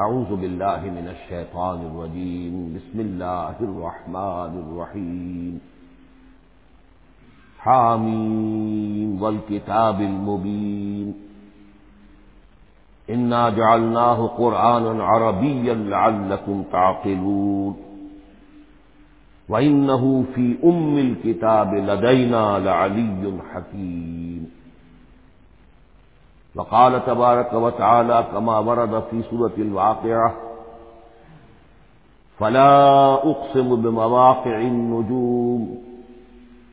أعوذ بالله من الشيطان الرجيم. بسم الله الرحمن الرحيم. حامين والكتاب المبين. إنا جعلناه قرآنا عربيا لعلكم تعقلون. وإنه في أم الكتاب لدينا لعلي حكيم. وقال تبارك وتعالى كما ورد في سورة الواقعة فلا أقسم بمواقع النجوم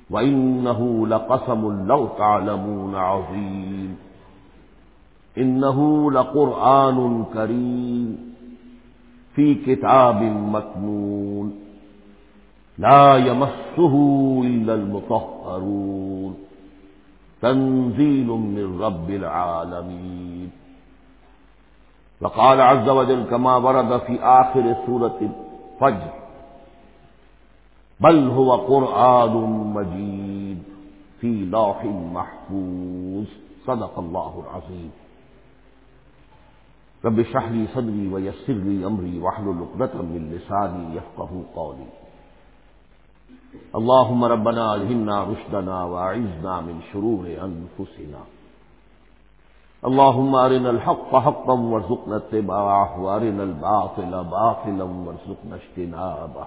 وإنه لقسم لو تعلمون عظيم إنه لقرآن كريم في كتاب مكنون لا يمسه إلا المطهرون تنزيل من رب العالمين. وقال عز وجل كما ورد في آخر سورة الفجر بل هو قرآن مجيد في لوح محفوظ. صدق الله العظيم. رب اشرح لي صدري ويسر لي أمري واحلل عقدة من لساني يفقه قولي. اللهم ربنا الهمنا رشدنا واعذنا من شرور انفسنا اللهم ارنا الحق حقا وارزقنا اتباعه وارنا الباطل باطلا وارزقنا اجتنابه.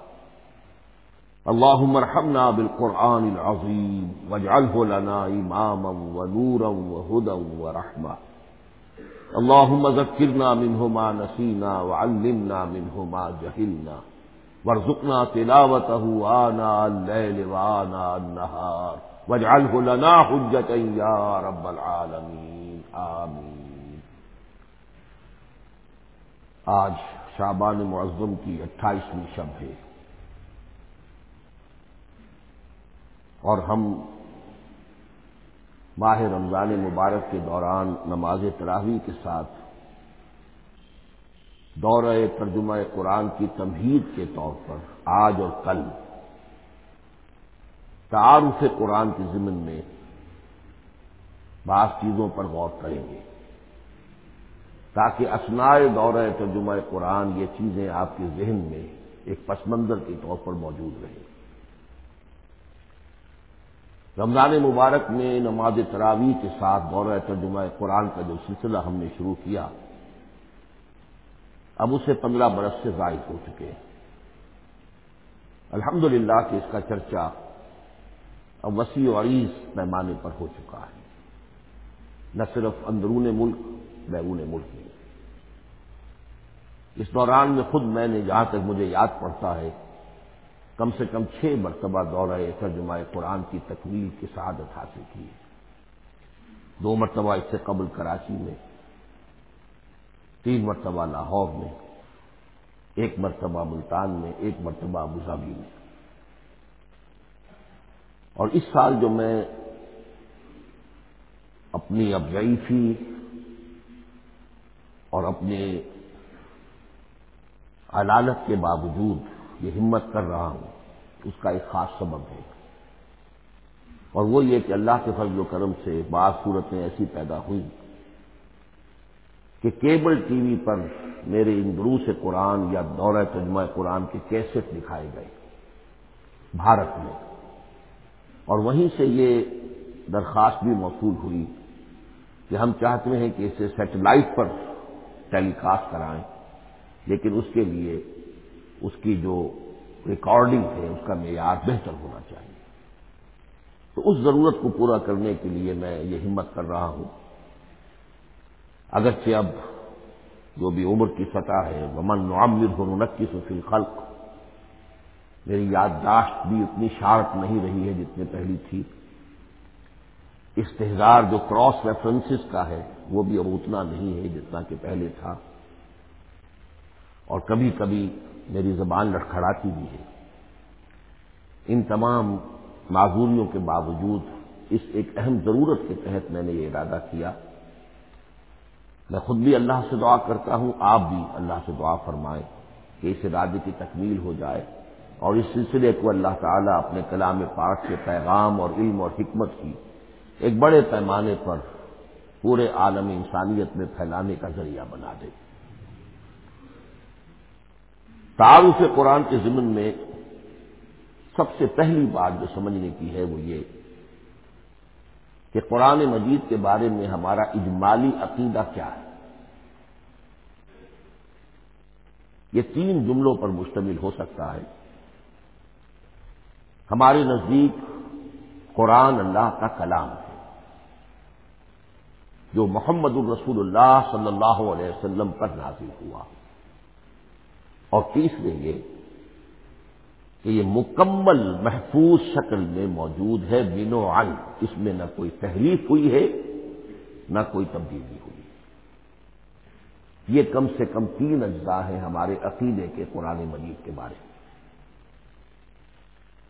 اللهم ارحمنا بالقرآن العظيم، واجعله لنا إماما ونورا وهدى ورحمة. اللهم ذكرنا منه ما نسينا، وعلمنا منه ما جهلنا. وارزقنا تلاوته آناء الليل وآناء النهار واجعله لنا حجة يا رب العالمين. آمين. آج شعبان معظم کی اٹھائیسویں شب ہے اور ہم ماہ رمضان مبارک کے دوران نماز تراوی کے ساتھ دورہ ترجمہ قرآن کی تمہید کے طور پر، آج اور کل۔ تعارف قرآن کی ضمن میں بعض چیزوں پر غور کریں گے۔ تاکہ اسنائے دورہ ترجمہ قرآن یہ چیزیں آپ کے ذہن میں ایک پس منظر کے طور پر موجود رہیں۔ رمضان مبارک میں نماز تراویح کے ساتھ دورہ ترجمہ قرآن کا جو سلسلہ ہم نے شروع کیا اب اسے پندرہ برس سے زائد ہو چکے ہیں۔ الحمد للہ کہ اس کا چرچا اب وسیع و عریض پیمانے پر ہو چکا ہے۔ نہ صرف اندرون ملک، بیرون ملک میں اس دوران میں خود میں نے جہاں تک مجھے یاد پڑتا ہے، کم سے کم چھ مرتبہ دورہ ترجمہ قرآن کی تکمیل کی سعادت حاصل کی۔ دو مرتبہ اس سے قبل کراچی میں تین مرتبہ لاہور میں، ایک مرتبہ ملتان میں، ایک مرتبہ ابوظہبی میں۔ اور اس سال جو میں اپنی ابضعیفی اور اپنے علالت کے باوجود یہ ہمت کر رہا ہوں، اس کا ایک خاص سبب ہے۔ اور وہ یہ کہ اللہ کے فضل و کرم سے بعض صورتیں ایسی پیدا ہوئیں کہ کیبل ٹی وی پر میرے ان دروس قرآن یا دورہ تجمہ قرآن کے کیسٹ دکھائے گئے بھارت میں۔ اور وہیں سے یہ درخواست بھی موصول ہوئی کہ ہم چاہتے ہیں کہ اسے سیٹلائٹ پر ٹیلی کاسٹ کرائیں، لیکن اس کے لیے اس کی جو ریکارڈنگ ہے، اس کا معیار بہتر ہونا چاہیے۔ تو اس ضرورت کو پورا کرنے کے لیے میں یہ ہمت کر رہا ہوں اگرچہ اب جو بھی عمر کی سطح ہے، ومن نعمر ہو نکی فی الخلق، میری یادداشت بھی اتنی شارپ نہیں رہی ہے جتنے پہلی تھی۔ استحزار جو کراس ریفرنسز کا ہے، وہ بھی اب اتنا نہیں ہے جتنا کہ پہلے تھا۔ اور کبھی کبھی میری زبان لڑکھڑاتی بھی ہے۔ ان تمام معذوریوں کے باوجود اس ایک اہم ضرورت کے تحت میں نے یہ ارادہ کیا۔ میں خود بھی اللہ سے دعا کرتا ہوں، آپ بھی اللہ سے دعا فرمائیں کہ اس ارادے کی تکمیل ہو جائے اور اس سلسلے کو اللہ تعالیٰ اپنے کلام پاک کے پیغام اور علم اور حکمت کی ایک بڑے پیمانے پر پورے عالم انسانیت میں پھیلانے کا ذریعہ بنا دے۔ تعارف قرآن کے ضمن میں سب سے پہلی بات جو سمجھنے کی ہے وہ یہ کہ قرآن مجید کے بارے میں ہمارا اجمالی عقیدہ کیا ہے؟ یہ تین جملوں پر مشتمل ہو سکتا ہے۔ ہمارے نزدیک قرآن اللہ کا کلام ہے۔ جو محمد الرسول اللہ صلی اللہ علیہ وسلم پر نازل ہوا۔ اور تیسرے یہ کہ یہ مکمل محفوظ شکل میں موجود ہے بینو عن اس میں نہ کوئی تحریف ہوئی ہے، نہ کوئی تبدیلی ہوئی۔ یہ کم سے کم تین اجزاء ہیں ہمارے عقیدے کے قرآن مجید کے بارے میں۔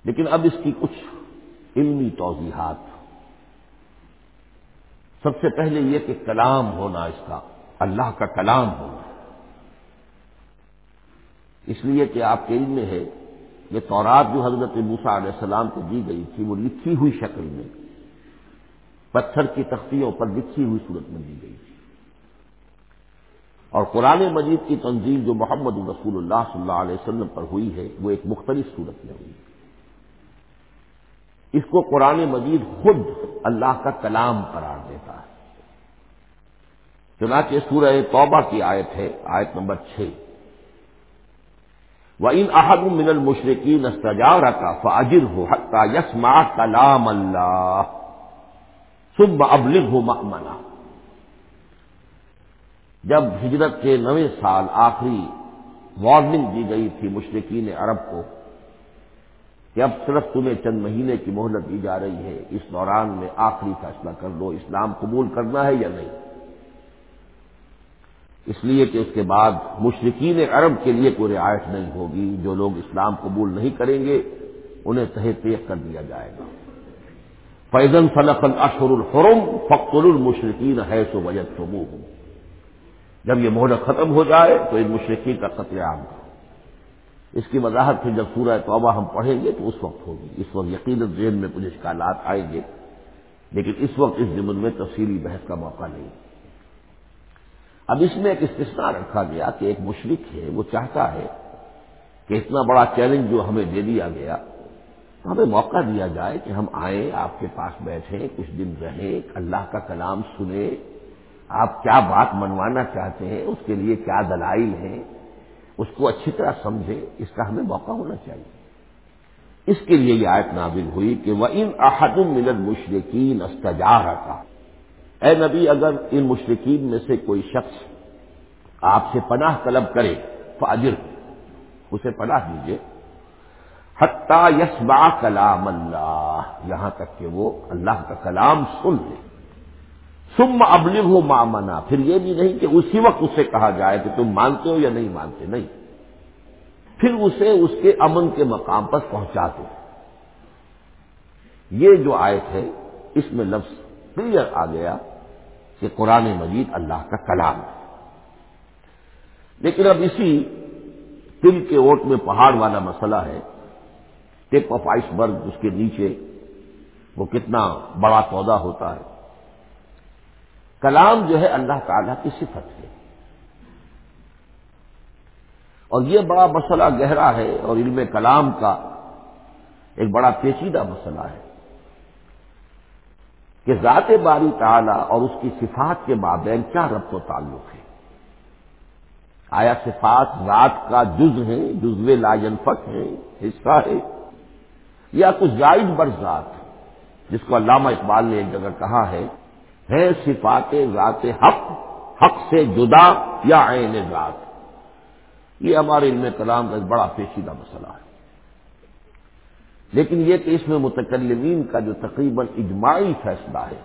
لیکن اب اس کی کچھ علمی توضیحات۔ سب سے پہلے یہ کہ کلام ہونا، اس کا اللہ کا کلام ہونا۔ اس لیے کہ آپ کے علم میں ہے یہ تورات جو حضرت موسا علیہ السلام کو دی گئی تھی، وہ لکھی ہوئی شکل میں، پتھر کی تختیوں پر لکھی ہوئی صورت میں دی گئی تھی۔ اور قرآن مجید کی تنظیم جو محمد رسول اللہ صلی اللہ علیہ وسلم پر ہوئی ہے، وہ ایک مختلف صورت میں ہوئی۔ اس کو قرآن مجید خود اللہ کا کلام قرار دیتا ہے۔ چنانچہ سورہ توبہ کی آیت ہے، آیت نمبر چھ۔ وہ ان احد من المشرقین استجار کا فاجر ہو حتہ یسما کلام اللہ سب ابلغ ہو جب ہجرت کے نویں سال آخری وارننگ دی گئی تھی مشرقین عرب کو کہ اب صرف تمہیں چند مہینے کی مہلت دی جا رہی ہے، اس دوران میں آخری فیصلہ کر لو اسلام قبول کرنا ہے یا نہیں؟ اس لیے کہ اس کے بعد مشرقین عرب کے لیے کوئی رعایت نہیں ہوگی، جو لوگ اسلام قبول نہیں کریں گے، انہیں تہ تیخ کر دیا جائے گا۔ فیضن فلق اشور الحرم فخر المشرقین ہے سو وجد تو جب یہ مہلت ختم ہو جائے تو ان مشرقین کا قتل عام کرو اس کی وضاحت پھر جب سورہ توبہ ہم پڑھیں گے تو اس وقت ہوگی۔ اس وقت یقین ذہن میں کچھ اشکالات آئیں گے، لیکن اس وقت اس ضمن میں تفصیلی بحث کا موقع نہیں۔ اب اس میں ایک استثنا رکھا گیا کہ ایک مشرق ہے، وہ چاہتا ہے کہ اتنا بڑا چیلنج جو ہمیں دے دیا گیا، ہمیں موقع دیا جائے کہ ہم آئیں، آپ کے پاس بیٹھیں، کچھ دن رہیں، اللہ کا کلام سنیں، آپ کیا بات منوانا چاہتے ہیں، اس کے لیے کیا دلائل ہیں، اس کو اچھی طرح سمجھے اس کا ہمیں موقع ہونا چاہیے۔ اس کے لیے یہ آیت نابل ہوئی کہ وہ ان احد ملت مشرقین استجار کا اے نبی، اگر ان مشرقین میں سے کوئی شخص آپ سے پناہ طلب کرے، فاجر، اسے پناہ دیجیے حتہ یسبا کلام اللہ، یہاں تک کہ وہ اللہ کا کلام سن لے۔ سم ابلغ ہو مامنا پھر یہ بھی نہیں کہ اسی وقت اسے کہا جائے کہ تم مانتے ہو یا نہیں مانتے، نہیں۔ پھر اسے اس کے امن کے مقام پر پہنچا دو۔ یہ جو آیت ہے، اس میں لفظ کلیئر آ گیا۔ کہ قرآن مجید اللہ کا کلام ہے۔ لیکن اب اسی دل کے اوٹ میں پہاڑ والا مسئلہ ہے ٹیپ آف آئس برگ اس کے نیچے وہ کتنا بڑا پودا ہوتا ہے۔ کلام جو ہے اللہ تعالی کی صفت ہے۔ اور یہ بڑا مسئلہ گہرا ہے اور علم کلام کا ایک بڑا پیچیدہ مسئلہ ہے۔ کہ ذات باری تعالی اور اس کی صفات کے مابین کیا ربط و تعلق ہے؟ آیا صفات ذات کا جز ہے جزو لا ينفق ہے حصہ ہے یا کچھ زائد بر ذات جس کو علامہ اقبال نے ایک جگہ کہا ہے ہے صفات ذات حق حق سے جدا یا عین ذات؟ یہ ہمارے علم کلام کا ایک بڑا پیچیدہ مسئلہ ہے۔ لیکن یہ کہ اس میں متکلمین کا جو تقریباً اجماعی فیصلہ ہے،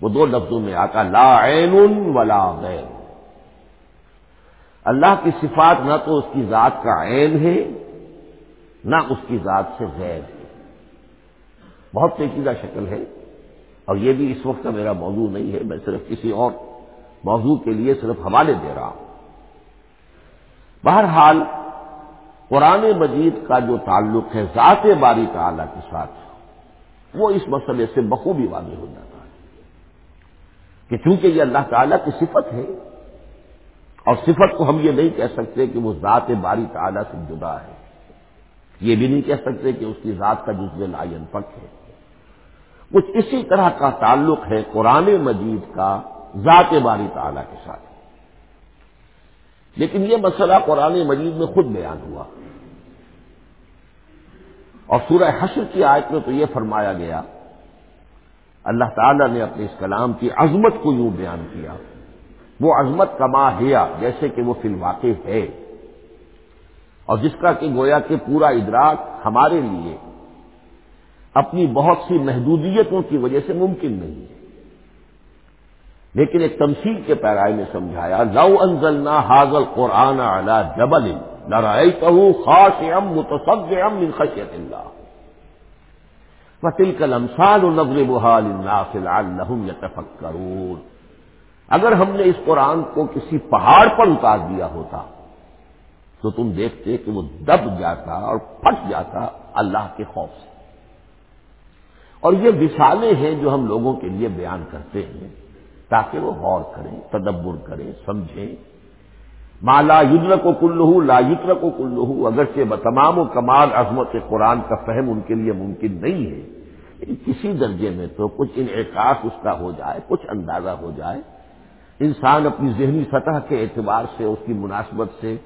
وہ دو لفظوں میں آتا لا عین ولا غیر اللہ کی صفات نہ تو اس کی ذات کا عین ہے، نہ اس کی ذات سے غیر ہے۔ بہت پیچیدہ شکل ہے۔ اور یہ بھی اس وقت کا میرا موضوع نہیں ہے، میں صرف کسی اور موضوع کے لیے صرف حوالے دے رہا ہوں۔ بہرحال قرآن مجید کا جو تعلق ہے ذات باری تعالی کے ساتھ، وہ اس مسئلے سے بخوبی واضح ہو جاتا ہے کہ چونکہ یہ اللہ تعالیٰ کی صفت ہے، اور صفت کو ہم یہ نہیں کہہ سکتے کہ وہ ذات باری تعالیٰ سے جدا ہے، یہ بھی نہیں کہہ سکتے کہ اس کی ذات کا جزو لائن پک ہے۔ کچھ اسی طرح کا تعلق ہے قرآن مجید کا ذات باری تعالیٰ کے ساتھ۔ لیکن یہ مسئلہ قرآن مجید میں خود بیان ہوا۔ اور سورہ حشر کی آیت میں تو یہ فرمایا گیا، اللہ تعالیٰ نے اپنے اس کلام کی عظمت کو یوں بیان کیا۔ وہ عظمت کما ہیا جیسے کہ وہ فی الواقع ہے۔ اور جس کا کہ گویا کہ پورا ادراک ہمارے لیے اپنی بہت سی محدودیتوں کی وجہ سے ممکن نہیں ہے۔ لیکن ایک تمثیل کے پیرائے میں سمجھایا، لو انزلنا حاضل قرآن اعلی جبل۔ لڑائی کہوں خاص ام متصد ام خشیت اللہ فتل کل امسال نظر بحال يتفكرون. اگر ہم نے اس قرآن کو کسی پہاڑ پر اتار دیا ہوتا، تو تم دیکھتے کہ وہ دب جاتا اور پھٹ جاتا اللہ کے خوف سے. اور یہ مثالیں ہیں جو ہم لوگوں کے لیے بیان کرتے ہیں تاکہ وہ غور کریں، تدبر کریں، سمجھیں مالا یدر کو کلو لا یدر کو کلو اگرچہ تمام و کمال عظمت قرآن کا فہم ان کے لیے ممکن نہیں ہے، لیکن کسی درجے میں تو کچھ انعکاس اس کا ہو جائے، کچھ اندازہ ہو جائے۔ انسان اپنی ذہنی سطح کے اعتبار سے، اس کی مناسبت سے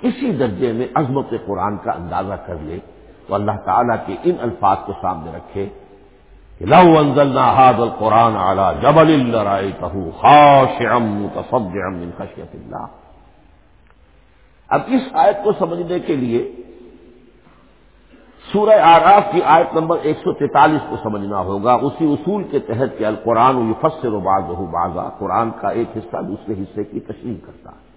کسی درجے میں عظمت قرآن کا اندازہ کر لے، تو اللہ تعالیٰ کے ان الفاظ کو سامنے رکھے کہ لو انزلنا هذا القرآن على جبل لرأيته خاشعا متصدعا من خشية اللہ۔ اب اس آیت کو سمجھنے کے لیے سورہ آراف کی آیت نمبر ایک سو تینتالیس کو سمجھنا ہوگا۔ اسی اصول کے تحت کہ القرآن و یفسر و باز بازا قرآن کا ایک حصہ دوسرے حصے کی تشریح کرتا ہے۔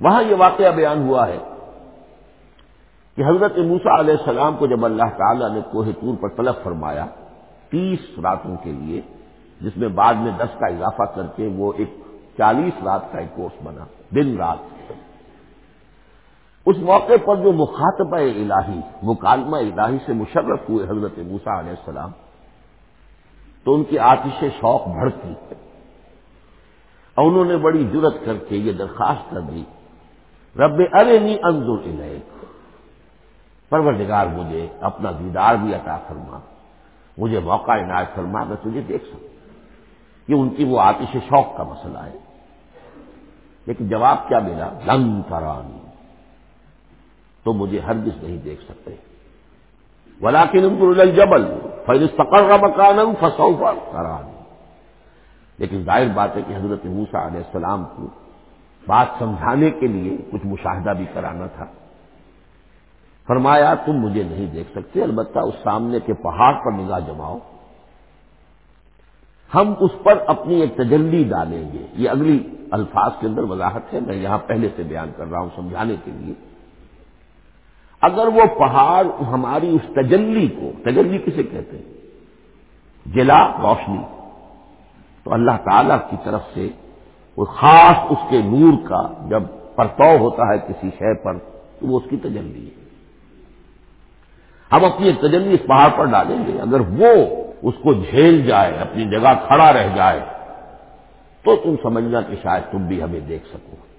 وہاں یہ واقعہ بیان ہوا ہے کہ حضرت موسا علیہ السلام کو جب اللہ تعالی نے کوہ طور پر طلب فرمایا تیس راتوں کے لیے، جس میں بعد میں دس کا اضافہ کر کے وہ ایک چالیس رات کا ایک کورس بنا، دن رات۔ اس موقع پر جو مخاطبہ الہی، مکالمہ الہی سے مشرف ہوئے حضرت موسا علیہ السلام، تو ان کی آتش شوق بڑھتی۔ اور انہوں نے بڑی جرت کر کے یہ درخواست کر دی، رب ارے نی انضر الیک، پروردگار مجھے اپنا دیدار بھی عطا فرما، مجھے موقع عنایت فرما، میں تجھے دیکھ سکوں۔ یہ ان کی وہ آتش شوق کا مسئلہ ہے۔ لیکن جواب کیا ملا؟ لنگ کرانی تو مجھے ہرگز نہیں دیکھ سکتے۔ ولاکن جبل فیض فقر مکان فسو کرانی لیکن ظاہر بات ہے کہ حضرت موسا علیہ السلام کو بات سمجھانے کے لیے کچھ مشاہدہ بھی کرانا تھا۔ فرمایا، تم مجھے نہیں دیکھ سکتے، البتہ اس سامنے کے پہاڑ پر نگاہ جماؤ۔ ہم اس پر اپنی ایک تجلی ڈالیں گے۔ یہ اگلی الفاظ کے اندر وضاحت ہے، میں یہاں پہلے سے بیان کر رہا ہوں سمجھانے کے لیے۔ اگر وہ پہاڑ ہماری اس تجلی کو، تجلی کسے کہتے ہیں؟ جلا، روشنی۔ تو اللہ تعالی کی طرف سے وہ خاص اس کے نور کا جب پرتو ہوتا ہے کسی شے پر، تو وہ اس کی تجلی ہے۔ ہم اپنی تجلی اس پہاڑ پر ڈالیں گے۔ اگر وہ اس کو جھیل جائے، اپنی جگہ کھڑا رہ جائے، تو تم سمجھنا کہ شاید تم بھی ہمیں دیکھ سکو۔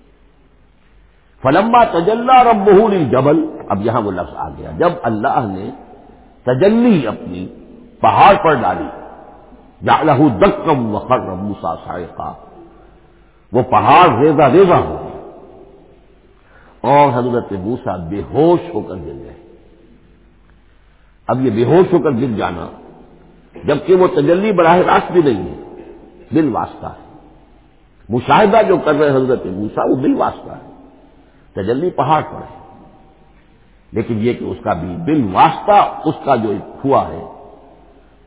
فلمبا تجلّہ رب جبل اب یہاں وہ لفظ آ گیا، جب اللہ نے تجلی اپنی پہاڑ پر ڈالی جالہ دکم وخر موسا سائقہ، وہ پہاڑ ریزا ریزا ہو گیا، اور حضرت موسا بے ہوش ہو کر گر گئے۔ اب یہ بے ہوش ہو کر گر جانا، جبکہ وہ تجلی براہ راست بھی نہیں ہے، دل واسطہ ہے۔ مشاہدہ جو کر رہے حضرت موسا وہ دل واسطہ ہے۔ تجلی پہاڑ پر ہے۔ لیکن یہ کہ اس کا بھی دل واسطہ اس کا جو ہوا ہے،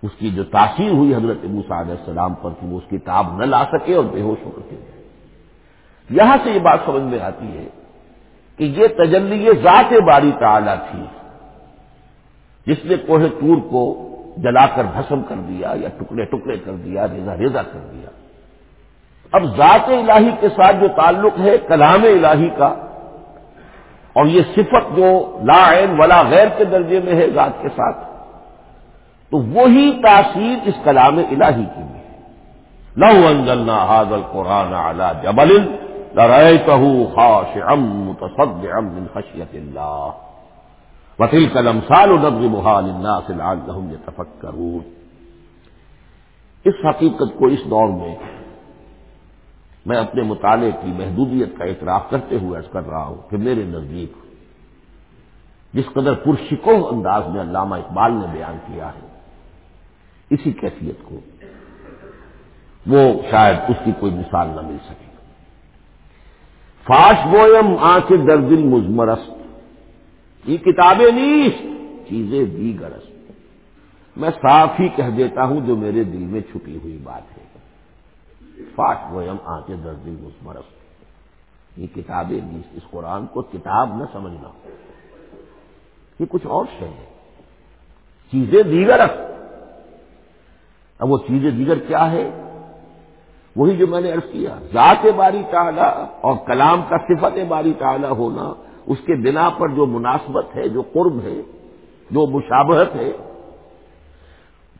اس کی جو تاثیر ہوئی حضرت موسا علیہ السلام پر کہ وہ اس کی تاب نہ لا سکے اور بے ہوش ہو کر یہاں سے یہ بات سمجھ میں آتی ہے کہ یہ تجلی یہ ذات باری تعالی تھی، جس نے کوہ تور کو جلا کر بھسم کر دیا یا ٹکڑے ٹکڑے کر دیا ریزا ریزا کر دیا۔ اب ذات الہی کے ساتھ جو تعلق ہے، کلام الہی کا اور یہ صفت جو لا عین ولا غیر کے درجے میں ہے ذات کے ساتھ، تو وہی تاثیر اس کلام الہی کی بھی ہے۔ لو انزلنا حاض القرآن اعلی جبل لرأيته خاشعا متصدعا من خشية الله وتلك الامثال نضربها للناس لعلهم يتفكرون اس حقیقت کو اس دور میں میں اپنے مطالعے کی محدودیت کا اعتراف کرتے ہوئے عرض کر رہا ہوں کہ میرے نزدیک جس قدر پرشکو انداز میں علامہ اقبال نے بیان کیا ہے، اسی کیفیت کو وہ شاید اس کی کوئی مثال نہ مل سکے۔ فاش گوئم آنکھ در دل مزمرست، یہ کتابیں نیست، چیزیں دی گرست میں صاف ہی کہہ دیتا ہوں جو میرے دل میں چھپی ہوئی بات ہے۔ فاش گوئم آنکھ در دل مزمرست یہ کتابیں اس قرآن کو کتاب نہ سمجھنا۔ یہ کچھ اور شے ہے چیزیں دیگر اب وہ چیزیں دیگر کیا ہے وہی جو میں نے عرض کیا۔ ذات باری تعالی اور کلام کا صفت باری تعالی ہونا، اس کے بنا پر جو مناسبت ہے، جو قرب ہے، جو مشابہت ہے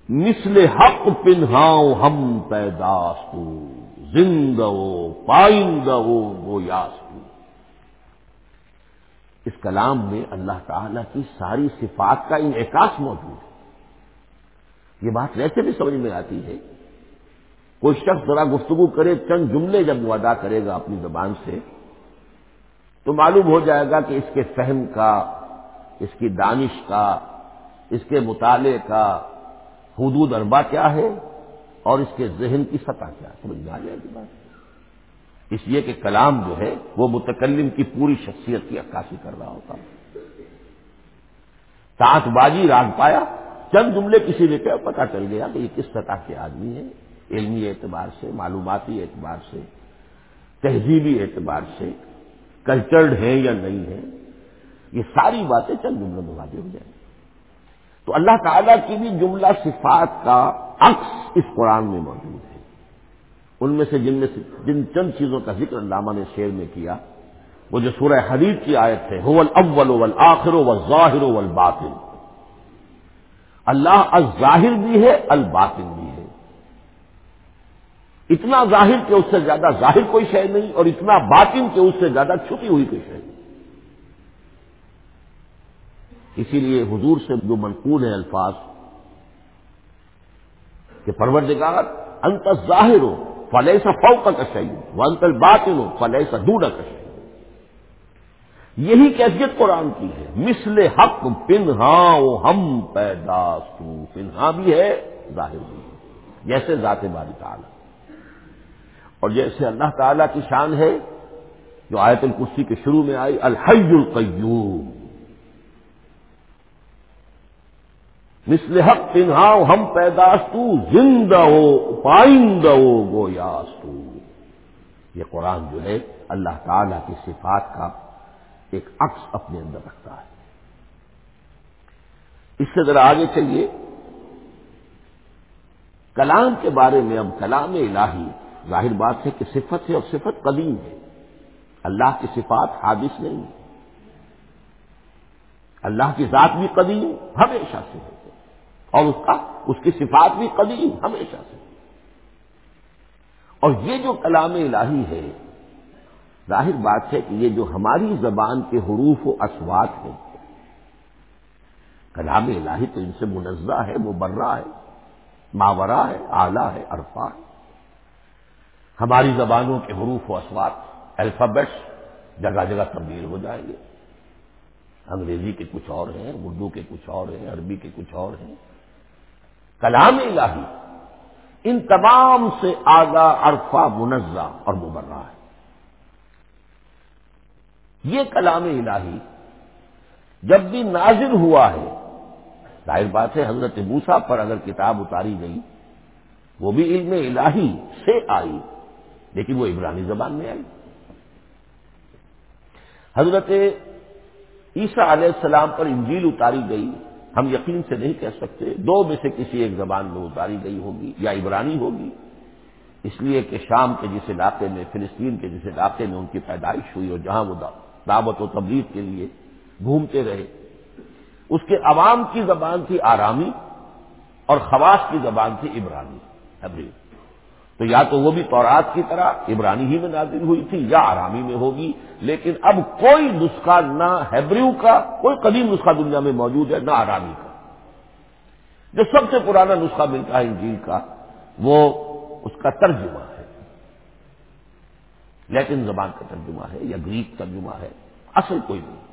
مثل حق پنہاؤ ہم پیداست زندہ پائندہ وہ یاستو اس کلام میں اللہ تعالی کی ساری صفات کا انعکاس موجود ہے۔ یہ بات ویسے بھی سمجھ میں آتی ہے۔ کوئی شخص ذرا گفتگو کرے، چند جملے جب وہ ادا کرے گا اپنی زبان سے، تو معلوم ہو جائے گا کہ اس کے فہم کا، اس کی دانش کا، اس کے مطالعے کا حدود اربا کیا ہے اور اس کے ذہن کی سطح کیا سمجھ میں آ جائے گی بات؟ اس لیے کہ کلام جو ہے وہ متکلم کی پوری شخصیت کی عکاسی کر رہا ہوتا تانت بازی راگ پایا، چند جملے کسی نے کیا پتا چل گیا کہ یہ کس سطح کے آدمی ہے علمی اعتبار سے، معلوماتی اعتبار سے، تہذیبی اعتبار سے، کلچرڈ ہیں یا نہیں ہیں، یہ ساری باتیں چند جملوں میں واضح ہو جائیں۔ تو اللہ تعالیٰ کی بھی جملہ صفات کا عکس اس قرآن میں موجود ہے۔ ان میں سے جن میں سے جن چند چیزوں کا ذکر علامہ نے شعر میں کیا، وہ جو سورہ حدیث کی آیت ہے ہو الاول والآخر والظاہر والباطن اللہ الظاہر بھی ہے، الباطن بھی ہے۔ اتنا ظاہر کہ اس سے زیادہ ظاہر کوئی شے نہیں اور اتنا باطن کہ اس سے زیادہ چھپی ہوئی کوئی شے نہیں۔ اسی لیے حضور سے جو منقول ہیں الفاظ کہ پروردگار انت ظاہر ہو فلے سا فو کا کشائی وہ انتل باطن ہو فلے سا ڈوڈا کشائی یہی کیفیت قرآن کی ہے مثل حق پنہا ہم پیداست پنہا بھی ہے، ظاہر بھی ہے۔ جیسے ذات باری تعالیٰ۔ اور جیسے اللہ تعالی کی شان ہے جو آیت الکرسی کے شروع میں آئی، الحی القیوم۔ مثل حق پنہاؤ ہم پیداستو زندہ ہو، پائندہ ہو گو یاستو یہ قرآن جو ہے، اللہ تعالی کی صفات کا ایک عکس اپنے اندر رکھتا ہے۔ اس سے ذرا آگے چلیے۔ کلام کے بارے میں اب کلام الہی، ظاہر بات ہے کہ صفت ہے اور صفت قدیم ہے۔ اللہ کی صفات حادث نہیں ہے۔ اللہ کی ذات بھی قدیم، ہمیشہ سے ہے۔ اور اس کا اس کی صفات بھی قدیم، ہمیشہ سے۔ اور یہ جو کلام الہی ہے، ظاہر بات ہے کہ یہ جو ہماری زبان کے حروف و اسوات ہیں، کلام الہی تو ان سے منزہ ہے وہ ہے ماورا ہے آلہ ہے عرفا ہے۔ ہماری زبانوں کے حروف و اسوات الفابیٹس، جگہ جگہ تبدیل ہو جائیں گے۔ انگریزی کے کچھ اور ہیں، اردو کے کچھ اور ہیں، عربی کے کچھ اور ہیں۔ کلام الہی، ان تمام سے آگا عرفہ، منزہ اور مبرہ ہے۔ یہ کلام الہی جب بھی نازل ہوا ہے، ظاہر بات ہے حضرت موسا پر اگر کتاب اتاری گئی، وہ بھی علم الہی سے آئی، لیکن وہ عبرانی زبان میں آئی۔ حضرت عیسیٰ علیہ السلام پر انجیل اتاری گئی۔ ہم یقین سے نہیں کہہ سکتے، دو میں سے کسی ایک زبان میں اتاری گئی ہوگی یا عبرانی ہوگی۔ اس لیے کہ شام کے جس علاقے میں، فلسطین کے جس علاقے میں ان کی پیدائش ہوئی اور جہاں وہ دعوت و تبلیغ کے لیے گھومتے رہے، اس کے عوام کی زبان تھی آرامی اور خواص کی زبان تھی عبرانی تبلیغ تو یا تو وہ بھی تورات کی طرح عبرانی ہی میں نازل ہوئی تھی یا آرامی میں ہوگی، لیکن اب کوئی نسخہ نہ ہیبریو کا، کوئی قدیم نسخہ دنیا میں موجود ہے، نہ آرامی کا۔ جو سب سے پرانا نسخہ ملتا ہے انجیل کا، وہ اس کا ترجمہ ہے۔ لیٹن زبان کا ترجمہ ہے یا گریک ترجمہ ہے، اصل کوئی نہیں۔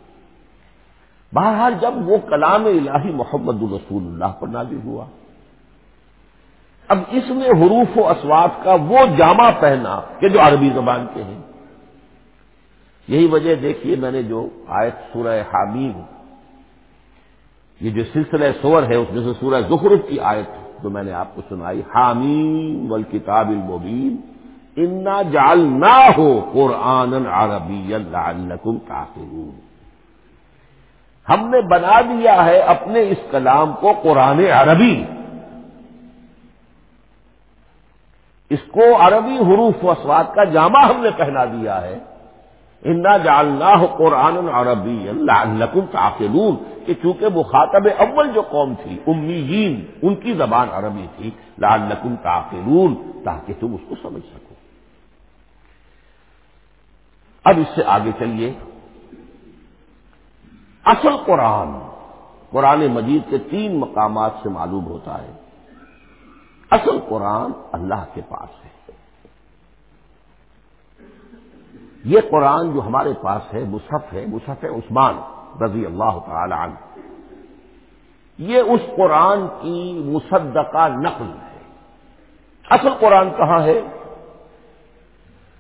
بہرحال جب وہ کلام الہی محمد الرسول اللہ پر نازل ہوا اب اس نے حروف و اسوات کا وہ جامع پہنا کہ جو عربی زبان کے ہیں۔ یہی وجہ دیکھیے میں نے جو آیت سورہ حامیم، یہ جو سلسلہ سور ہے، اس میں سے سورہ زخرف کی آیت جو میں نے آپ کو سنائی، حامیم والکتاب المبین، انا جال نہ ہو قرآن عربی اللہ تاخرون ہم نے بنا دیا ہے اپنے اس کلام کو قرآن عربی اس کو عربی حروف و اسواد کا جامع ہم نے پہنا دیا ہے۔ انا جالنا قرآن عربی اللہ تاخلون کہ چونکہ مخاطب اول جو قوم تھی امیین ان کی زبان عربی تھی لال نقم تاخلون تاکہ تم اس کو سمجھ سکو۔ اب اس سے آگے چلیے۔ اصل قرآن قرآن مجید کے تین مقامات سے معلوم ہوتا ہے۔ اصل قرآن اللہ کے پاس ہے۔ یہ قرآن جو ہمارے پاس ہے مصحف ہے مصحف عثمان رضی اللہ تعالی عنہ۔ یہ اس قرآن کی مصدقہ نقل ہے۔ اصل قرآن کہاں ہے؟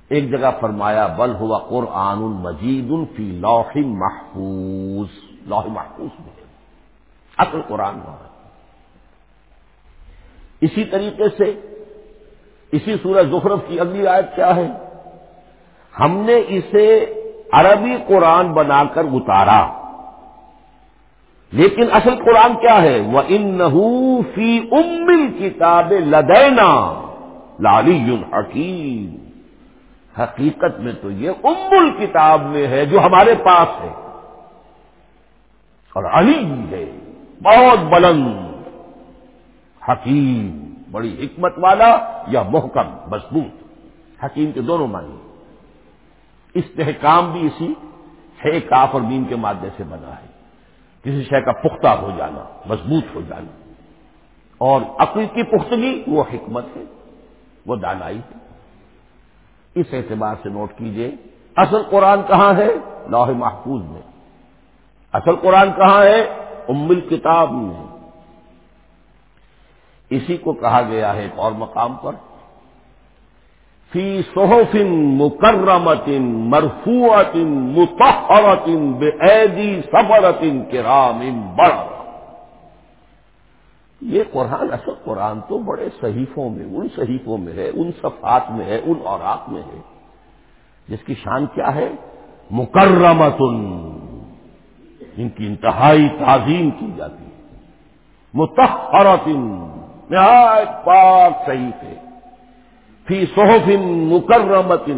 ایک جگہ فرمایا، بل ہوا قرآن المجید فی لوح محفوظ۔ لوح محفوظ میں۔ اصل قرآن وہاں۔ اسی طریقے سے اسی سورج زخرف کی اگلی آیت کیا ہے؟ ہم نے اسے عربی قرآن بنا کر اتارا۔ لیکن اصل قرآن کیا ہے؟ وہ ان فی امل کتاب لدینا لالی حکیم حقیقت میں تو یہ ام کتاب میں ہے جو ہمارے پاس ہے۔ اور علی ہے۔ بہت بلند۔ حکیم، بڑی حکمت والا یا محکم، مضبوط؟ حکیم کے دونوں معنی استحکام بھی اسی ہے کاف اور بین کے مادے سے بنا ہے۔ کسی شے کا پختہ ہو جانا، مضبوط ہو جانا۔ اور عقل کی پختگی، وہ حکمت ہے، وہ دانائی ہے۔ اس اعتبار سے نوٹ کیجیے، اصل قرآن کہاں ہے؟ لوح محفوظ میں۔ اصل قرآن کہاں ہے؟ ام کتاب میں۔ اسی کو کہا گیا ہے ایک اور مقام پر۔ فی صحف مکرمت مرفوعت متحرت بے ایدی سفرت کرام بڑا۔ یہ قرآن، اصل قرآن تو بڑے صحیفوں میں، ان صحیفوں میں ہے، ان صفات میں ہے، ان اوراق میں ہے۔ جس کی شان کیا ہے؟ مکرمت ان کی انتہائی تعظیم کی جاتی ہے۔ متحرت نہایت پاک صحیح تھے۔ فی صحف مکرمت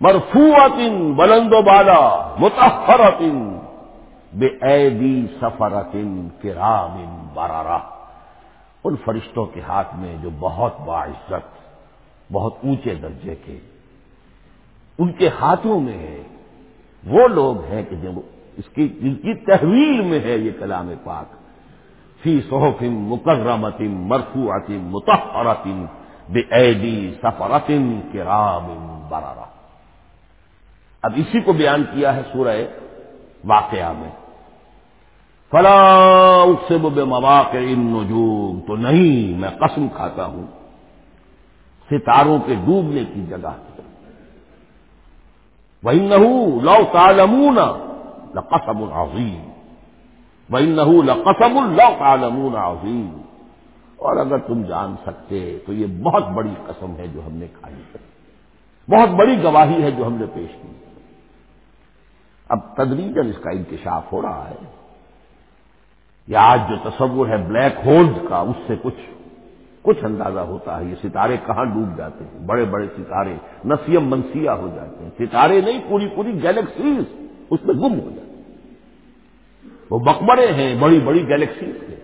مرفوعت بلند و بالا متحرت بے ایدی سفرت کرام برارا ان فرشتوں کے ہاتھ میں جو بہت باعزت، بہت اونچے درجے کے، ان کے ہاتھوں میں ہے۔ وہ لوگ ہیں کہ جب اس کی، جن کی تحویل میں ہے یہ کلام پاک۔ فی صحف مکرمت مرفوعت متحرت بے ایدی سفرت کرام برارا اب اسی کو بیان کیا ہے سورہ واقعہ میں۔ فلاں سے بے مواقع تو نہیں میں قسم کھاتا ہوں ستاروں کے ڈوبنے کی جگہ۔ وہی نہ لو تالمون قسم العظیم وہ لقسم اللہ عالمون عظیم اور اگر تم جان سکتے تو یہ بہت بڑی قسم ہے جو ہم نے کھائی ہے۔ بہت بڑی گواہی ہے جو ہم نے پیش کی اب تدریجن اس کا انکشاف ہو رہا ہے، یا آج جو تصور ہے بلیک ہولز کا، اس سے کچھ کچھ اندازہ ہوتا ہے۔ یہ ستارے کہاں ڈوب جاتے ہیں؟ بڑے بڑے ستارے نسیم منسیا ہو جاتے ہیں۔ ستارے نہیں، پوری پوری گیلیکسیز اس میں گم ہو جاتے ہیں۔ وہ مقبرے ہیں، بڑی بڑی گیلیکسیز کے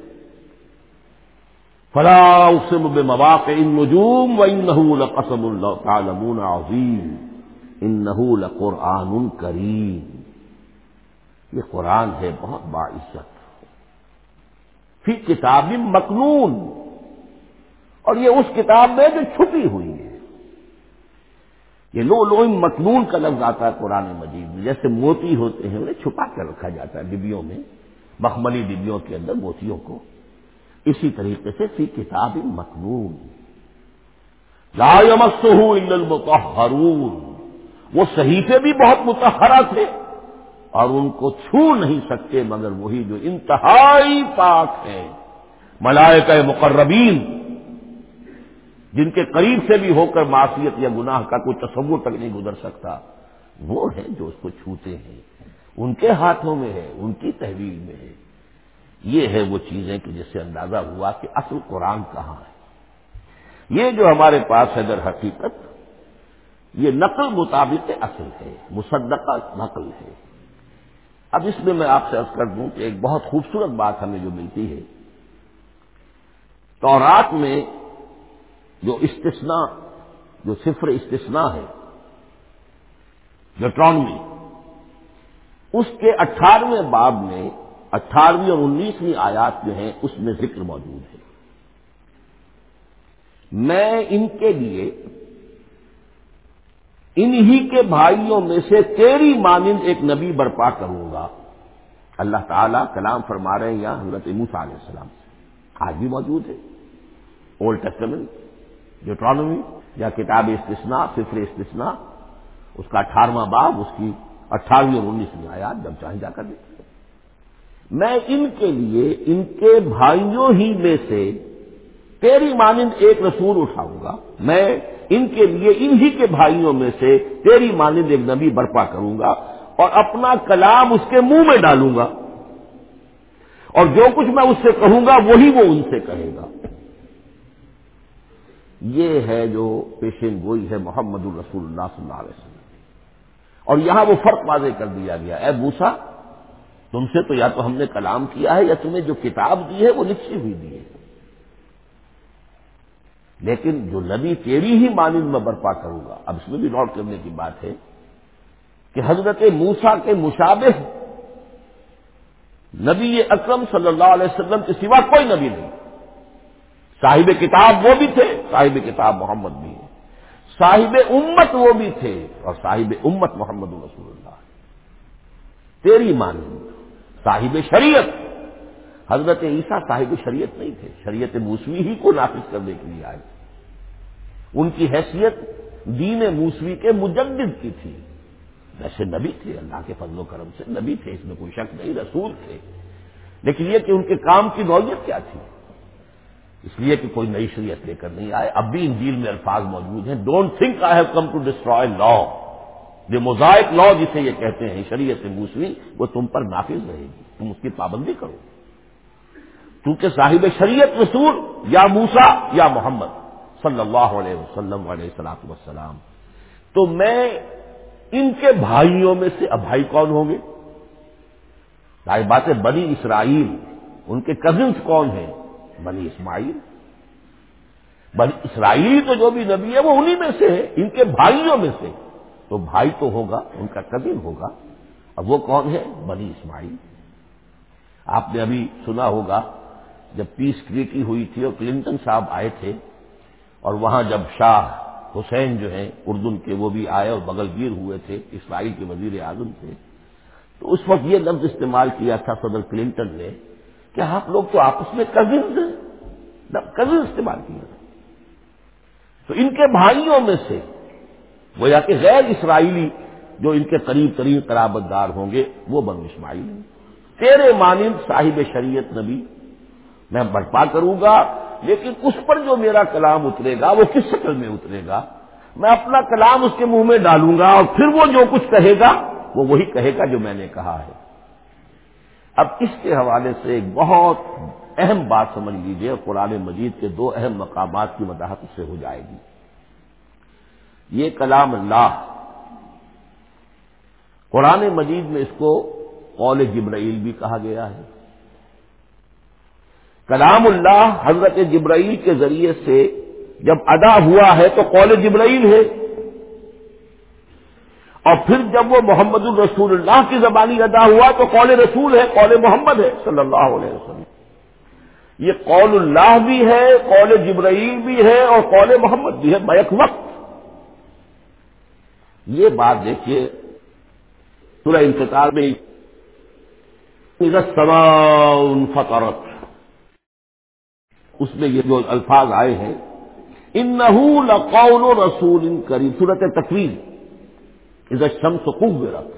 فلا اسم بے مواقع ان نجوم و ان نحول قسم اللہ عظیم۔ ان نحول قرآن کریم۔ یہ قرآن ہے بہت باعزت پھر کتاب مقنون اور یہ اس کتاب میں جو چھپی ہوئی ہے۔ یہ لو لو مقنون کا لفظ آتا ہے قرآن مجید میں، جیسے موتی ہوتے ہیں، انہیں چھپا کر رکھا جاتا ہے ڈبیوں میں، مخملی ڈبیوں کے اندر موتیوں کو۔ اسی طریقے سے فی کتاب مقنون لا الا المطہرون۔ وہ صحیفے بھی بہت متحرہ تھے اور ان کو چھو نہیں سکتے، مگر وہی جو انتہائی پاک ہے ملائکہ مقربین۔ جن کے قریب سے بھی ہو کر معاشیت یا گناہ کا کوئی تصور تک نہیں گزر سکتا، وہ ہے جو اس کو چھوتے ہیں۔ ان کے ہاتھوں میں ہے، ان کی تحویل میں ہے۔ یہ ہے وہ چیزیں کہ جس سے اندازہ ہوا کہ اصل قرآن کہاں ہے۔ یہ جو ہمارے پاس ہے در حقیقت، یہ نقل مطابق اصل ہے، مصدقہ نقل ہے۔ اب اس میں میں آپ سے عرض کر دوں کہ ایک بہت خوبصورت بات ہمیں جو ملتی ہے۔ تورات میں جو استثنا جو صفر استثنا ہے جٹرانوی اس کے اٹھارہویں باب میں، اٹھارہویں اور انیسویں آیات جو ہیں، اس میں ذکر موجود ہے۔ میں ان کے لیے، انہی کے بھائیوں میں سے تیری مانند ایک نبی برپا کروں گا۔ اللہ تعالیٰ کلام فرما رہے ہیں یا حضرت موسا علیہ السلام سے۔ آج بھی موجود ہے۔ اولڈ ٹیسٹمنٹ جوٹرانومی یا کتاب استثنا صفر استثنا اس کا اٹھارہواں باب، اس کی اٹھارہویں اور انیسویں آیات جب چاہیں جا کر دیکھیں۔ میں ان کے لیے، ان کے بھائیوں ہی میں سے تیری مانند ایک رسول اٹھاؤں گا۔ میں ان کے لیے، انہی کے بھائیوں میں سے تیری مانند ایک نبی برپا کروں گا اور اپنا کلام اس کے منہ میں ڈالوں گا۔ اور جو کچھ میں اس سے کہوں گا، وہی وہ ان سے کہے گا۔ یہ ہے جو پیشین گوئی ہے محمد الرسول اللہ صلی اللہ علیہ وسلم۔ اور یہاں وہ فرق واضح کر دیا گیا۔ اے بوسا تم سے تو یا تو ہم نے کلام کیا ہے یا تمہیں جو کتاب دی ہے وہ لکھی ہوئی دی ہے۔ لیکن جو نبی تیری ہی مانند میں برپا کروں گا، اب اس میں بھی نوٹ کرنے کی بات ہے کہ حضرت موسا کے مشابہ نبی اکرم صلی اللہ علیہ وسلم کے سوا کوئی نبی نہیں۔ صاحب کتاب وہ بھی تھے صاحب کتاب محمد بھی ہے۔ صاحب امت وہ بھی تھے اور صاحب امت محمد رسول اللہ۔ تیری مانند صاحب شریعت۔ حضرت عیسیٰ صاحب شریعت نہیں تھے۔ شریعت موسوی ہی کو نافذ کرنے کے لیے آئے۔ ان کی حیثیت دین موسوی کے مجدد کی تھی۔ ویسے نبی تھے، اللہ کے فضل و کرم سے نبی تھے، اس میں کوئی شک نہیں، رسول تھے۔ لیکن یہ کہ ان کے کام کی نوعیت کیا تھی؟ اس لیے کہ کوئی نئی شریعت لے کر نہیں آئے۔ اب بھی ان جیل میں الفاظ موجود ہیں۔ Don't think I have come to destroy law جو موزائک لا جسے یہ کہتے ہیں، شریعت موسوی، وہ تم پر نافذ رہے گی۔ تم اس کی پابندی کرو۔ کیونکہ صاحب شریعت رسول یا موسا یا محمد صلی اللہ علیہ وسلم علیہ السلاط وسلام تو میں ان کے بھائیوں میں سے، اب بھائی کون ہوں گے؟ ظاہر بات ہے، بنی اسرائیل، ان کے کزنس کون ہیں؟ بنی اسماعیل۔ بنی اسرائیل تو جو بھی نبی ہے وہ انہی میں سے ہے ان کے بھائیوں میں سے۔ تو بھائی تو ہوگا، ان کا کزن ہوگا۔ اب وہ کون ہے؟ بنی اسماعیل۔ آپ نے ابھی سنا ہوگا، جب پیس ٹریٹی ہوئی تھی اور کلنٹن صاحب آئے تھے، اور وہاں جب شاہ حسین جو ہیں، اردن کے وہ بھی آئے اور بغل گیر ہوئے تھے، اسرائیل کے وزیر اعظم تھے۔ تو اس وقت یہ لفظ استعمال کیا تھا صدر کلنٹن نے کہ آپ لوگ تو آپس میں کزنز ہیں۔ کزن استعمال کیا تھا تو ان کے بھائیوں میں سے وہ یا کہ غیر اسرائیلی جو ان کے قریب ترین قرابت دار ہوں گے، وہ بنو اسماعیل تیرے مانند صاحب شریعت نبی، میں برپا کروں گا، لیکن اس پر جو میرا کلام اترے گا، وہ کس شکل میں اترے گا؟ میں اپنا کلام اس کے منہ میں ڈالوں گا اور پھر وہ جو کچھ کہے گا، وہ وہی کہے گا جو میں نے کہا ہے۔ اب اس کے حوالے سے ایک بہت اہم بات سمجھ لیجیے قرآن مجید کے دو اہم مقامات کی وضاحت اس سے ہو جائے گی۔ یہ کلام اللہ۔ قرآن مجید میں اس کو قول جبرائیل بھی کہا گیا ہے۔ کلام اللہ حضرت جبرائیل کے ذریعے سے جب ادا ہوا ہے تو قول جبرائیل ہے۔ اور پھر جب وہ محمد الرسول اللہ کی زبانی ادا ہوا تو قول رسول ہے، قول محمد ہے صلی اللہ علیہ وسلم۔ یہ قول اللہ بھی ہے، قول جبرائیل بھی ہے اور قول محمد بھی ہے بیک وقت۔ یہ بات دیکھیے، سورہ انتظار میں فطرت اس میں یہ جو الفاظ آئے ہیں ان لقول رسول ان کری صورت تقریر ادھر شمس قوت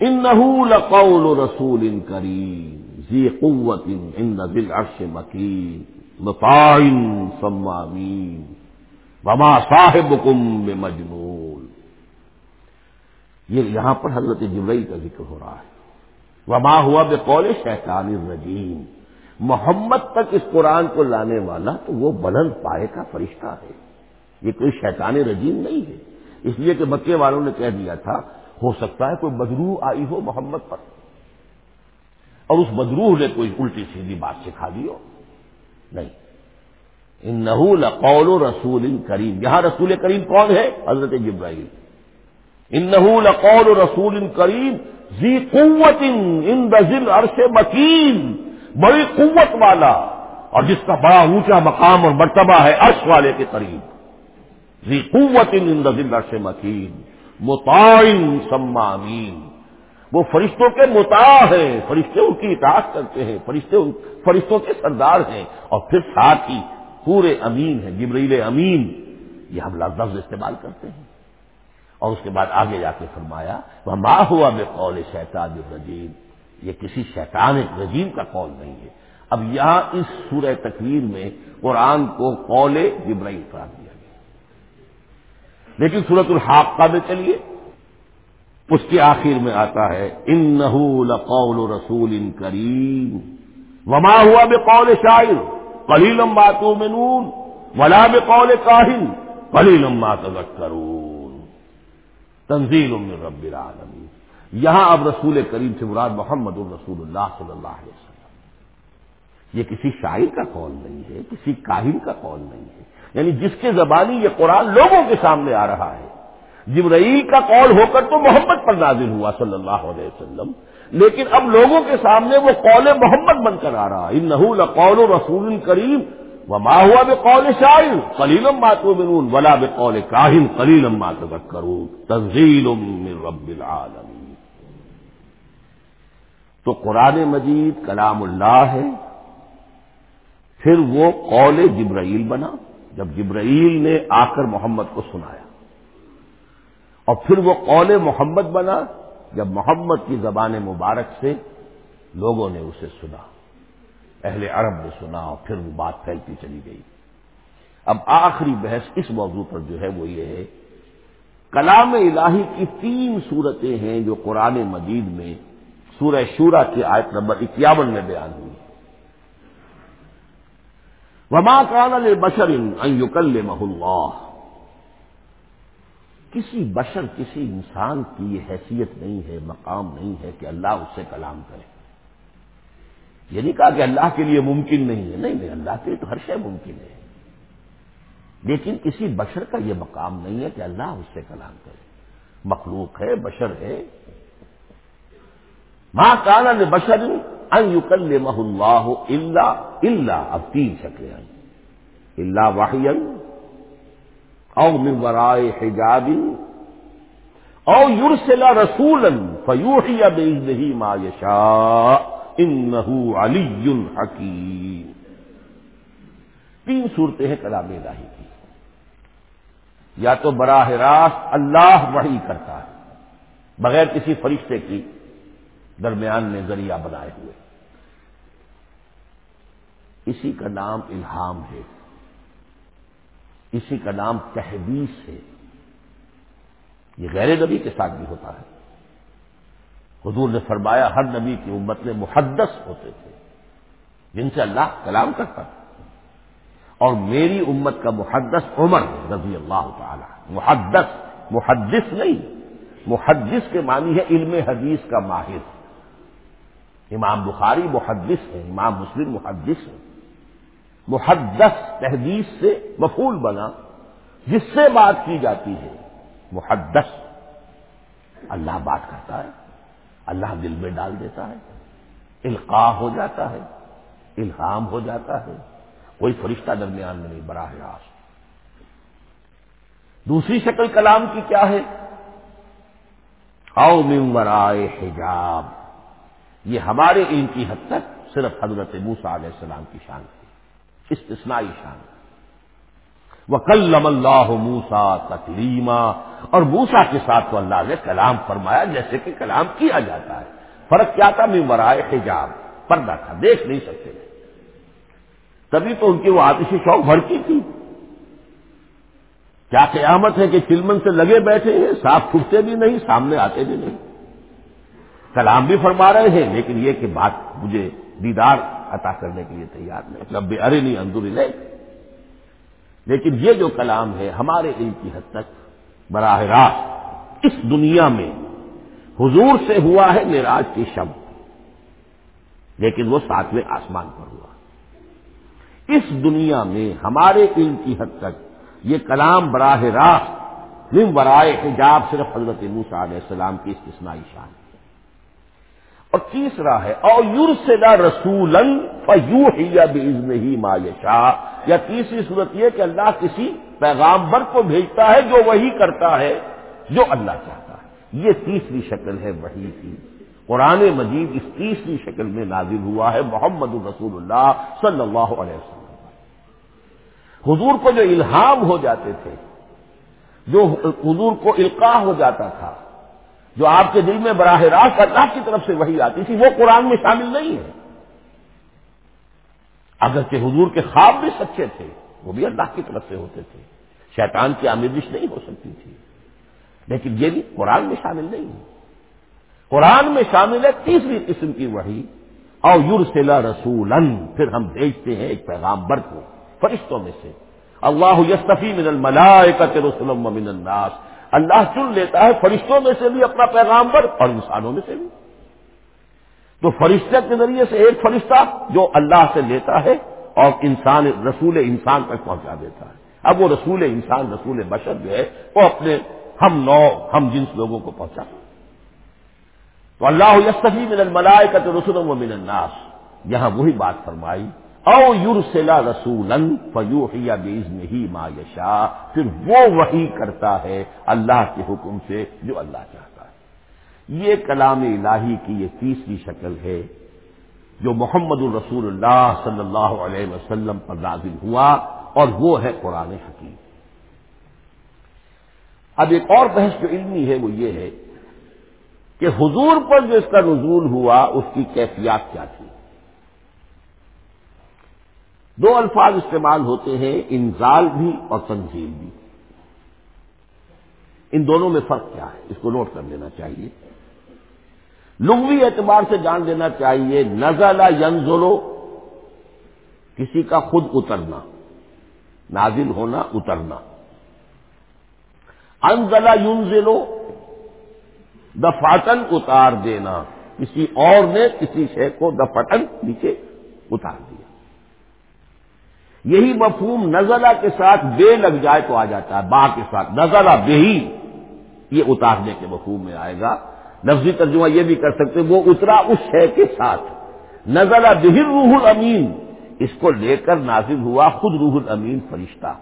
ان لقول رسول ان کریم، ذی قوت ان دل عرش مکین. مفائن سمامین وما صاحب کم یہ یہاں پر حضرت جبرئی کا ذکر ہو رہا ہے. وما ہوا بے قول شیطان الرجیم. محمد تک اس قرآن کو لانے والا تو وہ بلند پائے کا فرشتہ ہے. یہ کوئی شیطان رجیم نہیں ہے. اس لیے کہ مکے والوں نے کہہ دیا تھا، ہو سکتا ہے کوئی بدرو آئی ہو محمد پر۔ اور اس بدروح نے کوئی الٹی سیدھی بات سکھا دی ہو۔ نہیں۔ ان نحول قول و رسول ان کریم۔ یہاں رسول کریم کون ہے؟ حضرت جبرائیل۔ ان نحول قول و رسول ان کریم۔ زی قوت ان دزل عرش مکین۔ بڑی قوت والا۔ اور جس کا بڑا اونچا مقام اور مرتبہ ہے عرش والے کے قریب۔ قوت ان دزل مکین متعین سمامین. وہ فرشتوں کے متا ہیں، فرشتے ان کی اطاعت کرتے ہیں، فرشتے فرشتوں کے سردار ہیں، اور پھر ساتھ ہی پورے امین ہیں، جبریل امین. یہ ہم لفظ استعمال کرتے ہیں۔ اور اس کے بعد آگے جا کے فرمایا وہ ماں ہوا بے قول شیطان الرجیم یہ کسی شیطان رجیم کا قول نہیں ہے۔ اب یہاں اس سورہ تقریر میں قرآن کو قول جبرائیل قرار لیکن سورت الحاقہ میں چلیے۔ اس کے آخر میں آتا ہے ان نحول رسول ان کریم وما ہوا بے قول شاعر کلیلم باتوں میں نون ولا بے قول کاہن کلیلم بات کرون تنزیل من رب العالمین یہاں اب رسول کریم سے مراد محمد الرسول اللہ صلی اللہ علیہ وسلم۔ یہ کسی شاعر کا قول نہیں ہے، کسی کاہن کا قول نہیں ہے۔ یعنی جس کے زبانی یہ قرآن لوگوں کے سامنے آ رہا ہے۔ جبرائیل کا قول ہو کر تو محمد پر نازل ہوا صلی اللہ علیہ وسلم۔ لیکن اب لوگوں کے سامنے وہ قول محمد بن کر آ رہا ان نحول قول رسول کریم۔ وما ہوا بے قول شاعر کلیلم بات ولا بے قول کاہن کلیلم بات کروں تنزیل رب العالمین۔ تو قرآن مجید کلام اللہ ہے۔ پھر وہ قول جبرائیل بنا۔ جب جبرائیل نے آ کر محمد کو سنایا اور پھر وہ قول محمد بنا، جب محمد کی زبان مبارک سے لوگوں نے اسے سنا، اہل عرب نے سنا اور پھر وہ بات پھیلتی چلی گئی۔ اب آخری بحث اس موضوع پر جو ہے وہ یہ ہے، کلام الہی کی تین صورتیں ہیں جو قرآن مجید میں سورہ شورا کی آیت نمبر اکیاون میں بیان ہوئی۔ وما کان بشر یوکل اللہ کسی بشر، کسی انسان کی یہ حیثیت نہیں ہے، مقام نہیں ہے کہ اللہ اس سے کلام کرے. یہ نہیں کہا کہ اللہ کے لیے ممکن نہیں ہے. نہیں نہیں، اللہ کے لیے تو ہر شے ممکن ہے. لیکن کسی بشر کا یہ مقام نہیں ہے کہ اللہ اس سے کلام کرے. مخلوق ہے، بشر ہے. ماں کالا بشر یوکل مح اللہ اللہ اللہ اب تین شکلیں آئی اللہ واحد او مرائے حجاب او یورسلا رسول فیوحی بزدہی ما یشا ان علی حکیم تین صورتیں ہیں کلام الہی کی۔ یا تو براہ راست اللہ وحی کرتا ہے، بغیر کسی فرشتے کی۔ درمیان میں ذریعہ بنائے ہوئے۔ اسی کا نام الہام ہے۔ اسی کا نام تحدیث ہے۔ یہ غیر نبی کے ساتھ بھی ہوتا ہے۔ حضور نے فرمایا، ہر نبی کی امت میں محدث ہوتے تھے، جن سے اللہ کلام کرتا تھا۔ اور میری امت کا محدث عمر رضی اللہ تعالی محدث محدث نہیں، محدث کے معنی ہے علم حدیث کا ماہر۔ امام بخاری محدث ہے امام مسلم محدث ہے محدث تحدیث سے مفول بنا، جس سے بات کی جاتی ہے، محدث۔ اللہ بات کرتا ہے، اللہ دل میں ڈال دیتا ہے القاع ہو جاتا ہے، الہام ہو جاتا ہے۔ کوئی فرشتہ درمیان میں نہیں، براہ راست۔ دوسری شکل کلام کی کیا ہے؟ او ممبرائے حجاب۔ یہ ہمارے علم کی حد تک صرف حضرت موسا علیہ السلام کی شان تھی، استثنائی شان۔ وہ کلم اللہ موسا تکلیما اور موسا کے ساتھ تو اللہ نے کلام فرمایا، جیسے کہ کلام کیا جاتا ہے۔ فرق کیا تھا؟ ممبرائے حجاب۔ پردہ تھا، دیکھ نہیں سکتے۔ تبھی تو ان کی وہ آتشی شوق بھڑکی تھی۔ کیا قیامت ہے کہ چلمن سے لگے بیٹھے ہیں؟ صاف چھٹتے بھی نہیں، سامنے آتے بھی نہیں۔ کلام بھی فرما رہے ہیں، لیکن یہ کہ بات مجھے دیدار عطا کرنے کے لیے تیار نہیں۔ مطلب ارے نہیں اندر لے لیکن یہ جو کلام ہے، ہمارے علم کی حد تک براہ راست اس دنیا میں حضور سے ہوا ہے میراج کی شب۔ لیکن وہ ساتویں آسمان پر ہوا۔ اس دنیا میں ہمارے علم کی حد تک یہ کلام براہ راست نم برائے حجاب صرف حضرت موسا علیہ السلام کی استثنائی شان۔ ہے اور تیسرا ہے، او یور سے نہ رسولن ہی ما یشا یا تیسری صورت یہ کہ اللہ کسی پیغامبر کو بھیجتا ہے جو وہی کرتا ہے، جو اللہ چاہتا ہے۔ یہ تیسری شکل ہے وہی کی۔ قرآن مجید اس تیسری شکل میں نازل ہوا ہے، محمد الرسول اللہ صلی اللہ علیہ وسلم۔ حضور کو جو الہام ہو جاتے تھے، جو حضور کو القاع ہو جاتا تھا جو آپ کے دل میں براہ راست اللہ کی طرف سے وہی آتی تھی، وہ قرآن میں شامل نہیں ہے۔ اگرچہ حضور کے خواب بھی سچے تھے، وہ بھی اللہ کی طرف سے ہوتے تھے۔ شیطان کی آمیزش نہیں ہو سکتی تھی۔ لیکن یہ بھی قرآن میں شامل نہیں ہے۔ قرآن میں شامل ہے تیسری قسم کی وہی اور یور سلا رسول پھر ہم بھیجتے ہیں ایک پیغام بر کو، فرشتوں میں سے۔ اللہ یستفی من الملائکت رسولم من الناس۔ اللہ چن لیتا ہے فرشتوں میں سے بھی، اپنا پیغامبر اور انسانوں میں سے بھی۔ تو فرشتے کے ذریعے سے ایک فرشتہ جو اللہ سے لیتا ہے اور انسان، رسول انسان تک پہنچا دیتا ہے۔ اب وہ رسول انسان، رسول بشر جو ہے، وہ اپنے ہم نو، ہم جنس لوگوں کو پہنچا۔ تو اللہ یستفی من الملائکت رسولم من الناس۔ یہاں وہی بات فرمائی۔ او یورسلا رسول فیوحیا بیز ہی ما یشا پھر وہ وہی کرتا ہے اللہ کے حکم سے جو اللہ چاہتا ہے۔ یہ کلام الہی کی یہ تیسری شکل ہے جو محمد الرسول اللہ صلی اللہ علیہ وسلم پر نازل ہوا اور وہ ہے قرآن حکیم۔ اب ایک اور بحث جو علمی ہے وہ یہ ہے کہ حضور پر جو اس کا نزول ہوا اس کی کیفیات کیا تھی؟ دو الفاظ استعمال ہوتے ہیں، انزال بھی اور تنظیم بھی۔ ان دونوں میں فرق کیا ہے؟ اس کو نوٹ کر لینا چاہیے۔ لغوی اعتبار سے جان لینا چاہیے نزلہ ینزلو کسی کا خود اترنا، نازل ہونا، اترنا۔ انزلہ ینزلو دفاتن اتار دینا۔ کسی اور نے کسی شے کو دفتن نیچے اتار دیا۔ یہی مفہوم نزلہ کے ساتھ بے لگ جائے تو آ جاتا ہے، با کے ساتھ۔ نزلہ بے ہی یہ اتارنے کے مفہوم میں آئے گا۔ لفظی ترجمہ یہ بھی کر سکتے وہ اترا اس شے کے ساتھ۔ نزلہ بہر روح الامین۔ اس کو لے کر نازل ہوا خود روح الامین فرشتہ۔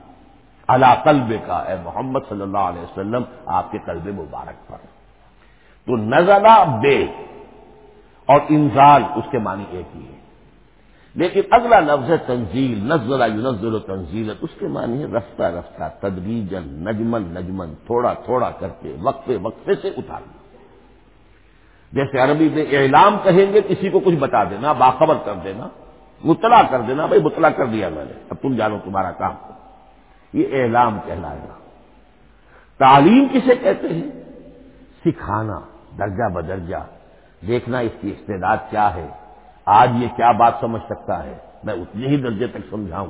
اللہ قلب کا، اے محمد صلی اللہ علیہ وسلم، آپ کے قلب مبارک پر۔ تو نزلہ بے اور انزال اس کے معنی ایک ہی ہے لیکن اگلا لفظ ہے تنزیل نزلہ یونزل و تنزیل اس کے معنی ہے رفتہ رفتہ تدریجن نجمن نجمن تھوڑا تھوڑا کر کے وقفے وقفے سے اتارنا جیسے عربی میں اعلام کہیں گے، کسی کو کچھ بتا دینا، باخبر کر دینا، مطلع کر دینا، بھائی مطلع کر دیا میں نے، اب تم جانو تمہارا کام۔ یہ اعلام کہلائے گا تعلیم کسے کہتے ہیں؟ سکھانا، درجہ بدرجہ، دیکھنا اس کی استعداد کیا ہے۔ آج یہ کیا بات سمجھ سکتا ہے؟ میں اتنے ہی درجے تک سمجھاؤں۔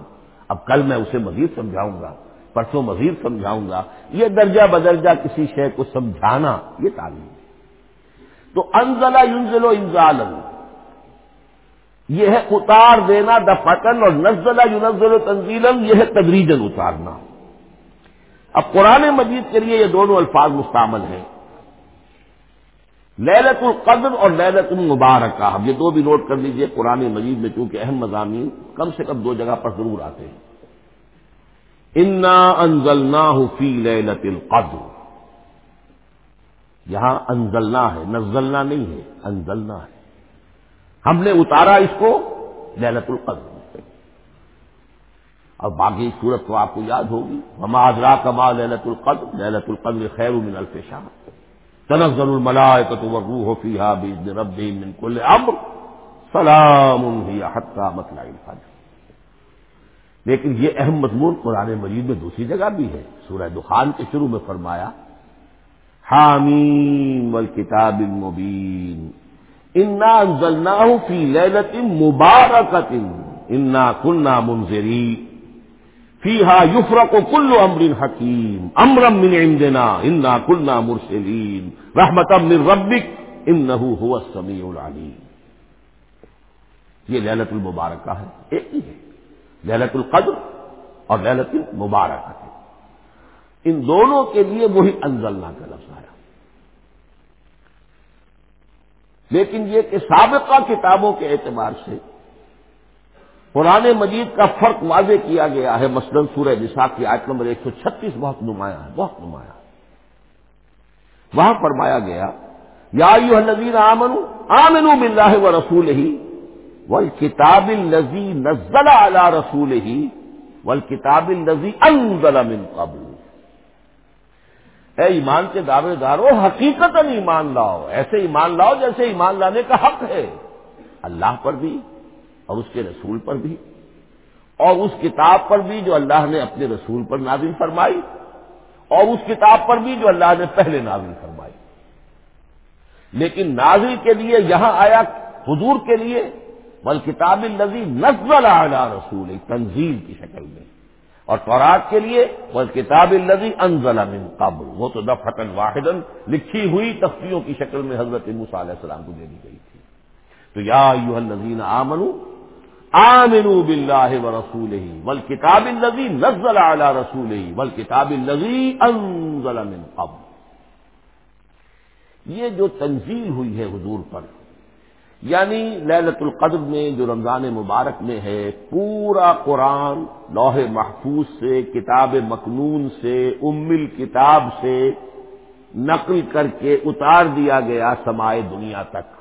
اب کل میں اسے مزید سمجھاؤں گا، پرسوں مزید سمجھاؤں گا۔ یہ درجہ بدرجہ کسی شے کو سمجھانا یہ تعلیم ہے۔ تو انزلہ ینزل و انزال۔ یہ ہے اتار دینا دفتن اور نزلہ یونزل و تنزیلم یہ ہے تدریجن اتارنا۔ اب قرآن مجید کے لیے یہ دونوں الفاظ مستعمل ہیں۔ للت القدر اور للت المبارک کا یہ دو بھی نوٹ کر لیجیے، قرآن مجید میں چونکہ اہم مضامین کم سے کم دو جگہ پر ضرور آتے ہیں۔ انا انزلنا فی للت القدر۔ یہاں انزلنا ہے، نزلنا نہیں ہے، انزلنا ہے۔ ہم نے اتارا اس کو للت القدر۔ اور باقی صورت تو آپ کو یاد ہوگی۔ ہما ادرا کما للت القدر؟ للت القدر خیر من الفشاہ تنزل الملائکت والروح فیہا بیزن ربهم من کل امر سلام ہی حتی مطلع الفجر۔ لیکن یہ اہم مضمون قرآن مجید میں دوسری جگہ بھی ہے۔ سورہ دخان کے شروع میں فرمایا، حامیم والکتاب المبین، انا انزلناہ فی لیلت مبارکت انا کننا منذرین۔ فیحا یفرق کل امر حکیم. امرم من عندنا، انا کلنا مرسلین. رحمت من ربک انه هو السمیع العلیم. یہ للت المبارکہ ہے، ایک ہی ہے. للت القدر اور للت المبارکہ ہے. ان دونوں کے لیے وہی انزلنا کا لفظ آیا. لیکن یہ کہ سابقہ کتابوں کے اعتبار سے قرآن مجید کا فرق واضح کیا گیا ہے مثلاً سورہ نساء کی آیت نمبر ایک سو چھتیس بہت نمایاں ہے، بہت نمایاں۔ وہاں فرمایا گیا، یا نذیر آمن آمن بلّہ و رسول ہی ول کتاب الزی نزل اعلی رسول ہی ول کتاب الزی انزل من قبل۔ اے ایمان کے دعوے دارو حقیقت ایمان لاؤ، ایسے ایمان لاؤ جیسے ایمان لانے کا حق ہے۔ اللہ پر بھی اور اس کے رسول پر بھی اور اس کتاب پر بھی جو اللہ نے اپنے رسول پر نازل فرمائی اور اس کتاب پر بھی جو اللہ نے پہلے نازل فرمائی۔ لیکن نازل کے لیے یہاں آیا حضور کے لیے، بل کتاب النزی نزل اعلی رسول تنظیم کی شکل میں۔ اور تورات کے لیے، بل کتاب النزی انزل من قبل، وہ تو دفتن واحد لکھی ہوئی تختیوں کی شکل میں حضرت علیہ السلام کو دے دی گئی تھی۔ تو یا یو النزین آمنو آمنو باللہ و رسول ہی ول کتاب الزی نزل اعلی رسول ہی ول کتاب الزی انزل من قبل۔ یہ جو تنزیل ہوئی ہے حضور پر یعنی للت القدر میں جو رمضان مبارک میں ہے، پورا قرآن لوح محفوظ سے، کتاب مقنون سے امل کتاب سے نقل کر کے اتار دیا گیا سمائے دنیا تک۔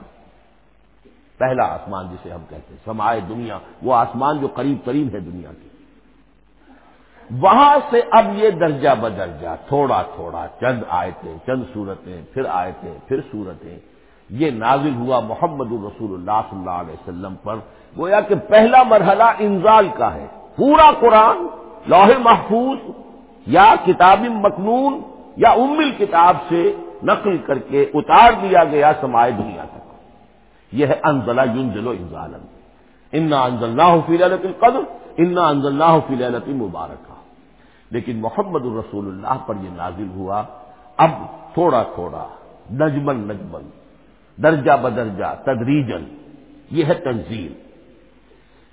پہلا آسمان جسے ہم کہتے ہیں، سمائے دنیا، وہ آسمان جو قریب قریب ہے دنیا کی وہاں سے اب یہ درجہ بدرجہ، تھوڑا تھوڑا، چند آیتیں، چند صورتیں پھر آیتیں، پھر صورتیں یہ نازل ہوا محمد الرسول اللہ صلی اللہ علیہ وسلم پر۔ گویا کہ پہلا مرحلہ انزال کا ہے۔ پورا قرآن، لوح محفوظ، یا کتاب مقنون یا امل کتاب سے نقل کر کے اتار دیا گیا سمائے دنیا تک یہ ہے انزلہ یون جلو انزالم انا انزل اللہ فی للت القدر، انا انزل اللہ فی للت مبارکہ۔ لیکن محمد الرسول اللہ پر یہ نازل ہوا۔ اب تھوڑا تھوڑا نجمن نجمن درجہ بدرجہ تدریجن یہ ہے تنزیل۔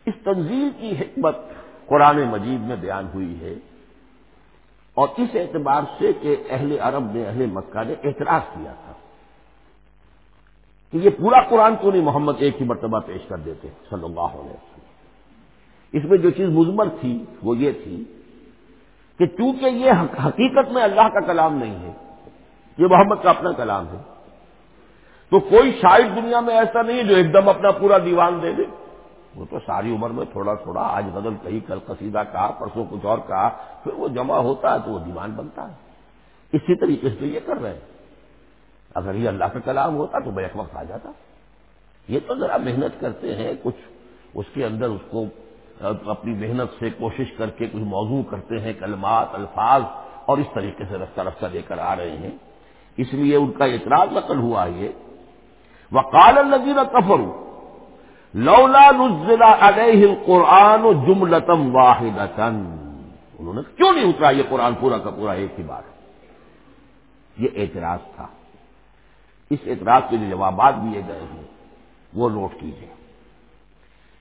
اس تنزیل کی حکمت قرآن مجید میں بیان ہوئی ہے۔ اور اس اعتبار سے کہ اہل عرب نے، اہل مکہ نے اعتراض کیا تھا۔ کہ یہ پورا قرآن کیوں نہیں، محمد ایک ہی مرتبہ پیش کر دیتے صلی اللہ علیہ وسلم۔ اس میں جو چیز مزمر تھی، وہ یہ تھی کہ چونکہ یہ حقیقت میں اللہ کا کلام نہیں ہے، یہ محمد کا اپنا کلام ہے، تو کوئی شاعر دنیا میں ایسا نہیں ہے جو ایک دم اپنا پورا دیوان دے دے۔ وہ تو ساری عمر میں تھوڑا تھوڑا آج بدل کہیں کل قصیدہ کہا، پرسوں کچھ اور کہا، پھر وہ جمع ہوتا ہے تو وہ دیوان بنتا ہے۔ اسی طریقے سے یہ کر رہے ہیں۔ اگر یہ اللہ کا کلام ہوتا تو بیک وقت آ جاتا۔ یہ تو ذرا محنت کرتے ہیں، کچھ اس کے اندر اس کو اپنی محنت سے کوشش کر کے کچھ موضوع کرتے ہیں، کلمات، الفاظ اور اس طریقے سے رفتہ رفتہ لے کر آ رہے ہیں۔ اس لیے ان کا اعتراض نقل ہوا یہ۔ وقال النزیر کفر لولا نزل علیہ القرآن جملتم واحد انہوں نے کیوں نہیں اترا یہ قرآن پورا کا پورا ایک ہی بار؟ یہ اعتراض تھا۔ اس اعتراض کے جو جوابات دیے گئے ہیں وہ نوٹ کیجیے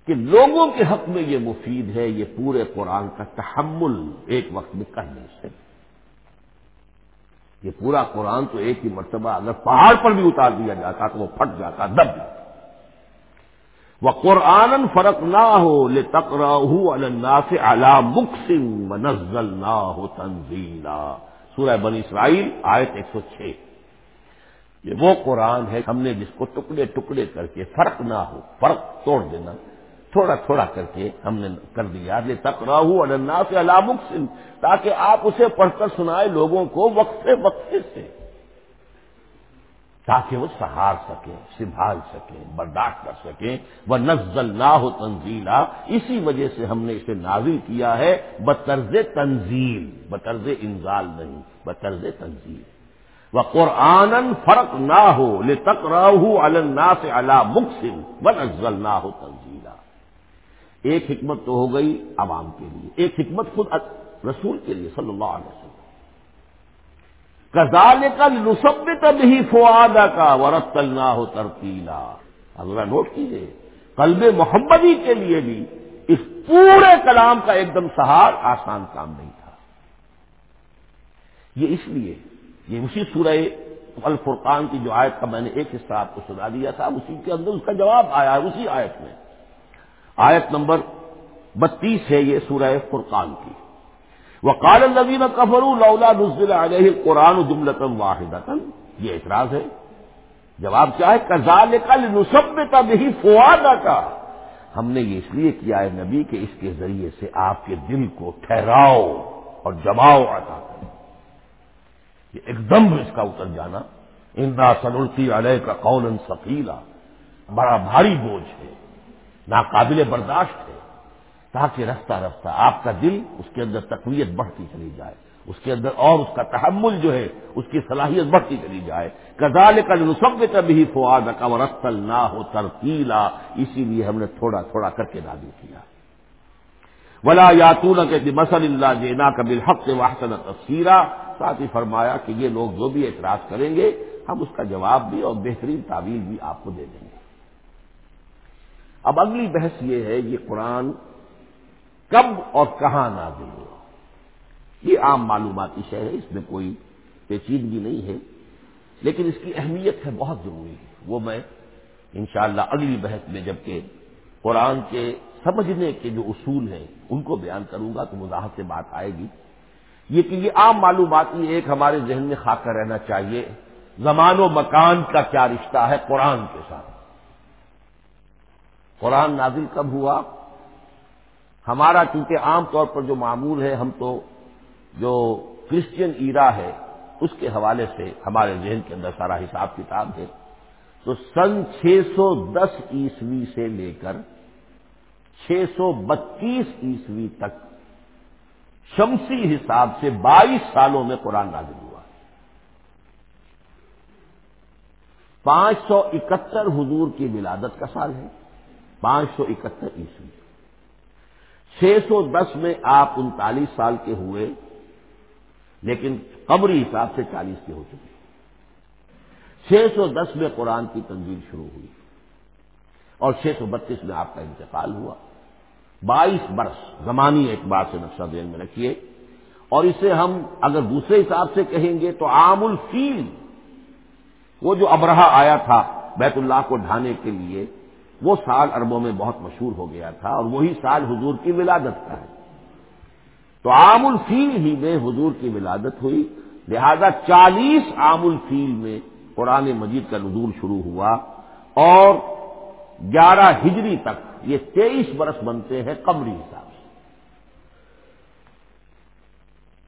کہ لوگوں کے حق میں یہ مفید ہے، یہ پورے قرآن کا تحمل ایک وقت میں کرنے سے۔ یہ پورا قرآن تو ایک ہی مرتبہ اگر پہاڑ پر بھی اتار دیا جاتا تو وہ پھٹ جاتا، دب جاتا۔ وہ قرآن فرق نہ ہو لے تکرا اللہ سے الا مکسم نزل نہ ہو تنزیلا۔ سورہ بنی اسرائیل، آیت ایک سو چھ۔ یہ وہ قرآن ہے، ہم نے جس کو ٹکڑے ٹکڑے کر کے، فرق نہ ہو، فرق توڑ دینا، تھوڑا تھوڑا کر کے ہم نے کر دیا۔ یہ تک راہو اور سے علامک تاکہ آپ اسے پڑھ کر سنائے لوگوں کو وقفے وقفے سے۔ تاکہ وہ سہار سکیں، سنبھال سکیں، برداشت کر سکیں۔ وہ نزل نہ ہو تنزیلا اسی وجہ سے ہم نے اسے نازل کیا ہے۔ بطرز تنزیل، بطرز انزال نہیں، بطرز تنزیل۔ وہ قرآن فرق نہ ہو لے تک راہو النا سے اللہ مکسن و نزل نہ ہو تنزیلا۔ ایک حکمت تو ہو گئی عوام کے لیے، ایک حکمت خود رسول کے لیے صلی اللہ علیہ وسلم۔ کزال کا نصبت بھی فوادہ کا ورت نہ ہو ترتیلا۔ اگر نوٹ کیجیے قلب محمدی کے لیے بھی اس پورے کلام کا ایک دم سہار آسان کام نہیں تھا۔ یہ اس لیے یہ اسی سورہ الفرقان کی جو آیت کا میں نے ایک حصہ آپ کو سنا دیا تھا اسی کے اندر اس کا جواب آیا ہے اسی آیت میں۔ آیت نمبر بتیس ہے یہ سورہ فرقان کی۔ وہ کال النبین لولا نزل علیہ قرآن جملت واحد یہ اعتراض ہے۔ جواب کیا ہے؟ کزال کل نصب کا بھی فوادہ کا ہم نے یہ اس لیے کیا ہے نبی، کہ اس کے ذریعے سے آپ کے دل کو ٹھہراؤ اور جماؤ آتا کرے یہ ایک دم اس کا اتر جانا۔ اندا سنلتی علیہ کا قول سکیلا بڑا بھاری بوجھ ہے، ناقابل برداشت ہے، تاکہ رفتہ رفتہ آپ کا دل اس کے اندر تقویت بڑھتی چلی جائے۔ اس کے اندر اور اس کا تحمل جو ہے، اس کی صلاحیت بڑھتی چلی جائے۔ کزال کا نصب کبھی فواد کا رستل نہ ہو ترتیلا اسی لیے ہم نے تھوڑا تھوڑا کر کے نادی کیا۔ ولا یاتون کے مسل اللہ جینا کبھی حق سے واحسن تفصیرہ ساتھ ہی فرمایا کہ یہ لوگ جو بھی اعتراض کریں گے، ہم اس کا جواب بھی اور بہترین تعویل بھی آپ کو دے دیں گے۔ اب اگلی بحث یہ ہے، یہ قرآن کب اور کہاں نازل ہوا؟ یہ عام معلوماتی شہر ہے، اس میں کوئی پیچیدگی نہیں ہے، لیکن اس کی اہمیت ہے بہت ضروری ہے۔ وہ میں انشاءاللہ اگلی بحث میں جبکہ قرآن کے سمجھنے کے جو اصول ہیں، ان کو بیان کروں گا تو مزاحت سے بات آئے گی۔ یہ کہ یہ عام معلوماتی ایک ہمارے ذہن میں خاکہ رہنا چاہیے۔ زمان و مکان کا کیا رشتہ ہے قرآن کے ساتھ؟ قرآن نازل کب ہوا؟ ہمارا چونکہ عام طور پر جو معمول ہے، ہم تو جو کرسچین ایرا ہے، اس کے حوالے سے ہمارے ذہن کے اندر سارا حساب کتاب ہے۔ تو سن چھ سو دس عیسوی سے لے کر چھ سو بتیس عیسوی تک شمسی حساب سے بائیس سالوں میں قرآن نازل ہوا۔ پانچ سو اکہتر حضور کی ولادت کا سال ہے، پانچ سو اکہتر عیسوی۔ چھ سو دس میں آپ انتالیس سال کے ہوئے، لیکن قبری حساب سے چالیس کے ہو چکے۔ چھ سو دس میں قرآن کی تنظیم شروع ہوئی اور چھ سو بتیس میں آپ کا انتقال ہوا۔ بائیس برس زمانی اعتبار سے نقشہ دین میں رکھیے۔ اور اسے ہم اگر دوسرے حساب سے کہیں گے تو عام الفیل، وہ جو ابرہا آیا تھا بیت اللہ کو ڈھانے کے لیے، وہ سال اربوں میں بہت مشہور ہو گیا تھا اور وہی سال حضور کی ولادت کا ہے۔ تو عام الفیل ہی میں حضور کی ولادت ہوئی، لہذا چالیس عام الفیل میں قرآن مجید کا نزول شروع ہوا۔ اور گیارہ ہجری تک یہ تیئیس برس بنتے ہیں قبری حساب سے۔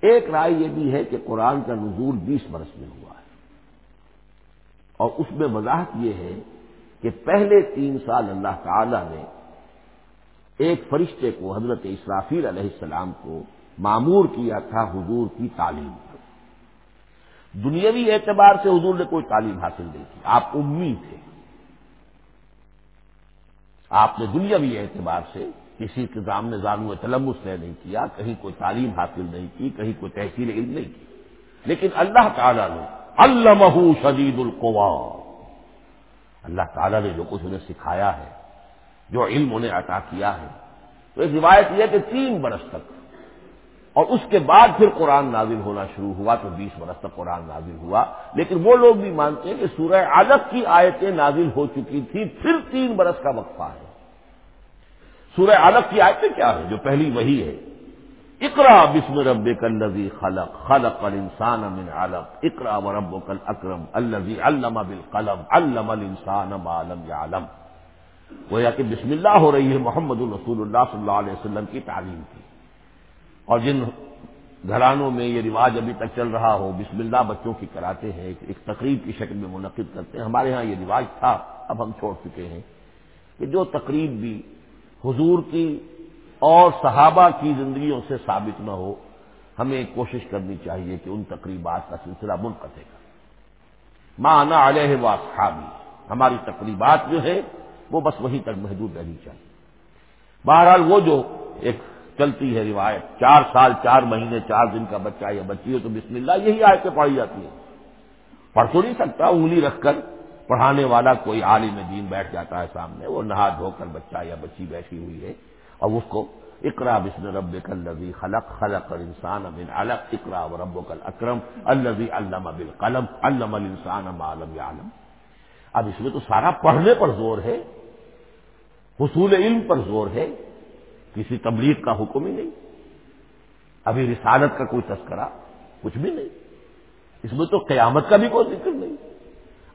ایک رائے یہ بھی ہے کہ قرآن کا نزول بیس برس میں ہوا ہے۔ اور اس میں وضاحت یہ ہے کہ پہلے تین سال اللہ تعالی نے ایک فرشتے کو حضرت اسرافیل علیہ السلام کو معمور کیا تھا حضور کی تعلیم پر۔ دنیاوی اعتبار سے حضور نے کوئی تعلیم حاصل نہیں کی۔ آپ امی تھے آپ نے دنیاوی اعتبار سے کسی کے سامنے زانو تلمس نے نہیں کیا، کہیں کوئی تعلیم حاصل نہیں کی، کہیں کوئی تحصیل علم نہیں کی۔ لیکن اللہ تعالیٰ نے اللہ شدید القوا۔ اللہ تعالیٰ نے جو کچھ انہیں سکھایا ہے، جو علم انہیں عطا کیا ہے۔ تو ایک روایت یہ کہ تین برس تک، اور اس کے بعد پھر قرآن نازل ہونا شروع ہوا، تو بیس برس تک قرآن نازل ہوا۔ لیکن وہ لوگ بھی مانتے ہیں کہ سورہ عالق کی آیتیں نازل ہو چکی تھی پھر تین برس کا وقفہ ہے۔ سورہ عالق کی آیتیں کیا ہے جو پہلی وہی ہے۔ اقرا بسم رب کل خلق خلق الانسان من علق۔ اقرا و رب کل اکرم الزی علم بال قلم علم الانسان ما لم يعلم۔ گویا کہ بسم اللہ ہو رہی ہے محمد الرسول اللہ صلی اللہ علیہ وسلم کی تعلیم کی۔ اور جن گھرانوں میں یہ رواج ابھی تک چل رہا ہو، بسم اللہ بچوں کی کراتے ہیں ایک تقریب کی شکل میں منعقد کرتے ہیں۔ ہمارے ہاں یہ رواج تھا، اب ہم چھوڑ چکے ہیں کہ جو تقریب بھی حضور کی اور صحابہ کی زندگیوں سے ثابت نہ ہو، ہمیں کوشش کرنی چاہیے کہ ان تقریبات کا سلسلہ منقطع کر مانا علیہ و صحابی ہماری تقریبات جو ہے وہ بس وہیں تک محدود رہنی چاہیے۔ بہرحال وہ جو ایک چلتی ہے روایت، چار سال، چار مہینے، چار دن کا بچہ یا بچی ہو تو بسم اللہ یہی آیتیں پڑھی جاتی ہیں۔ پڑھ تو نہیں سکتا، انگلی رکھ کر پڑھانے والا کوئی عالم دین بیٹھ جاتا ہے سامنے، وہ نہا دھو کر بچہ یا بچی بیٹھی ہوئی ہے، اور اس کو اقرا بسم رب کل خلق خلق اور انسان ابن اقرا و رب کل اکرم علم ابل قلم علم الانسان عالم عالم اب اس میں تو سارا پڑھنے پر زور ہے، حصول علم پر زور ہے، کسی تبلیغ کا حکم ہی نہیں۔ ابھی رسالت کا کوئی تذکرہ کچھ بھی نہیں۔ اس میں تو قیامت کا بھی کوئی ذکر نہیں۔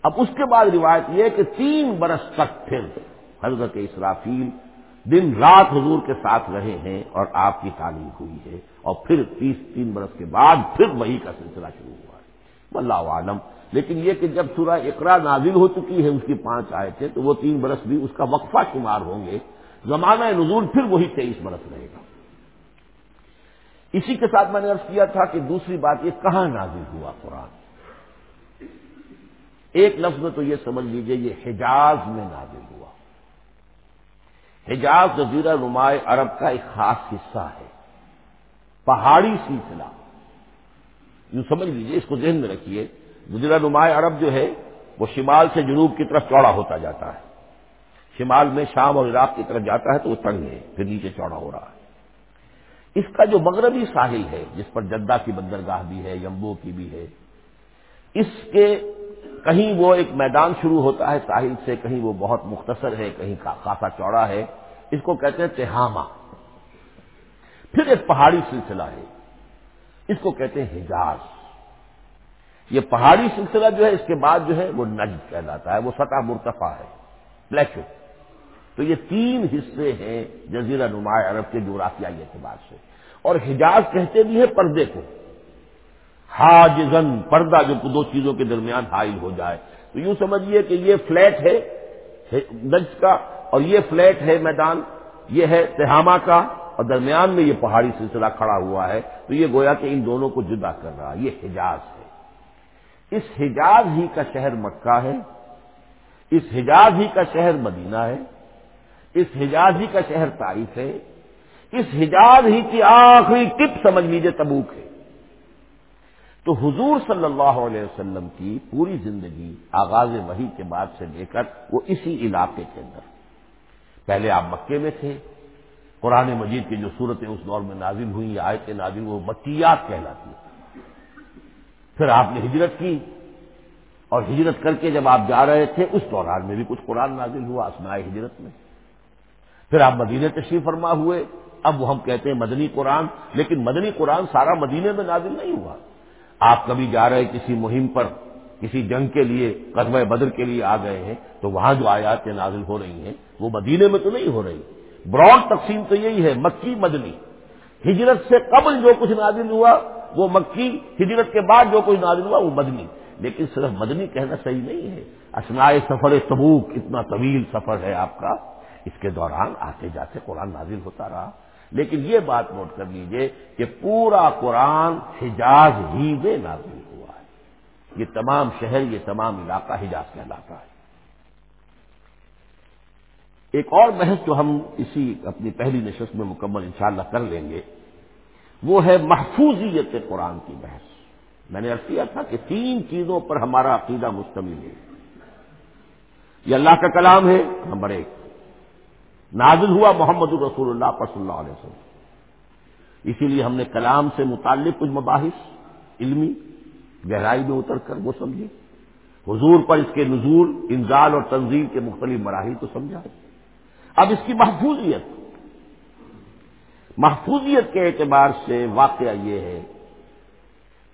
اب اس کے بعد روایت یہ کہ تین برس تک پھر حضرت اسرافیل دن رات حضور کے ساتھ رہے ہیں اور آپ کی تعلیم ہوئی ہے اور پھر تیس تین برس کے بعد پھر وہی کا سلسلہ شروع ہوا ہے۔ اللہ عالم۔ لیکن یہ کہ جب سورہ اقرا نازل ہو چکی ہے، اس کی پانچ آئے تھے تو وہ تین برس بھی اس کا وقفہ شمار ہوں گے۔ زمانہ نزول پھر وہی تیئیس برس رہے گا۔ اسی کے ساتھ میں نے عرض کیا تھا کہ دوسری بات یہ کہاں نازل ہوا قرآن؟ ایک لفظ میں تو یہ سمجھ لیجیے، یہ حجاز میں نازل ہوا۔ حجاز جزیرہ نمائے عرب کا ایک خاص حصہ ہے۔ پہاڑی سلسلہ۔ یوں سمجھ لیجیے، اس کو ذہن میں رکھیے۔ جزیرہ نمائے عرب جو ہے، وہ شمال سے جنوب کی طرف چوڑا ہوتا جاتا ہے۔ شمال میں شام اور عراق کی طرف جاتا ہے تو وہ تنگ ہے، پھر نیچے چوڑا ہو رہا ہے۔ اس کا جو مغربی ساحل ہے، جس پر جدہ کی بندرگاہ بھی ہے، یمبو کی بھی ہے، اس کے کہیں وہ ایک میدان شروع ہوتا ہے ساحل سے، کہیں وہ بہت مختصر ہے، کہیں خاصا چوڑا ہے۔ اس کو کہتے ہیں تہامہ۔ پھر ایک پہاڑی سلسلہ ہے۔ اس کو کہتے ہیں حجاز۔ یہ پہاڑی سلسلہ جو ہے، اس کے بعد جو ہے، وہ نج کہلاتا ہے، وہ سطح مرتفع ہے پلیچو تو یہ تین حصے ہیں جزیرہ نمایاں عرب کے جغرافیائی اعتبار سے۔ اور حجاز کہتے بھی ہیں پردے کو۔ حاجزن پردہ جو دو چیزوں کے درمیان حائل ہو جائے۔ تو یوں سمجھیے کہ یہ فلیٹ ہے گنج کا، اور یہ فلیٹ ہے میدان، یہ ہے تہامہ کا، اور درمیان میں یہ پہاڑی سلسلہ کھڑا ہوا ہے۔ تو یہ گویا کہ ان دونوں کو جدا کر رہا ہے، یہ حجاز ہے۔ اس حجاز ہی کا شہر مکہ ہے، اس حجاز ہی کا شہر مدینہ ہے، اس حجاز ہی کا شہر تعریف ہے، اس حجاز ہی کی آخری ٹپ سمجھ لیجیے تبوک ہے۔ تو حضور صلی اللہ علیہ وسلم کی پوری زندگی آغاز وحی کے بعد سے لے کر وہ اسی علاقے کے اندر۔ پہلے آپ مکے میں تھے۔ قرآن مجید کی جو صورتیں اس دور میں نازل ہوئی آئے نازل وہ مکیات کہلاتی پھر آپ نے ہجرت کی اور ہجرت کر کے جب آپ جا رہے تھے، اس دوران میں بھی کچھ قرآن نازل ہوا اسمائے ہجرت میں۔ پھر آپ مدینہ تشریف فرما ہوئے۔ اب وہ ہم کہتے ہیں مدنی قرآن، لیکن مدنی قرآن سارا مدینے میں نازل نہیں ہوا۔ آپ کبھی جا رہے کسی مہم پر، کسی جنگ کے لیے قدم بدر کے لیے آ گئے ہیں، تو وہاں جو آیات نازل ہو رہی ہیں، وہ مدینے میں تو نہیں ہو رہی۔ براڈ تقسیم تو یہی ہے، مکی مدنی۔ ہجرت سے قبل جو کچھ نازل ہوا، وہ مکی، ہجرت کے بعد جو کچھ نازل ہوا، وہ مدنی۔ لیکن صرف مدنی کہنا صحیح نہیں ہے۔ اسنائے سفر تبوک، اتنا طویل سفر ہے آپ کا۔ اس کے دوران آتے جاتے قرآن نازل ہوتا رہا۔ لیکن یہ بات نوٹ کر لیجیے کہ پورا قرآن حجاز ہی میں نازل ہوا ہے۔ یہ تمام شہر، یہ تمام علاقہ حجاز کہلاتا ہے۔ ایک اور بحث جو ہم اسی اپنی پہلی نشست میں مکمل انشاءاللہ کر لیں گے، وہ ہے محفوظیت قرآن کی بحث۔ میں نے ارض کیا تھا کہ تین چیزوں پر ہمارا عقیدہ مشتمل ہے۔ یہ اللہ کا کلام ہے، نمبر ایک۔ نازل ہوا محمد الرسول اللہ پر صلی اللہ علیہ وسلم۔ اسی لیے ہم نے کلام سے متعلق کچھ مباحث، علمی، گہرائی میں اتر کر وہ سمجھی حضور پر اس کے نزول، انزال اور تنظیم کے مختلف مراحل کو سمجھا۔ اب اس کی محفوظیت۔ محفوظیت کے اعتبار سے واقعہ یہ ہے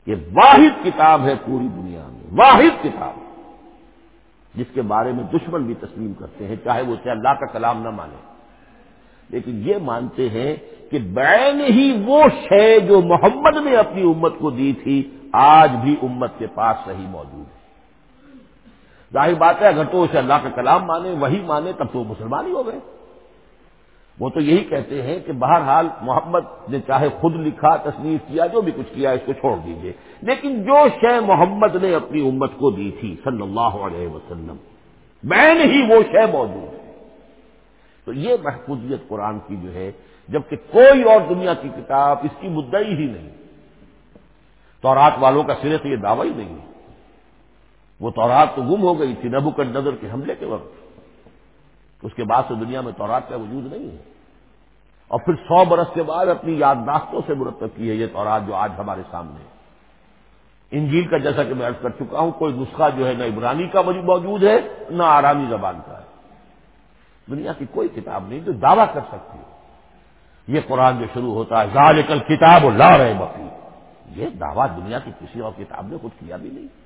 کہ واحد کتاب ہے پوری دنیا میں۔ واحد کتاب۔ جس کے بارے میں دشمن بھی تسلیم کرتے ہیں، چاہے وہ اسے اللہ کا کلام نہ مانے۔ لیکن یہ مانتے ہیں کہ بین ہی وہ شے جو محمد نے اپنی امت کو دی تھی، آج بھی امت کے پاس صحیح موجود ہے۔ ظاہر بات ہے، اگر تو اسے اللہ کا کلام مانے، وہی مانے، تب تو مسلمان ہی ہو گئے۔ وہ تو یہی کہتے ہیں کہ بہرحال محمد نے چاہے خود لکھا، تصنیف کیا، جو بھی کچھ کیا، اس کو چھوڑ دیجیے۔ لیکن جو شے محمد نے اپنی امت کو دی تھی، صلی اللہ علیہ وسلم، میں ہی وہ شے موجود ہے۔ تو یہ محفوظیت قرآن کی جو ہے، جبکہ کوئی اور دنیا کی کتاب اس کی مدعی ہی نہیں۔ تورات والوں کا سرے سے یہ دعوی ہی نہیں وہ تورات تو گم ہو گئی تھی نبو نظر کے حملے کے وقت۔ اس کے بعد سے دنیا میں تورات کا وجود نہیں ہے۔ اور پھر سو برس کے بعد اپنی یادداشتوں سے مرتب کی ہے یہ تورات جو آج ہمارے سامنے ہے۔ انجیل کا جیسا کہ میں ارد کر چکا ہوں، کوئی نسخہ جو ہے نہ عبرانی کا موجود ہے، نہ آرامی زبان کا ہے۔ دنیا کی کوئی کتاب نہیں جو دعویٰ کر سکتی ہے۔ یہ قرآن جو شروع ہوتا ہے زال کل کتاب لا رہے بقی یہ دعویٰ دنیا کی کسی اور کتاب نے کچھ کیا بھی نہیں۔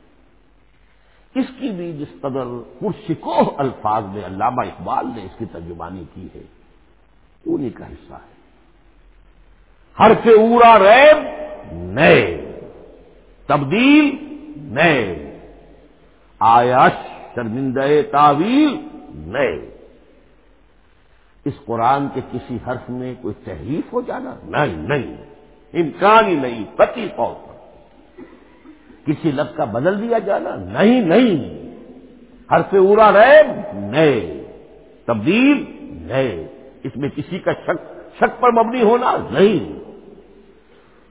اس کی بھی جس قدر پرشکوہ الفاظ میں علامہ اقبال نے اس کی ترجمانی کی ہے انہیں کا حصہ ہے۔ ہر سے اورا ریب نئے، تبدیل نئے۔ آیاش شرمندہ تعویل نئے۔ اس قرآن کے کسی حرف میں کوئی تحریف ہو جانا؟ نہیں نہیں۔ امکان ہی نہیں، پتی طور کسی لفظ کا بدل دیا جانا نہیں نہیں۔ ہر سے اڑا رہے، نئے۔ تبدیل، نئے۔ اس میں کسی کا شک شک پر مبنی ہونا نہیں۔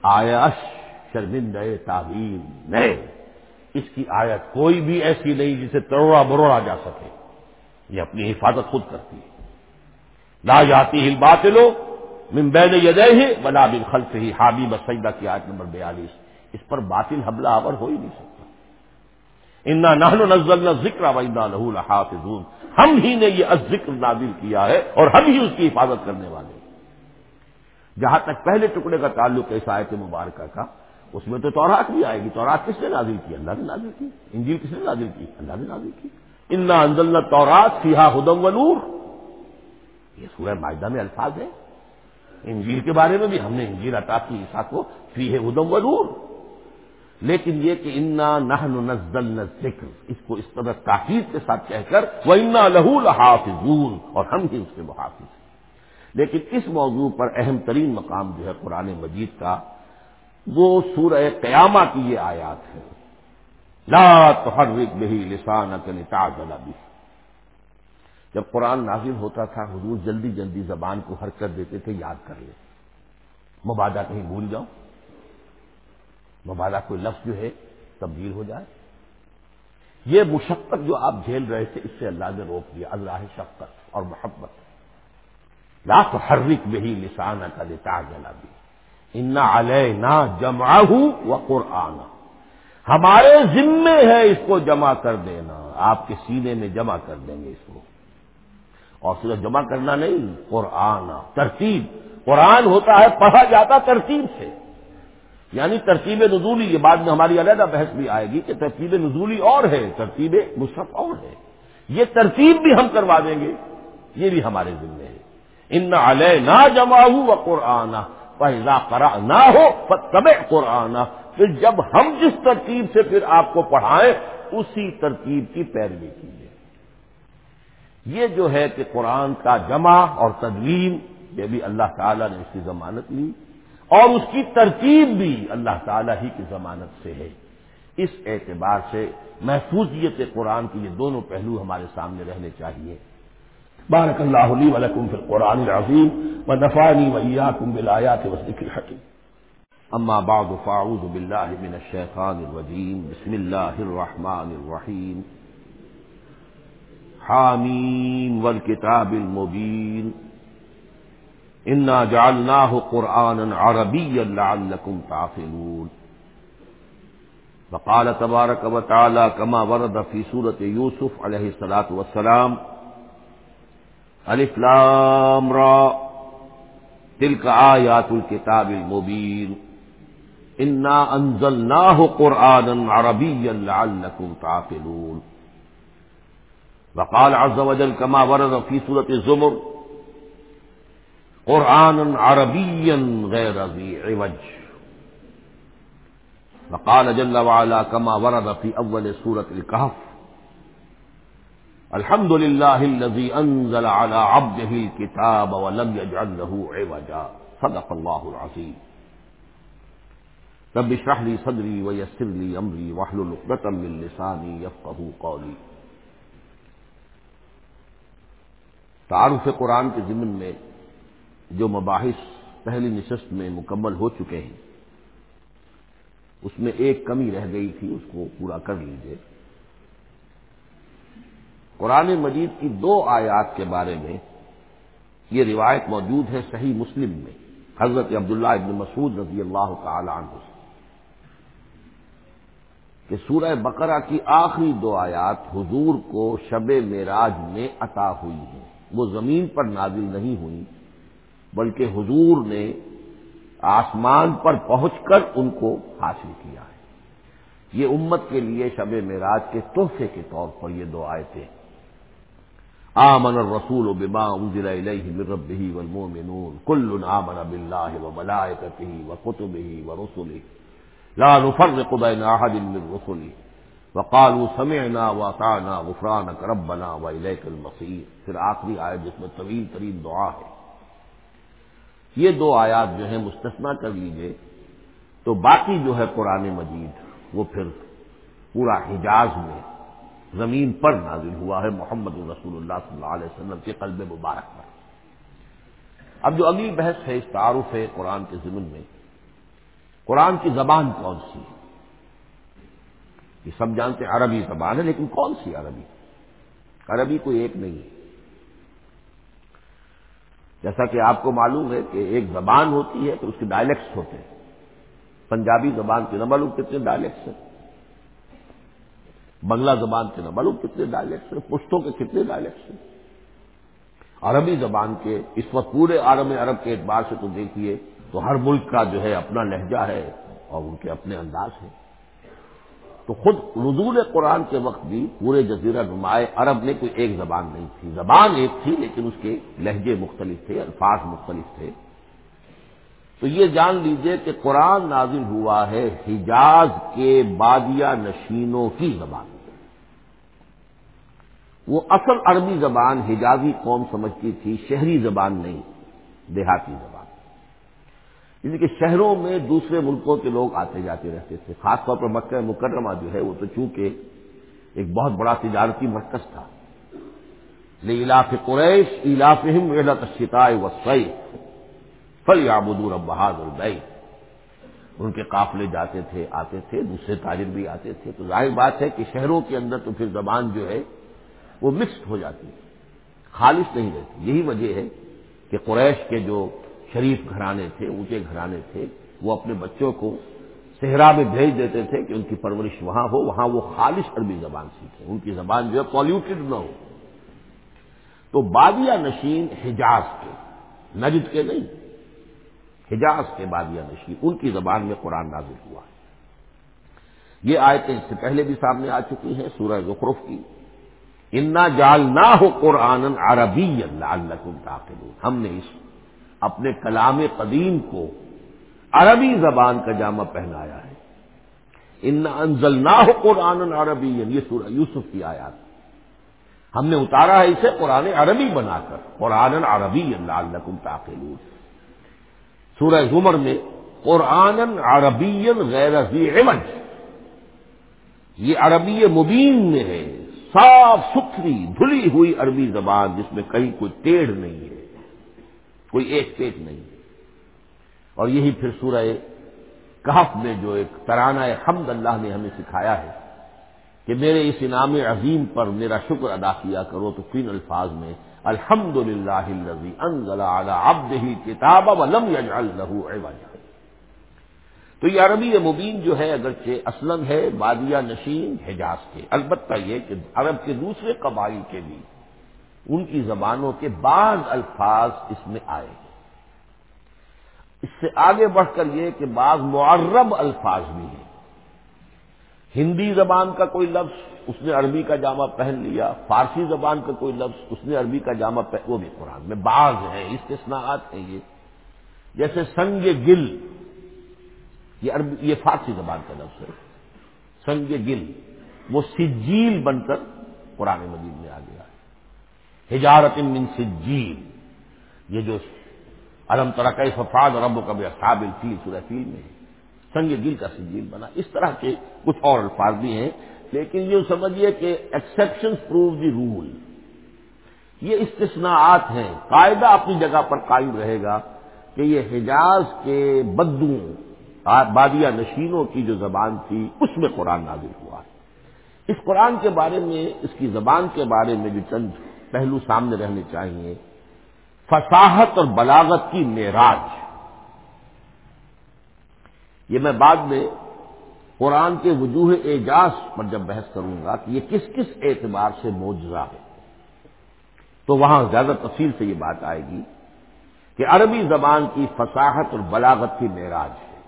آیش شرمند تعبیر، نئے۔ اس کی آیت کوئی بھی ایسی نہیں جسے تروڑا بروڑا جا سکے۔ یہ اپنی حفاظت خود کرتی ہے۔ لا جاتی ہل بات لو ممبین یدے ہی بنا بن خلف ہی حابی بسیدہ کی آیت نمبر بیالیس۔ اس پر باطل حملہ آور ہو ہی نہیں سکتا۔ انا نہن نزل ذکر لہو الحافظون ہم ہی نے یہ ذکر نازل کیا ہے اور ہم ہی اس کی حفاظت کرنے والے جہاں تک پہلے ٹکڑے کا تعلق ہے آیت مبارکہ کا، اس میں تو تورات بھی آئے گی۔ تورات کس نے نازل کی؟ اللہ نے نازل کی۔ انجیل کس نے نازل کی؟ اللہ نے نازل کی۔ انا انزلنا تورات سیاہ ہدم و نور یہ سورہ معاہدہ میں الفاظ ہے انجیل کے بارے میں بھی ہم نے انجیل عطا کی عیسا کو فی ہے ہدم و نور لیکن یہ کہ انا نہ نزل ذکر اس کو اس طرح تاکید کے ساتھ کہہ کر وہ انا لہو لحافظون، اور ہم ہی اس کے محافظ ہیں۔ لیکن اس موضوع پر اہم ترین مقام جو ہے قرآن مجید کا، وہ سورہ قیامہ کی یہ آیات ہے لا تحرک بہی لسان بھی جب قرآن نازل ہوتا تھا، حضور جلدی جلدی زبان کو حرکت دیتے تھے، یاد کر لیں مبادہ کہیں بھول جاؤ۔ مبادہ کوئی لفظ جو ہے، تبدیل ہو جائے۔ یہ مشقت جو آپ جھیل رہے تھے، اس سے اللہ نے روک دیا۔ اللہ شفقت اور محبت۔ لاکھ حرک میں ہی کا دیتا جلا بھی انا علیہ نہ جمع و قرآن ہمارے ذمے ہے اس کو جمع کر دینا۔ آپ کے سینے میں جمع کر دیں گے اس کو۔ اور صرف جمع کرنا نہیں، قرآن۔ ترتیب۔ قرآن ہوتا ہے، پڑھا جاتا ترتیب سے۔ یعنی ترتیب نزولی، یہ بعد میں ہماری علیحدہ بحث بھی آئے گی کہ ترتیب نزولی اور ہے، ترتیب مصحف اور ہے۔ یہ ترتیب بھی ہم کروا دیں گے، یہ بھی ہمارے ذمے ہے۔ ان علیہ نہ جمع ہو و قرآن پہلا کرا نہ ہو تب قرآن پھر جب ہم جس ترتیب سے پھر آپ کو پڑھائیں، اسی ترتیب کی پیروی کیجیے یہ جو ہے کہ قرآن کا جمع اور تدوین، یہ بھی اللہ تعالی نے اس کی ضمانت لی۔ اور اس کی ترتیب بھی اللہ تعالی ہی کی ضمانت سے ہے۔ اس اعتبار سے محفوظیت قرآن کے یہ دونوں پہلو ہمارے سامنے رہنے چاہیے۔ بارك الله لي ولكم في القرآن العظیم العظيم ونفعني وإياكم بالآيات والذكر الحكيم أما بعد فأعوذ بالله من الشيطان الرجيم بسم الله الرحمن الرحيم حامين والكتاب المبين إنا جعلناه قرآنا عربيا لعلكم تعقلون۔ وقال تبارك وتعالى كما ورد في سورة يوسف عليه الصلاة والسلام الف لام را تلك آیات الكتاب المبین انا انزلناه قرآنا عربيا لعلكم تعقلون۔ وقال عز وجل كما ورد في سورة الزمر قرآنا عربيا غير ذي عوج۔ وقال جل وعلا كما ورد في أول سورة الكهف، الحمد لله الذي أنزل على عبده الكتاب ولم يجعل له عوجا۔ صدق الله العظيم۔ رب اشرح لي صدري ويسر لي أمري واحلل عقدة من لساني يفقهوا قولي۔ تعارف قرآن کے ضمن میں جو مباحث پہلی نشست میں مکمل ہو چکے ہیں، اس میں ایک کمی رہ گئی تھی، اس کو پورا کر لیجیے قرآن مجید کی دو آیات کے بارے میں یہ روایت موجود ہے صحیح مسلم میں، حضرت عبداللہ ابن مسعود رضی اللہ تعالی عنہ سے۔ کہ سورہ بقرہ کی آخری دو آیات حضور کو شب معراج میں عطا ہوئی ہیں۔ وہ زمین پر نازل نہیں ہوئی۔ بلکہ حضور نے آسمان پر پہنچ کر ان کو حاصل کیا ہے۔ یہ امت کے لیے شب معراج کے تحفے کے طور پر یہ دو آیتیں۔ آمن الرسول بما انزل اليه من ربه والمؤمنون كل آمن بالله وملائكته وكتبه ورسله لا نفرق بين احد من رسله وقالوا سمعنا واطعنا غفرانك ربنا واليك المصير پھر آخری آیت جس میں طویل ترین دعا ہے۔ یہ دو آیات جو ہیں مستثنا کر لیجیے، تو باقی جو ہے قرآن مجید، وہ پھر پورا حجاز میں زمین پر نازل ہوا ہے محمد رسول اللہ صلی اللہ علیہ وسلم کے قلب مبارک پر۔ اب جو اگلی بحث ہے، اس تعارف ہے قرآن کے ضمن میں، قرآن کی زبان کون سی؟ ہے یہ سب جانتے ہیں عربی زبان ہے، لیکن کون سی عربی؟ عربی کوئی ایک نہیں ہے۔ جیسا کہ آپ کو معلوم ہے کہ ایک زبان ہوتی ہے تو اس کے ڈائلیکٹس ہوتے ہیں۔ پنجابی زبان کے نہ معلوم کتنے ڈائلیکٹس ہیں۔ بنگلہ زبان کے نہ معلوم کتنے ڈائلیکٹس ہیں۔ پشتوں کے کتنے ڈائلیکٹس ہیں۔ عربی زبان کے اس وقت پورے عالم عرب کے اعتبار سے تو دیکھیے تو ہر ملک کا جو ہے اپنا لہجہ ہے اور ان کے اپنے انداز ہیں۔ تو خود رضول قرآن کے وقت بھی پورے جزیرہ نمائے عرب میں کوئی ایک زبان نہیں تھی۔ زبان ایک تھی لیکن اس کے لہجے مختلف تھے، الفاظ مختلف تھے۔ تو یہ جان لیجیے کہ قرآن نازل ہوا ہے حجاز کے بادیا نشینوں کی زبان وہ اصل عربی زبان حجازی قوم سمجھتی تھی، شہری زبان نہیں، دیہاتی زبان۔ یعنی کہ شہروں میں دوسرے ملکوں کے لوگ آتے جاتے رہتے تھے، خاص طور پر مکہ مکرمہ جو ہے وہ تو چونکہ ایک بہت بڑا تجارتی مرکز تھا۔ علاف قریش علاقم الشتائے وسعی فل یا بدور اب بہادر ان کے قافلے جاتے تھے، آتے تھے، دوسرے تاجر بھی آتے تھے۔ تو ظاہر بات ہے کہ شہروں کے اندر تو پھر زبان جو ہے وہ مکسڈ ہو جاتی ہے، خالص نہیں رہتی۔ یہی وجہ ہے کہ قریش کے جو شریف گھرانے تھے، اونچے گھرانے تھے، وہ اپنے بچوں کو صحرا میں بھیج دیتے تھے کہ ان کی پرورش وہاں ہو، وہاں وہ خالص عربی زبان سیکھیں، ان کی زبان جو ہے پالیوٹیڈ نہ ہو۔ تو بادیا نشین حجاز کے، نجد کے نہیں، حجاز کے بادیا نشی ان کی زبان میں قرآن نازل ہوا۔ ہے یہ آیتیں اس سے پہلے بھی سامنے آ چکی ہیں، سورہ زخرف کی۔ انا جال نہ ہو قرآن عربی اللہ ہم نے اس اپنے کلام قدیم کو عربی زبان کا جامع پہنایا ہے۔ ان انزل نہ ہو قرآن عربی یعنی یہ سورہ یوسف کی آیات۔ ہم نے اتارا ہے اسے قرآن عربی بنا کر قرآن عربی اللہ اللہ سورہ زمر میں قرآن عربی غیر عمج یہ عربی مبین میں ہے۔ صاف ستھری، دھلی ہوئی عربی زبان جس میں کہیں کوئی ٹیڑھ نہیں ہے۔ کوئی ایک پیٹ نہیں۔ اور یہی پھر سورہ کہف میں جو ایک ترانہ حمد اللہ نے ہمیں سکھایا ہے کہ میرے اس انعام عظیم پر میرا شکر ادا کیا کرو تو تین الفاظ میں الحمد للہ کتاب تو یہ عربی مبین جو ہے اگرچہ اسلم ہے بادیا نشین، حجاز کے، البتہ یہ کہ عرب کے دوسرے قبائل کے بھی ان کی زبانوں کے بعض الفاظ اس میں آئے ہیں۔ اس سے آگے بڑھ کر یہ کہ بعض معرب الفاظ بھی ہیں۔ ہندی زبان کا کوئی لفظ اس نے عربی کا جامع پہن لیا، فارسی زبان کا کوئی لفظ اس نے عربی کا جامع پہن وہ بھی قرآن میں بعض ہیں، استثناءات ہیں یہ۔ جیسے سنگ گل، یہ عربی، یہ فارسی زبان کا لفظ ہے۔ سنگ گل، وہ سجیل بن کر قرآن مجید میں آ گیا ہجارت من سجیل یہ جو علم ترقی ففاد اور ابو کبھی اصحاب الفیل، سورہ فیل میں سنگ دل کا سنجیل بنا۔ اس طرح کے کچھ اور الفاظ بھی ہیں، لیکن یہ سمجھیے کہ ایکسپشن پروو دی رول یہ استثناءات ہیں۔ قاعدہ اپنی جگہ پر قائم رہے گا کہ یہ حجاز کے بدو بادیا نشینوں کی جو زبان تھی، اس میں قرآن نازل ہوا۔ ہے اس قرآن کے بارے میں، اس کی زبان کے بارے میں جو چند پہلو سامنے رہنے چاہیے۔ فصاحت اور بلاغت کی معراج۔ یہ میں بعد میں قرآن کے وجوہ اعجاز پر جب بحث کروں گا کہ یہ کس کس اعتبار سے موجزہ ہے، تو وہاں زیادہ تفصیل سے یہ بات آئے گی کہ عربی زبان کی فصاحت اور بلاغت کی معراج ہے۔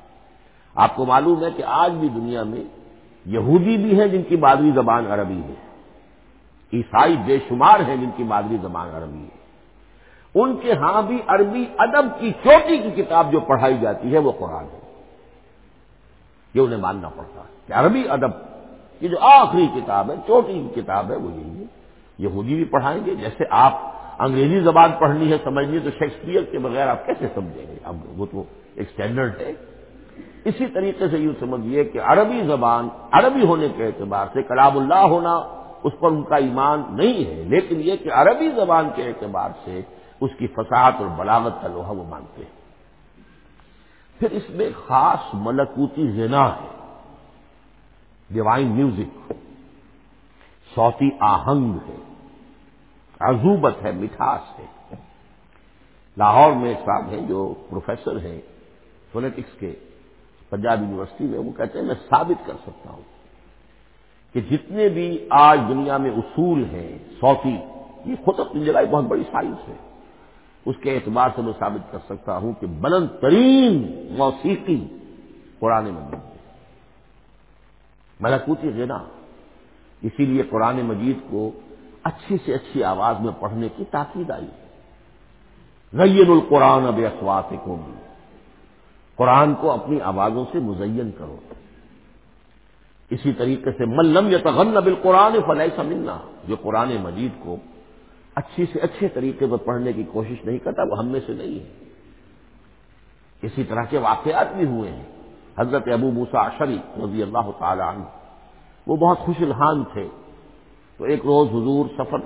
آپ کو معلوم ہے کہ آج بھی دنیا میں یہودی بھی ہیں جن کی مادری زبان عربی ہے۔ عیسائی بے شمار ہیں جن کی مادری زبان عربی ہے۔ ان کے ہاں بھی عربی ادب کی چوٹی کی کتاب جو پڑھائی جاتی ہے وہ قرآن ہے۔ یہ انہیں ماننا پڑتا ہے کہ عربی ادب کی جو آخری کتاب ہے، چوٹی کی کتاب ہے، وہ یہی ہے۔ یہودی بھی پڑھائیں گے۔ جیسے آپ انگریزی زبان پڑھنی ہے، سمجھنی ہے، تو شیکسپیئر کے بغیر آپ کیسے سمجھیں گے؟ اب وہ تو ایک اسٹینڈرڈ ہے۔ اسی طریقے سے یوں سمجھیے کہ عربی زبان عربی ہونے کے اعتبار سے کلام اللہ ہونا اس پر ان کا ایمان نہیں ہے، لیکن یہ کہ عربی زبان کے اعتبار سے اس کی فساد اور بلاغت کا لوہا وہ مانتے ہیں۔ پھر اس میں خاص ملکوتی زنا ہے ڈیوائن میوزک صوتی آہنگ ہے، عزوبت ہے، مٹھاس ہے۔ لاہور میں ایک صاحب ہیں جو پروفیسر ہیں فونیٹکس کے، پنجاب یونیورسٹی میں، وہ کہتے ہیں میں ثابت کر سکتا ہوں۔ کہ جتنے بھی آج دنیا میں اصول ہیں صوتی یہ خود اپنی جگہ بہت بڑی سائنس ہے۔ اس کے اعتبار سے میں ثابت کر سکتا ہوں کہ بلند ترین موسیقی قرآن مجید ہے۔ ملکوتی غنا۔ اسی لیے قرآن مجید کو اچھی سے اچھی آواز میں پڑھنے کی تاکید آئی۔ غیر القرآن اب اخوات کو قرآن کو اپنی آوازوں سے مزین کرو۔ اسی طریقے سے ملم یا تغن بالقرآن فلح سمنا جو قرآن مجید کو اچھی سے اچھے طریقے پر پڑھنے کی کوشش نہیں کرتا، وہ ہم میں سے نہیں ہے۔ اسی طرح کے واقعات بھی ہوئے ہیں۔ حضرت ابو موسا اشری رضی اللہ تعالی عنہ، وہ بہت خوش الحان تھے۔ تو ایک روز حضور سفر،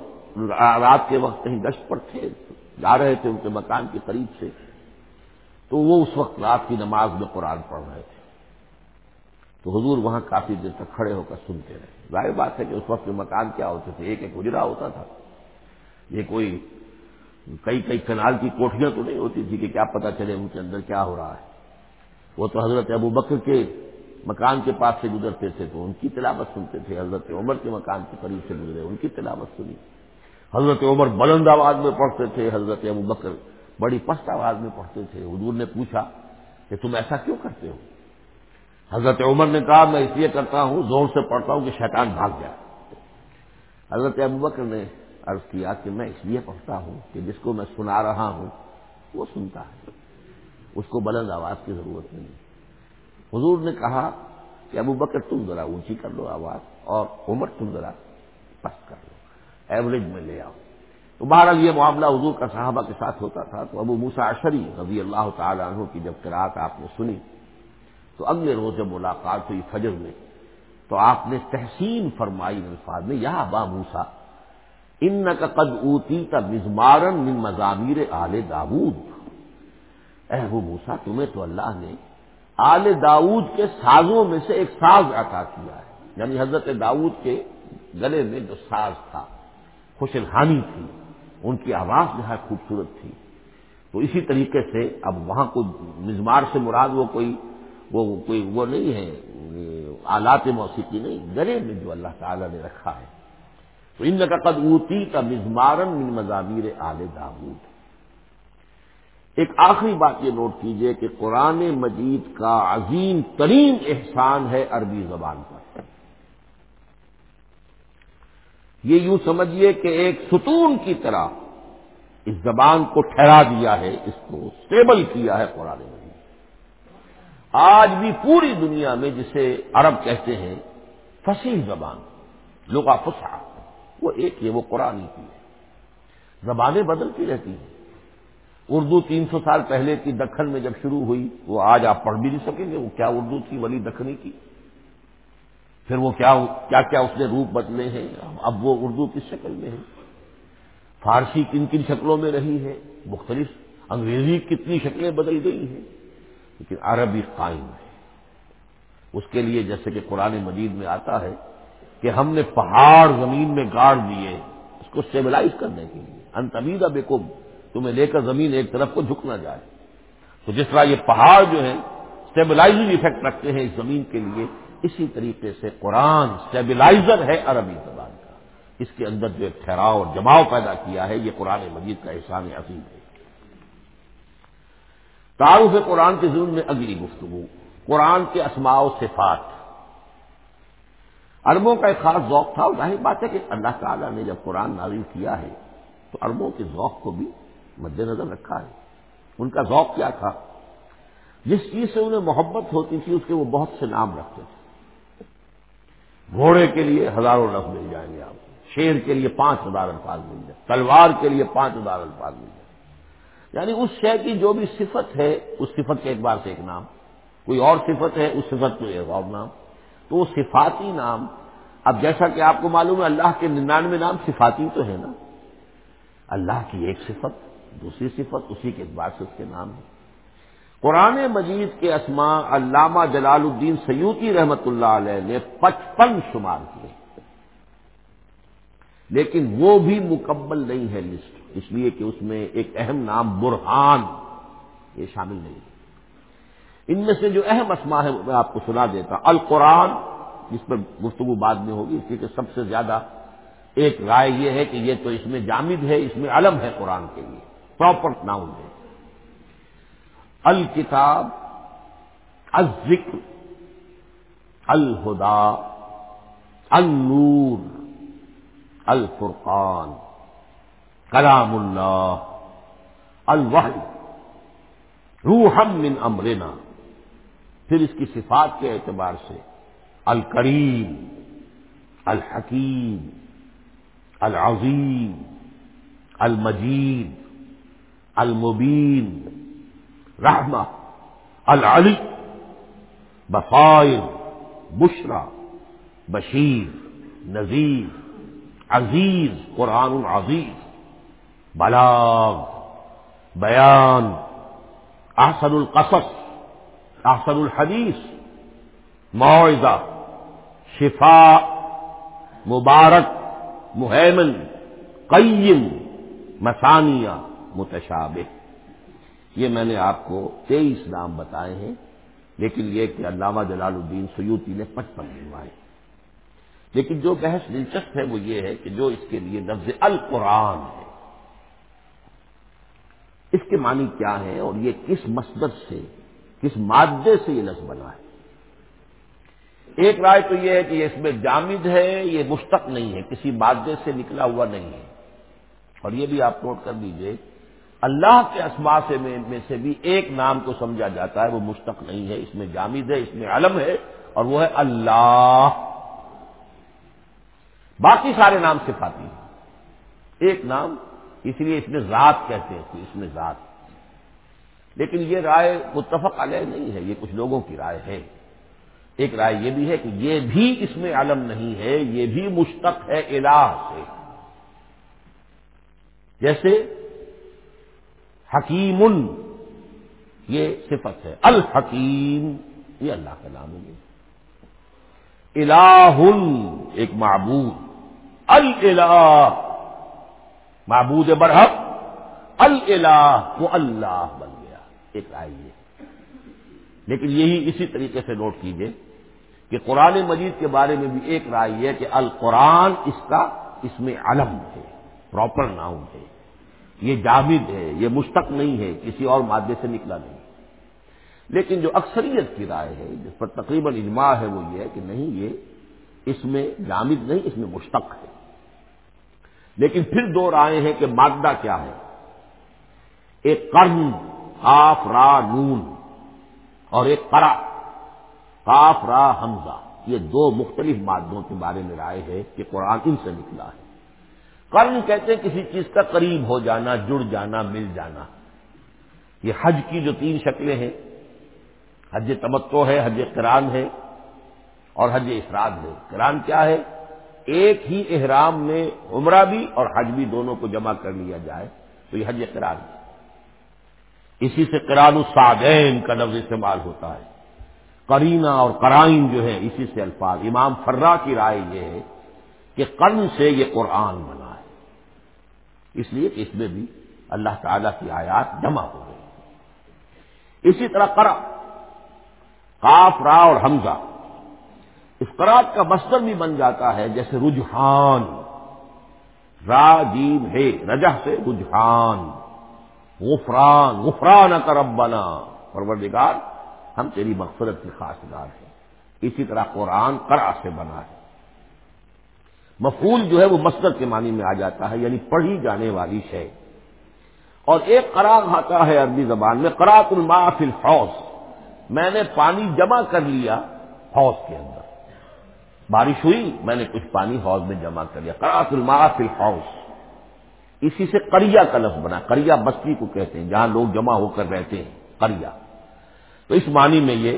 رات کے وقت کہیں گشت پر تھے، جا رہے تھے ان کے مکان کے قریب سے۔ تو وہ اس وقت رات کی نماز میں قرآن پڑھ رہے تھے۔ تو حضور وہاں کافی دیر تک کھڑے ہو کر سنتے رہے۔ ظاہر بات ہے کہ اس وقت مکان کیا ہوتے تھے، ایک ایک اجرا ہوتا تھا۔ یہ کوئی کئی کئی کنال کی کوٹھیاں تو نہیں ہوتی تھی کہ کیا پتا چلے ان کے اندر کیا ہو رہا ہے۔ وہ تو حضرت ابو بکر کے مکان کے پاس سے گزرتے تھے تو ان کی تلاوت سنتے تھے۔ حضرت عمر کے مکان کے قریب سے گزرے، ان کی تلاوت سنی۔ حضرت عمر بلند آباد میں پڑھتے تھے، حضرت ابو بکر بڑی پست آواز میں پڑھتے تھے۔ حضور نے پوچھا کہ تم ایسا کیوں کرتے ہو؟ حضرت عمر نے کہا، میں اس لیے کرتا ہوں، زور سے پڑھتا ہوں کہ شیطان بھاگ جائے۔ حضرت ابو بکر نے عرض کیا کہ میں اس لیے پڑھتا ہوں کہ جس کو میں سنا رہا ہوں، وہ سنتا ہے۔ اس کو بلند آواز کی ضرورت نہیں۔ حضور نے کہا کہ ابو بکر، تم ذرا اونچی کر لو آواز اور عمر، تم ذرا پست کر لو۔ ایوریج میں لے آؤ۔ تو بہرحال یہ معاملہ حضور کا صحابہ کے ساتھ ہوتا تھا۔ تو ابو موسا اشری رضی اللہ تعالیٰ عنہ کی جب قرآت آپ نے سنی تو اگلے روز جب ملاقات ہوئی فجر میں۔ تو آپ نے تحسین فرمائی الفاظ میں، یا ابا موسا ان کا قد اوتی کا مزمارن من مضامیر آل داود۔ اے وہ موسا تمہیں تو اللہ نے آل داود کے سازوں میں سے ایک ساز عطا کیا ہے۔ یعنی حضرت داود کے گلے میں جو ساز تھا، خوش الحانی تھی، ان کی آواز جو ہے خوبصورت تھی۔ تو اسی طریقے سے اب وہاں کوئی مزمار سے مراد وہ کوئی وہ کوئی وہ نہیں ہے، آلات موسیقی نہیں، گلے میں جو اللہ تعالی نے رکھا ہے۔ تو ان کا قد اوتی کا مزمارن من مضامیر آل داود۔ ایک آخری بات یہ نوٹ کیجیے کہ قرآن مجید کا عظیم ترین احسان ہے عربی زبان پر۔ یہ یوں سمجھیے کہ ایک ستون کی طرح اس زبان کو ٹھہرا دیا ہے، اس کو اسٹیبل کیا ہے قرآن مجید آج بھی پوری دنیا میں جسے عرب کہتے ہیں فصیح زبان لغا فسا وہ ایک ہے وہ قرآن کی ہے۔ زبانیں بدلتی رہتی ہیں۔ اردو تین سو سال پہلے کی دکن میں جب شروع ہوئی، وہ آج آپ پڑھ بھی نہیں سکیں گے، وہ کیا اردو تھی، ولی دکنی کی؟ پھر وہ کیا کیا کیا اس نے روپ بدلے ہیں؟ اب وہ اردو کس شکل میں ہے؟ فارسی کن کن شکلوں میں رہی ہے؟ مختلف انگریزی کتنی شکلیں بدل گئی ہیں؟ لیکن عربی قائم ہے۔ اس کے لیے جیسے کہ قرآن مجید میں آتا ہے کہ ہم نے پہاڑ زمین میں گاڑ دیے، اس کو اسٹیبلائز کرنے کے لیے۔ انتمیدہ بے تمہیں لے کر زمین ایک طرف کو جھک نہ جائے۔ تو جس طرح یہ پہاڑ جو ہیں اسٹیبلائزنگ افیکٹ رکھتے ہیں اس زمین کے لیے، اسی طریقے سے قرآن اسٹیبلائزر ہے عربی زبان کا۔ اس کے اندر جو ایک ٹھہراؤ اور جماؤ پیدا کیا ہے، یہ قرآن مجید کا احسان عظیم ہے۔ تعارف قرآن کے ضرور میں اگلی گفتگو، قرآن کے اسماع و صفات۔ اربوں کا ایک خاص ذوق تھا اور ظاہر بات ہے کہ اللہ تعالیٰ نے جب قرآن نازل کیا ہے، تو اربوں کے ذوق کو بھی مد نظر رکھا ہے۔ ان کا ذوق کیا تھا؟ جس چیز سے انہیں محبت ہوتی تھی، اس کے وہ بہت سے نام رکھتے تھے۔ گھوڑے کے لیے ہزاروں لفظ مل جائیں گے آپ کو۔ شیر کے لیے پانچ ہزار الفاظ مل جائیں تلوار کے لیے پانچ ہزار الفاظ مل جائیں یعنی اس شے کی جو بھی صفت ہے، اس صفت کے ایک بار سے ایک نام، کوئی اور صفت ہے، اس صفت کو ایک اور نام، تو وہ صفاتی نام، اب جیسا کہ آپ کو معلوم ہے اللہ کے ننانوے نام صفاتی تو ہے نا۔ اللہ کی ایک صفت، دوسری صفت، اسی کے اعتبار سے اس کے نام ہے قرآن مجید کے اسماء علامہ جلال الدین سیوتی رحمت اللہ علیہ نے پچپن شمار کیے۔ لیکن وہ بھی مکمل نہیں ہے لسٹ۔ اس لیے کہ اس میں ایک اہم نام برہان یہ شامل نہیں ہے۔ ان میں سے جو اہم اسما ہے میں آپ کو سنا دیتا القرآن، جس پر گفتگو بعد میں ہوگی اس لیے کہ سب سے زیادہ ایک رائے یہ ہے کہ یہ تو اس میں جامد ہے، اس میں علم ہے قرآن کے لیے۔ پراپر ناؤن ہے۔ الکتاب، الذکر، الہدا، النور، الفرقان۔ کلام اللہ، الوحی روحم من امرنا۔ پھر اس کی صفات کے اعتبار سے الکریم، الحکیم، العظیم، المجید، المبین، رحمہ، العلی بفائر بشرا، بشیر، نذیر، عزیز، قرآن العزیز۔ بلاغ، بیان، احسن القصص، احسن الحدیث معاوضہ شفا، مبارک محمن قیم مسانیہ متشابہ۔ یہ میں نے آپ کو تیئیس نام بتائے ہیں، لیکن یہ کہ علامہ جلال الدین سیوتی نے پچپن لگوائے لیکن جو بحث دلچسپ ہے وہ یہ ہے کہ جو اس کے لیے لفظ القرآن ہے۔ اس کے معنی کیا ہے اور یہ کس مسجد سے، کس مادے سے یہ لفظ بنا ہے؟ ایک رائے تو یہ ہے کہ یہ اس میں جامد ہے، یہ مشتق نہیں ہے، کسی مادے سے نکلا ہوا نہیں ہے۔ اور یہ بھی آپ نوٹ کر دیجیے اللہ کے اسما سے میں سے بھی ایک نام کو سمجھا جاتا ہے، وہ مشتق نہیں ہے، اس میں جامد ہے، اس میں علم ہے، اور وہ ہے اللہ۔ باقی سارے نام صفاتی ہیں۔ ایک نام اس لیے اس میں ذات کہتے ہیں اس میں ذات۔ لیکن یہ رائے متفق علیہ نہیں ہے، یہ کچھ لوگوں کی رائے ہے۔ ایک رائے یہ بھی ہے کہ یہ بھی اس میں علم نہیں ہے، یہ بھی مشتق ہے الہ سے۔ جیسے حکیم یہ صفت ہے۔ الحکیم، یہ اللہ کا نام ہے۔ الہ ایک معبود۔ الہ معبود برحق الہ وہ اللہ بن گیا۔ ایک آئیے لیکن یہی اسی طریقے سے نوٹ کیجیے کہ قرآن مجید کے بارے میں بھی ایک رائے ہے کہ القرآن اس کا اس میں علم ہے پراپر ناؤن ہے۔ یہ جامد ہے، یہ مشتق نہیں ہے، کسی اور مادے سے نکلا نہیں۔ لیکن جو اکثریت کی رائے ہے، جس پر تقریباً اجماع ہے، وہ یہ ہے کہ نہیں، یہ اس میں جامد نہیں، اس میں مشتق ہے۔ لیکن پھر دو رائے ہیں کہ مادہ کیا ہے۔ ایک کرم آف را، نون، اور ایک کرا کاف را، حمزہ۔ یہ دو مختلف مادوں کے بارے میں رائے ہے کہ قرآن ان سے نکلا ہے۔ کرن کہتے ہیں کسی چیز کا قریب ہو جانا، جڑ جانا، مل جانا۔ یہ حج کی جو تین شکلیں ہیں، حج تمتو ہے، حج کران ہے اور حج افراد ہے۔ کران کیا ہے؟ ایک ہی احرام میں عمرہ بھی اور حج بھی دونوں کو جمع کر لیا جائے تو یہ حج کران ہے۔ اسی سے کران السادین کا لفظ استعمال ہوتا ہے۔ کرینہ اور کرائن جو ہے اسی سے الفاظ۔ امام فرا کی رائے یہ ہے کہ قرن سے یہ قرآن بنا ہے۔ اس لیے کہ اس میں بھی اللہ تعالی کی آیات جمع ہو گئی اسی طرح کرا کاف را اور حمزہ۔ اس قرآد کا مصدر بھی بن جاتا ہے جیسے رجحان۔ را جیم ہے رجہ سے رجحان۔ غفران غفران کرب بنا پروردگار، ہم تیری مغفرت کی خاصدار ہیں۔ اسی طرح قرآن کرا سے بنا ہے۔ مفول جو ہے وہ مسجد کے معنی میں آ جاتا ہے یعنی پڑھی جانے والی شے۔ اور ایک قرآن آتا ہے عربی زبان میں قرات الما فل حوض میں نے پانی جمع کر لیا حوض کے اندر۔ بارش ہوئی، میں نے کچھ پانی حوض میں جمع کر لیا۔ قرات الما فل حوض اسی سے کریا کا لفظ بنا۔ کریا بستی کو کہتے ہیں، جہاں لوگ جمع ہو کر رہتے ہیں کریا تو اس معنی میں یہ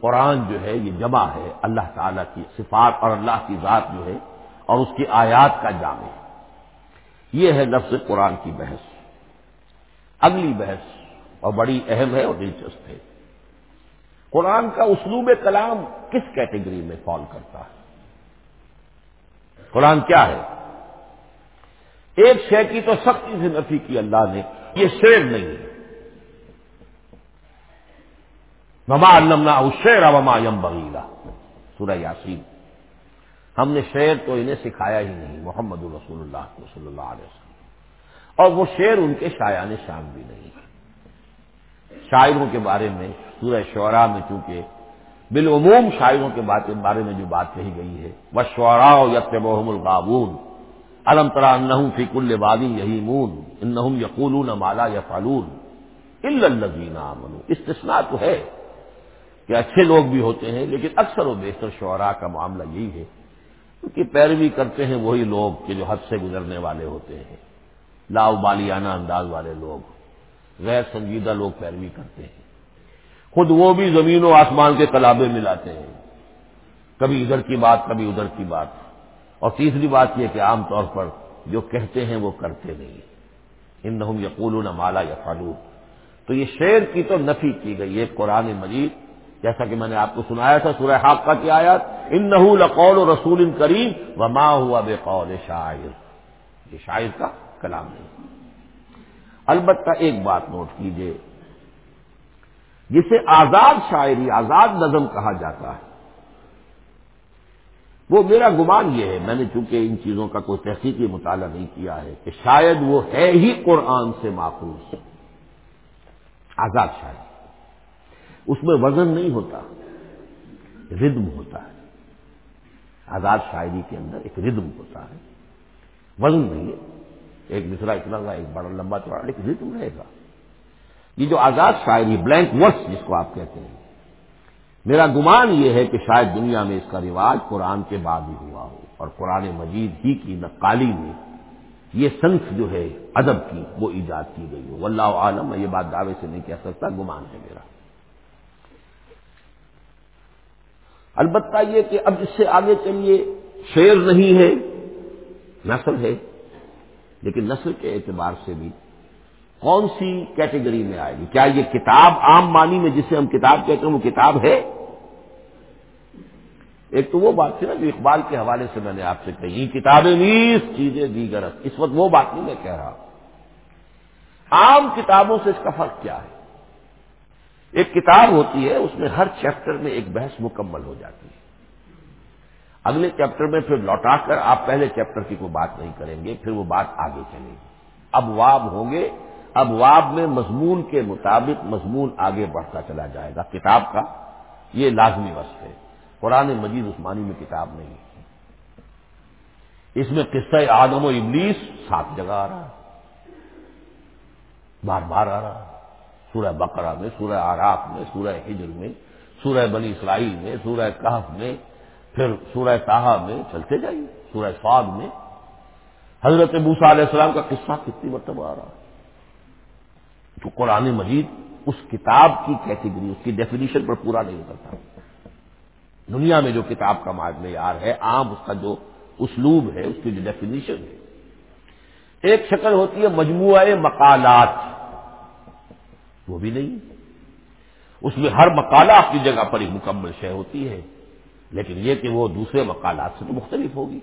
قرآن جو ہے، یہ جمع ہے اللہ تعالی کی صفات اور اللہ کی ذات جو ہے، اور اس کی آیات کا جامع یہ ہے لفظ قرآن کی بحث۔ اگلی بحث، اور بڑی اہم ہے اور دلچسپ ہے۔ قرآن کا اسلوب کلام کس کیٹیگری میں فال کرتا ہے؟ قرآن کیا ہے؟ ایک شے کی تو سختی سے نفی کی اللہ نے، یہ شیر نہیں ہے۔ وما علمنا شیر، وما یم بغیلا سورہ یاسین۔ ہم نے شعر تو انہیں سکھایا ہی نہیں، محمد الرسول اللہ کو صلی اللہ علیہ وسلم۔ اور وہ شعر ان کے شایان شان بھی نہیں۔ شاعروں کے بارے میں، سورہ شعراء میں چونکہ بالعموم شاعروں کے بارے میں جو بات کہی گئی ہے وہ شعرا یت محم القابون علم ترا ان فی کل وادی یہی مون ان یقول مالا یا فالون الزین استثناء تو ہے کہ اچھے لوگ بھی ہوتے ہیں، لیکن اکثر و بیشتر شعراء کا معاملہ یہی ہے کہ پیروی کرتے ہیں وہی لوگ کہ جو حد سے گزرنے والے ہوتے ہیں۔ لاؤ بالیانہ انداز والے لوگ، غیر سنجیدہ لوگ پیروی کرتے ہیں۔ خود وہ بھی زمین و آسمان کے کلابے ملاتے ہیں۔ کبھی ادھر کی بات، کبھی ادھر کی بات۔ اور تیسری بات یہ کہ عام طور پر جو کہتے ہیں وہ کرتے نہیں۔ ان نہ یقول مالا یا فالو تو یہ شعر کی تو نفی کی گئی ہے قرآن مجید۔ جیسا کہ میں نے آپ کو سنایا تھا سورہ حاقہ کی آیات۔ ان نہ لقول رسول ان کریم و ماں ہوا بے قول شاعر۔ یہ شاعر کا کلام نہیں۔ البتہ ایک بات نوٹ کیجیے جسے آزاد شاعری، آزاد نظم کہا جاتا ہے۔ وہ میرا گمان یہ ہے، میں نے چونکہ ان چیزوں کا کوئی تحقیقی مطالعہ نہیں کیا ہے، کہ شاید وہ ہے ہی قرآن سے معقوص آزاد شاعری۔ اس میں وزن نہیں ہوتا ردم ہوتا ہے۔ آزاد شاعری کے اندر ایک ردم ہوتا ہے۔ وزن نہیں ہے۔ ایک مصرا اتنا ایک بڑا، لمبا چوڑا، لیکن ردم رہے گا۔ یہ جو آزاد شاعری بلینک ورس جس کو آپ کہتے ہیں۔ میرا گمان یہ ہے کہ شاید دنیا میں اس کا رواج قرآن کے بعد ہی ہوا ہو اور قرآن مجید ہی کی نقالی میں یہ صنف جو ہے ادب کی وہ ایجاد کی گئی ہو۔ واللہ عالم، میں یہ بات دعوے سے نہیں کہہ سکتا، گمان ہے میرا۔ البتہ یہ کہ اب اس سے آگے چلیے، شعر نہیں ہے، نسل ہے، لیکن نسل کے اعتبار سے بھی کون سی کیٹیگری میں آئے گی؟ کیا یہ کتاب عام معنی میں جسے ہم کتاب کہتے ہیں وہ کتاب ہے؟ ایک تو وہ بات تھی نا جو اقبال کے حوالے سے میں نے آپ سے کہی کتابیں نیس چیزیں دیگر اس وقت وہ بات نہیں میں کہہ رہا عام کتابوں سے اس کا فرق کیا ہے؟ ایک کتاب ہوتی ہے، اس میں ہر چیپٹر میں ایک بحث مکمل ہو جاتی ہے۔ اگلے چیپٹر میں پھر لوٹا کر آپ پہلے چیپٹر کی کوئی بات نہیں کریں گے، پھر وہ بات آگے چلے گی۔ اب واب ہوں گے اب واب میں مضمون کے مطابق مضمون آگے بڑھتا چلا جائے گا۔ کتاب کا یہ لازمی وصف ہے۔ قرآن مجید عثمانی میں کتاب نہیں اس میں قصہ آدم و ابلیس سات جگہ آ رہا بار بار آ رہا سورہ بقرہ میں، سورہ آراف میں، سورہ ہجر میں، سورہ بنی اسرائیل میں، سورہ کہف میں، پھر سورہ تاہا میں چلتے جائیے۔ سورہ فاد میں۔ حضرت موسا علیہ السلام کا قصہ کتنی مرتبہ آ رہا تو قرآن مجید اس کتاب کی کیٹیگری، اس کی ڈیفینیشن پر پورا نہیں اترتا۔ دنیا میں جو کتاب کا معیار ہے، عام، اس کا جو اسلوب ہے، اس کی جو ڈیفینیشن ہے۔ ایک شکل ہوتی ہے مجموعہ مقالات۔ وہ بھی نہیں۔ اس میں ہر مقالہ اپنی جگہ پر ایک مکمل شے ہوتی ہے۔ لیکن یہ کہ وہ دوسرے مقالات سے تو مختلف ہوگی،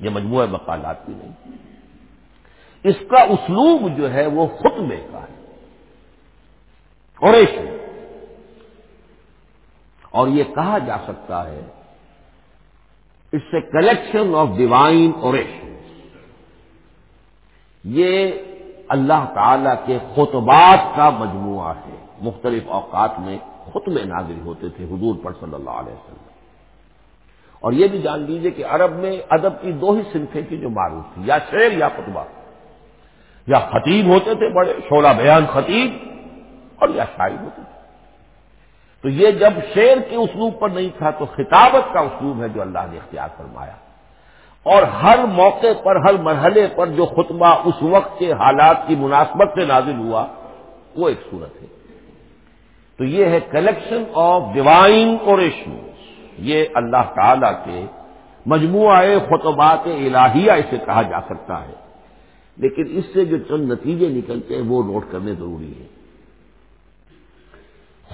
یہ مجموعہ مقالات بھی نہیں۔ اس کا اسلوب جو ہے وہ خطبے کا ہے۔ اور اور یہ کہا جا سکتا ہے it's a collection of divine oration یہ اللہ تعالی کے خطبات کا مجموعہ ہے۔ مختلف اوقات میں خطبے نازل ہوتے تھے حضور پر صلی اللہ علیہ وسلم۔ اور یہ بھی جان لیجیے کہ عرب میں ادب کی دو ہی صنفیں تھیں جو معروف تھی یا شعر یا خطبہ۔ یا خطیب ہوتے تھے بڑے، شعلہ بیان خطیب اور یا شاعر ہوتے تھے تو یہ جب شعر کے اسلوب پر نہیں تھا تو خطابت کا اسلوب ہے جو اللہ نے اختیار فرمایا۔ اور ہر موقع پر، ہر مرحلے پر جو خطبہ اس وقت کے حالات کی مناسبت سے نازل ہوا، وہ ایک صورت ہے۔ تو یہ ہے کلیکشن آف ڈیوائن اوریشن یہ اللہ تعالی کے مجموعہ خطبات الہیہ اسے کہا جا سکتا ہے۔ لیکن اس سے جو چند نتیجے نکلتے ہیں، وہ نوٹ کرنے ضروری ہے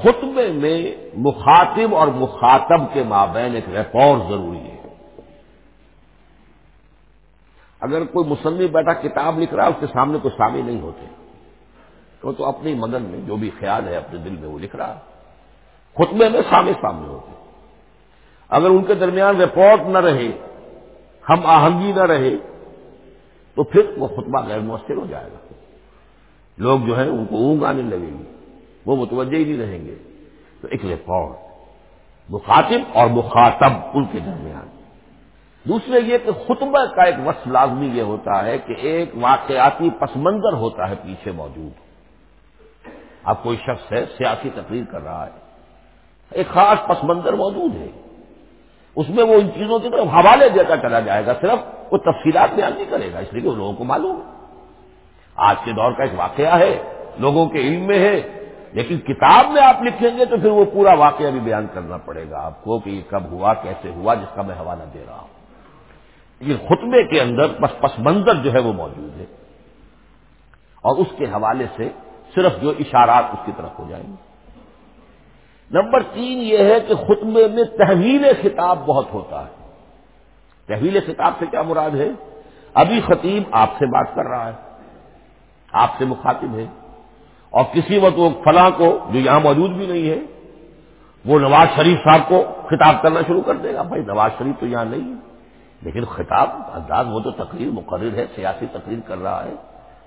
خطبے میں مخاطب اور مخاطب کے مابین ایک ریپور ضروری ہے۔ اگر کوئی مصنف بیٹھا کتاب لکھ رہا ہے، اس کے سامنے کوئی سامنے نہیں ہوتے۔ تو تو اپنی مدن میں جو بھی خیال ہے اپنے دل میں وہ لکھ رہا خطبے میں سامنے سامنے ہوتے۔ اگر ان کے درمیان رپورٹ نہ رہے، ہم آہنگی نہ رہے، تو پھر وہ خطبہ غیر مؤثر ہو جائے گا۔ لوگ جو ہے ان کو اونگ آنے لگے گی وہ متوجہ ہی نہیں رہیں گے۔ تو ایک ریپورٹ مخاطب اور مخاطب ان کے درمیان۔ دوسرے یہ کہ خطبہ کا ایک وقت لازمی یہ ہوتا ہے کہ ایک واقعاتی پس منظر ہوتا ہے پیچھے موجود۔ اب کوئی شخص ہے، سیاسی تقریر کر رہا ہے۔ ایک خاص پس منظر موجود ہے۔ اس میں وہ ان چیزوں کی طرف حوالے دیتا چلا جائے گا، صرف وہ تفصیلات بیان نہیں کرے گا، اس لیے کہ وہ لوگوں کو معلوم آج کے دور کا ایک واقعہ ہے، لوگوں کے علم میں ہے لیکن کتاب میں آپ لکھیں گے تو پھر وہ پورا واقعہ بھی بیان کرنا پڑے گا آپ کو کہ یہ کب ہوا، کیسے ہوا، جس کا میں حوالہ دے رہا ہوں۔ یہ خطبے کے اندر پس پس منظر جو ہے وہ موجود ہے۔ اور اس کے حوالے سے صرف جو اشارات اس کی طرف ہو جائیں گے۔ نمبر تین یہ ہے کہ خطبے میں تحویل خطاب بہت ہوتا ہے۔ تحویل خطاب سے کیا مراد ہے؟ ابھی خطیب آپ سے بات کر رہا ہے، آپ سے مخاطب ہے۔ اور کسی وقت وہ فلاں کو جو یہاں موجود بھی نہیں ہے، وہ نواز شریف صاحب کو خطاب کرنا شروع کر دے گا۔ بھائی، نواز شریف تو یہاں نہیں ہے۔ لیکن خطاب، انداز، وہ تو تقریر مقرر ہے، سیاسی تقریر کر رہا ہے۔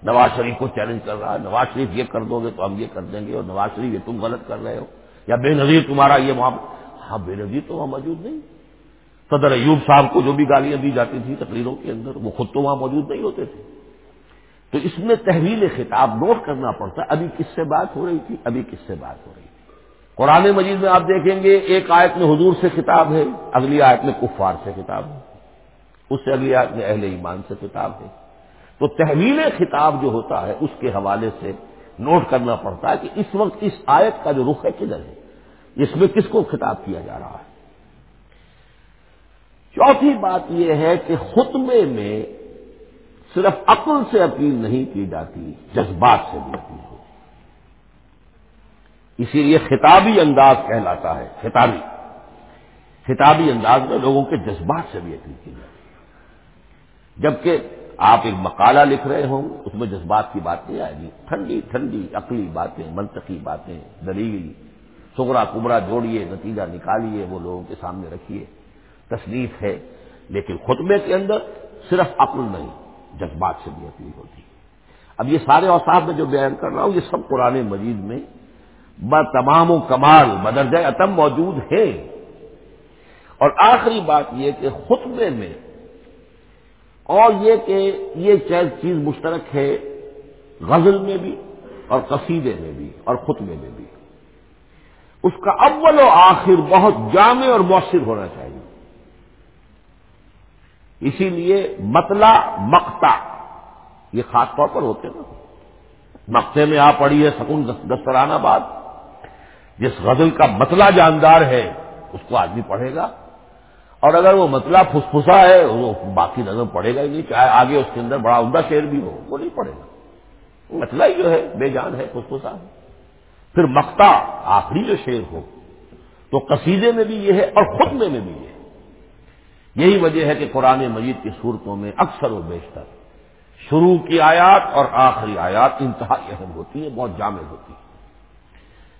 نواز شریف کو چیلنج کر رہا ہے۔ نواز شریف یہ کر دو گے تو ہم یہ کر دیں گے اور نواز شریف یہ تم غلط کر رہے ہو۔ یا بے نظیر تمہارا یہ معاملہ۔ ہاں بے نظیر تو وہاں موجود نہیں۔ صدر ایوب صاحب کو جو بھی گالیاں دی جاتی تھیں تقریروں کے اندر، وہ خود تو وہاں موجود نہیں ہوتے تھے۔ تو اس میں تحویل خطاب نوٹ کرنا پڑتا ہے، ابھی کس سے بات ہو رہی تھی؟ ابھی کس سے بات ہو رہی تھی؟ قرآن مجید میں آپ دیکھیں گے، ایک آیت میں حضور سے کتاب ہے، اگلی آیت میں کفار سے کتاب ہے، اس سے اگلی آیت میں اہل ایمان سے کتاب ہے۔ تو تحویل خطاب جو ہوتا ہے، اس کے حوالے سے نوٹ کرنا پڑتا ہے کہ اس وقت اس آیت کا جو رخ ہے کدھر ہے؟ اس میں کس کو خطاب کیا جا رہا ہے؟ چوتھی بات یہ ہے کہ خطبے میں صرف عقل سے اپیل نہیں کی جاتی، جذبات سے بھی اپیل ہوتی اسی لیے خطابی انداز کہلاتا ہے، خطابی۔ خطابی انداز میں لوگوں کے جذبات سے بھی اپیل کی جاتی۔ جبکہ آپ ایک مقالہ لکھ رہے ہوں، اس میں جذبات کی بات نہیں آئے گی۔ ٹھنڈی ٹھنڈی، عقلی باتیں، منطقی باتیں، دلیل سگرا کبرا جوڑیے، نتیجہ نکالیے، وہ لوگوں کے سامنے رکھیے۔ تصنیف ہے، لیکن خطبے کے اندر صرف عقل نہیں۔ جذبات سے بھی اپیل ہوتی ہے۔ اب یہ سارے اوساف میں جو بیان کر رہا ہوں، یہ سب قرآن مجید میں ب تمام و کمال بدرجہ اتم موجود ہے اور آخری بات یہ کہ خطبے میں اور یہ کہ یہ چیز مشترک ہے غزل میں بھی اور قصیدے میں بھی اور خطبے میں بھی۔ اس کا اول و آخر بہت جامع اور مؤثر ہونا چاہیے۔ اسی لیے متلا مکتا یہ خاص طور پر ہوتے نا مکتے میں آ پڑی ہے سکون دسترانہ باد جس غزل کا متلا جاندار ہے، اس کو آدمی پڑھے گا۔ اور اگر وہ متلا پھسپھسا ہے، وہ باقی نظر پڑے گا ہی نہیں، چاہے آگے اس کے اندر بڑا عمدہ شعر بھی ہو، وہ نہیں پڑے گا۔ متلا ہی جو ہے، بے جان ہے، پھسپھسا ہے۔ پھر مکتا آخری جو شعر ہو، تو قصیدے میں بھی یہ ہے اور خطبے میں بھی یہ ہے۔ یہی وجہ ہے کہ قرآن مجید کی صورتوں میں اکثر و بیشتر شروع کی آیات اور آخری آیات انتہائی اہم ہوتی ہیں، بہت جامع ہوتی ہیں۔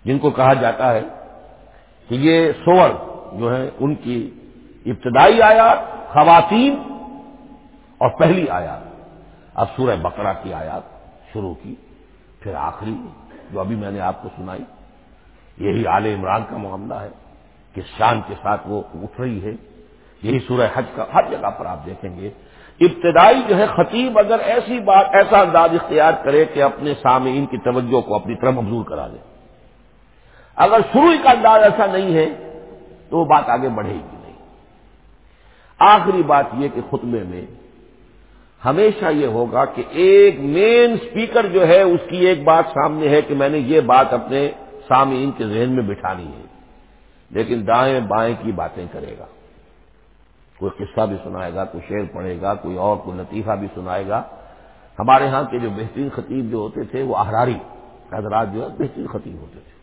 جن کو کہا جاتا ہے کہ یہ سور جو ہے ان کی ابتدائی آیات، خواتین اور پہلی آیات۔ اب سورہ بقرہ کی آیات شروع کی، پھر آخری جو ابھی میں نے آپ کو سنائی، یہی آل عمران کا معاملہ ہے کہ شان کے ساتھ وہ اٹھ رہی ہے۔ یہی سورہ حج کا ہر جگہ پر آپ دیکھیں گے۔ ابتدائی جو ہے خطیب اگر ایسی بات، ایسا انداز اختیار کرے کہ اپنے سامعین کی توجہ کو اپنی طرف مبزور کرا دے۔ اگر شروع کا انداز ایسا نہیں ہے تو وہ بات آگے بڑھے گی نہیں۔ آخری بات یہ کہ خطبے میں ہمیشہ یہ ہوگا کہ ایک مین سپیکر جو ہے، اس کی ایک بات سامنے ہے کہ میں نے یہ بات اپنے سامعین کے ذہن میں بٹھانی ہے۔ لیکن دائیں بائیں کی باتیں کرے گا۔ کوئی قصہ بھی سنائے گا، کوئی شعر پڑھے گا، کوئی اور کوئی لطیفہ بھی سنائے گا۔ ہمارے ہاں کے جو بہترین خطیب جو ہوتے تھے وہ احراری، حضرات جو ہے بہترین خطیب ہوتے تھے۔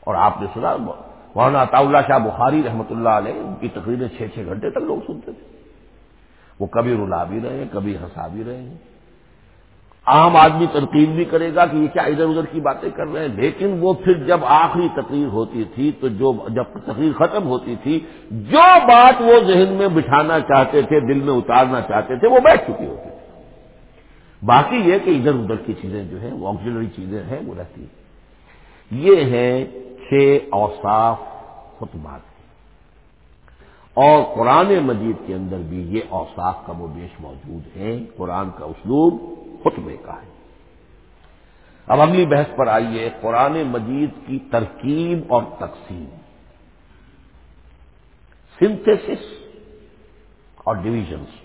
اور آپ نے سنا، مولانا عطا اللہ شاہ بخاری رحمۃ اللہ علیہ، ان کی تقریریں چھ چھ گھنٹے تک لوگ سنتے تھے۔ وہ کبھی رلا بھی رہے ہیں، کبھی ہنسا بھی رہے ہیں۔ عام آدمی تنقید بھی کرے گا کہ یہ کیا ادھر ادھر کی باتیں کر رہے ہیں۔ لیکن وہ پھر جب آخری تقریر ہوتی تھی، تو جو جب تقریر ختم ہوتی تھی، جو بات وہ ذہن میں بٹھانا چاہتے تھے، دل میں اتارنا چاہتے تھے، وہ بیٹھ چکی ہوتی تھی۔ باقی یہ کہ ادھر ادھر کی چیزیں جو ہیں، وہ آکسیلری چیزیں ہیں، وہ رہتی ہیں۔ یہ ہیں چھ اوصاف خطبات اور قرآن مجید کے اندر بھی یہ اوصاف کا وہ بیش موجود ہیں۔ قرآن کا اسلوب خطبے کا ہے۔ اب اگلی بحث پر آئیے قرآن مجید کی ترکیب اور تقسیم۔ سنتھس اور ڈویژنس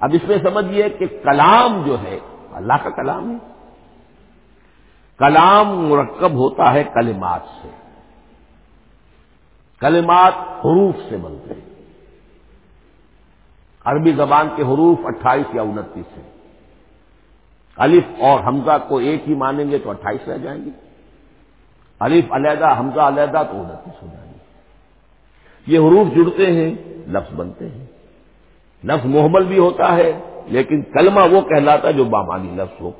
اب اس میں سمجھیے کہ کلام جو ہے، اللہ کا کلام ہے۔ کلام مرکب ہوتا ہے کلمات سے۔ کلمات حروف سے بنتے ہیں۔ عربی زبان کے حروف اٹھائیس یا انتیس ہیں۔ الف اور حمزہ کو ایک ہی مانیں گے تو اٹھائیس رہ جائیں گے۔ الف علیحدہ، حمزہ علیحدہ تو انتیس ہو جائیں گے۔ یہ حروف جڑتے ہیں، لفظ بنتے ہیں۔ لفظ محمل بھی ہوتا ہے، لیکن کلمہ وہ کہلاتا ہے جو بامانی لفظ ہو۔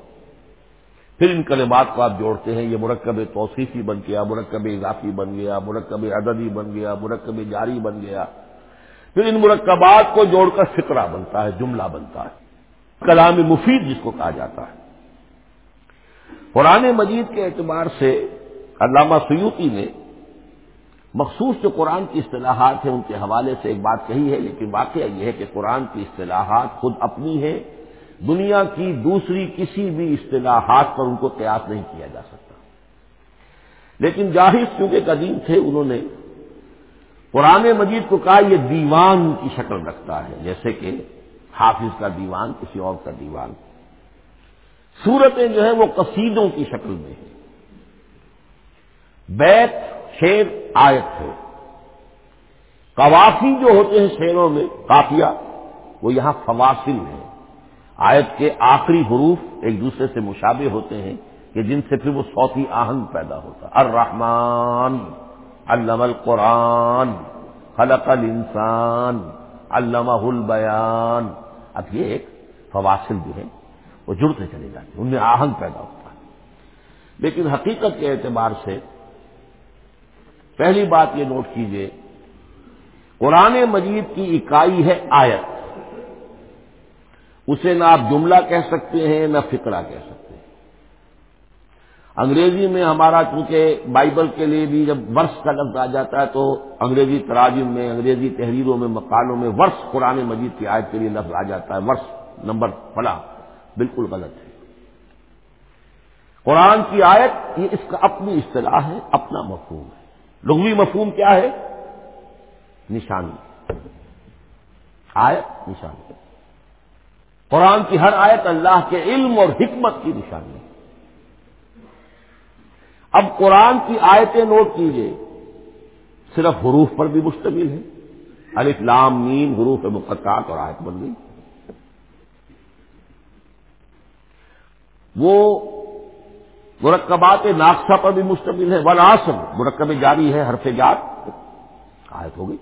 پھر ان کلمات کو آپ جوڑتے ہیں، یہ مرکب توصیفی بن گیا، مرکب اضافی بن گیا، مرکب عددی بن گیا، مرکب جاری بن گیا۔ پھر ان مرکبات کو جوڑ کر فکرہ بنتا ہے، جملہ بنتا ہے۔ کلام مفید جس کو کہا جاتا ہے۔ قرآن مجید کے اعتبار سے علامہ سیوتی نے مخصوص جو قرآن کی اصطلاحات ہیں ان کے حوالے سے ایک بات کہی ہے، لیکن واقعہ یہ ہے کہ قرآن کی اصطلاحات خود اپنی ہے دنیا کی دوسری کسی بھی اصطلاحات پر ان کو قیاس نہیں کیا جا سکتا۔ لیکن جاہر کیونکہ قدیم تھے، انہوں نے قرآن مجید کو کہا یہ دیوان کی شکل رکھتا ہے، جیسے کہ حافظ کا دیوان، کسی اور کا دیوان۔ صورتیں جو ہیں وہ قصیدوں کی شکل میں ہیں۔ بیت، شیر، آیت ہے۔ قوافی جو ہوتے ہیں شیروں میں کافیا وہ یہاں فواصل ہے آیت کے آخری حروف ایک دوسرے سے مشابہ ہوتے ہیں کہ جن سے پھر وہ سوتی آہنگ پیدا ہوتا۔ الرحمن۔ علم القرآن، خلق الانسان علمہ البیان اب یہ ایک فواصل جو ہے وہ جڑتے چلے جاتے ہیں، ان میں آہنگ پیدا ہوتا ہے۔ لیکن حقیقت کے اعتبار سے پہلی بات یہ نوٹ کیجیے، قرآن مجید کی اکائی ہے آیت۔ اسے نہ آپ جملہ کہہ سکتے ہیں، نہ فکرہ کہہ سکتے ہیں۔ انگریزی میں ہمارا چونکہ بائبل کے لیے بھی جب ورس کا لفظ آ جاتا ہے تو انگریزی تراجم میں، انگریزی تحریروں میں، مقالوں میں ورس قرآن مجید کی آیت کے لیے لفظ آ جاتا ہے ورس نمبر فلاں بالکل غلط ہے۔ قرآن کی آیت یہ اس کا اپنی اصطلاح ہے، اپنا مفہوم ہے۔ لغوی مفہوم کیا ہے؟ نشانی۔ آیت نشانی۔ قرآن کی ہر آیت اللہ کے علم اور حکمت کی نشانی۔ ہے اب قرآن کی آیتیں نوٹ کیجیے۔ صرف حروف پر بھی مشتمل ہے الف لام میم حروف مقطعات اور آیت بن گئی۔ وہ مرکبات ناقصہ پر بھی مشتمل ہے ولاسم مرکب جاری ہے، حرف جات آیت ہو گئی۔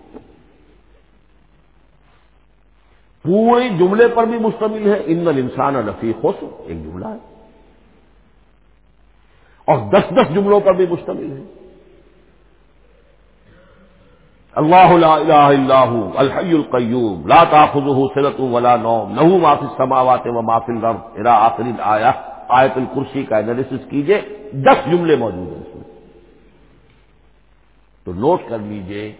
پورے جملے پر بھی مشتمل ہے ان انسان رفیق خوش ایک جملہ ہے۔ اور دس دس جملوں پر بھی مشتمل ہے اللہ لا الہ الا هو الحی القیوم، لا تاخذه سنة ولا نوم له ما في السماوات وما في الارض۔ الى اخر الايه آیت الکرسی کا انالیس کیجیے، دس جملے موجود ہیں اس میں۔ تو نوٹ کر لیجیے،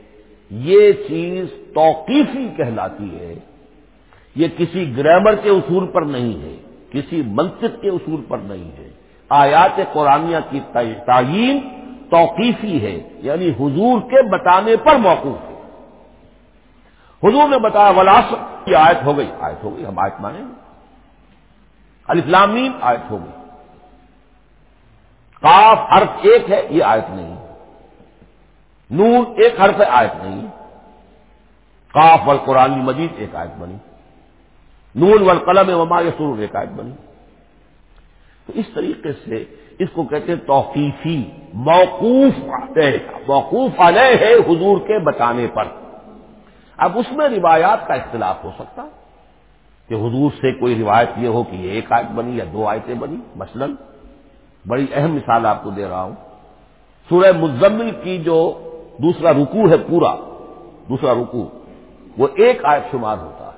یہ چیز توقیفی کہلاتی ہے۔ یہ کسی گرامر کے اصول پر نہیں ہے، کسی منطق کے اصول پر نہیں ہے۔ آیات قرآنیہ کی تعین توقیفی ہے یعنی حضور کے بتانے پر موقوف ہے۔ حضور نے بتایا ولاس کی آیت ہو گئی۔ آیت ہو گئی، ہم آیت مانیں گے۔ الفلامین آیت ہو گئی۔ کاف حرف ایک ہے، یہ آیت نہیں۔ نون ایک حرف ہے، آیت نہیں۔ کاف والقرآن مجید ایک آیت بنی۔ نون والقلم وما یسور ایک آیت بنی۔ تو اس طریقے سے اس کو کہتے ہیں توقیفی، موقوف موقوف علیہ ہے حضور کے بتانے پر۔ اب اس میں روایات کا اختلاف ہو سکتا کہ حضور سے کوئی روایت یہ ہو کہ یہ ایک آیت بنی یا دو آیتیں بنی۔ مثلا بڑی اہم مثال آپ کو دے رہا ہوں۔ سورہ مزمل کی جو دوسرا رکوع ہے پورا، دوسرا رکوع، وہ ایک آیت شمار ہوتا ہے۔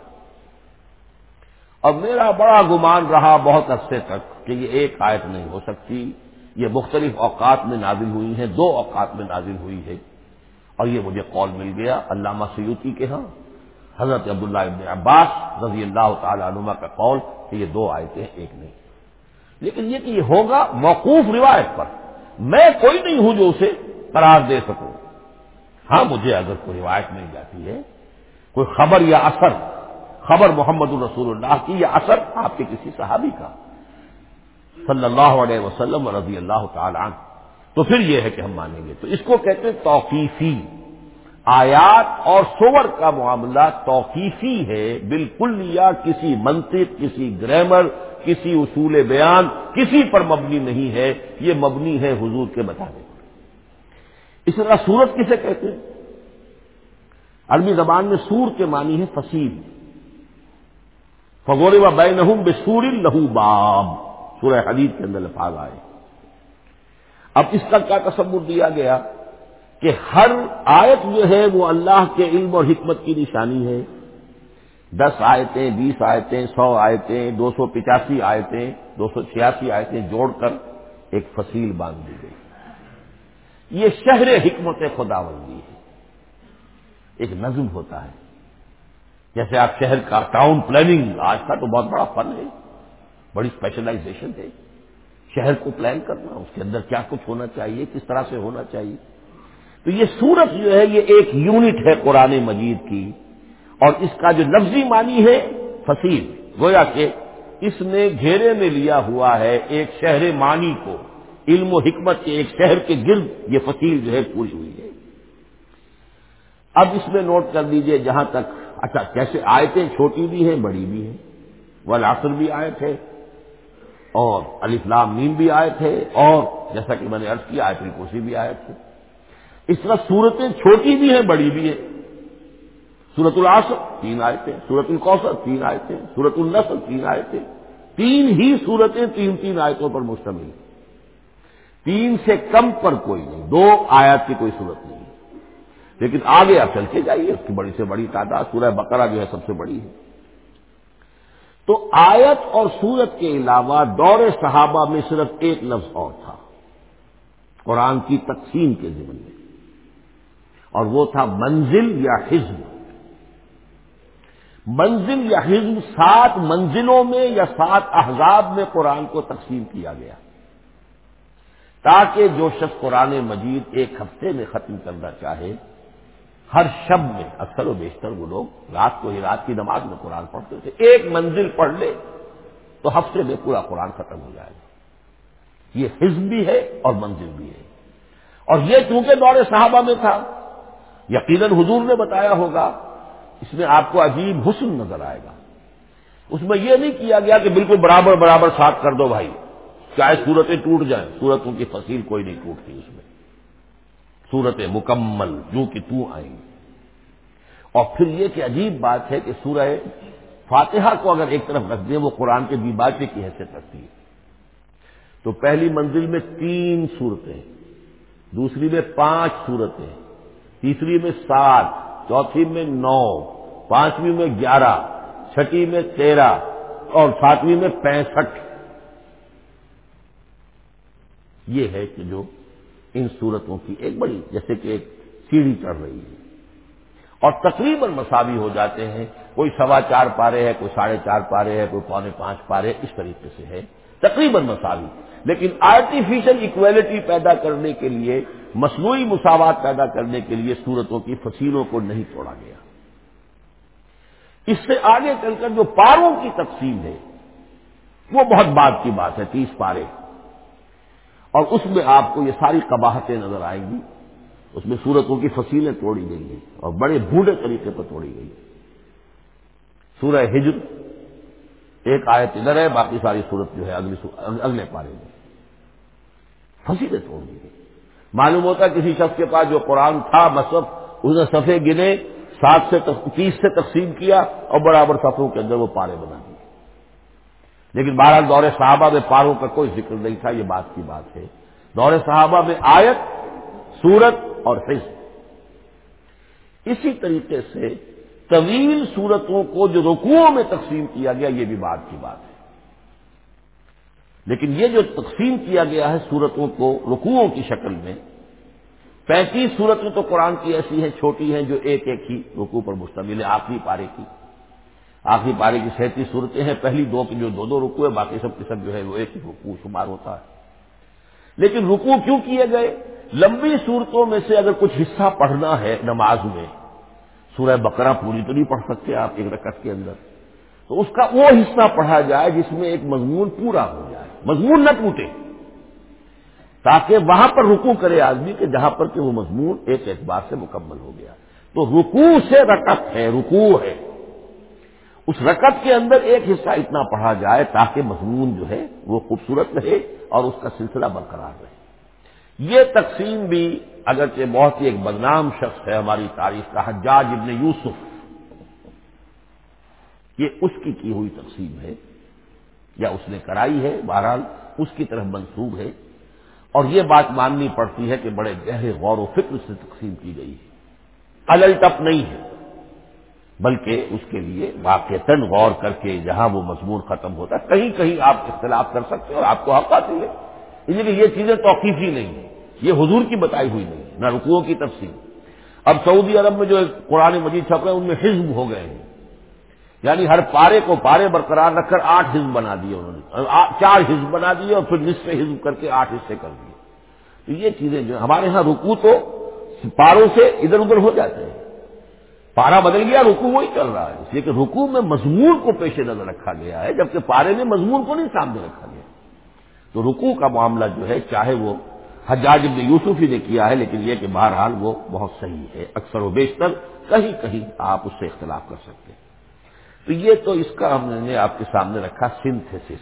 اور میرا بڑا گمان رہا بہت عرصے تک کہ یہ ایک آیت نہیں ہو سکتی۔ یہ مختلف اوقات میں نازل ہوئی ہیں، دو اوقات میں نازل ہوئی ہے اور یہ مجھے قول مل گیا علامہ سیوتی کے ہاں۔ حضرت عبداللہ ابن عباس رضی اللہ تعالی عنما کا قول کہ یہ دو آیتیں ایک نہیں۔ لیکن یہ کہ یہ ہوگا موقوف روایت پر۔ میں کوئی نہیں ہوں جو اسے قرار دے سکوں۔ ہاں مجھے اگر کوئی روایت مل جاتی ہے، کوئی خبر یا اثر خبر محمد الرسول اللہ کی یا اثر آپ کے کسی صحابی کا۔ صلی اللہ علیہ وسلم رضی اللہ تعالی عنہ۔ تو پھر یہ ہے کہ ہم مانیں گے۔ تو اس کو کہتے ہیں توقیفی۔ آیات اور سور کا معاملہ توقیفی ہے۔ بالکل یا کسی منطق، کسی گرامر، کسی اصول بیان، کسی پر مبنی نہیں ہے۔ یہ مبنی ہے حضور کے بتانے پر۔ اس طرح سورت کسے کہتے ہیں؟ عربی زبان میں سور کے معنی ہے فصیل۔ فغور و بین بے سور لہو باب۔ سورہ حدیث کے اندر لفاظ آئے۔ اب اس کا کیا تصور دیا گیا کہ ہر آیت جو ہے وہ اللہ کے علم اور حکمت کی نشانی ہے۔ دس آیتیں، بیس آیتیں، سو آیتیں، دو سو پچاسی آیتیں، دو سو چھیاسی آیتیں جوڑ کر ایک فصیل باندھ دی گئی۔ یہ شہر حکمت خدا بندی ہے۔ ایک نظم ہوتا ہے۔ جیسے آپ شہر کا ٹاؤن پلاننگ آج کا تو بہت بڑا فن ہے، بڑی اسپیشلائزیشن ہے۔ شہر کو پلان کرنا، اس کے اندر کیا کچھ ہونا چاہیے، کس طرح سے ہونا چاہیے۔ تو یہ سورت جو ہے، یہ ایک یونٹ ہے قرآن مجید کی۔ اور اس کا جو لفظی معنی ہے فصیل گویا کہ اس نے گھیرے میں لیا ہوا ہے ایک شہر معنی کو۔ علم و حکمت کے ایک شہر کے گرد یہ فصیل جو ہے، پوری ہوئی ہے۔ اب اس میں نوٹ کر دیجیے جہاں تک اچھا کیسے آیتیں چھوٹی بھی ہیں، بڑی بھی ہیں۔ وہ لاسر بھی آئے تھے اور علی نیم بھی آئے تھے اور جیسا کہ میں نے عرض کیا، آیت الکوسی بھی آئے تھے اس طرح صورتیں چھوٹی بھی ہیں، بڑی بھی ہیں۔ سورت العصر، تین آئے تھے سورت القوثر تین آئے سورت النصر تین آئے تھے تین ہی صورتیں تین تین آیتوں پر مشتمل تین سے کم پر کوئی نہیں، دو آیات کی کوئی صورت نہیں۔ لیکن آگے آپ چل کے جائیے، اس کی بڑی سے بڑی تعداد، سورہ بقرہ جو ہے سب سے بڑی ہے۔ تو آیت اور سورت کے علاوہ دور صحابہ میں صرف ایک لفظ اور تھا، قرآن کی تقسیم کے ذمن میں اور وہ تھا منزل یا حزب منزل یا حزب سات منزلوں میں یا سات احزاب میں قرآن کو تقسیم کیا گیا۔ تاکہ جو شخص قرآن مجید ایک ہفتے میں ختم کرنا چاہے ہر شب میں اکثر و بیشتر وہ لوگ رات کو ہی رات کی نماز میں قرآن پڑھتے تھے۔ ایک منزل پڑھ لے تو ہفتے میں پورا قرآن ختم ہو جائے گا۔ یہ حزب بھی ہے اور منزل بھی ہے۔ اور یہ چونکہ دور صحابہ میں تھا، یقیناً حضور نے بتایا ہوگا، اس میں آپ کو عجیب حسن نظر آئے گا۔ اس میں یہ نہیں کیا گیا کہ بالکل برابر برابر ساتھ کر دو بھائی چاہے صورتیں ٹوٹ جائیں؟ صورتوں کی فصیل کوئی نہیں ٹوٹتی اس میں۔ صورت مکمل، جو کہ تو آئیں۔ گی اور پھر یہ کہ عجیب بات ہے کہ سورہ فاتحہ کو اگر ایک طرف رکھ دیں، وہ قرآن کے دیباچے کی حیثیت رکھتی ہے۔ تو پہلی منزل میں تین صورتیں دوسری میں پانچ صورتیں تیسری میں سات، چوتھی میں نو، پانچویں میں گیارہ، چھٹی میں تیرہ، اور ساتویں میں پینسٹھ۔ یہ ہے کہ جو ان صورتوں کی ایک بڑی، جیسے کہ ایک سیڑھی چڑھ رہی ہے۔ اور تقریباً مساوی ہو جاتے ہیں۔ کوئی سوا چار پارے ہے، کوئی ساڑھے چار پارے ہے، کوئی پونے پانچ پارے، اس طریقے سے ہے۔ تقریباً مساوی۔ لیکن آرٹیفیشل اکویلٹی پیدا کرنے کے لیے، مصنوعی مساوات پیدا کرنے کے لیے صورتوں کی فصیلوں کو نہیں توڑا گیا۔ اس سے آگے چل کر جو پاروں کی تقسیم ہے، وہ بہت بات کی بات ہے، تیس پارے۔ اور اس میں آپ کو یہ ساری قباہتیں نظر آئیں گی۔ اس میں صورتوں کی فصیلیں توڑی گئی ہیں اور بڑے بوڑھے طریقے پر توڑی گئی سورہ ہجر، ایک آیت ادھر ہے، باقی ساری صورت جو ہے اگلی اگلے پارے میں۔ فصیلیں توڑ دی گئی۔ معلوم ہوتا ہے کسی شخص کے پاس جو قرآن تھا مصحف اس نے صفحے گنے، سات سے تیس سے تقسیم کیا اور برابر صفوں کے اندر وہ پارے بنا۔ دیے لیکن بہرحال دور صحابہ میں پاروں کا کوئی ذکر نہیں تھا، یہ بات کی بات ہے۔ دور صحابہ میں آیت، سورت اور حص اسی طریقے سے طویل صورتوں کو جو رکوعوں میں تقسیم کیا گیا، یہ بھی بات کی بات ہے۔ لیکن یہ جو تقسیم کیا گیا ہے صورتوں کو رکوعوں کی شکل میں، پینتیس صورتیں تو قرآن کی ایسی ہیں، چھوٹی ہیں، جو ایک ایک ہی رکوع پر مشتمل ہے آخری پارے کی۔ آخری پارے کی سینتیس صورتیں ہیں، پہلی دو کی جو دو دو رکو ہے باقی سب کے سب جو ہے وہ ایک ہی رکوع شمار ہوتا ہے۔ لیکن رکوع کیوں کیے گئے؟ لمبی صورتوں میں سے اگر کچھ حصہ پڑھنا ہے نماز میں، سورہ بقرہ پوری تو نہیں پڑھ سکتے آپ ایک رکعت کے اندر۔ تو اس کا وہ حصہ پڑھا جائے جس میں ایک مضمون پورا ہو جائے۔ مضمون نہ ٹوٹے۔ تاکہ وہاں پر رکو کرے آدمی کہ جہاں پر کہ وہ مضمون ایک اعتبار سے مکمل ہو گیا۔ تو رکو سے رکت ہے رکو ہے۔ اس رکت کے اندر ایک حصہ اتنا پڑھا جائے تاکہ مضمون جو ہے وہ خوبصورت رہے اور اس کا سلسلہ برقرار رہے۔ یہ تقسیم بھی اگرچہ بہت ہی ایک بدنام شخص ہے ہماری تاریخ کا حجاج ابن یوسف، یہ اس کی کی ہوئی تقسیم ہے، یا اس نے کرائی ہے، بہرحال اس کی طرف منسوب ہے۔ اور یہ بات ماننی پڑتی ہے کہ بڑے گہرے غور و فکر سے تقسیم کی گئی ہے۔ الل ٹپ نہیں ہے۔ بلکہ اس کے لیے واقع غور کر کے جہاں وہ مضمون ختم ہوتا ہے، کہیں کہیں آپ اختلاف کر سکتے ہیں اور آپ کو حق آتی ہے۔ اس لیے یہ چیزیں توقیفی نہیں ہیں۔ یہ حضور کی بتائی ہوئی نہیں ہے نہ رکوؤں کی تفصیل۔ اب سعودی عرب میں جو قرآن مجید چھپ رہے ہیں، ان میں حزب ہو گئے ہیں۔ یعنی ہر پارے کو پارے برقرار رکھ کر آٹھ حزب بنا دیے انہوں نے۔ چار حزب بنا دیے اور پھر نصف حزب کر کے آٹھ حصے کر دیے۔ تو یہ چیزیں جو ہمارے ہاں رکو تو پاروں سے ادھر ادھر ہو جاتے ہیں۔ پارا بدل گیا رکو وہی چل رہا ہے۔ اس لیے کہ رکو میں مضمون کو پیش نظر رکھا گیا ہے، جبکہ پارے میں مضمون کو نہیں سامنے رکھا گیا۔ تو رکو کا معاملہ جو ہے، چاہے وہ حجاج ابن یوسف ہی نے کیا ہے، لیکن یہ کہ بہرحال وہ بہت صحیح ہے۔ اکثر و بیشتر کہیں کہیں آپ اس سے اختلاف کر سکتے ہیں۔ تو یہ تو اس کا ہم نے آپ کے سامنے رکھا سنتھس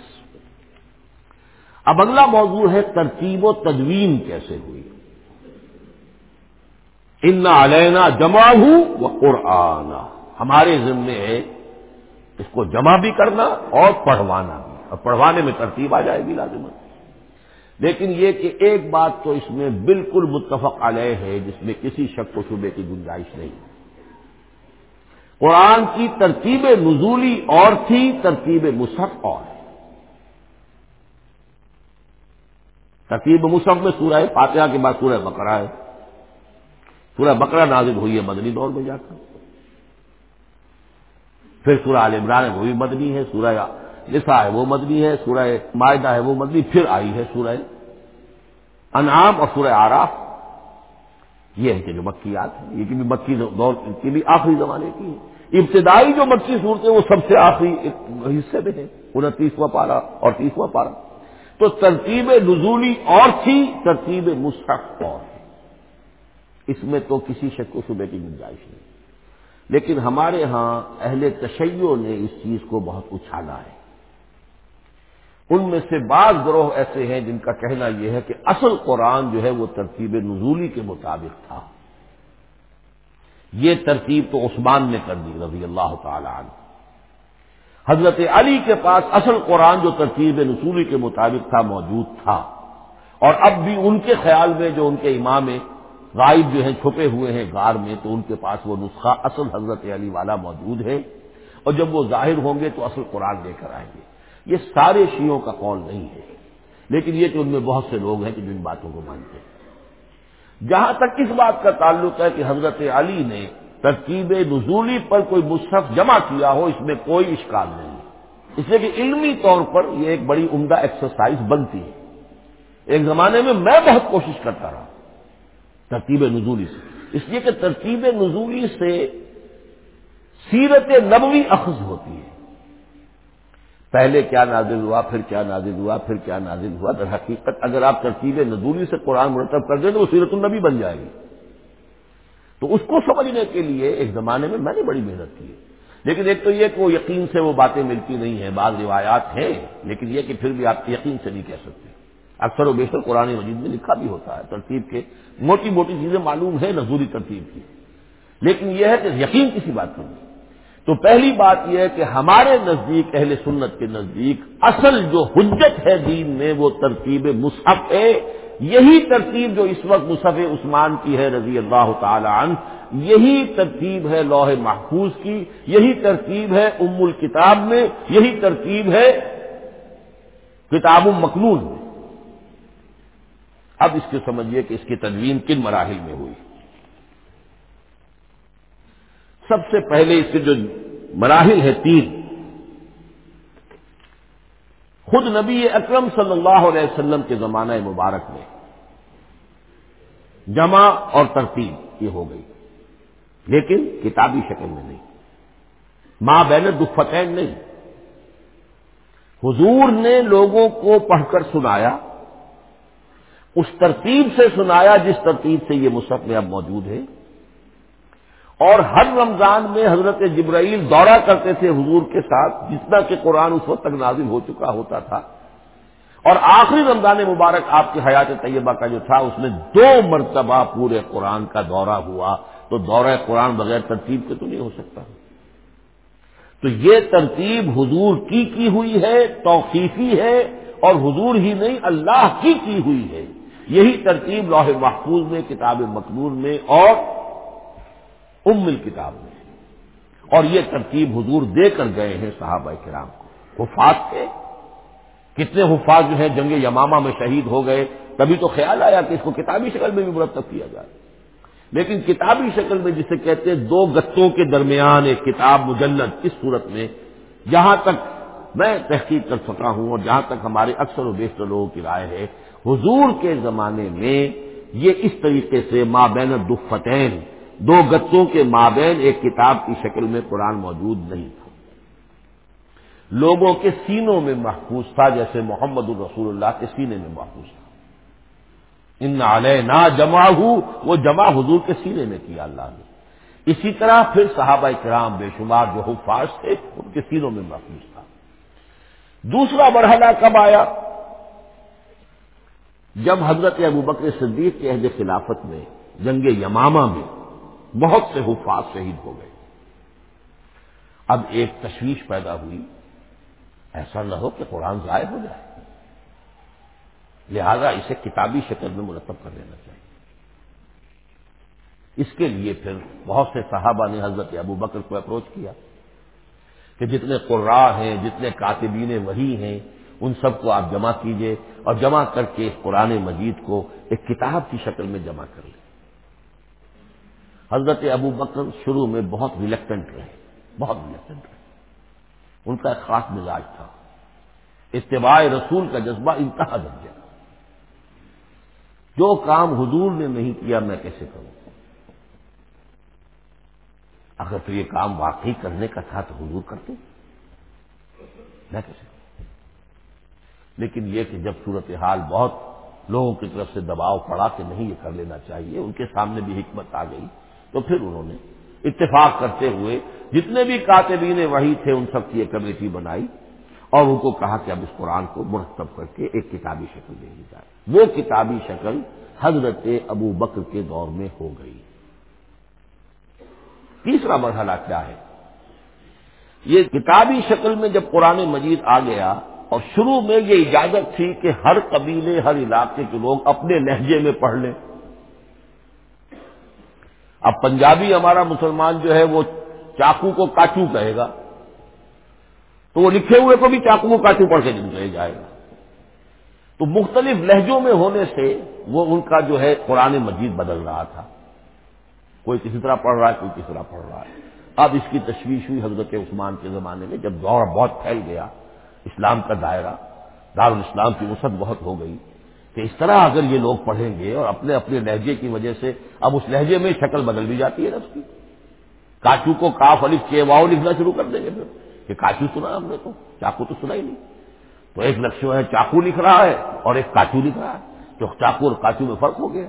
اب اگلا موضوع ہے ترتیب و تدوین کیسے ہوئی۔ ان علینا جمع ہوں وہ قرآن ہمارے ذمے ہے اس کو جمع بھی کرنا اور پڑھوانا بھی۔ اور پڑھوانے میں ترتیب آ جائے گی لازمت لیکن یہ کہ ایک بات تو اس میں بالکل متفق علیہ ہے، جس میں کسی شک و شبے کی گنجائش نہیں۔ قرآن کی ترتیب نزولی اور تھی، ترتیب مصحف اور ہے۔ ترتیب مصحف میں سورہ فاتحہ کے بعد سورہ بقرہ ہے۔ سورہ بقرہ نازل ہوئی ہے، مدنی دور میں جا کر۔ پھر سورہ عال عمران ہے، وہ بھی مدنی ہے، سورہ نسا ہے، وہ مدنی ہے، سورہ معاہدہ ہے، وہ مدنی، پھر آئی ہے سورہ انعام اور سورہ آراف۔ یہ ہے کہ جو مکیات ہیں یہ کہ بھی مکی دور کی بھی آخری زمانے کی ہے۔ ابتدائی جو مکی صورتیں وہ سب سے آخری حصے میں ہے انتیسواں پارا اور تیسواں پارا تو ترتیب نزولی اور تھی، ترتیب مستق اور۔ اس میں تو کسی شک و شبے کی گنجائش نہیں۔ لیکن ہمارے ہاں اہل تشیعوں نے اس چیز کو بہت اچھالا ہے۔ ان میں سے بعض گروہ ایسے ہیں جن کا کہنا یہ ہے کہ اصل قرآن جو ہے وہ ترتیب نزولی کے مطابق تھا۔ یہ ترتیب تو عثمان نے کر دی رضی اللہ تعالی عنہ۔ حضرت علی کے پاس اصل قرآن جو ترتیب نصولی کے مطابق تھا موجود تھا۔ اور اب بھی ان کے خیال میں جو ان کے امام غائب جو ہیں، چھپے ہوئے ہیں، غار میں تو ان کے پاس وہ نسخہ اصل حضرت علی والا موجود ہے۔ اور جب وہ ظاہر ہوں گے تو اصل قرآن لے کر آئیں گے۔ یہ سارے شیوں کا قول نہیں ہے۔ لیکن یہ کہ ان میں بہت سے لوگ ہیں کہ جن باتوں کو مانتے ہیں۔ جہاں تک اس بات کا تعلق ہے کہ حضرت علی نے ترکیب نزولی پر کوئی مصحف جمع کیا ہو، اس میں کوئی اشکال نہیں۔ اس لیے کہ علمی طور پر یہ ایک بڑی عمدہ ایکسرسائز بنتی ہے۔ ایک زمانے میں میں بہت کوشش کرتا رہا۔ ترتیب نزولی سے۔ اس لیے کہ ترتیب نزولی سے سیرت نبوی اخذ ہوتی ہے۔ پہلے کیا نازل ہوا، پھر کیا نازل ہوا، پھر کیا نازل ہوا۔ در حقیقت اگر آپ ترتیب نزولی سے قرآن مرتب کر دیں تو وہ سیرت النبی بن جائے گی۔ تو اس کو سمجھنے کے لیے ایک زمانے میں میں نے بڑی محنت کی ہے۔ لیکن ایک تو یہ کہ وہ یقین سے وہ باتیں ملتی نہیں ہیں، بعض روایات ہیں، لیکن یہ کہ پھر بھی آپ یقین سے نہیں کہہ سکتے۔ اکثر و بیشتر قرآن مجید میں لکھا بھی ہوتا ہے، ترتیب کے موٹی موٹی چیزیں معلوم ہیں، نزولی ترتیب کی۔ لیکن یہ ہے کہ یقین کسی بات پر نہیں۔ تو پہلی بات یہ ہے کہ ہمارے نزدیک، اہل سنت کے نزدیک اصل جو حجت ہے دین میں، وہ ترتیب مصحف ہے۔ یہی ترتیب جو اس وقت مصحف عثمان کی ہے رضی اللہ تعالی عنہ، یہی ترتیب ہے لوح محفوظ کی، یہی ترتیب ہے ام الکتاب میں، یہی ترتیب ہے کتاب المقنون میں۔ اب اس کے سمجھیے کہ اس کی تدوین کن مراحل میں ہوئی۔ سب سے پہلے اس کے جو مراحل ہے تین۔ خود نبی اکرم صلی اللہ علیہ وسلم کے زمانہ مبارک میں جمع اور ترتیب یہ ہو گئی، لیکن کتابی شکل میں نہیں۔ ماں بین دفتین نہیں۔ حضور نے لوگوں کو پڑھ کر سنایا۔ اس ترتیب سے سنایا جس ترتیب سے یہ مصحف میں اب موجود ہے۔ اور ہر رمضان میں حضرت جبرائیل دورہ کرتے تھے حضور کے ساتھ، جتنا کہ قرآن اس وقت تک نازل ہو چکا ہوتا تھا۔ اور آخری رمضان مبارک آپ کی حیات طیبہ کا جو تھا، اس میں دو مرتبہ پورے قرآن کا دورہ ہوا۔ تو دورہ قرآن بغیر ترتیب کے تو نہیں ہو سکتا۔ تو یہ ترتیب حضور کی کی ہوئی ہے؟ توقیفی ہے؟ اور حضور ہی نہیں، اللہ کی کی ہوئی ہے۔ یہی ترتیب لوح محفوظ میں، کتاب مقبول میں اور ام کتاب میں اور یہ ترتیب حضور دے کر گئے ہیں صحابہ کرام کو۔ حفاظ تھے۔ کتنے حفاظ جو ہیں، جنگ یمامہ میں شہید ہو گئے۔ تبھی تو خیال آیا کہ اس کو کتابی شکل میں بھی مرتب کیا جائے۔ لیکن کتابی شکل میں جسے کہتے ہیں، دو گتوں کے درمیان ایک کتاب مجلد اس صورت میں، جہاں تک میں تحقیق کر سکا ہوں اور جہاں تک ہمارے اکثر و بیشتر لوگوں کی رائے ہے حضور کے زمانے میں یہ اس طریقے سے ماں بین دفتین دو گتوں کے مابین ایک کتاب کی شکل میں قرآن موجود نہیں تھا۔ لوگوں کے سینوں میں محفوظ تھا جیسے محمد الرسول اللہ کے سینے میں محفوظ تھا۔ ان علیہ نہ جمع ہو وہ جمع حضور کے سینے میں کیا اللہ نے۔ اسی طرح پھر صحابہ کرام بے شمار جو حفاظ تھے، ان کے سینوں میں محفوظ تھا۔ دوسرا مرحلہ کب آیا؟ جب حضرت ابو بکر صدیق کے عہد خلافت میں، جنگ یمامہ میں بہت سے حفاظ شہید ہو گئے۔ اب ایک تشویش پیدا ہوئی، ایسا نہ ہو کہ قرآن ضائع ہو جائے۔ لہذا اسے کتابی شکل میں مرتب کر لینا چاہیے۔ اس کے لیے پھر بہت سے صحابہ نے حضرت ابو بکر کو اپروچ کیا کہ جتنے قرا ہیں، جتنے کاتبین وہی ہیں ان سب کو آپ جمع کیجیے اور جمع کر کے اس قرآن مجید کو ایک کتاب کی شکل میں جمع کر لیں۔ حضرت ابو بکر شروع میں بہت ریلیکٹنٹ رہے، بہت ریلیکٹنٹ رہے۔ ان کا ایک خاص مزاج تھا۔ اتباع رسول کا جذبہ انتہا درجہ۔ جو کام حضور نے نہیں کیا میں کیسے کروں؟ اگر تو یہ کام واقعی کرنے کا تھا تو حضور کرتے۔ میں کیسے کروں لیکن یہ کہ جب صورتحال بہت لوگوں کی طرف سے دباؤ پڑا کہ نہیں یہ کر لینا چاہیے، ان کے سامنے بھی حکمت آ گئی، تو پھر انہوں نے اتفاق کرتے ہوئے جتنے بھی کاتبین وہی تھے ان سب کی ایک کمیٹی بنائی اور ان کو کہا کہ اب اس قرآن کو مرتب کر کے ایک کتابی شکل دے دی جائے۔ وہ کتابی شکل حضرت ابو بکر کے دور میں ہو گئی۔ تیسرا مرحلہ کیا ہے؟ یہ کتابی شکل میں جب قرآن مجید آ گیا اور شروع میں یہ اجازت تھی کہ ہر قبیلے، ہر علاقے کے لوگ اپنے لہجے میں پڑھ لیں۔ اب پنجابی ہمارا مسلمان جو ہے وہ چاقو کو کاچو کہے گا۔ تو وہ لکھے ہوئے کو بھی چاقو کو کاچو پڑھ کے دے جائے گا۔ تو مختلف لہجوں میں ہونے سے وہ ان کا جو ہے قرآن مجید بدل رہا تھا۔ کوئی کسی طرح پڑھ رہا ہے، کوئی کسی طرح پڑھ رہا ہے۔ اب اس کی تشویش ہوئی حضرت عثمان کے زمانے میں، جب دور بہت پھیل گیا۔ اسلام کا دائرہ، دارالاسلام کی وسعت بہت ہو گئی کہ اس طرح اگر یہ لوگ پڑھیں گے اور اپنے اپنے لہجے کی وجہ سے، اب اس لہجے میں شکل بدل بھی جاتی ہے نا اس کی۔ کاچو کو کاف علی کے واؤ لکھنا شروع کر دیں گے پھر۔ کہ کاچو سنا ہم نے تو، چاقو تو سنا ہی نہیں۔ تو ایک لفظ ہے، چاقو لکھ رہا ہے اور ایک کاچو لکھ رہا ہے۔ تو چاقو اور کاچو میں فرق ہو گیا۔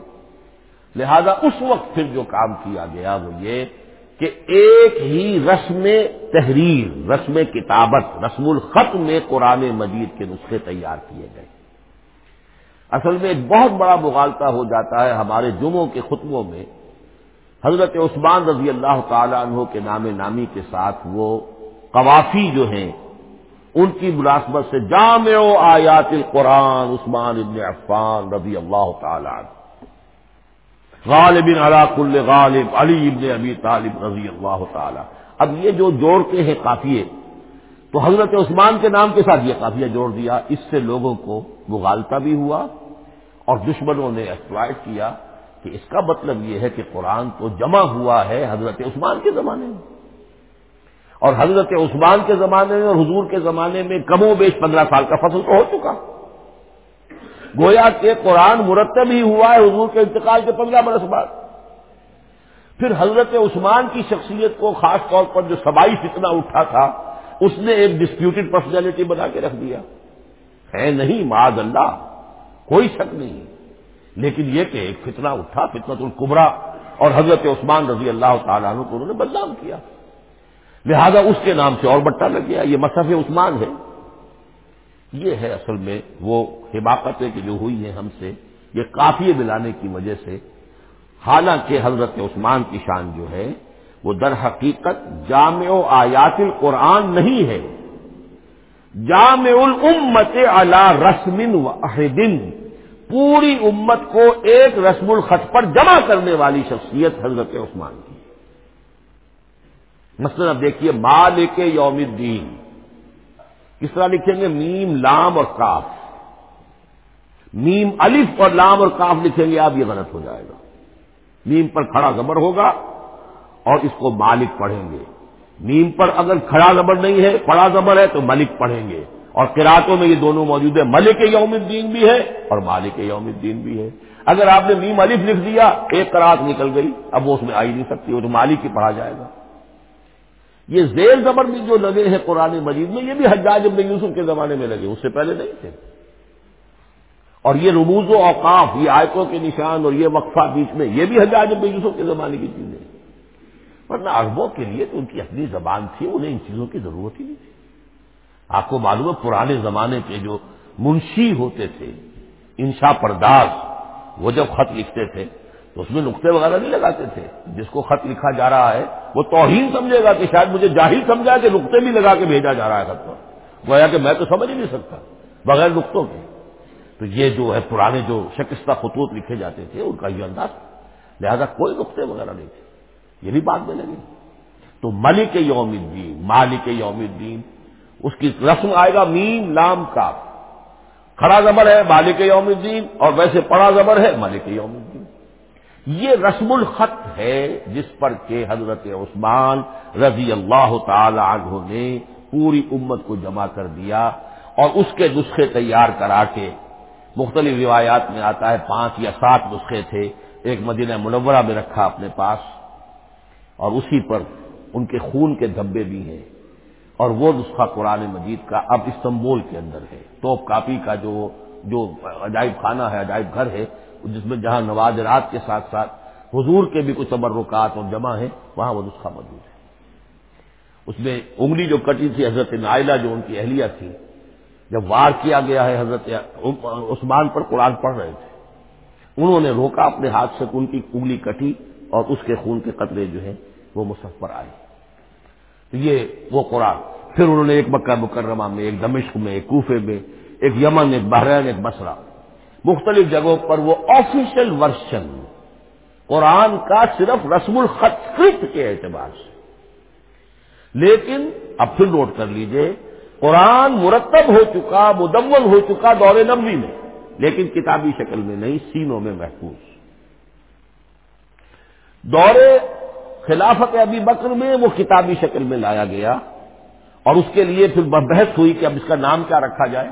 لہذا اس وقت پھر جو کام کیا گیا وہ یہ کہ ایک ہی رسم تحریر، رسم کتابت، رسم الخط میں قرآن مجید کے نسخے تیار کیے گئے۔ اصل میں ایک بہت بڑا مغالطہ ہو جاتا ہے ہمارے جمعوں کے خطبوں میں۔ حضرت عثمان رضی اللہ تعالی عنہ کے نام نامی کے ساتھ وہ قوافی جو ہیں، ان کی مناسبت سے جامع آیات القرآن عثمان ابن عفان رضی اللہ تعالی عنہ۔ غالب علا کل غالب علی ابن ابی طالب رضی اللہ تعالی۔ اب یہ جو جوڑتے ہیں کافیے تو حضرت عثمان کے نام کے ساتھ یہ کافیہ جوڑ دیا، اس سے لوگوں کو مغالطہ بھی ہوا اور دشمنوں نے ایکسپلائٹ کیا کہ اس کا مطلب یہ ہے کہ قرآن تو جمع ہوا ہے حضرت عثمان کے زمانے میں۔ اور حضرت عثمان کے زمانے میں اور حضور کے زمانے میں کم و بیش پندرہ سال کا فصل تو ہو چکا۔ گویا کہ قرآن مرتب ہی ہوا ہے حضور کے انتقال کے پندرہ برس بعد۔ پھر حضرت عثمان کی شخصیت کو خاص طور پر جو سبائی فتنہ اٹھا تھا، اس نے ایک ڈسپیوٹڈ پرسنالٹی بنا کے رکھ دیا۔ ہے نہیں، معاذ اللہ، کوئی شک نہیں۔ لیکن یہ کہ ایک فتنہ اٹھا فتنت القبرا اور حضرت عثمان رضی اللہ تعالیٰ عنہ کو انہوں نے بدنام کیا۔ لہذا اس کے نام سے اور بٹا لگ گیا۔ یہ مصحف عثمان ہے۔ یہ ہے اصل میں وہ حماقتیں کہ جو ہوئی ہیں ہم سے، یہ کافی ملانے کی وجہ سے۔ حالانکہ حضرت عثمان کی شان جو ہے، وہ در حقیقت جامع و آیات القرآن نہیں ہے۔ جامع الامت علی رسم واحد پوری امت کو ایک رسم الخط پر جمع کرنے والی شخصیت حضرت عثمان کی۔ مثلا اب دیکھیے مالک یوم الدین۔ کس طرح لکھیں گے میم، لام اور کاف۔ میم الف اور لام اور کاف لکھیں گے آپ یہ غلط ہو جائے گا۔ میم پر کھڑا زبر ہوگا اور اس کو مالک پڑھیں گے۔ نیم پر اگر کھڑا زبر نہیں ہے، پڑا زبر ہے تو ملک پڑھیں گے۔ اور قراتوں میں یہ دونوں موجود ہے ملک یوم الدین بھی ہے اور مالک یوم الدین بھی ہے۔ اگر آپ نے نیم الف لکھ دیا، ایک کرات نکل گئی، اب وہ اس میں آ ہی نہیں سکتی، وہ تو مالک ہی پڑھا جائے گا۔ یہ زیر زبر بھی جو لگے ہیں قرآن مجید میں، یہ بھی حجاج ابن یوسف کے زمانے میں لگے، اس سے پہلے نہیں تھے۔ اور یہ رموز و اوقاف، یہ آیتوں کے نشان اور یہ وقفہ بیچ میں، یہ بھی حجاج بے یوسف کے زمانے کی چیزیں ورنہ اربوں کے لیے تو ان کی اپنی زبان تھی، انہیں ان چیزوں کی ضرورت ہی نہیں تھی۔ آپ کو معلوم ہے، پرانے زمانے کے جو منشی ہوتے تھے، انشا پرداز، وہ جب خط لکھتے تھے اس میں نقطے وغیرہ نہیں لگاتے تھے۔ جس کو خط لکھا جا رہا ہے، وہ توہین سمجھے گا کہ شاید مجھے جاہل سمجھا کہ نقطے بھی لگا کے بھیجا جا رہا ہے خط پر۔ گویا کہ میں تو سمجھ ہی نہیں سکتا، بغیر نقطوں کے۔ تو یہ جو ہے، پرانے جو شکستہ خطوط لکھے جاتے تھے، ان کا یہ انداز لہذا کوئی نقطے وغیرہ نہیں تھے۔ یہ بھی بات میں لگی۔ تو ملک یوم الدین، مالک یوم الدین، اس کی رسم آئے گا میم لام کا کھڑا زبر ہے مالک یوم الدین اور ویسے پڑا زبر ہے مالک یوم الدین۔ یہ رسم الخط ہے جس پر کہ حضرت عثمان رضی اللہ تعالی عنہ نے پوری امت کو جمع کر دیا اور اس کے نسخے تیار کرا کے مختلف روایات میں آتا ہے، پانچ یا سات نسخے تھے، ایک مدینہ منورہ میں رکھا اپنے پاس اور اسی پر ان کے خون کے دھبے بھی ہیں اور وہ نسخہ قرآن مجید کا اب استنبول کے اندر ہے۔ توپ کاپی کا جو جو عجائب خانہ ہے، عجائب گھر ہے جس میں جہاں نوادرات کے ساتھ ساتھ حضور کے بھی کچھ تبرکات اور جمع ہیں، وہاں وہ نسخہ موجود ہے۔ اس میں انگلی جو کٹی تھی حضرت نائلہ جو ان کی اہلیہ تھی، جب وار کیا گیا ہے، حضرت عثمان پر قرآن پڑھ رہے تھے۔ انہوں نے روکا اپنے ہاتھ سے ان کی انگلی کٹی اور اس کے خون کے قطرے جو ہیں وہ مصحف پر آئے۔ یہ وہ قرآن۔ پھر انہوں نے ایک مکہ مکرمہ میں، ایک دمشق میں، ایک کوفے میں، ایک یمن، ایک بحرین، ایک بسرا مختلف جگہوں پر وہ آفیشل ورشن قرآن کا صرف رسم الخط اسکرپٹ کے اعتبار سے. لیکن اب پھر نوٹ کر لیجیے، قرآن مرتب ہو چکا، مدون ہو چکا دور نبوی میں، لیکن کتابی شکل میں نہیں، سینوں میں محفوظ. دور خلافت ابی بکر میں وہ کتابی شکل میں لایا گیا، اور اس کے لیے پھر بحث ہوئی کہ اب اس کا نام کیا رکھا جائے؟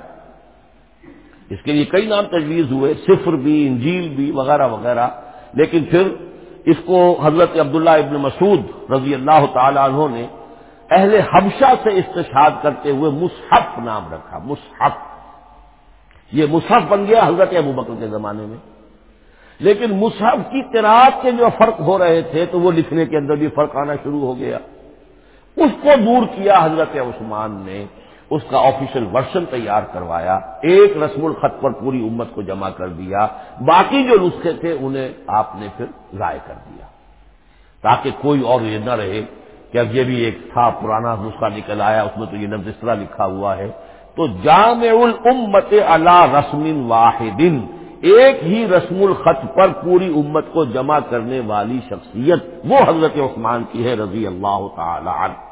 اس کے لیے کئی نام تجویز ہوئے، صفر بھی، انجیل بھی، وغیرہ وغیرہ۔ لیکن پھر اس کو حضرت عبداللہ ابن مسعود رضی اللہ تعالی عنہ نے اہل حبشہ سے استشاد کرتے ہوئے مصحف نام رکھا، مصحف۔ یہ مصحف بن گیا حضرت ابو بکر کے زمانے میں۔ لیکن مصحف کی تراط کے جو فرق ہو رہے تھے تو وہ لکھنے کے اندر بھی فرق آنا شروع ہو گیا۔ اس کو دور کیا حضرت عثمان نے۔ اس کا آفیشل ورژن تیار کروایا، ایک رسم الخط پر پوری امت کو جمع کر دیا، باقی جو نسخے تھے انہیں آپ نے پھر ضائع کر دیا۔ تاکہ کوئی اور یہ نہ رہے کہ اب یہ بھی ایک تھا پرانا نسخہ نکل آیا، اس میں تو یہ نفز اس طرح لکھا ہوا ہے۔ تو جامع الامت اللہ رسم واحد، ایک ہی رسم الخط پر پوری امت کو جمع کرنے والی شخصیت، وہ حضرت عثمان کی ہے، رضی اللہ تعالی عنہ۔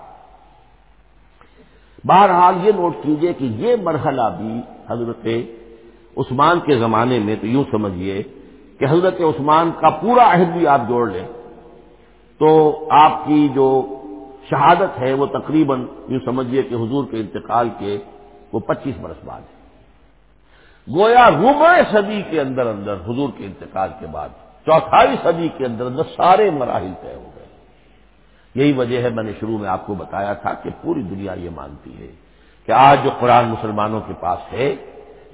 بہرحال یہ نوٹ کیجیے کہ یہ مرحلہ بھی حضرت عثمان کے زمانے میں تو یوں سمجھیے کہ حضرت عثمان کا پورا عہد بھی آپ جوڑ لیں تو آپ کی جو شہادت ہے وہ تقریباً یوں سمجھیے کہ حضور کے انتقال کے وہ پچیس برس بعد ہے۔ گویا ربع صدی کے اندر اندر حضور کے انتقال کے بعد چوتھائی صدی کے اندر اندر سارے مراحل طے ہوئے یہی وجہ ہے میں نے شروع میں آپ کو بتایا تھا کہ پوری دنیا یہ مانتی ہے کہ آج جو قرآن مسلمانوں کے پاس ہے،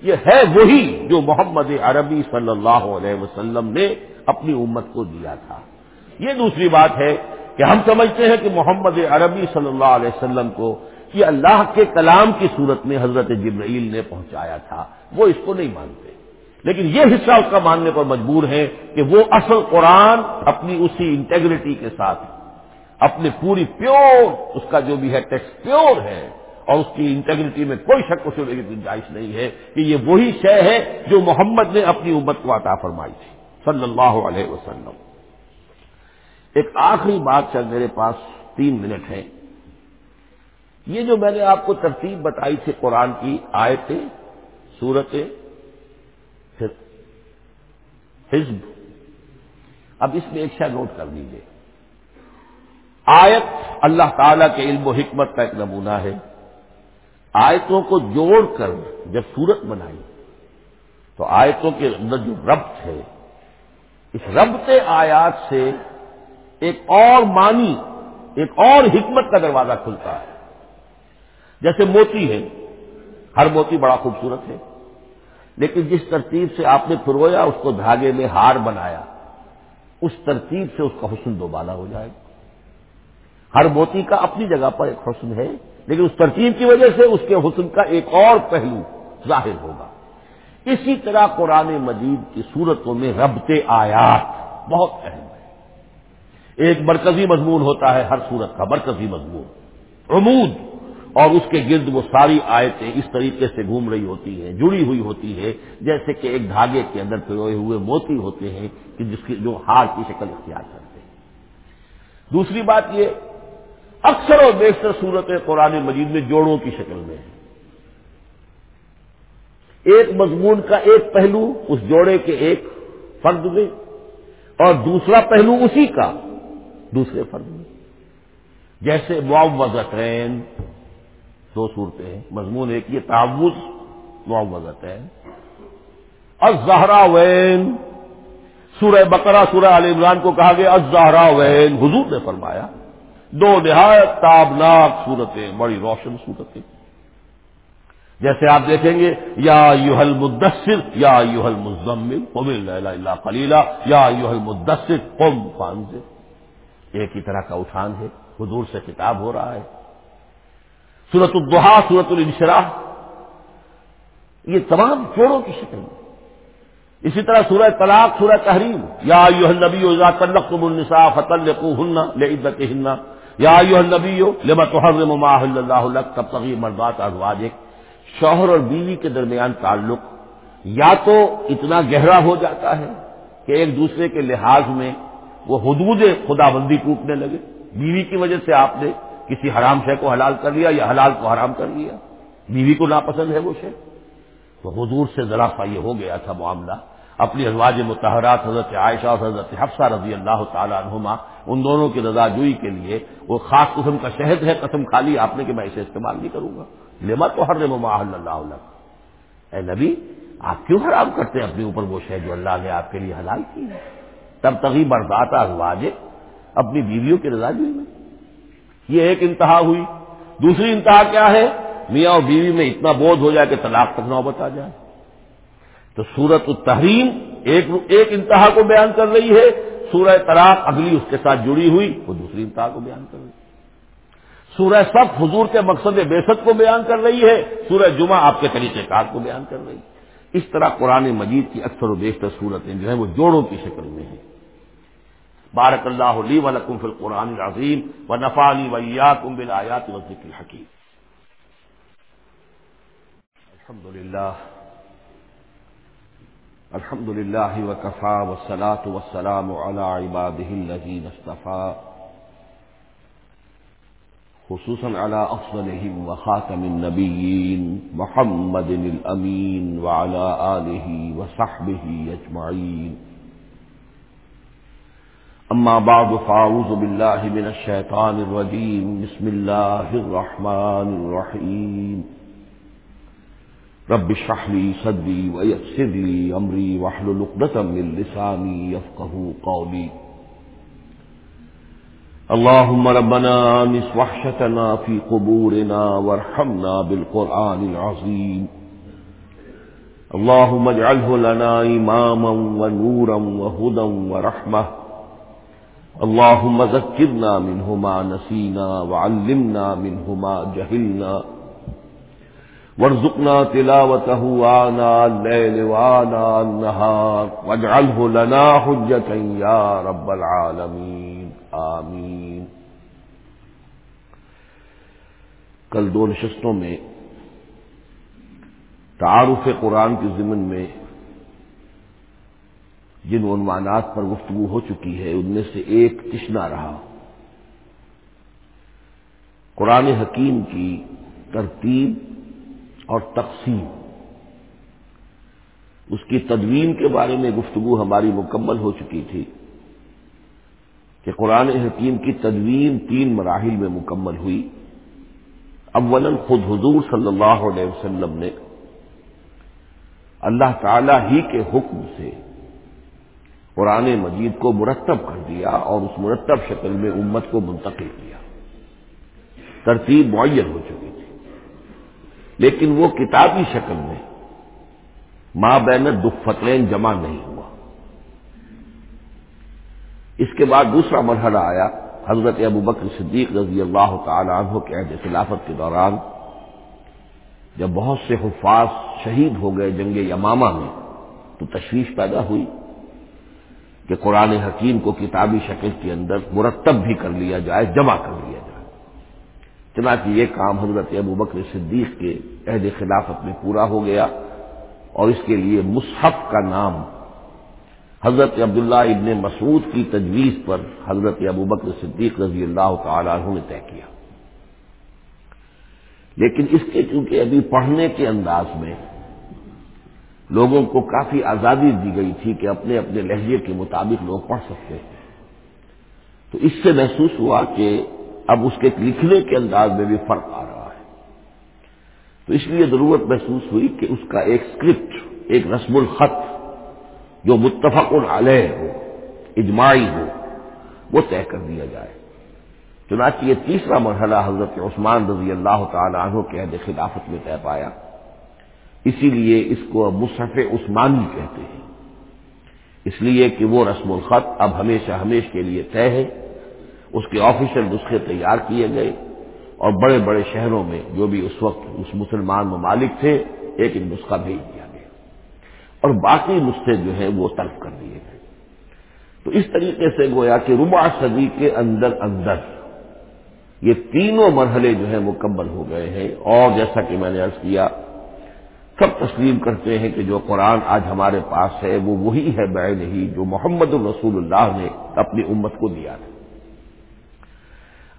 یہ ہے وہی جو محمد عربی صلی اللہ علیہ وسلم نے اپنی امت کو دیا تھا۔ یہ دوسری بات ہے کہ ہم سمجھتے ہیں کہ محمد عربی صلی اللہ علیہ وسلم کو یہ اللہ کے کلام کی صورت میں حضرت جبرائیل نے پہنچایا تھا۔ وہ اس کو نہیں مانتے۔ لیکن یہ حصہ اس کا ماننے پر مجبور ہے کہ وہ اصل قرآن اپنی اسی انٹیگریٹی کے ساتھ اپنے پوری پیور، اس کا جو بھی ہے ٹیکسٹ پیور ہے، اور اس کی انٹیگریٹی میں کوئی شک اس کی گنجائش نہیں ہے کہ یہ وہی شے ہے جو محمد نے اپنی امت کو عطا فرمائی تھی، صلی اللہ علیہ وسلم۔ ایک آخری بات چل میرے پاس تین منٹ ہے۔ یہ جو میں نے آپ کو ترتیب بتائی تھی قرآن کی آیتیں، سورتیں، پھر حزب۔ اب اس میں ایک شاید نوٹ کر لیجیے آیت اللہ تعالی کے علم و حکمت کا ایک نمونہ ہے۔ آیتوں کو جوڑ کر جب صورت بنائی، تو آیتوں کے اندر جو ربط ہے، اس ربط آیات سے ایک اور معنی، ایک اور حکمت کا دروازہ کھلتا ہے۔ جیسے موتی ہے، ہر موتی بڑا خوبصورت ہے، لیکن جس ترتیب سے آپ نے پھرویا، اس کو دھاگے میں ہار بنایا، اس ترتیب سے اس کا حسن دوبالا ہو جائے گا۔ ہر موتی کا اپنی جگہ پر ایک حسن ہے، لیکن اس ترتیب کی وجہ سے اس کے حسن کا ایک اور پہلو ظاہر ہوگا۔ اسی طرح قرآن مجید کی صورتوں میں ربط آیات بہت اہم ہے ایک مرکزی مضمون ہوتا ہے، ہر صورت کا مرکزی مضمون۔ عمود، اور اس کے گرد وہ ساری آیتیں اس طریقے سے گھوم رہی ہوتی ہیں، جڑی ہوئی ہوتی ہے جیسے کہ ایک دھاگے کے اندر پروئے ہوئے موتی ہوتے ہیں، کہ جس کی جو ہار کی شکل اختیار کرتے ہیں۔ دوسری بات یہ اکثر اور بیشتر صورت قرآن مجید میں جوڑوں کی شکل میں ہے۔ ایک مضمون کا ایک پہلو، اس جوڑے کے ایک فرد میں، اور دوسرا پہلو اسی کا، دوسرے فرد میں۔ جیسے معوضتین دو صورتیں ہیں۔ مضمون ایک یہ تعوض معوضتین اور زہرا وین، سورہ بقرہ، سورہ علی عمران کو کہا گیا ازہرا وین۔ حضور نے فرمایا دو نہایت تابناک صورتیں، بڑی روشن صورتیں۔ جیسے آپ دیکھیں گے، یا یوہل مدثر یا یوہل مزمل قم اللہ خلیلہ یا یوہل مدثر قم فانز ایک ہی طرح کا اٹھان ہے، حضور سے کتاب ہو رہا ہے۔ سورت الدحا سورت الانشراح، یہ تمام چوڑوں کی شکل میں۔ اسی طرح سورہ طلاق، سورہ تحریم، یا یوہ نبی تلق تم ہن ہننا یا یوہ نبی لبت اللہ تب تغیر مردات ازواجک شوہر اور بیوی کے درمیان تعلق یا تو اتنا گہرا ہو جاتا ہے کہ ایک دوسرے کے لحاظ میں وہ حدود خدا بندی ٹوٹنے لگے۔ بیوی کی وجہ سے آپ نے کسی حرام شے کو حلال کر لیا یا حلال کو حرام کر لیا۔ بیوی کو ناپسند ہے وہ شے۔ تو حضور سے ذرا سا یہ ہو گیا تھا معاملہ۔ اپنی ازواج متحرات حضرت عائشہ اور حضرت حفصہ رضی اللہ تعالیٰ عنہما ان دونوں کی رضا جوئی کے لیے وہ خاص قسم کا شہد ہے، قسم کھالی آپ نے کہ میں اسے استعمال نہیں کروں گا۔ لما تو ہر محل اللہ علیہ اے نبی، آپ کیوں حرام کرتے ہیں؟ اپنے اوپر وہ شہد جو اللہ نے آپ کے لیے حلال کی ہے۔ تب تغی برداتا ازواج اپنی بیویوں کی رضا جوئی میں۔ یہ ایک انتہا ہوئی۔ دوسری انتہا کیا ہے؟ میاں اور بیوی میں اتنا بودھ ہو جائے کہ طلاق تک نوبت آ جائے۔ تو سورت التحریم ایک ایک انتہا کو بیان کر رہی ہے۔ سورہ طلاق اگلی اس کے ساتھ جڑی ہوئی، وہ دوسری انتہا کو بیان کر رہی ہے۔ سورہ سب حضور کے مقصد بےسط کو بیان کر رہی ہے، سورہ جمعہ آپ کے طریقہ کار کو بیان کر رہی ہے۔ اس طرح قرآن مجید کی اکثر و بیشتر صورتیں جو ہیں، وہ جوڑوں کی شکل میں ہیں۔ بارک اللہ علی و لکم فی القرآن العظیم و نفانی ویات آیات و ذکر حکیم الحمد للہ الحمد للہ وکفا وسلاۃ وسلام علی عباده الذین اصطفى. خصوصا على أفضلهم وخاتم النبيين محمد الأمين وعلى آله وصحبه أجمعين. أما بعد، فأعوذ بالله من الشيطان الرجيم. بسم الله الرحمن الرحيم. رب اشرح لي صدري ويسر لي أمري واحلل عقدة من لساني يفقه قولي. اللهم ربنا انس وحشتنا في قبورنا وارحمنا بالقرآن العظيم. اللهم اجعله لنا إماما ونورا وهدى ورحمة. اللهم ذكرنا منه ما نسينا وعلمنا منه ما جهلنا. وارزقنا تلاوته آناء الليل وآناء النهار واجعله لنا حجة يا رب العالمين. آمين. کل دو نشستوں میں تعارف قرآن کی ضمن میں جن عنوانات پر گفتگو ہو چکی ہے، ان میں سے ایک تشنا رہا۔ قرآن حکیم کی ترتیب اور تقسیم۔ اس کی تدوین کے بارے میں گفتگو ہماری مکمل ہو چکی تھی کہ قرآن حکیم کی تدوین تین مراحل میں مکمل ہوئی۔ اول خود حضور صلی اللہ علیہ وسلم نے اللہ تعالی ہی کے حکم سے قرآن مجید کو مرتب کر دیا اور اس مرتب شکل میں امت کو منتقل کیا۔ ترتیب معین ہو چکی تھی۔ لیکن وہ کتابی شکل میں ماں بین دفتین جمع نہیں ہوا۔ اس کے بعد دوسرا مرحلہ آیا، حضرت ابو بکر صدیق رضی اللہ تعالی عنہ کے عہد خلافت کے دوران، جب بہت سے حفاظ شہید ہو گئے جنگ یمامہ میں، تو تشویش پیدا ہوئی کہ قرآن حکیم کو کتابی شکل کے اندر مرتب بھی کر لیا جائے، جمع کر لیا چنانچہ یہ کام حضرت ابو بکر صدیق کے عہد خلافت میں پورا ہو گیا اور اس کے لیے مصحف کا نام حضرت عبداللہ ابن مسعود کی تجویز پر حضرت ابو بکر صدیق رضی اللہ تعالی عنہ نے طے کیا۔ لیکن اس کے چونکہ ابھی پڑھنے کے انداز میں لوگوں کو کافی آزادی دی گئی تھی کہ اپنے اپنے لہجے کے مطابق لوگ پڑھ سکتے ہیں، تو اس سے محسوس ہوا کہ اب اس کے لکھنے کے انداز میں بھی فرق آ رہا ہے۔ تو اس لیے ضرورت محسوس ہوئی کہ اس کا ایک اسکرپٹ ایک رسم الخط جو متفق علیہ ہو، اجماعی ہو، وہ طے کر دیا جائے۔ چنانچہ یہ تیسرا مرحلہ حضرت عثمان رضی اللہ تعالی عنہ کے عہد خلافت میں طے پایا۔ اسی لیے اس کو مصحف عثمانی کہتے ہیں۔ اس لیے کہ وہ رسم الخط اب ہمیشہ ہمیش کے لیے طے ہے۔ اس کے آفیشل نسخے تیار کیے گئے اور بڑے بڑے شہروں میں جو بھی اس وقت اس مسلمان ممالک تھے، ایک ایک نسخہ بھیج دیا گیا۔ اور باقی نسخے جو ہیں وہ ترک کر دیے گئے۔ تو اس طریقے سے گویا کہ ربع صدی کے اندر اندر یہ تینوں مرحلے جو ہیں مکمل ہو گئے ہیں۔ اور جیسا کہ میں نے عرض کیا، سب تسلیم کرتے ہیں کہ جو قرآن آج ہمارے پاس ہے وہ وہی ہے بے نہیں جو محمد الرسول اللہ نے اپنی امت کو دیا تھا۔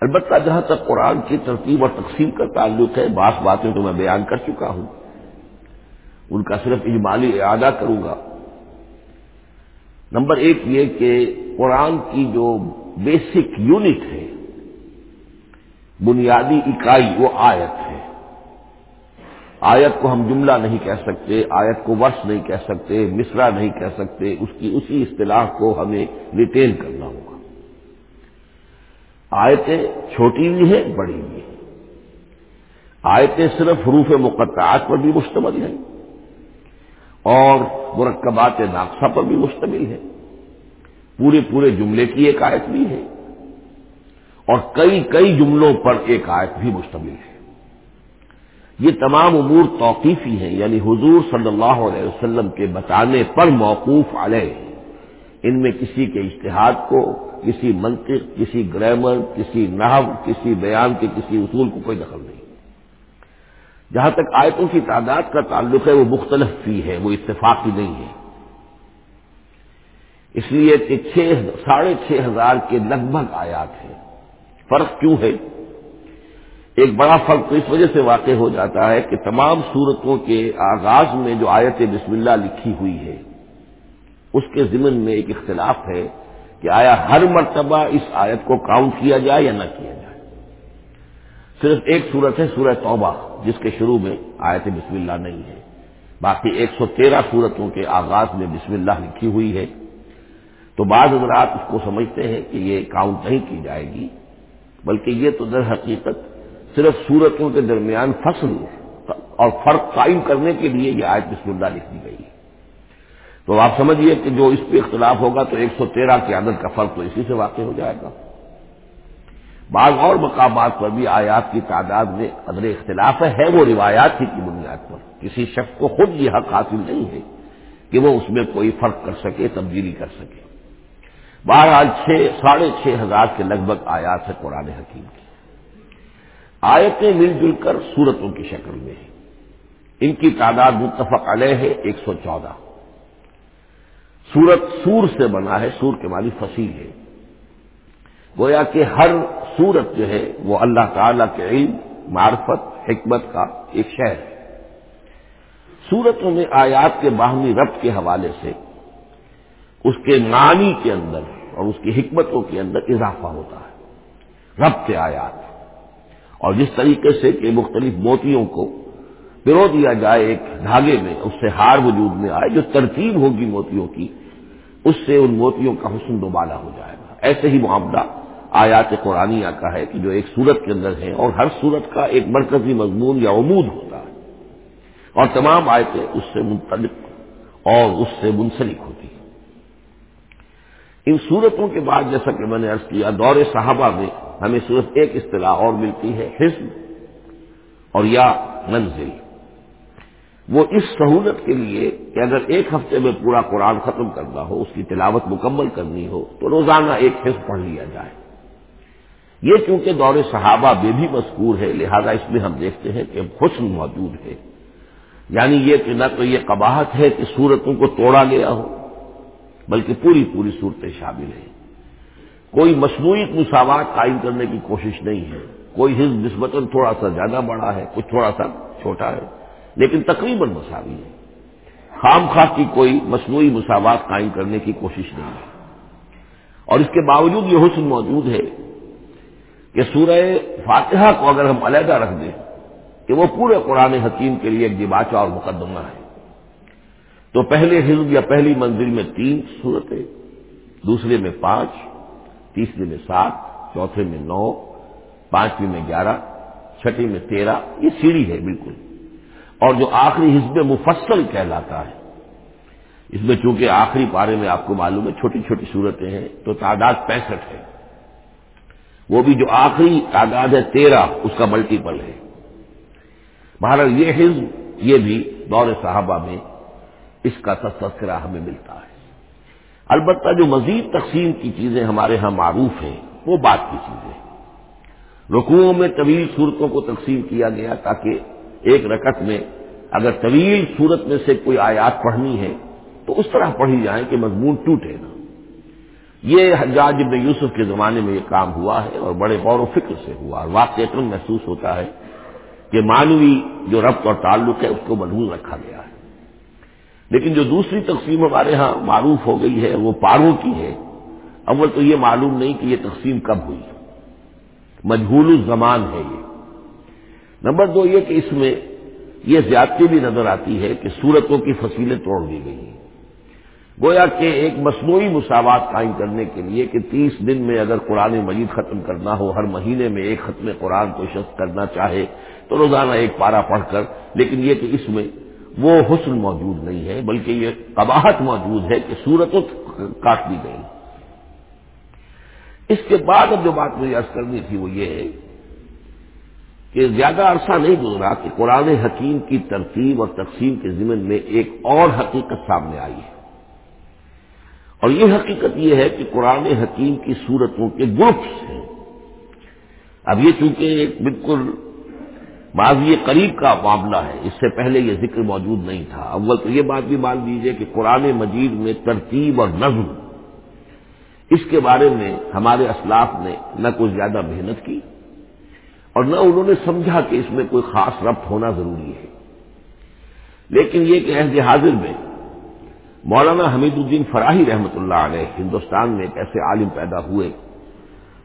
البتہ جہاں تک قرآن کی ترتیب اور تقسیم کا تعلق ہے، بعض باتیں تو میں بیان کر چکا ہوں۔ ان کا صرف اجمالی اعادہ کروں گا۔ نمبر ایک یہ کہ قرآن کی جو بیسک یونٹ ہے، بنیادی اکائی وہ آیت ہے۔ آیت کو ہم جملہ نہیں کہہ سکتے، آیت کو ورس نہیں کہہ سکتے مصرا نہیں کہہ سکتے، اس کی اسی اصطلاح کو ہمیں ریٹین کرنا ہوگا۔ آیتیں چھوٹی بھی ہیں، بڑی بھی ہیں۔ آیتیں صرف حروف مقطعات پر بھی مشتمل ہیں اور مرکبات ناقصہ پر بھی مشتمل ہے پورے پورے جملے کی ایک آیت بھی ہے اور کئی کئی جملوں پر ایک آیت بھی مشتمل ہے۔ یہ تمام امور توقیفی ہیں یعنی حضور صلی اللہ علیہ وسلم کے بتانے پر موقوف علیہ۔ ان میں کسی کے اشتہاد کو، کسی منطق، کسی گرامر، کسی نحو، کسی بیان کے کسی اصول کو کوئی دخل نہیں۔ جہاں تک آیتوں کی تعداد کا تعلق ہے، وہ مختلف فی ہے، وہ اتفاقی نہیں ہے۔ اس لیے کہ چھ، ساڑھے چھ ہزار کے لگ بھگ آیات ہیں۔ فرق کیوں ہے؟ ایک بڑا فرق تو اس وجہ سے واقع ہو جاتا ہے کہ تمام صورتوں کے آغاز میں جو آیت بسم اللہ لکھی ہوئی ہے اس کے ضمن میں ایک اختلاف ہے کہ آیا ہر مرتبہ اس آیت کو کاؤنٹ کیا جائے یا نہ کیا جائے۔ صرف ایک صورت ہے، سورہ توبہ، جس کے شروع میں آیت بسم اللہ نہیں ہے۔ باقی ایک سو تیرہ صورتوں کے آغاز میں بسم اللہ لکھی ہوئی ہے۔ تو بعض حضرات اس کو سمجھتے ہیں کہ یہ کاؤنٹ نہیں کی جائے گی، بلکہ یہ تو در حقیقت صرف صورتوں کے درمیان فصل اور فرق قائم کرنے کے لیے یہ آیت بسم اللہ لکھ دی گئی ہے۔ تو آپ سمجھیے کہ جو اس پہ اختلاف ہوگا تو ایک سو تیرہ کی عدد کا فرق تو اسی سے واقع ہو جائے گا۔ بعض اور مقامات پر بھی آیات کی تعداد میں قدر اختلاف ہے، وہ روایات ہی کی بنیاد پر۔ کسی شخص کو خود یہ حق حاصل نہیں ہے کہ وہ اس میں کوئی فرق کر سکے، تبدیلی کر سکے۔ بہرحال چھ، ساڑھے چھ ہزار کے لگ بھگ آیات ہے قرآن حکیم کی۔ آیتیں مل جل کر صورتوں کی شکل میں ہیں۔ ان کی تعداد متفق علیہ ہے، ایک سو چودہ۔ سورت سور سے بنا ہے، سور کے معنی فصیح ہے۔ گویا کہ ہر سورت جو ہے، وہ اللہ تعالی کے علم، معرفت، حکمت کا ایک شہر ہے۔ سورتوں میں آیات کے باہمی ربط کے حوالے سے اس کے معنی کے اندر اور اس کی حکمتوں کے اندر اضافہ ہوتا ہے۔ ربط آیات۔ اور جس طریقے سے کہ مختلف موتیوں کو پرو دیا جائے ایک دھاگے میں، اس سے ہار وجود میں آئے، جو ترتیب ہوگی موتیوں کی، اس سے ان موتیوں کا حسن دوبالا ہو جائے گا۔ ایسے ہی معاملہ آیات قرآن کا ہے کہ جو ایک صورت کے اندر ہے اور ہر صورت کا ایک مرکزی مضمون یا عمود ہوتا ہے۔ اور تمام آیتیں اس سے منتلق اور اس سے منسلک ہوتی ہے ان صورتوں کے بعد جیسا کہ میں نے ارض کیا، دور صحابہ میں ہمیں صرف ایک اصطلاح اور ملتی ہے حزب اور یا منزل۔ وہ اس سہولت کے لیے کہ اگر ایک ہفتے میں پورا قرآن ختم کرنا ہو، اس کی تلاوت مکمل کرنی ہو، تو روزانہ ایک حص پڑھ لیا جائے۔ یہ چونکہ دور صحابہ میں بھی مذکور ہے، لہذا اس میں ہم دیکھتے ہیں کہ حسن موجود ہے۔ یعنی یہ کہ نہ تو یہ قباہت ہے کہ صورتوں کو توڑا گیا ہو، بلکہ پوری پوری صورتیں شامل ہیں۔ کوئی مصنوعی مساوات قائم کرنے کی کوشش نہیں ہے۔ کوئی حزب نسبتاً تھوڑا سا زیادہ بڑا ہے، کچھ تھوڑا سا چھوٹا ہے۔ لیکن تقریباً مساوی ہے۔ خام خواہ کی کوئی مصنوعی مساوات قائم کرنے کی کوشش نہیں ہے۔ اور اس کے باوجود یہ حسن موجود ہے کہ سورہ فاتحہ کو اگر ہم علیحدہ رکھ دیں کہ وہ پورے قرآن حکیم کے لیے ایک دباچہ اور مقدمہ ہے، تو پہلے حزب یا پہلی منزل میں تین صورتیں، دوسرے میں پانچ، تیسرے میں سات، چوتھے میں نو، پانچویں میں گیارہ چھٹی میں تیرہ، یہ سیڑھی ہے بالکل۔ اور جو آخری حزب مفصل کہلاتا ہے۔ اس میں چونکہ آخری پارے میں آپ کو معلوم ہے، چھوٹی چھوٹی صورتیں ہیں، تو تعداد پینسٹھ ہے۔ وہ بھی جو آخری تعداد ہے، تیرہ، اس کا ملٹیپل ہے۔ بہرحال یہ حزب، یہ بھی دور صحابہ میں اس کا تذکرہ ہمیں ملتا ہے۔ البتہ جو مزید تقسیم کی چیزیں ہمارے ہاں معروف ہیں، وہ بات کی چیزیں رکوعوں میں طویل صورتوں کو تقسیم کیا گیا تاکہ ایک رکت میں اگر طویل صورت میں سے کوئی آیات پڑھنی ہے، تو اس طرح پڑھی جائیں کہ مضمون ٹوٹے نا یہ حجاج ابن یوسف کے زمانے میں یہ کام ہوا ہے اور بڑے غور و فکر سے ہوا اور واقع محسوس ہوتا ہے کہ مانوی جو ربط اور تعلق ہے، اس کو محبوظ رکھا گیا ہے۔ لیکن جو دوسری تقسیم ہمارے ہاں معروف ہو گئی ہے، وہ پاروں کی ہے۔ اول تو یہ معلوم نہیں کہ یہ تقسیم کب ہوئی۔ مجھول الزمان ہے یہ۔ نمبر دو یہ کہ اس میں یہ زیادتی بھی نظر آتی ہے کہ سورتوں کی فصیلیں توڑ دی گئی ہیں۔ گویا کہ ایک مصنوعی مساوات قائم کرنے کے لیے کہ تیس دن میں اگر قرآن مجید ختم کرنا ہو، ہر مہینے میں ایک ختم قرآن کو شخص کرنا چاہے تو روزانہ ایک پارا پڑھ کر، لیکن یہ کہ اس میں وہ حسن موجود نہیں ہے، بلکہ یہ قباہت موجود ہے کہ صورتوں کاٹ دی گئی۔ اس کے بعد اب جو بات مجھے عرض کرنی تھی وہ یہ ہے کہ زیادہ عرصہ نہیں گزرا کہ قرآن حکیم کی ترتیب اور تقسیم کے ضمن میں ایک اور حقیقت سامنے آئی ہے۔ اور یہ حقیقت یہ ہے کہ قرآن حکیم کی صورتوں کے گروپس ہیں اب یہ چونکہ ایک بالکل ماضی قریب کا معاملہ ہے، اس سے پہلے یہ ذکر موجود نہیں تھا۔ اول تو یہ بات بھی مان لیجیے کہ قرآن مجید میں ترتیب اور نظم، اس کے بارے میں ہمارے اسلاف نے نہ کوئی زیادہ محنت کی۔ اور نہ انہوں نے سمجھا کہ اس میں کوئی خاص ربط ہونا ضروری ہے۔ لیکن یہ کہ عہد حاضر میں مولانا حمید الدین فراہی رحمت اللہ علیہ ہندوستان میں ایک ایسے عالم پیدا ہوئے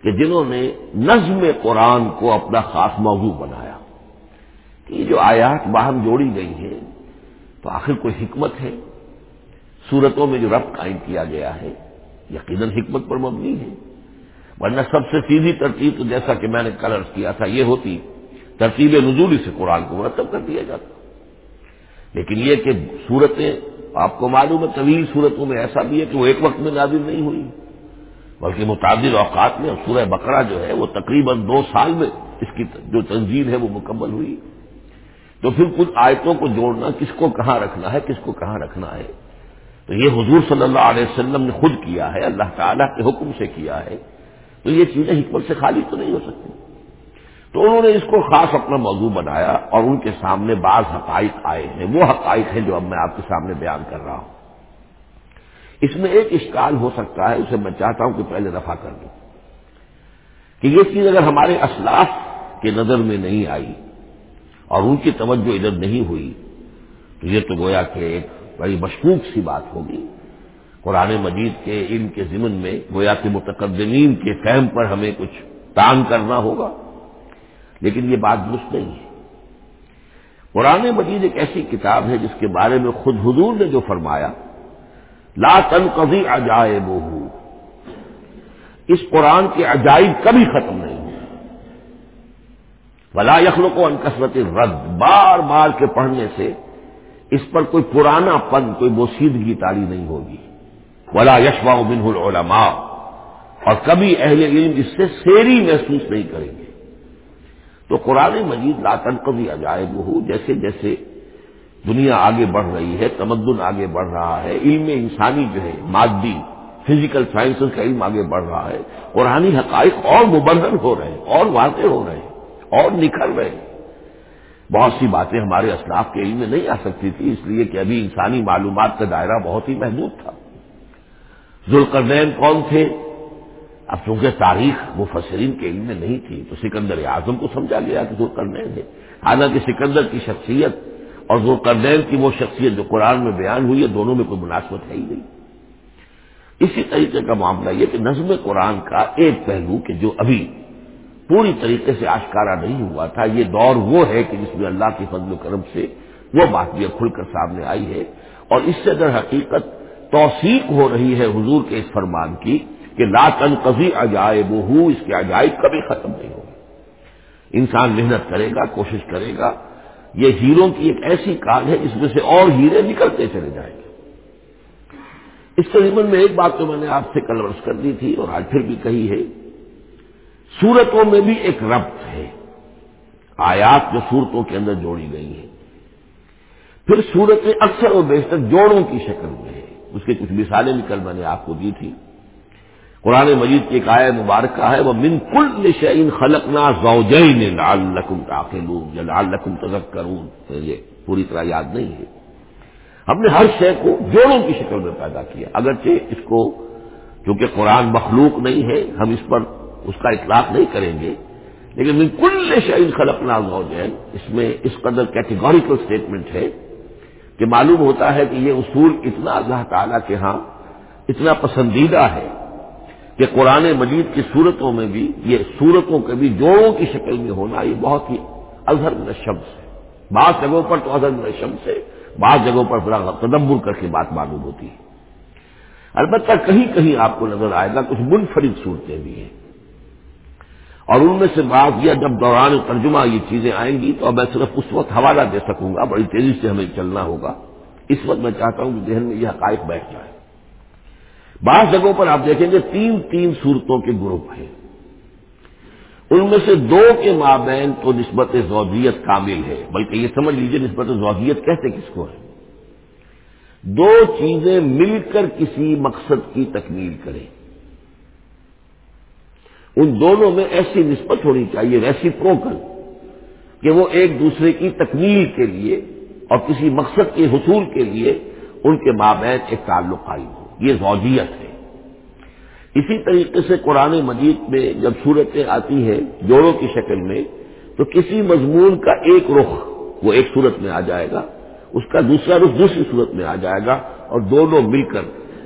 کہ جنہوں نے نظم قرآن کو اپنا خاص موضوع بنایا کہ یہ جو آیات باہم جوڑی گئی ہیں، تو آخر کوئی حکمت ہے؟ صورتوں میں جو رب قائم کیا گیا ہے، یقیناً حکمت پر مبنی ہے۔ ورنہ سب سے سیدھی ترتیب تو جیسا کہ میں نے کلر کیا تھا، یہ ہوتی، ترتیب نزولی سے قرآن کو مرتب کر دیا جاتا۔ لیکن یہ کہ صورتیں آپ کو معلوم ہے، طویل صورتوں میں ایسا بھی ہے کہ وہ ایک وقت میں نازل نہیں ہوئی۔ بلکہ متعدد اوقات میں سورہ بقرہ جو ہے، وہ تقریباً دو سال میں اس کی جو تنظیم ہے وہ مکمل ہوئی۔ تو پھر کچھ آیتوں کو جوڑنا، کس کو کہاں رکھنا ہے، کس کو کہاں رکھنا ہے۔ تو یہ حضور صلی اللہ علیہ وسلم نے خود کیا ہے، اللہ تعالیٰ کے حکم سے کیا ہے۔ تو یہ چیزیں حکمت سے خالی تو نہیں ہو سکتی۔ تو انہوں نے اس کو خاص اپنا موضوع بنایا اور ان کے سامنے بعض حقائق آئے ہیں۔ وہ حقائق ہیں جو اب میں آپ کے سامنے بیان کر رہا ہوں۔ اس میں ایک اشکال ہو سکتا ہے، اسے میں چاہتا ہوں کہ پہلے رفع کر دوں۔ کہ یہ چیز اگر ہمارے اسلاف کے نظر میں نہیں آئی اور ان کی توجہ ادھر نہیں ہوئی، تو یہ تو گویا کہ ایک بڑی مشکوک سی بات ہوگی۔ قرآن مجید کے ان کے ضمن میں گویا کے متقدمین کے فہم پر ہمیں کچھ تان کرنا ہوگا، لیکن یہ بات درست نہیں ہے۔ قرآن مجید ایک ایسی کتاب ہے جس کے بارے میں خود حضور نے جو فرمایا، لا تن کبھی عجائب اس قرآن کے عجائب کبھی ختم نہیں ولا یخل کو انکسرت رد بار بار کے پڑھنے سے اس پر کوئی پرانا پن، کوئی بوسیدگی تاری نہیں ہوگی۔ ولا یشوا بن العلماء۔ اور کبھی اہل علم اس سے سیری محسوس نہیں کریں گے۔ تو قرآن مجید لاتن کبھی عجائب ہو جیسے جیسے دنیا آگے بڑھ رہی ہے، تمدن آگے بڑھ رہا ہے، علم انسانی جو ہے، مادی فزیکل سائنسز کا علم آگے بڑھ رہا ہے، قرآنی حقائق اور مبرر ہو رہے ہیں، اور واضح ہو رہے ہیں، اور نکھر رہے ہیں۔ بہت سی باتیں ہمارے اسلاف کے علم میں نہیں آ سکتی تھی، اس لیے کہ ابھی انسانی معلومات کا دائرہ بہت ہی محدود تھا۔ ذوالقرنین کون تھے؟ اب چونکہ تاریخ وہ فسرین کے علم میں نہیں تھی، تو سکندر اعظم کو سمجھا گیا کہ ذوالقرنین ہے۔ حالانکہ سکندر کی شخصیت اور ذوالقرنین کی وہ شخصیت جو قرآن میں بیان ہوئی ہے، دونوں میں کوئی مناسبت ہے ہی نہیں۔ اسی طریقے کا معاملہ یہ کہ نظم قرآن کا ایک پہلو کہ جو ابھی پوری طریقے سے آشکارا نہیں ہوا تھا، یہ دور وہ ہے کہ جس میں اللہ کی فضل و کرم سے وہ بات بھی کھل کر سامنے آئی ہے اور اس سے اگر حقیقت توثیق ہو رہی ہے حضور کے اس فرمان کی کہ لا تن کبھی عجائب ہو اس کے عجائب کبھی ختم نہیں ہوگی۔ انسان محنت کرے گا، کوشش کرے گا، یہ ہیروں کی ایک ایسی کال ہے جس میں سے اور ہیرے نکلتے چلے جائیں گے۔ اس تقریباً میں ایک بات تو میں نے آپ سے کل ورس کر دی تھی اور آج پھر بھی کہی ہے۔ سورتوں میں بھی ایک ربط ہے۔ آیات جو صورتوں کے اندر جوڑی گئی ہیں۔ پھر سورتیں اکثر و بیشتر جوڑوں کی شکل میں ہے اس کی کچھ مثالیں بھی کل میں نے آپ کو دی تھی۔ قرآن مجید کی ایک آئے مبارکہ ہے وہ من کل شعین خلق نا زوجین لال لکم تاخل یا لال لکم تذک یہ پوری طرح یاد نہیں ہے۔ ہم نے ہر شے کو جوڑوں کی شکل میں پیدا کیا۔ اگرچہ اس کو چونکہ قرآن مخلوق نہیں ہے، ہم اس پر اس کا اطلاق نہیں کریں گے، لیکن من کل شعین خلق نا زوجین اس میں اس قدر کیٹیگوریکل اسٹیٹمنٹ ہے۔ کہ معلوم ہوتا ہے کہ یہ اصول اتنا اللہ تعالی کے ہاں اتنا پسندیدہ ہے کہ قرآن مجید کی صورتوں میں بھی یہ صورتوں کے بھی جوڑوں کی شکل میں ہونا یہ بہت ہی اظہر شمس ہے۔ بعض جگہوں پر تو اظہر شمس ہے، بعض جگہوں پر بڑا تدبر کر کے بات معلوم ہوتی ہے۔ البتہ کہیں کہیں آپ کو نظر آئے گا، کچھ منفرد صورتیں بھی ہیں۔ اور ان میں سے بات یا جب دوران ترجمہ یہ چیزیں آئیں گی تو اب میں صرف اس وقت حوالہ دے سکوں گا، بڑی تیزی سے ہمیں چلنا ہوگا۔ اس وقت میں چاہتا ہوں کہ ذہن میں یہ حقائق بیٹھ جائے بعض جگہوں پر آپ دیکھیں گے تین تین صورتوں کے گروپ ہیں۔ ان میں سے دو کے مابین تو نسبت زوجیت کامل ہے، بلکہ یہ سمجھ لیجیے نسبت زوجیت کہتے کس کو ہے۔ دو چیزیں مل کر کسی مقصد کی تکمیل کریں۔ ان دونوں میں ایسی نسبت ہونی چاہیے ویسی پروکل کہ وہ ایک دوسرے کی تکمیل کے لیے اور کسی مقصد کے حصول کے لیے ان کے مابین ایک تعلق قائم ہو۔ یہ زوجیت ہے۔ اسی طریقے سے قرآن مجید میں جب صورتیں آتی ہیں جوڑوں کی شکل میں، تو کسی مضمون کا ایک رخ وہ ایک صورت میں آ جائے گا، اس کا دوسرا رخ دوسری صورت میں آ جائے گا اور دونوں مل کر،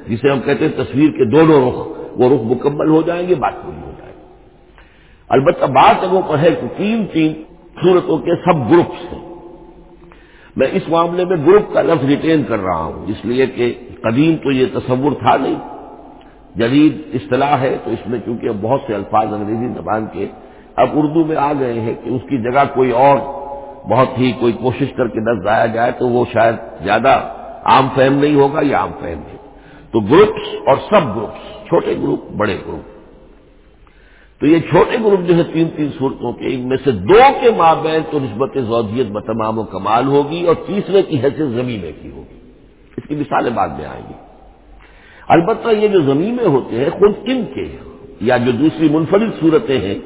جسے ہم کہتے ہیں تصویر کے دونوں رخ، وہ رخ مکمل ہو جائیں گے، بات پوری البتہ بات جگہوں پر ہے کہ تین تین صورتوں کے سب گروپس ہیں۔ میں اس معاملے میں گروپ کا لفظ ریٹین کر رہا ہوں اس لیے کہ قدیم تو یہ تصور تھا نہیں۔ جدید اصطلاح ہے تو اس میں چونکہ بہت سے الفاظ انگریزی زبان کے اب اردو میں آ گئے ہیں کہ اس کی جگہ کوئی اور بہت ہی کوئی کوشش کر کے دس لایا جائے تو وہ شاید زیادہ عام فہم نہیں ہوگا یا عام فہم ہے۔ تو گروپس اور سب گروپس، چھوٹے گروپ، بڑے گروپ تو یہ چھوٹے گروپ جو ہے تین تین صورتوں کے، ان میں سے دو کے مابین تو نسبت زوجیت بتمام و کمال ہوگی اور تیسرے کی حیثیت زمین کی ہوگی۔ اس کی مثالیں بعد میں آئیں گی۔ البتہ یہ جو زمینیں ہوتے ہیں، خود ان کے یا جو دوسری منفرد صورتیں ہیں،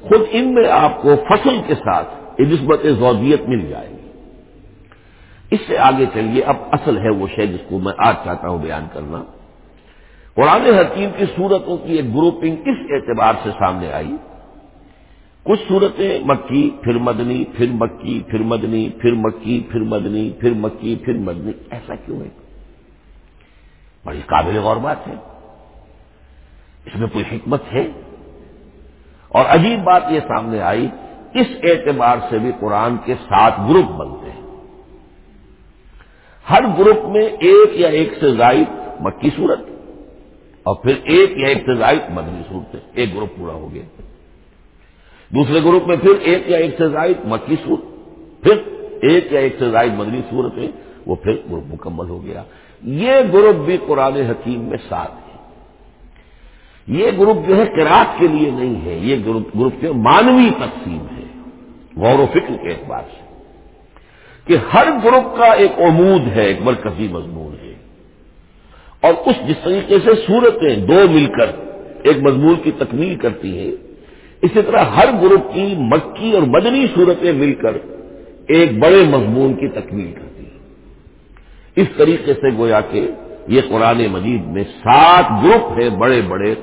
خود ان میں آپ کو فصل کے ساتھ نسبت زوجیت مل جائے گی۔ اس سے آگے چلیے، اب اصل ہے وہ شے جس کو میں آج چاہتا ہوں بیان کرنا۔ قرآن حکیم کی صورتوں کی ایک گروپنگ اس اعتبار سے سامنے آئی۔ کچھ صورتیں مکی، پھر مدنی، پھر مکی، پھر مدنی، پھر مکی، پھر مدنی، پھر مکی، پھر مدنی۔ ایسا کیوں ہے؟ بڑی قابل غور بات ہے۔ اس میں کوئی حکمت ہے؟ اور عجیب بات یہ سامنے آئی، اس اعتبار سے بھی قرآن کے سات گروپ بنتے ہیں۔ ہر گروپ میں ایک یا ایک سے زائد مکی صورت اور پھر ایک یا ایک سے زائد مدنی صورت ایک گروپ پورا ہو گیا۔ دوسرے گروپ میں پھر ایک یا ایک سے زائد مکی صورت پھر ایک یا ایک سے زائد مدنی صورتیں وہ پھر گروپ مکمل ہو گیا۔ یہ گروپ بھی قرآن حکیم میں ساتھ ہے۔ یہ گروپ جو ہے کراط کے لیے نہیں ہے۔ یہ گروپ گروپ کے مانوی تقسیم ہے۔ غور و فکر کے اعتبار سے کہ ہر گروپ کا ایک عمود ہے، ایک مرکزی مضمون۔ اور اس جس طریقے سے صورتیں دو مل کر ایک مضمون کی تکمیل کرتی ہیں، اسی طرح ہر گروپ کی مکی اور مدنی صورتیں مل کر ایک بڑے مضمون کی تکمیل کرتی ہیں۔ اس طریقے سے گویا کہ یہ قرآن مجید میں سات گروپ ہیں بڑے بڑے،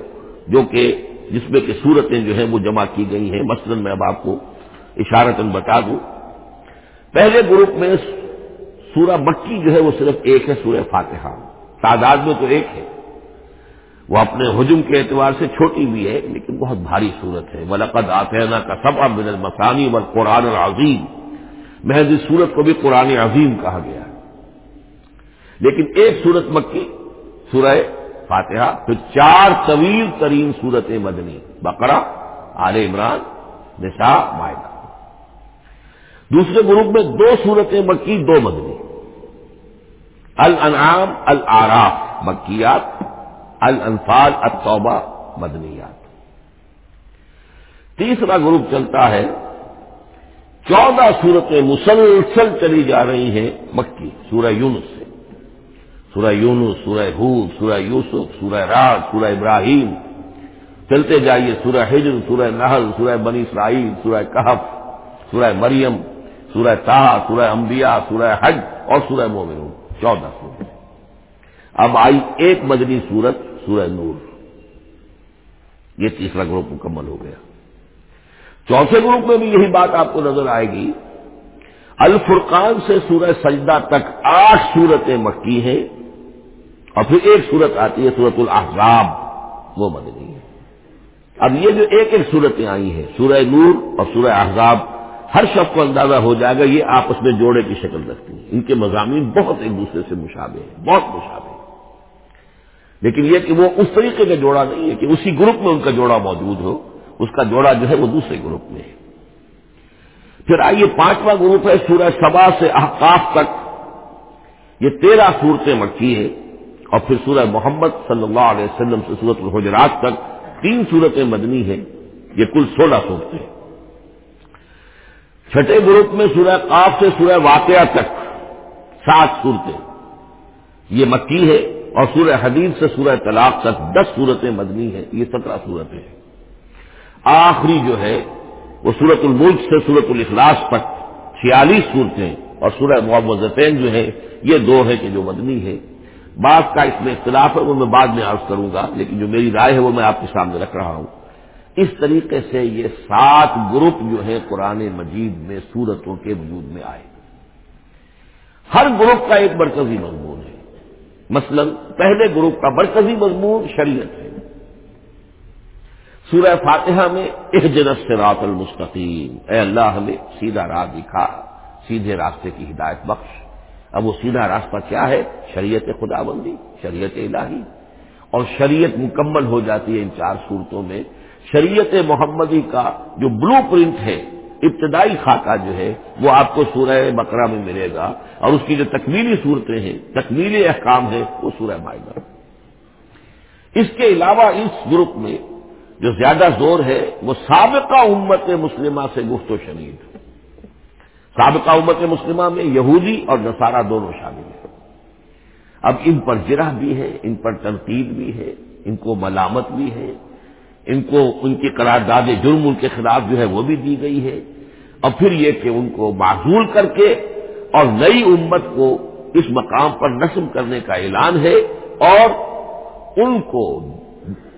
جو کہ جس میں کہ صورتیں جو ہیں وہ جمع کی گئی ہیں۔ مثلا میں اب آپ کو اشارتن بتا دوں۔ پہلے گروپ میں سورہ مکی جو ہے وہ صرف ایک ہے، سورہ فاتحہ۔ تعداد میں تو ایک ہے۔ وہ اپنے حجم کے اعتبار سے چھوٹی بھی ہے، لیکن بہت بھاری صورت ہے۔ ولقد آتینا کا سب من المسانی و قرآن العظیم محض اس صورت کو بھی قرآن عظیم کہا گیا۔ ہے لیکن ایک صورت مکی، سورہ فاتحہ، پھر چار طویل ترین صورت مدنی، بقرہ، آل عمران، نساء معاہدہ دوسرے گروپ میں دو صورتیں مکی، دو مدنی۔ الانعام العراف مکیات، الانفال، التوبہ، مدنیات۔ تیسرا گروپ چلتا ہے، چودہ صورتیں مسلسل چلی جا رہی ہیں مکی، سورہ یونس سے۔ سورہ یونس، سورہ حود سورہ یوسف، سورہ راج، سورہ ابراہیم۔ چلتے جائیے، سورہ ہجر، سورہ نہل سورہ بنی اسرائیل، سورہ کہف، سورہ مریم، سورہ تاہ سورہ انبیاء، سورہ حج اور سورہ مومنون۔ چودہ سورت اب آئی ایک مدنی سورت، سورہ نور۔ یہ تیسرا گروپ مکمل ہو گیا۔ چوتھے گروپ میں بھی یہی بات آپ کو نظر آئے گی۔ الفرقان سے سورہ سجدہ تک آٹھ سورتیں مکی ہیں۔ اور پھر ایک سورت آتی ہے، سورت الاحزاب۔ وہ مدنی ہے۔ اب یہ جو ایک ایک صورتیں آئی ہیں، سورہ نور اور سورہ احزاب ہر شخص کو اندازہ ہو جائے گا یہ آپس میں جوڑے کی شکل رکھتی ہیں۔ ان کے مضامین بہت ایک دوسرے سے مشابے ہیں، بہت مشابے ہیں۔ لیکن یہ کہ وہ اس طریقے کا جوڑا نہیں ہے کہ اسی گروپ میں ان کا جوڑا موجود ہو، اس کا جوڑا جو ہے وہ دوسرے گروپ میں ہے۔ پھر آئیے پانچواں گروپ ہے، سورہ سبا سے احقاف تک۔ یہ تیرہ صورتیں مکی ہیں۔ اور پھر سورہ محمد صلی اللہ علیہ وسلم سے سورت الحجرات تک۔ تین صورتیں مدنی ہیں۔ یہ کل سولہ صورتیں۔ ہیں چھٹے گروپ میں سورہ قاف سے سورہ واقعہ تک، سات صورتیں۔ یہ مکی ہے اور سورہ حدیث سے سورہ طلاق تک دس صورتیں مدنی ہیں، یہ سترہ صورتیں ہیں۔ آخری جو ہے، وہ سورت الملک سے سورت الاخلاص تک چھیالیس صورتیں اور سورہ معوضتین جو ہے یہ دو ہے کہ جو مدنی ہے بعض کا اس میں اختلاف ہے وہ میں بعد میں عرض کروں گا، لیکن جو میری رائے ہے، وہ میں آپ کے سامنے رکھ رہا ہوں۔ اس طریقے سے یہ سات گروپ جو ہے قرآن مجید میں سورتوں کے وجود میں آئے۔ ہر گروپ کا ایک مرکزی مضمون ہے۔ مثلا پہلے گروپ کا مرکزی مضمون شریعت ہے۔ سورہ فاتحہ میں ایک سے رات المستقیم۔ اے اللہ، ہمیں سیدھا راہ دکھا، سیدھے راستے کی ہدایت بخش۔ اب وہ سیدھا راستہ کیا ہے؟ شریعت خدا بندی شریعت الہی۔ اور شریعت مکمل ہو جاتی ہے ان چار صورتوں میں۔ شریعت محمدی کا جو بلو پرنٹ ہے، ابتدائی خاکہ جو ہے، وہ آپ کو سورہ بقرہ میں ملے گا۔ اور اس کی جو تکمیلی صورتیں ہیں، تکمیلی احکام ہے وہ سورہ معاہدہ اس کے علاوہ اس گروپ میں جو زیادہ زور ہے، وہ سابقہ امت مسلمہ سے گفت و شنید۔ سابقہ امت مسلمہ میں یہودی اور نصارہ دونوں شامل ہیں۔ اب ان پر جرح بھی ہے، ان پر تنقید بھی ہے، ان کو ملامت بھی ہے۔ ان کو ان کی قرارداد جرم ان کے خلاف جو ہے وہ بھی دی گئی ہے۔ اور پھر یہ کہ ان کو معذول کر کے اور نئی امت کو اس مقام پر نصب کرنے کا اعلان ہے اور ان کو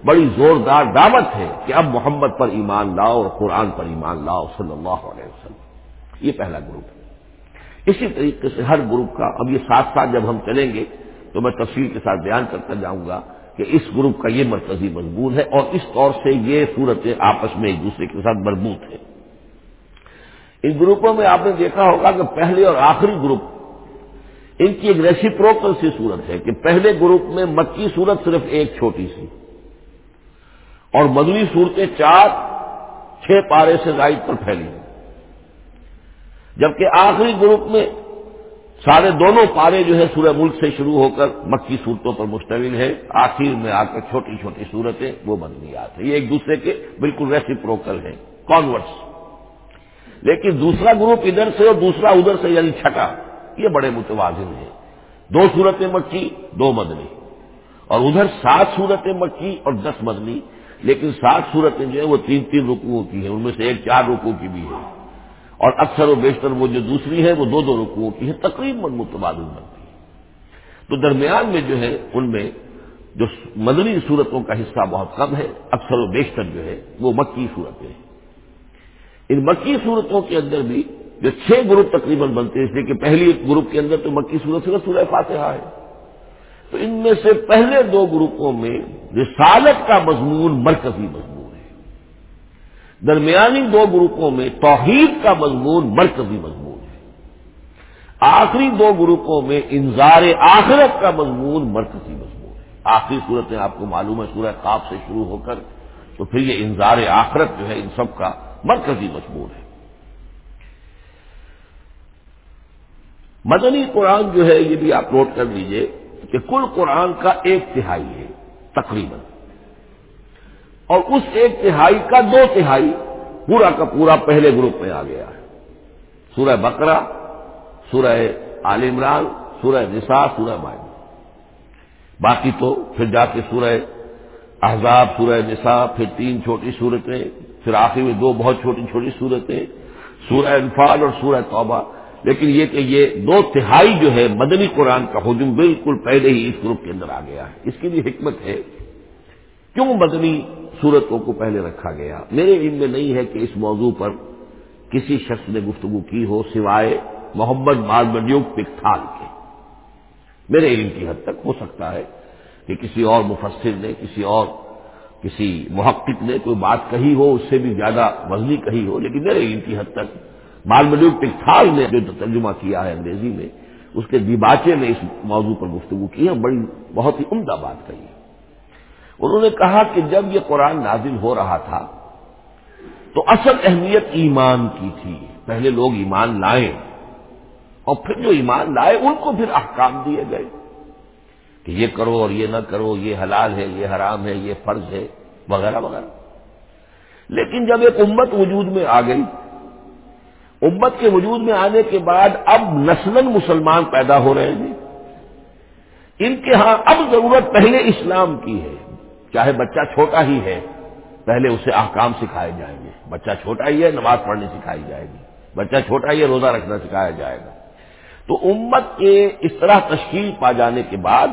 بڑی زوردار دعوت ہے کہ اب محمد پر ایمان لاؤ اور قرآن پر ایمان لاؤ صلی اللہ علیہ وسلم۔ یہ پہلا گروپ ہے۔ اسی طریقے سے ہر گروپ کا اب یہ ساتھ ساتھ جب ہم چلیں گے تو میں تفصیل کے ساتھ بیان کرتا جاؤں گا کہ اس گروپ کا یہ مرکزی مضبوط ہے اور اس طور سے یہ صورتیں آپس میں ایک دوسرے کے ساتھ مربوط ہے ان گروپوں میں آپ نے دیکھا ہوگا کہ پہلے اور آخری گروپ ان کی ایک ریسیپروکل سی صورت ہے کہ پہلے گروپ میں مکی صورت صرف ایک چھوٹی سی اور مدنی صورتیں چار، چھ پارے سے زائد پر پھیلی۔ ہیں جبکہ آخری گروپ میں سارے دونوں پارے جو ہے سورہ ملک سے شروع ہو کر مکی صورتوں پر مشتمل ہے آخر میں آ کر چھوٹی چھوٹی صورتیں، وہ مدنیات ہیں۔ یہ ایک دوسرے کے بالکل ریسیپروکل ہیں کانورٹس لیکن دوسرا گروپ ادھر سے اور دوسرا ادھر سے یعنی چھٹا، یہ بڑے متوازن ہیں۔ دو صورتیں مکی، دو مدنی۔ اور ادھر سات صورتیں مکی اور دس مدنی، لیکن سات صورتیں جو ہیں وہ تین تین رکوعوں کی ہیں۔ ان میں سے ایک چار رکوع کی بھی ہے اور اکثر و بیشتر وہ جو دوسری ہے وہ دو دو رکوعوں کی ہے، تقریباً متبادل بنتی ہے۔ تو درمیان میں جو ہے، ان میں جو مدنی صورتوں کا حصہ بہت کم ہے، اکثر و بیشتر جو ہے، وہ مکی صورتیں ہیں۔ ان مکی صورتوں کے اندر بھی جو چھ گروپ تقریباً بنتے ہیں، اس لیے کہ پہلی گروپ کے اندر تو مکی صورت صرف سورہ فاتحہ ہے۔ تو ان میں سے پہلے دو گروپوں میں رسالت کا مضمون مرکزی مضمون درمیانی دو گروپوں میں توحید کا مضمون، مرکزی مضمون ہے۔ آخری دو گروپوں میں انظار آخرت کا مضمون، مرکزی مضمون ہے۔ آخری صورتیں آپ کو معلوم ہے، سورہ خواب سے شروع ہو کر تو پھر یہ انظار آخرت جو ہے ان سب کا مرکزی مضمون ہے۔ مدنی قرآن جو ہے، یہ بھی آپ نوٹ کر لیجیے کہ کل قرآن کا ایک تہائی ہے، تقریباً۔ اور اس ایک تہائی کا دو تہائی پورا کا پورا پہلے گروپ میں آ گیا ہے۔ سورہ بقرہ، سورہ عال عمران، سورہ نساء، سورہ مائن باقی تو پھر جا کے سورہ احزاب، سورہ نساء، پھر تین چھوٹی صورتیں، پھر آخر میں دو بہت چھوٹی چھوٹی صورتیں، سورہ انفال اور سورہ توبہ۔ لیکن یہ کہ یہ دو تہائی جو ہے، مدنی قرآن کا حجم بالکل پہلے ہی اس گروپ کے اندر آ گیا ہے۔ اس کی بھی حکمت ہے، کیوں مدنی صورتوں کو پہلے رکھا گیا۔ میرے علم میں نہیں ہے کہ اس موضوع پر کسی شخص نے گفتگو کی ہو سوائے محمد مارمڈیوک پکتھال کے۔ میرے علم کی حد تک ہو سکتا ہے کہ کسی اور مفسر نے، کسی اور، کسی محقق نے کوئی بات کہی ہو، اس سے بھی زیادہ وزنی کہی ہو، لیکن میرے علم کی حد تک مال ملوک ٹکسال نے جو ترجمہ کیا ہے انگریزی میں، اس کے دیباچے نے اس موضوع پر گفتگو کی ہے بڑی، بہت ہی عمدہ بات کہی انہوں نے کہا کہ جب یہ قرآن نازل ہو رہا تھا، تو اصل اہمیت ایمان کی تھی۔ پہلے لوگ ایمان لائیں اور پھر جو ایمان لائے، ان کو پھر احکام دیے گئے کہ یہ کرو اور یہ نہ کرو، یہ حلال ہے، یہ حرام ہے، یہ فرض ہے، وغیرہ وغیرہ۔ لیکن جب ایک امت وجود میں آ گئی، امت کے وجود میں آنے کے بعد اب نسل مسلمان پیدا ہو رہے ہیں۔ ان کے ہاں اب ضرورت پہلے اسلام کی ہے۔ چاہے بچہ چھوٹا ہی ہے، پہلے اسے احکام سکھائے جائیں گے۔ بچہ چھوٹا ہی ہے، نماز پڑھنی سکھائی جائے گی۔ بچہ چھوٹا ہی ہے، روزہ رکھنا سکھایا جائے گا۔ تو امت کے اس طرح تشکیل پا جانے کے بعد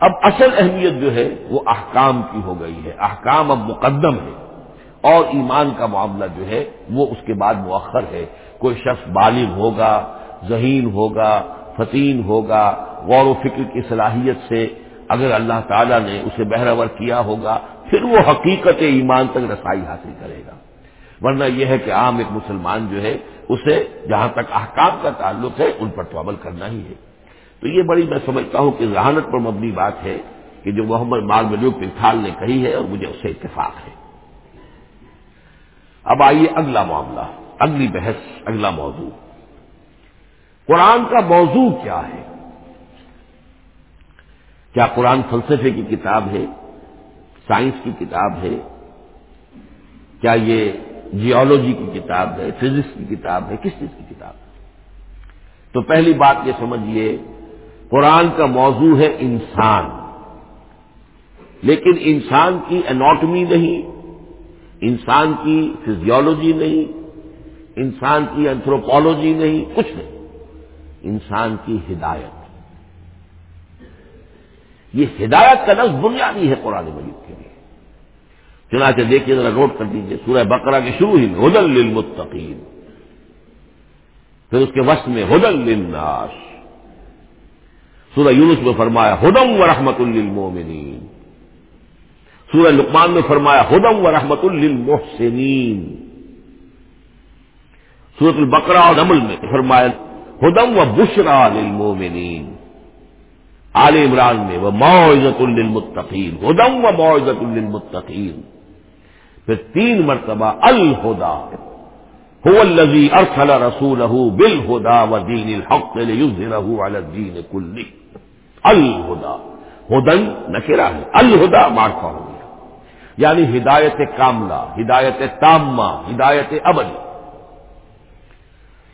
اب اصل اہمیت جو ہے، وہ احکام کی ہو گئی ہے۔ احکام اب مقدم ہے۔ اور ایمان کا معاملہ جو ہے، وہ اس کے بعد مؤخر ہے۔ کوئی شخص بالغ ہوگا، ذہین ہوگا، فتین ہوگا، غور و فکر کی صلاحیت سے اگر اللہ تعالیٰ نے اسے بہرور کیا ہوگا، پھر وہ حقیقت ایمان تک رسائی حاصل کرے گا۔ ورنہ یہ ہے کہ عام ایک مسلمان جو ہے، اسے جہاں تک احکام کا تعلق ہے، ان پر تو عمل کرنا ہی ہے۔ تو یہ بڑی میں سمجھتا ہوں کہ ذہانت پر مبنی بات ہے کہ جو محمد مال ملوک انتھال نے کہی ہے اور مجھے اس سے اتفاق ہے۔ اب آئیے اگلا معاملہ، اگلی بحث، اگلا موضوع۔ قرآن کا موضوع کیا ہے؟ کیا قرآن فلسفے کی کتاب ہے؟ سائنس کی کتاب ہے؟ کیا یہ جیولوجی کی کتاب ہے؟ فزکس کی کتاب ہے؟ کس چیز کی کتاب ہے؟ تو پہلی بات یہ سمجھیے، قرآن کا موضوع ہے انسان۔ لیکن انسان کی اناٹمی نہیں، انسان کی فزیولوجی نہیں، انسان کی اینتھروپولوجی نہیں، کچھ نہیں۔ انسان کی ہدایت۔ یہ ہدایت کا لفظ بنیادی ہے قرآن مجید کے لیے۔ چنانچہ دیکھیے ذرا نوٹ کر دیجیے سورہ بقرہ کے شروع ہی میں، ہدل للمتقین۔ پھر اس کے وسط میں، ہدل للناس۔ سورہ یونس میں فرمایا ہدم و رحمت للمومنین سورہ لقمان میں فرمایا ہدم و رحمت للمحسنین۔ سورت البقرہ اور نمل میں فرمایا ہدم و بشرا للمومنین آل عمران میں وہ معزت للمتقین ہدم و معزت للمتقین پھر تین مرتبہ الہدا هو الذي ارسل رسوله بالهدى ودين الحق ليظهره على الدين كله۔ الهدى ہدن نکرا ہے۔ الہدا مارفا ہو گیا۔ یعنی ہدایت کاملہ، ہدایت تامہ، ہدایت ابد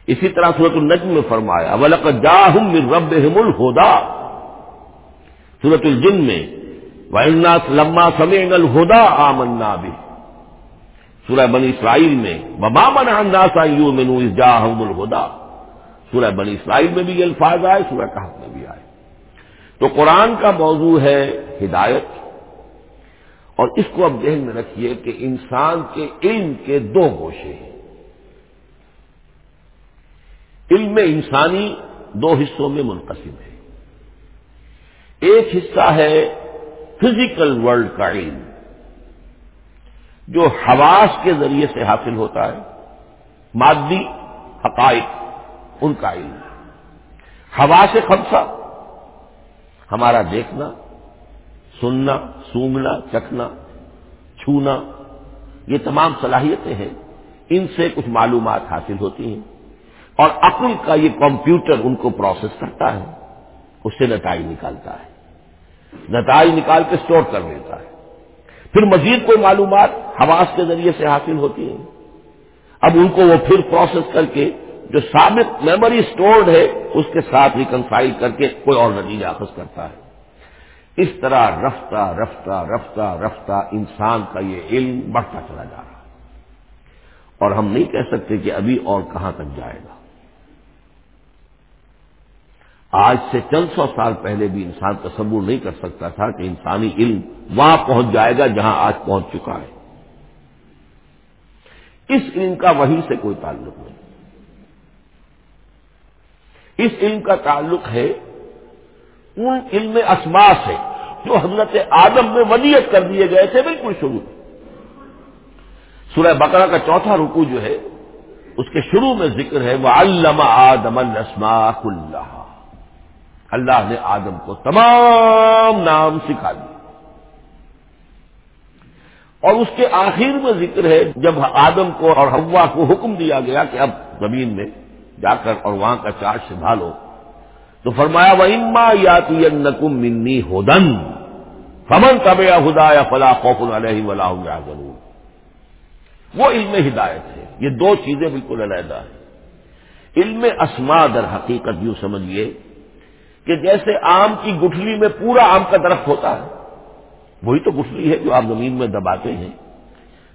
اسی طرح صورت النجم میں فرمایا ولق جاہم من ربہم الہدا صورت الجن میں، وَإِنَّا لَمَّا سَمِعْنَا الْهُدَى آمَنَّا بِهِ۔ سورہ بنی اسرائیل میں، وما من الناس ان يؤمنوا اذ جاءهم الهدى۔ سورہ بنی اسرائیل میں بھی یہ الفاظ آئے، سورہ کہف میں بھی آئے۔ تو قرآن کا موضوع ہے ہدایت۔ اور اس کو اب ذہن میں رکھیے کہ انسان کے علم کے دو گوشے ہیں۔ علم انسانی دو حصوں میں منقسم ہے۔ ایک حصہ ہے فزیکل ورلڈ کا علم، جو حواس کے ذریعے سے حاصل ہوتا ہے، مادی حقائق، ان کا علم۔ ہوا سے خدشہ ہمارا دیکھنا، سننا، سونگنا، چکھنا، چھونا، یہ تمام صلاحیتیں ہیں۔ ان سے کچھ معلومات حاصل ہوتی ہیں۔ اور عقل کا یہ کمپیوٹر ان کو پروسیس کرتا ہے۔ اس سے نتائج نکالتا ہے۔ نتائج نکال کے اسٹور کر لیتا ہے۔ پھر مزید کوئی معلومات حواس کے ذریعے سے حاصل ہوتی ہیں۔ اب ان کو وہ پھر پروسیس کر کے جو ثابت میموری اسٹورڈ ہے، اس کے ساتھ ریکنسائل کر کے کوئی اور نتیجہ حاصل کرتا ہے۔ اس طرح رفتہ رفتہ رفتہ رفتہ انسان کا یہ علم بڑھتا چلا جا رہا ہے۔ اور ہم نہیں کہہ سکتے کہ ابھی اور کہاں تک جائے گا۔ آج سے چند سو سال پہلے بھی انسان تصور نہیں کر سکتا تھا کہ انسانی علم وہاں پہنچ جائے گا جہاں آج پہنچ چکا ہے۔ اس علم کا وہیں سے کوئی تعلق نہیں۔ اس علم کا تعلق ہے ان علم اسما سے جو حضرت آدم میں ودیت کر دیے گئے تھے بالکل شروع۔ سورہ بقرہ کا چوتھا رکو جو ہے، اس کے شروع میں ذکر ہے وہ علامہ آدم السما اللہ اللہ نے آدم کو تمام نام سکھا دی اور اس کے آخر میں ذکر ہے، جب آدم کو اور ہوا کو حکم دیا گیا کہ اب زمین میں جا کر اور وہاں کا چارج سنبھالو، تو فرمایا وہ اما یا تو نقم منی ہودن فمن طب یا یا فلاں خوف علیہ ولا ضرور وہ علم ہدایت ہے۔ یہ دو چیزیں بالکل علیحدہ ہیں۔ علم اسما در حقیقت یوں سمجھیے کہ جیسے آم کی گٹھلی میں پورا آم کا درخت ہوتا ہے، وہی تو گٹھلی ہے جو آپ زمین میں دباتے ہیں۔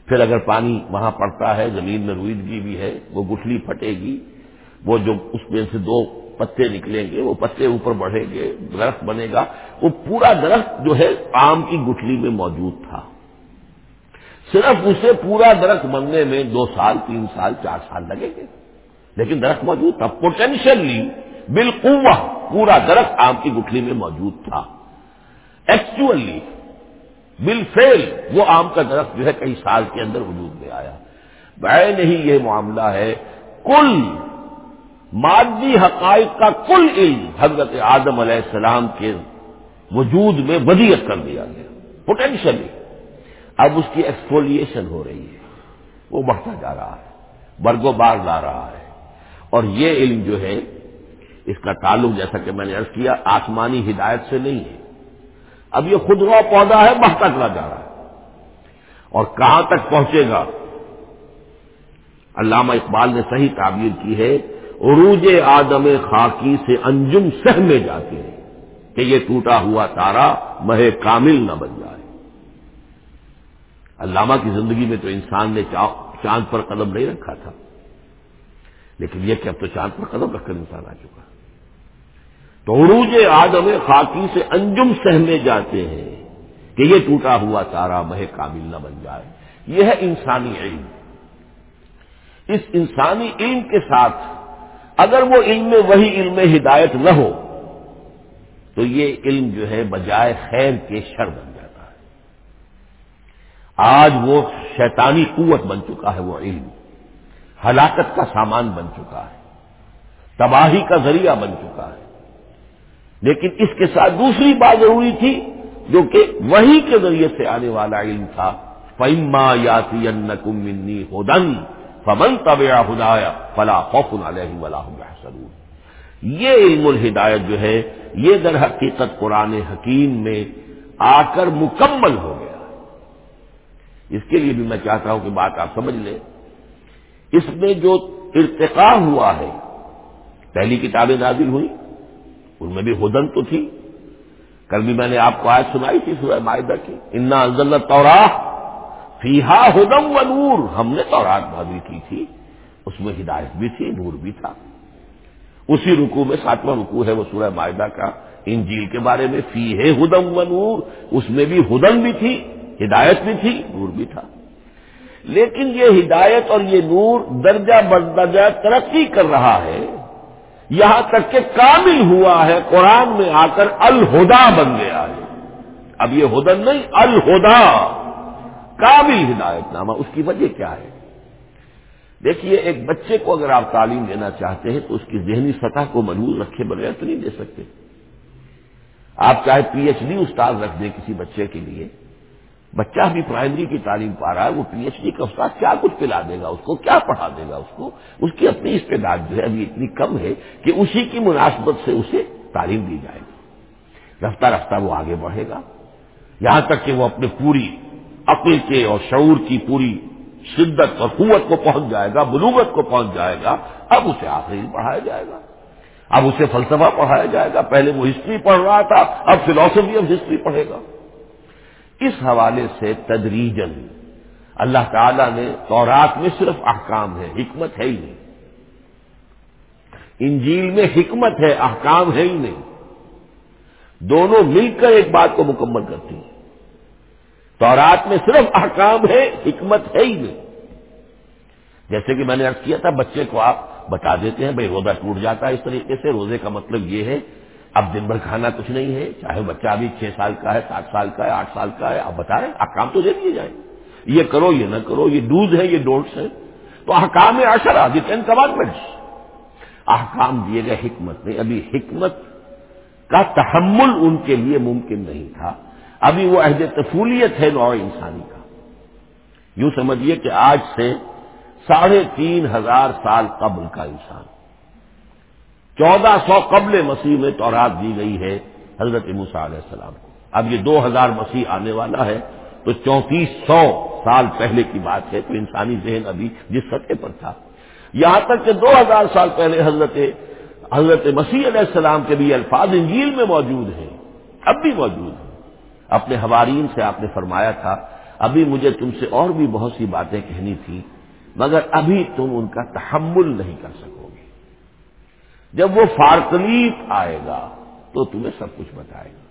پھر اگر پانی وہاں پڑتا ہے، زمین میں روئیدگی بھی ہے، وہ گٹھلی پھٹے گی، وہ جو اس میں سے دو پتے نکلیں گے، وہ پتے اوپر بڑھیں گے، درخت بنے گا، وہ پورا درخت جو ہے آم کی گٹھلی میں موجود تھا۔ صرف اسے پورا درخت بننے میں دو سال، تین سال، چار سال لگیں گے۔ لیکن درخت موجود تھا۔ پوٹینشلی بالکل پورا درخت آم کی گٹھلی میں موجود تھا۔ ایکچولی بل فیل وہ آم کا درخت جو ہے کئی سال کے اندر وجود میں آیا۔ بہ نہیں یہ معاملہ ہے، کل مادی حقائق کا کل علم حضرت آدم علیہ السلام کے وجود میں ودیت کر دیا گیا۔ پوٹینشلی اب اس کی ایکسپولیشن ہو رہی ہے۔ وہ بڑھتا جا رہا ہے برگو بار لا رہا ہے۔ اور یہ علم جو ہے اس کا تعلق جیسا کہ میں نے ارض کیا، آسمانی ہدایت سے نہیں ہے۔ اب یہ خود رو پودا ہے بڑھتا چلا جا رہا ہے۔ اور کہاں تک پہنچے گا؟ علامہ اقبال نے صحیح تعبیر کی ہے، عروج آدم خاکی سے انجم سہ میں جاتے ہیں کہ یہ ٹوٹا ہوا تارا مہ کامل نہ بن جائے۔ علامہ کی زندگی میں تو انسان نے چاند پر قدم نہیں رکھا تھا۔ لیکن یہ کہ اب تو چاند پر قدم رکھ کر انسان آ چکا۔ تو عروج آدم خاکی سے انجم سہنے جاتے ہیں کہ یہ ٹوٹا ہوا تارا مہ کامل نہ بن جائے۔ یہ ہے انسانی علم۔ اس انسانی علم کے ساتھ اگر وہ علم وہی علم ہدایت نہ ہو، تو یہ علم جو ہے بجائے خیر کے شر بن جاتا ہے۔ آج وہ شیطانی قوت بن چکا ہے، وہ علم۔ ہلاکت کا سامان بن چکا ہے۔ تباہی کا ذریعہ بن چکا ہے۔ لیکن اس کے ساتھ دوسری بات ضروری تھی جو کہ وہی کے ذریعے سے آنے والا علم تھا۔ فیما یاتی منی ہودن فمن طب ہدایا فلا خوف علیہ ولا سرور یہ علم الہدایت جو ہے، یہ در حقیقت قرآن حکیم میں آ کر مکمل ہو گیا۔ اس کے لیے بھی میں چاہتا ہوں کہ بات آپ سمجھ لیں۔ اس میں جو ارتقا ہوا ہے، پہلی کتابیں نازل ہوئی ان میں بھی ہدن تو تھی۔ کل بھی میں نے آپ کو آج سنائی تھی سورہ معاہدہ کی۔ انا انزل تورا فیحا ہدم و نور ہم نے تورات نازل کی تھی۔ اس میں ہدایت بھی تھی، نور بھی تھا۔ اسی رکو میں ساتواں رکو ہے وہ سورہ معاہدہ کا۔ انجیل کے بارے میں فی ہے ہدم و نور اس میں بھی ہدن بھی تھی، ہدایت بھی تھی، نور بھی تھا۔ لیکن یہ ہدایت اور یہ نور درجہ بدرجہ ترقی کر رہا ہے۔ یہاں تک کہ کامل ہوا ہے، قرآن میں آ کر الہدا بن گیا ہے۔ اب یہ ہدن نہیں، الہدا۔ کامل ہدایت نامہ، اس کی وجہ کیا ہے؟ دیکھیے، ایک بچے کو اگر آپ تعلیم دینا چاہتے ہیں تو اس کی ذہنی سطح کو مجبور رکھے بغیر تو نہیں دے سکتے۔ آپ چاہے پی ایچ ڈی استاد رکھ دیں کسی بچے کے لیے بچہ بھی پرائمری کی تعلیم پا رہا ہے، وہ پی ایچ ڈی کا استاد کیا کچھ پلا دے گا؟ اس کو کیا پڑھا دے گا؟ اس کو، اس کی اپنی استعداد جو ہے ابھی اتنی کم ہے کہ اسی کی مناسبت سے اسے تعلیم دی جائے گی۔ رفتہ رفتہ وہ آگے بڑھے گا۔ یہاں تک کہ وہ اپنے پوری عقل کے اور شعور کی پوری شدت اور قوت کو پہنچ جائے گا، بلوغت کو پہنچ جائے گا۔ اب اسے آخری پڑھایا جائے گا۔ اب اسے فلسفہ پڑھایا جائے گا۔ پہلے وہ ہسٹری پڑھ رہا تھا، اب فلاسفی آف ہسٹری پڑھے گا۔ اس حوالے سے تدریجن اللہ تعالی نے تورات میں صرف احکام ہے حکمت ہے ہی نہیں۔ انجیل میں حکمت ہے، احکام ہے ہی نہیں۔ دونوں مل کر ایک بات کو مکمل کرتی ہیں۔ تورات میں صرف احکام ہے حکمت ہے ہی نہیں۔ جیسے کہ میں نے ارض کیا تھا، بچے کو آپ بتا دیتے ہیں، بھائی روزہ ٹوٹ جاتا ہے، اس طریقے سے روزے کا مطلب یہ ہے اب دن بھر کھانا کچھ نہیں ہے، چاہے بچہ ابھی چھ سال کا ہے، سات سال کا ہے، آٹھ سال کا ہے، آپ بتائیں احکام تو دے دیے جائیں۔ یہ کرو، یہ نہ کرو، یہ ڈوز ہے یہ ڈونٹس ہے تو احکام اشرا دی ٹین کمانڈمنٹس احکام دیے گئے حکمت نہیں ابھی حکمت کا تحمل ان کے لیے ممکن نہیں تھا۔ ابھی وہ عہد تفولیت ہے نو انسانی کا۔ یوں سمجھیے کہ آج سے ساڑھے تین ہزار سال قبل کا انسان۔ چودہ سو قبل مسیح میں تورات دی گئی ہے حضرت موسا علیہ السلام کو۔ اب یہ دو ہزار مسیح آنے والا ہے، تو چونتیس سو سال پہلے کی بات ہے، تو انسانی ذہن ابھی جس سطح پر تھا۔ یہاں تک کہ دو ہزار سال پہلے حضرت حضرت مسیح علیہ السلام کے بھی الفاظ انجیل میں موجود ہیں۔ اب بھی موجود ہیں۔ اپنے حوارین سے آپ نے فرمایا تھا، ابھی مجھے تم سے اور بھی بہت سی باتیں کہنی تھی مگر ابھی تم ان کا تحمل نہیں کر سکو۔ جب وہ فارکلیف آئے گا تو تمہیں سب کچھ بتائے گا۔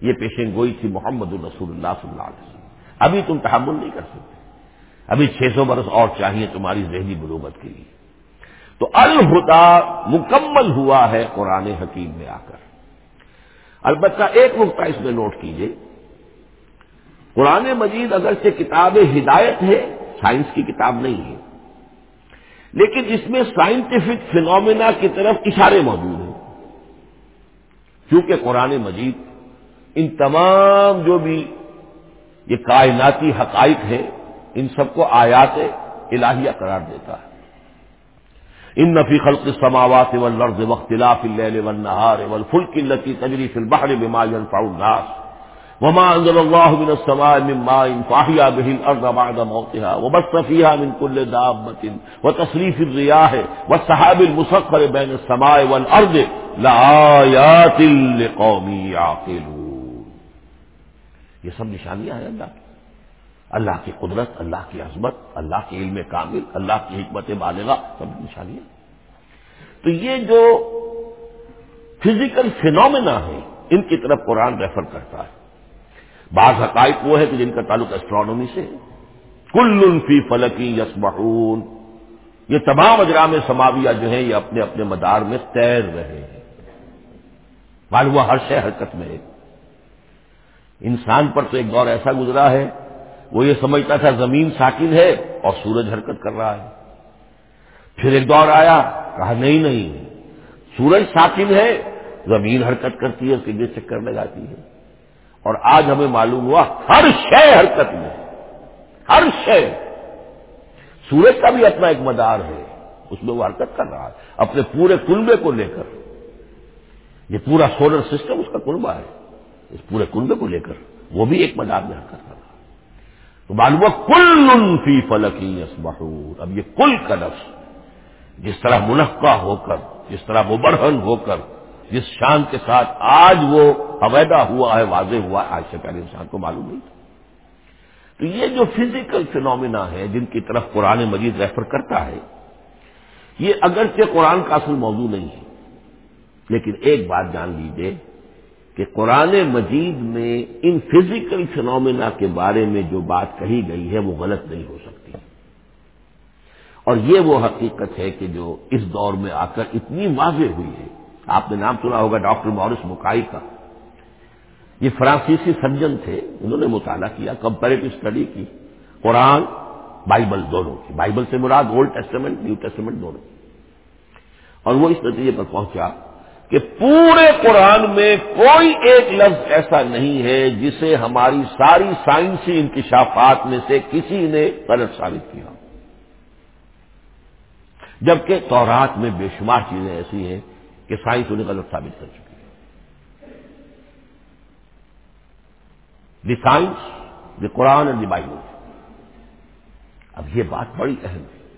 یہ پیشن گوئی تھی محمد الرسول اللہ صلی اللہ علیہ وسلم۔ ابھی تم تحمل نہیں کر سکتے۔ ابھی چھ سو برس اور چاہیے تمہاری ذہنی بروبت کے لیے۔ تو الہدا مکمل ہوا ہے قرآن حکیم میں آ کر۔ البتہ ایک نقطہ اس میں نوٹ کیجیے قرآن مجید اگر سے کتاب ہدایت ہے، سائنس کی کتاب نہیں ہے۔ لیکن اس میں سائنٹیفک فینومینا کی طرف اشارے موجود ہیں۔ کیونکہ قرآن مجید ان تمام جو بھی یہ کائناتی حقائق ہیں، ان سب کو آیات الہیہ قرار دیتا ہے۔ ان نفی خلق سماوات والارض واختلاف اللیل والنہار والفلک التي تجری فی البحر بما ينفع الناس۔ وما انزل الله من السماء من ماء فاحيا به الارض بعد موتها وبث فيها من كل دابة وتصريف الرياح والسحاب المسخر بين السماء والارض لآيات لقوم يعقلون۔ یہ سب نشانیاں ہیں اللہ کی۔ اللہ کی قدرت، اللہ کی عظمت، اللہ کے علم کامل، اللہ کی حکمت بالغہ، سب نشانیاں تو یہ جو فزیکل فینومینا ہے ان کی طرف قرآن ریفر کرتا ہے۔ بعض حقائق وہ ہے کہ جن کا تعلق اسٹرانومی سے کل فی فلکی یس یہ تمام اجرام سماویہ جو ہیں یہ اپنے اپنے مدار میں تیر رہے ہیں۔ معلوم ہوا ہر شے حرکت میں ہے۔ انسان پر تو ایک دور ایسا گزرا ہے، وہ یہ سمجھتا تھا زمین ساکن ہے اور سورج حرکت کر رہا ہے۔ پھر ایک دور آیا، کہا نہیں نہیں، سورج ساکن ہے، زمین حرکت کرتی ہے اس کے لیے چکر لگاتی ہے۔ اور آج ہمیں معلوم ہوا ہر شے حرکت میں، ہر شے۔ سورج کا بھی اپنا ایک مدار ہے، اس میں وہ حرکت کر رہا ہے، اپنے پورے کنبے کو لے کر۔ یہ پورا سولر سسٹم اس کا کنبا ہے، اس پورے کنبے کو لے کر۔ وہ بھی ایک مدار میں حرکت کر رہا ہے۔ تو معلوم کل فی فلکی اب یہ کل کا لفظ جس طرح منقع ہو کر، جس طرح مبرہن ہو کر جس شان کے ساتھ آج وہ عویدہ ہوا ہے، واضح ہوا ہے آج سے پہلے انسان کو معلوم نہیں تھا۔ تو یہ جو فزیکل فنومینا ہے جن کی طرف قرآن مجید ریفر کرتا ہے، یہ اگرچہ قرآن کا اصل موضوع نہیں ہے، لیکن ایک بات جان لیجیے کہ قرآن مجید میں ان فزیکل فنومینا کے بارے میں جو بات کہی گئی ہے، وہ غلط نہیں ہو سکتی۔ اور یہ وہ حقیقت ہے کہ جو اس دور میں آ کر اتنی واضح ہوئی ہے آپ نے نام سنا ہوگا ڈاکٹر مورس مکائی کا۔ یہ فرانسیسی سرجن تھے، انہوں نے مطالعہ کیا، کمپیریٹو اسٹڈی کی، قرآن، بائبل دونوں کی۔ بائبل سے مراد اولڈ ٹیسٹمنٹ نیو ٹیسٹمنٹ دونوں اور وہ اس نتیجے پر پہنچا کہ پورے قرآن میں کوئی ایک لفظ ایسا نہیں ہے جسے ہماری ساری سائنسی انکشافات میں سے کسی نے غلط ثابت کیا۔ جبکہ تورات میں بے شمار چیزیں ایسی ہیں کہ سائنس انہیں غلط ثابت کر چکی ہے۔ The science the Quran and the Bible اب یہ بات بڑی اہم ہے۔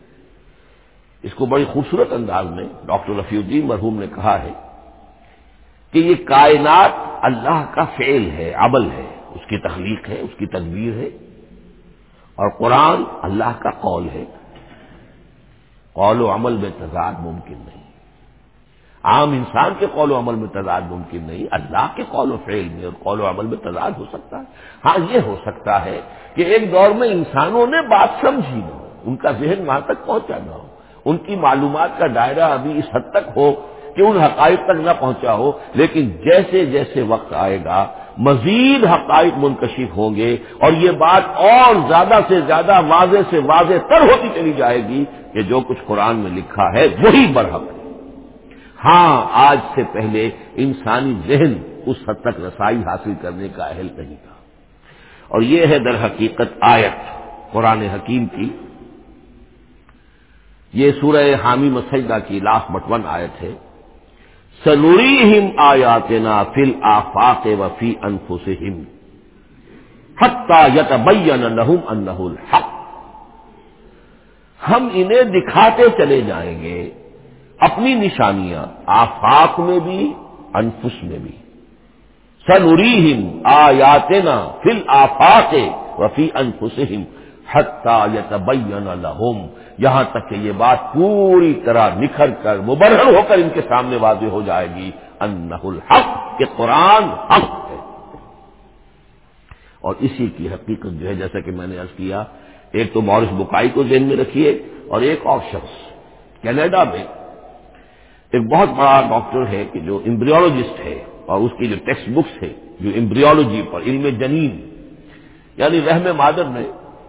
اس کو بڑی خوبصورت انداز میں ڈاکٹر رفیع الدین مرحوم نے کہا ہے کہ یہ کائنات اللہ کا فعل ہے، عمل ہے۔ اس کی تخلیق ہے، اس کی تدبیر ہے۔ اور قرآن اللہ کا قول ہے۔ قول و عمل میں تضاد ممکن نہیں۔ عام انسان کے قول و عمل میں تضاد ممکن نہیں، اللہ کے قول و فعل میں اور قول و عمل میں تضاد ہو سکتا ہے۔ ہاں یہ ہو سکتا ہے کہ ایک دور میں انسانوں نے بات سمجھی نہ ہو، ان کا ذہن وہاں تک پہنچا نہ ہو۔ ان کی معلومات کا دائرہ ابھی اس حد تک ہو کہ ان حقائق تک نہ پہنچا ہو، لیکن جیسے جیسے وقت آئے گا، مزید حقائق منکشف ہوں گے اور یہ بات اور زیادہ سے زیادہ واضح سے واضح تر ہوتی چلی جائے گی کہ جو کچھ قرآن میں لکھا ہے وہی برحق ہے۔ ہاں آج سے پہلے انسانی ذہن اس حد تک رسائی حاصل کرنے کا اہل نہیں تھا۔ اور یہ ہے در حقیقت آیت قرآن حکیم کی۔ یہ سورہ حامی مسجدہ کی لاس بٹون آیت ہے۔ سنوری ہم آیات نا فل آفاق وفی انفس ہم حتہ یت الحق۔ ہم انہیں دکھاتے چلے جائیں گے۔ اپنی نشانیاں، آفاق میں بھی، انفس میں بھی۔ سنریم آیاتنا فل آفاق وفی انفسہم حتی یتبین لہم۔ یہاں تک کہ یہ بات پوری طرح نکھر کر مبرہن ہو کر ان کے سامنے واضح ہو جائے گی۔ انہ الحق، کہ قرآن حق ہے۔ اور اسی کی حقیقت جو ہے، جیسا کہ میں نے عرض کیا، ایک تو مورس بکائی کو ذہن میں رکھیے اور ایک اور شخص کینیڈا میں ایک بہت بڑا ڈاکٹر ہے کہ جو امبریولوجسٹ ہے اور اس کی جو ٹیکسٹ بکس ہے، جو امبریولوجی پر، علم جنین یعنی رحم مادر میں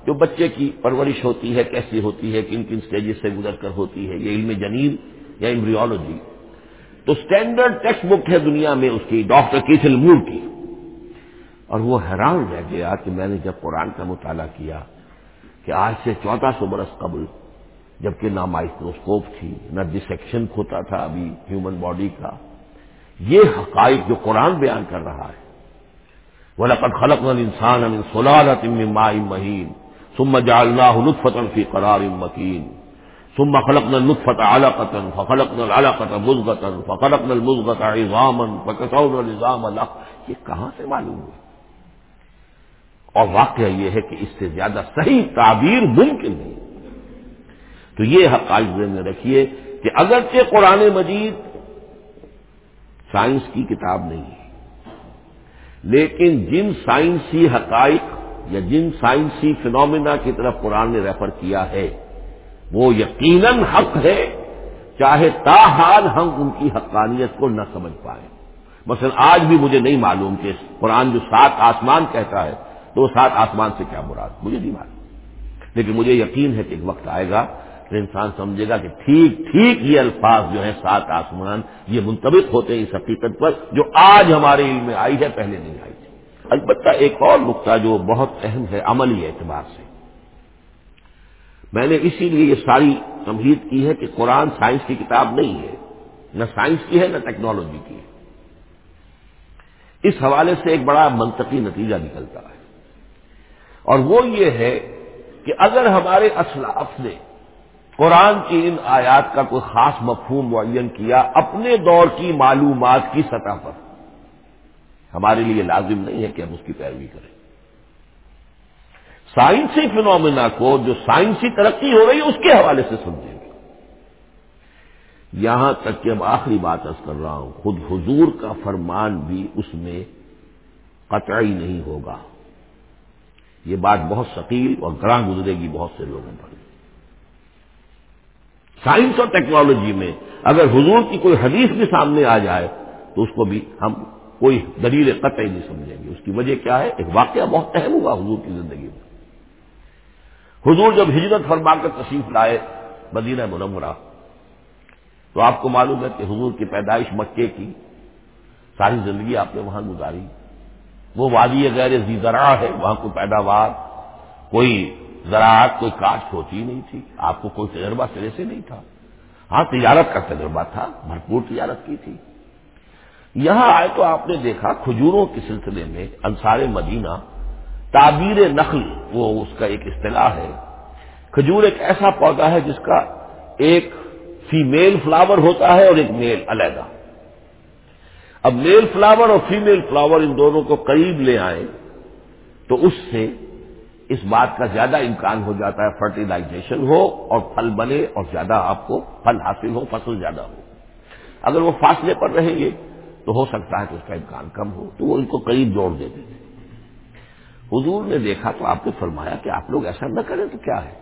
جو بچے کی پرورش ہوتی ہے، کیسی ہوتی ہے، کن کن سٹیجز سے گزر کر ہوتی ہے، یہ علم جنین یا امبریولوجی؟ تو اسٹینڈرڈ ٹیکسٹ بک ہے دنیا میں اس کی، ڈاکٹر کیتھل مور کی۔ اور وہ حیران رہ گیا کہ میں نے جب قرآن کا مطالعہ کیا کہ آج سے چودہ سو برس قبل جبکہ نہ مائکروسکوپ تھی، نہ ڈسیکشن ہوتا تھا ابھی ہیومن باڈی کا۔ یہ حقائق جو قرآن بیان کر رہا ہے۔ وہ لقت خلق نل انسان سولالت مہین سم جاللہ لطفتن فی قرار مکین ثم خلقنا النطفة علقة فخلقنا العلقة مزغة فخلقنا المزغة عظاما فكسونا العظام لق یہ کہاں سے معلوم ہوا؟ اور واقعہ یہ ہے کہ اس سے زیادہ صحیح تعبیر ممکن نہیں تو یہ حقائق ذہن میں رکھیے کہ اگرچہ قرآن مجید سائنس کی کتاب نہیں ہے، لیکن جن سائنسی حقائق یا جن سائنسی فنومینا کی طرف قرآن نے ریفر کیا ہے، وہ یقیناً حق ہے، چاہے تاحال ہم ان کی حقانیت کو نہ سمجھ پائیں۔ مثلا آج بھی مجھے نہیں معلوم کہ قرآن جو سات آسمان کہتا ہے، تو وہ سات آسمان سے کیا مراد؟ مجھے نہیں معلوم، لیکن مجھے یقین ہے کہ ایک وقت آئے گا تو انسان سمجھے گا کہ ٹھیک ٹھیک یہ الفاظ جو ہیں سات آسمان یہ منتبک ہوتے ہیں اس حقیقت پر جو آج ہمارے علم میں آئی ہے، پہلے نہیں آئی تھی۔ البتہ ایک اور نقطہ جو بہت اہم ہے عملی اعتبار سے۔ میں نے اسی لیے یہ ساری تمہید کی ہے کہ قرآن سائنس کی کتاب نہیں ہے، نہ سائنس کی ہے، نہ ٹیکنالوجی کی ہے۔ اس حوالے سے ایک بڑا منطقی نتیجہ نکلتا ہے۔ اور وہ یہ ہے کہ اگر ہمارے اسلاف نے قرآن کی ان آیات کا کوئی خاص مفہوم معین کیا اپنے دور کی معلومات کی سطح پر۔ ہمارے لیے لازم نہیں ہے کہ ہم اس کی پیروی کریں۔ سائنسی فنومینا کو جو سائنسی ترقی ہو رہی ہے اس کے حوالے سے سمجھیں گے۔ یہاں تک کہ اب آخری بات ارض کر رہا ہوں، خود حضور کا فرمان بھی اس میں قطعی نہیں ہوگا۔ یہ بات بہت ثقیل اور گراں گزرے گی بہت سے لوگوں پر۔ سائنس اور ٹیکنالوجی میں اگر حضور کی کوئی حدیث بھی سامنے آ جائے تو اس کو بھی ہم کوئی دلیل قطعی نہیں سمجھیں گے۔ اس کی وجہ کیا ہے؟ ایک واقعہ بہت اہم ہوا حضور کی زندگی میں۔ حضور جب ہجرت فرما کر تشریف لائے مدینہ منورہ، تو آپ کو معلوم ہے کہ حضور کی پیدائش مکے کی، ساری زندگی آپ نے وہاں گزاری۔ وہ وادی غیر زرا ہے، وہاں کوئی پیداوار، کوئی زراعت کوئی کاشت ہوتی نہیں تھی۔ آپ کو کوئی تجربہ سرے سے نہیں تھا۔ ہاں تجارت کا تجربہ تھا، بھرپور تجارت کی تھی۔ یہاں آئے تو آپ نے دیکھا کھجوروں کے سلسلے میں انصار مدینہ، تعبیر نخل، وہ اس کا ایک اصطلاح ہے۔ کھجور ایک ایسا پودا ہے جس کا ایک فیمیل فلاور ہوتا ہے اور ایک میل علیحدہ۔ اب میل فلاور اور فیمیل فلاور ان دونوں کو قریب لے آئے تو اس سے اس بات کا زیادہ امکان ہو جاتا ہے فرٹیلائزیشن ہو اور پھل بنے اور زیادہ آپ کو پھل حاصل ہو، فصل زیادہ ہو۔ اگر وہ فاصلے پر رہیں گے تو ہو سکتا ہے کہ اس کا امکان کم ہو، تو وہ ان کو قریب جوڑ دیتے تھے حضور نے دیکھا تو آپ نے فرمایا کہ آپ لوگ ایسا نہ کریں تو کیا ہے؟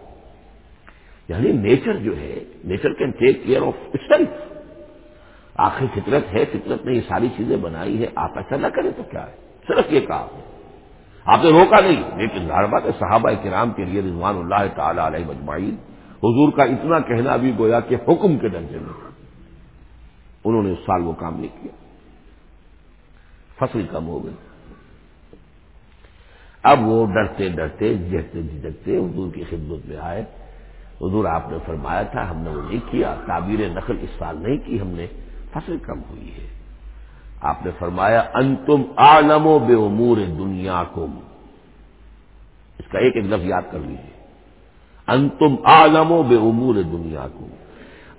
یعنی نیچر جو ہے، nature can take care of self آخری فطرت ہے، فطرت نے یہ ساری چیزیں بنائی ہے آپ ایسا نہ کریں تو کیا ہے؟ صرف یہ کہا آپ نے روکا نہیں۔ لیکن بات ہے، صحابہ کرام کے لیے رضوان اللہ تعالی علیہ مجمعین حضور کا اتنا کہنا بھی گویا کہ حکم کے درجے میں۔ انہوں نے اس سال وہ کام نہیں کیا۔ فصل کم ہو گئی۔ اب وہ ڈرتے ڈرتے، جہتے جھجکتے حضور کی خدمت میں آئے۔ حضور، آپ نے فرمایا تھا، ہم نے وہ نہیں کیا۔ تعبیر نقل اس سال نہیں کی، ہم نے فصل کم ہوئی ہے۔ آپ نے فرمایا، انتم عالم و بے امور دنیا کو اس کا ایک ایک لفظ یاد کر لیجیے انتم عالم و بے امور دنیا کو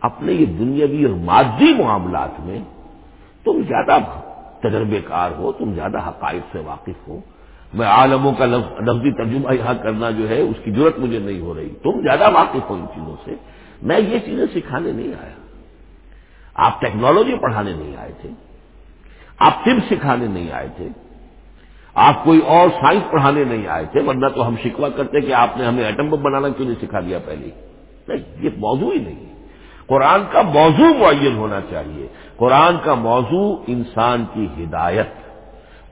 اپنے یہ دنیاوی اور مادی معاملات میں تم زیادہ تجربے کار ہو، تم زیادہ حقائق سے واقف ہو. میں عالموں کا لفظی ترجمہ یہاں کرنا جو ہے، اس کی ضرورت مجھے نہیں ہو رہی. تم زیادہ واقف ہو ان چیزوں سے. میں یہ چیزیں سکھانے نہیں آیا. آپ ٹیکنالوجی پڑھانے نہیں آئے تھے. آپ طب سکھانے نہیں آئے تھے۔ آپ کوئی اور سائنس پڑھانے نہیں آئے تھے، ورنہ تو ہم شکوا کرتے کہ آپ نے ہمیں ایٹم بم بنانا کیوں نہیں سکھا دیا پہلے؟ نہیں، یہ موضوع ہی نہیں۔ قرآن کا موضوع معین ہونا چاہیے۔ قرآن کا موضوع انسان کی ہدایت۔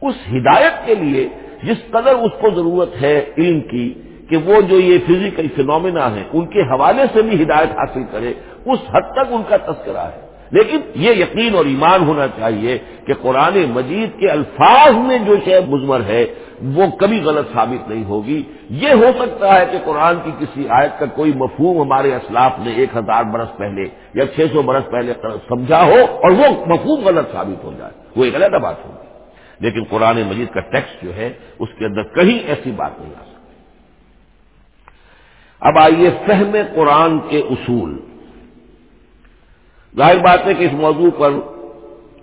اس ہدایت کے لیے جس قدر اس کو ضرورت ہے علم کی کہ وہ جو یہ فزیکل فینومینا ہیں، ان کے حوالے سے بھی ہدایت حاصل کرے، اس حد تک ان کا تذکرہ ہے۔ لیکن یہ یقین اور ایمان ہونا چاہیے کہ قرآن مجید کے الفاظ میں جو شے مزمر ہے، وہ کبھی غلط ثابت نہیں ہوگی۔ یہ ہو سکتا ہے کہ قرآن کی کسی آیت کا کوئی مفہوم ہمارے اسلاف نے ایک ہزار برس پہلے یا چھ سو برس پہلے سمجھا ہو اور وہ مفہوم غلط ثابت ہو جائے۔ وہ ایک علیحدہ بات ہوگی۔ لیکن قرآن مجید کا ٹیکسٹ جو ہے، اس کے اندر کہیں ایسی بات نہیں آ سکتی۔ اب آئیے فہم قرآن کے اصول۔ ظاہر بات ہے کہ اس موضوع پر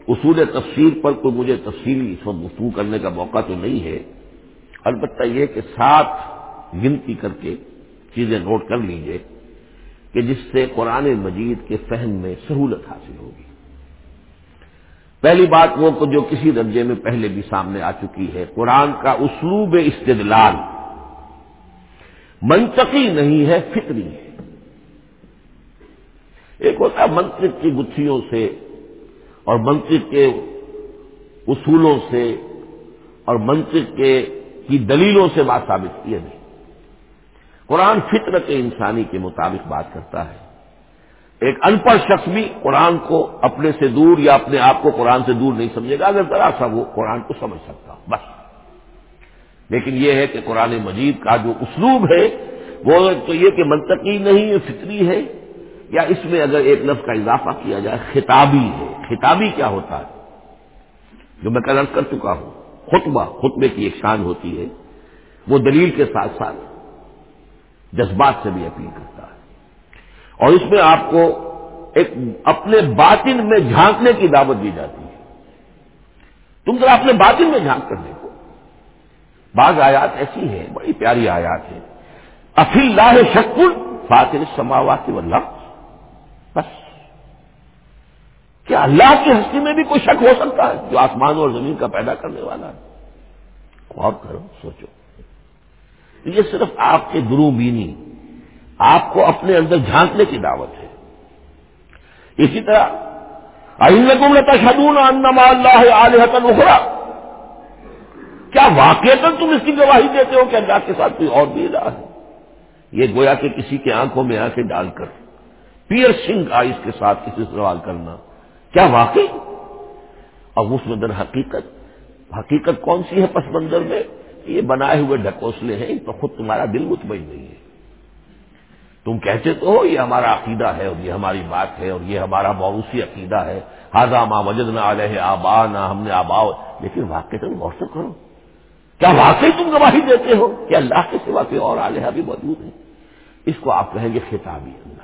اصول تفسیر پر کوئی مجھے تفصیلی اس وقت گفتگو کرنے کا موقع تو نہیں ہے۔ البتہ یہ کہ ساتھ گنتی کر کے چیزیں نوٹ کر لیجیے کہ جس سے قرآن مجید کے فہم میں سہولت حاصل ہوگی۔ پہلی بات وہ جو کسی درجے میں پہلے بھی سامنے آ چکی ہے، قرآن کا اسلوب استدلال منطقی نہیں ہے، فطری ہے۔ ایک ہوتا ہے منطق کی گتھیوں سے اور منطق کے اصولوں سے اور منطق کے کی دلیلوں سے بات ثابت کی نہیں قرآن فطرت انسانی کے مطابق بات کرتا ہے۔ ایک ان پڑھ شخص بھی قرآن کو اپنے سے دور یا اپنے آپ کو قرآن سے دور نہیں سمجھے گا، اگر ذرا سا وہ قرآن کو سمجھ سکتا بس۔ لیکن یہ ہے کہ قرآن مجید کا جو اسلوب ہے، وہ تو یہ کہ منطقی نہیں ہے فطری ہے۔ یا اس میں اگر ایک لفظ کا اضافہ کیا جائے خطابی ہے خطابی کیا ہوتا ہے؟ جو میں کل کر چکا ہوں، خطبہ، خطبے کی ایک شان ہوتی ہے، وہ دلیل کے ساتھ ساتھ جذبات سے بھی اپیل کرتا ہے۔ اور اس میں آپ کو ایک اپنے باطن میں جھانکنے کی دعوت دی جاتی ہے۔ تم ذرا اپنے باطن میں جھانک کر دیکھو۔ بعض آیات ایسی ہیں، بڑی پیاری آیات ہیں۔ افی اللہ شکل فاطر سماوات واللہ بس۔ کیا اللہ کی ہستی میں بھی کوئی شک ہو سکتا ہے؟ جو آسمان اور زمین کا پیدا کرنے والا ہے۔ غور کرو، سوچو۔ یہ صرف آپ کے درو بینی آپ کو اپنے اندر جھانکنے کی دعوت ہے۔ اسی طرح آئندہ لتا انما اللہ علیہ اخرا کیا واقع تم اس کی گواہی دیتے ہو کہ اللہ کے ساتھ کوئی اور بھی رہا ہے؟ یہ گویا کہ کسی کے آنکھوں میں آنکھیں ڈال کر۔ پیئر سنگھ آئس کے ساتھ کسی سوال کرنا۔ کیا واقعی؟ اور اس میں در حقیقت حقیقت کون سی ہے پس منظر میں؟ یہ بنائے ہوئے ڈھکوسلے ہیں ان تو خود تمہارا دل مطمئن نہیں ہے۔ تم کہتے تو ہو، یہ ہمارا عقیدہ ہے اور یہ ہماری بات ہے اور یہ ہمارا موروثی عقیدہ ہے۔ ہاضا ماں وجد نہ علیہ آبا نہ ہم نے آبا لیکن واقع تم غور سے کرو۔ کیا واقعی تم گواہی دیتے ہو کہ اللہ کے سوا کوئی اور آلیہ بھی موجود ہے؟ اس کو آپ کہیں گے خطابی۔ انداز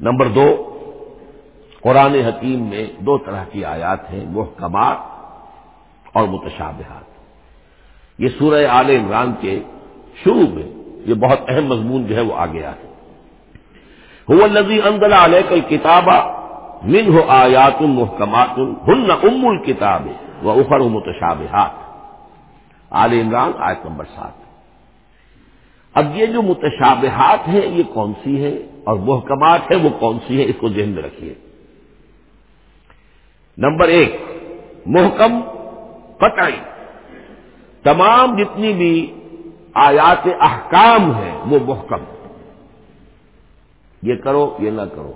نمبر دو، قرآن حکیم میں دو طرح کی آیات ہیں، محکمات اور متشابہات۔ یہ سورہ آل عمران کے شروع میں یہ بہت اہم مضمون جو ہے وہ آ گیا ہے۔ ہو لذی اندر علیہ کل کتابہ من ہو آیات المحکمات ہن ام الکتاب و اخر متشابہات۔ آل عمران آیت نمبر سات۔ اب یہ جو متشابہات ہیں، یہ کون سی ہے اور محکمات ہیں، وہ کون سی ہے اس کو ذہن میں رکھیے۔ نمبر ایک، محکم قطعی۔ تمام جتنی بھی آیات احکام ہیں، وہ محکم۔ یہ کرو، یہ نہ کرو۔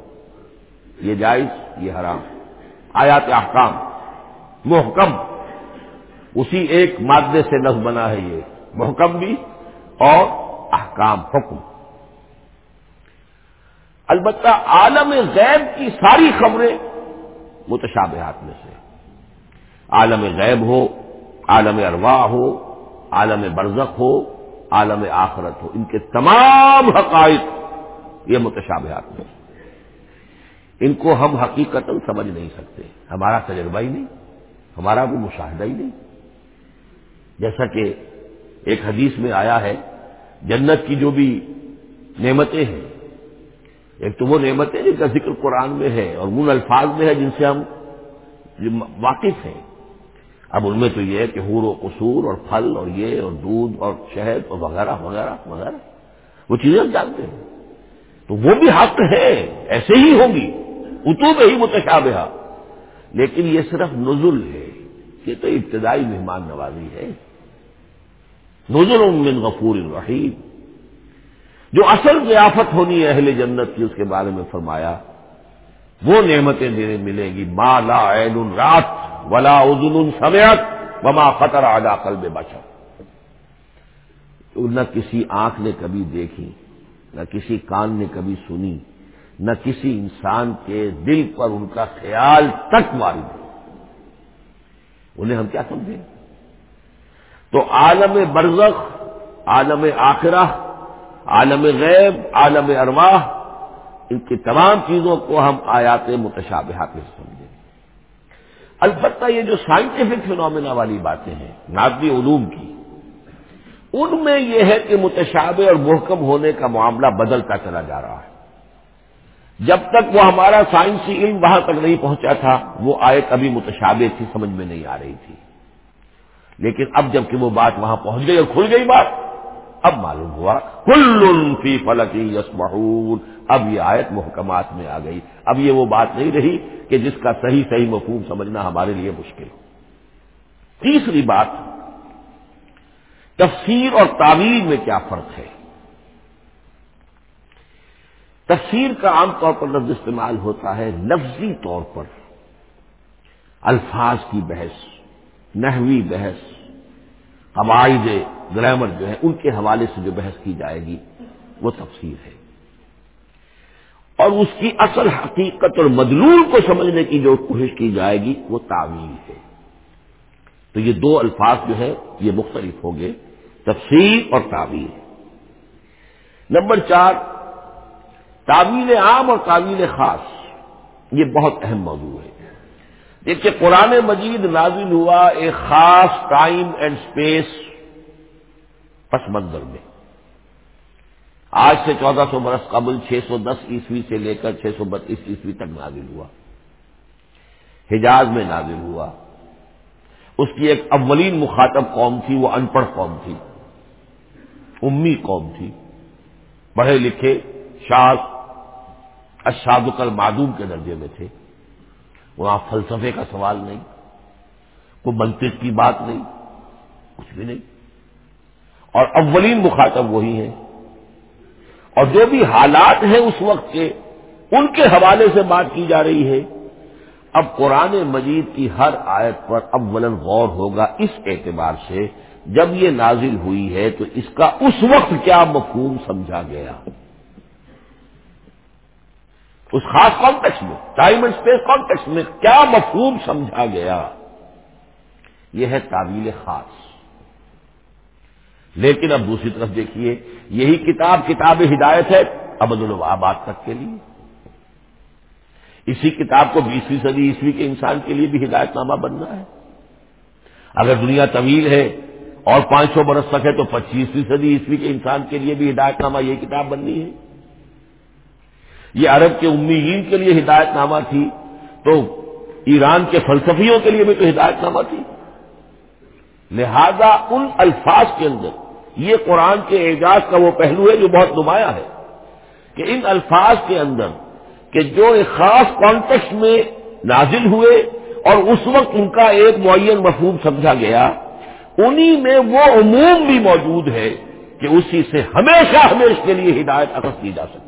یہ جائز، یہ حرام۔ آیات احکام۔ محکم۔ اسی ایک مادے سے نظم بنا ہے یہ۔ محکم بھی اور احکام، حکم۔ البتہ عالم غیب کی ساری خبریں متشابہات میں سے۔ عالم غیب ہو، عالم ارواح ہو، عالم برزخ ہو، عالم آخرت ہو، ان کے تمام حقائق یہ متشابہات میں ان کو ہم حقیقت سمجھ نہیں سکتے۔ ہمارا تجربہ ہی نہیں، ہمارا وہ مشاہدہ ہی نہیں۔ جیسا کہ ایک حدیث میں آیا ہے، جنت کی جو بھی نعمتیں ہیں ایک تو وہ نعمتیں جن کا ذکر قرآن میں ہے اور ان الفاظ میں ہے جن سے ہم واقف ہیں۔ اب ان میں تو یہ ہے کہ حور و قصور اور پھل اور یہ اور دودھ اور شہد اور وغیرہ وغیرہ وغیرہ۔ وہ چیزیں ہم جانتے ہیں۔ تو وہ بھی حق ہے، ایسے ہی ہوگی۔ اتو میں ہی متشابہ لیکن یہ صرف نزل ہے۔ یہ تو ابتدائی مہمان نوازی ہے۔ نزل من غفور الرحیم جو اصل ضیافت ہونی ہے اہل جنت کی، اس کے بارے میں فرمایا، وہ نعمتیں دینے ملیں گی۔ لا عین رات ولا ازن سمیت وما خطر آدھا قلب بچا نہ کسی آنکھ نے کبھی دیکھی، نہ کسی کان نے کبھی سنی، نہ کسی انسان کے دل پر ان کا خیال تک ماری۔ دے انہیں ہم کیا سمجھیں تو عالم برزخ، عالم آخرہ عالم غیب، عالم ارواح، ان کی تمام چیزوں کو ہم آیات متشابہات میں سمجھیں البتہ یہ جو سائنٹیفک فنومینا والی باتیں ہیں نادی علوم کی، ان میں یہ ہے کہ متشابہ اور محکم ہونے کا معاملہ بدلتا چلا جا رہا ہے۔ جب تک وہ ہمارا سائنسی علم وہاں تک نہیں پہنچا تھا، وہ آئے کبھی متشابہ تھی، سمجھ میں نہیں آ رہی تھی۔ لیکن اب جبکہ وہ بات وہاں پہنچ گئی اور کھل گئی بات اب معلوم ہوا کل فی فلکی یس اب یہ آیت محکمات میں آ گئی۔ اب یہ وہ بات نہیں رہی کہ جس کا صحیح صحیح مفہوم سمجھنا ہمارے لیے مشکل۔ ہو تیسری بات، تفسیر اور تعویر میں کیا فرق ہے؟ تفسیر کا عام طور پر لفظ استعمال ہوتا ہے لفظی طور پر۔ الفاظ کی بحث، نحوی بحث قواعد گرامر جو ہے، ان کے حوالے سے جو بحث کی جائے گی، وہ تفصیل ہے۔ اور اس کی اصل حقیقت اور مدلول کو سمجھنے کی جو کوشش کی جائے گی، وہ تعویل ہے۔ تو یہ دو الفاظ جو ہے یہ مختلف ہوں گے۔ تفصیل اور تعویل۔ نمبر چار، تعویل عام اور تعویل خاص۔ یہ بہت اہم موضوع ہے۔ دیکھیے قرآن مجید نازل ہوا ایک خاص ٹائم اینڈ اسپیس پس منظر میں۔ آج سے چودہ سو برس قبل چھ سو دس عیسوی سے لے کر چھ سو بتیس عیسوی تک نازل ہوا۔ حجاز میں نازل ہوا۔ اس کی ایک اولین مخاطب قوم تھی، وہ ان پڑھ قوم تھی۔ امی قوم تھی۔ پڑھے لکھے شاز اشاد المعدوم کے درجے میں تھے۔ وہاں فلسفے کا سوال نہیں، کوئی منطق کی بات نہیں، کچھ بھی نہیں۔ اور اولین مخاطب وہی ہیں۔ اور جو بھی حالات ہیں اس وقت کے، ان کے حوالے سے بات کی جا رہی ہے۔ اب قرآن مجید کی ہر آیت پر اول غور ہوگا اس اعتبار سے، جب یہ نازل ہوئی ہے تو اس کا اس وقت کیا مفہوم سمجھا گیا۔ اس خاص کانٹیکس میں ٹائم اینڈ اسپیس کانٹیکس میں کیا مفہوم سمجھا گیا؟ یہ ہے تعویل خاص۔ لیکن اب دوسری طرف دیکھیے، یہی کتاب کتاب ہدایت ہے ابد الباد تک کے لیے۔ اسی کتاب کو بیسویں صدی عیسوی کے انسان کے لیے بھی ہدایت نامہ بننا ہے۔ اگر دنیا طویل ہے اور پانچ سو برس تک ہے تو پچیسویں صدی عیسوی کے انسان کے لیے بھی ہدایت نامہ یہ کتاب بننی ہے۔ یہ عرب کے امیین کے لیے ہدایت نامہ تھی، تو ایران کے فلسفیوں کے لیے بھی تو ہدایت نامہ تھی۔ لہذا ان الفاظ کے اندر، یہ قرآن کے اعجاز کا وہ پہلو ہے جو بہت نمایاں ہے، کہ ان الفاظ کے اندر کہ جو ایک خاص کانٹیکس میں نازل ہوئے اور اس وقت ان کا ایک معین مفہوم سمجھا گیا، انہی میں وہ عموم بھی موجود ہے کہ اسی سے ہمیشہ ہمیشہ کے لیے ہدایت اخذ کی جا سکتی۔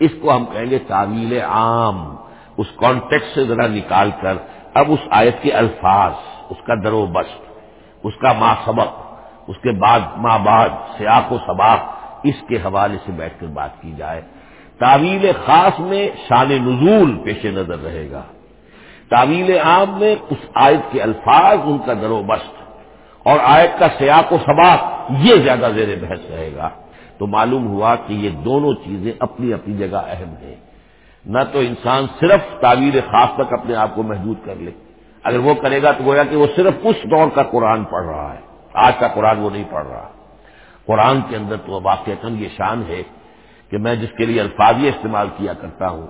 اس کو ہم کہیں گے تعویل عام، اس کانٹیکس سے ذرا نکال کر، اب اس آیت کے الفاظ، اس کا در و بست، اس کا ماں سبق، اس کے بعد ماں بعد، سیاق و سباق، اس کے حوالے سے بیٹھ کر بات کی جائے۔ تعویل خاص میں شان نزول پیش نظر رہے گا۔ تعویل عام میں اس آیت کے الفاظ، ان کا در و بست، اور آیت کا سیاق و سباق، یہ زیادہ زیر بحث رہے گا۔ تو معلوم ہوا کہ یہ دونوں چیزیں اپنی اپنی جگہ اہم ہیں۔ نہ تو انسان صرف تعویر خاص تک اپنے آپ کو محدود کر لے۔ اگر وہ کرے گا تو گویا کہ وہ صرف اس دور کا قرآن پڑھ رہا ہے۔ آج کا قرآن وہ نہیں پڑھ رہا۔ قرآن کے اندر تو واقع یہ شان ہے کہ میں جس کے لیے الفاظ یہ استعمال کیا کرتا ہوں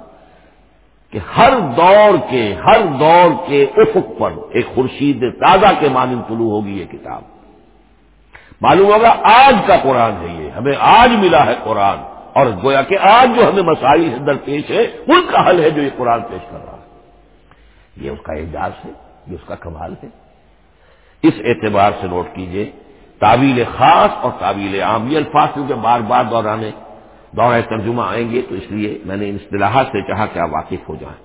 کہ ہر دور کے، ہر دور کے افق پر ایک خورشید تازہ کے مانند طلوع ہوگی یہ کتاب۔ معلوم ہوگا آج کا قرآن ہے یہ، ہمیں آج ملا ہے قرآن، اور گویا کہ آج جو ہمیں مسائل درپیش ہے ان کا حل ہے جو یہ قرآن پیش کر رہا ہے۔ یہ اس کا اعجاز ہے، یہ اس کا کمال ہے۔ اس اعتبار سے نوٹ کیجیے، تعویل خاص اور تعویل عام، یہ الفاظ کیونکہ بار بار دورانے دورہ ترجمہ آئیں گے، تو اس لیے میں نے ان اصطلاحات سے چاہا کہ آپ واقف ہو جائیں۔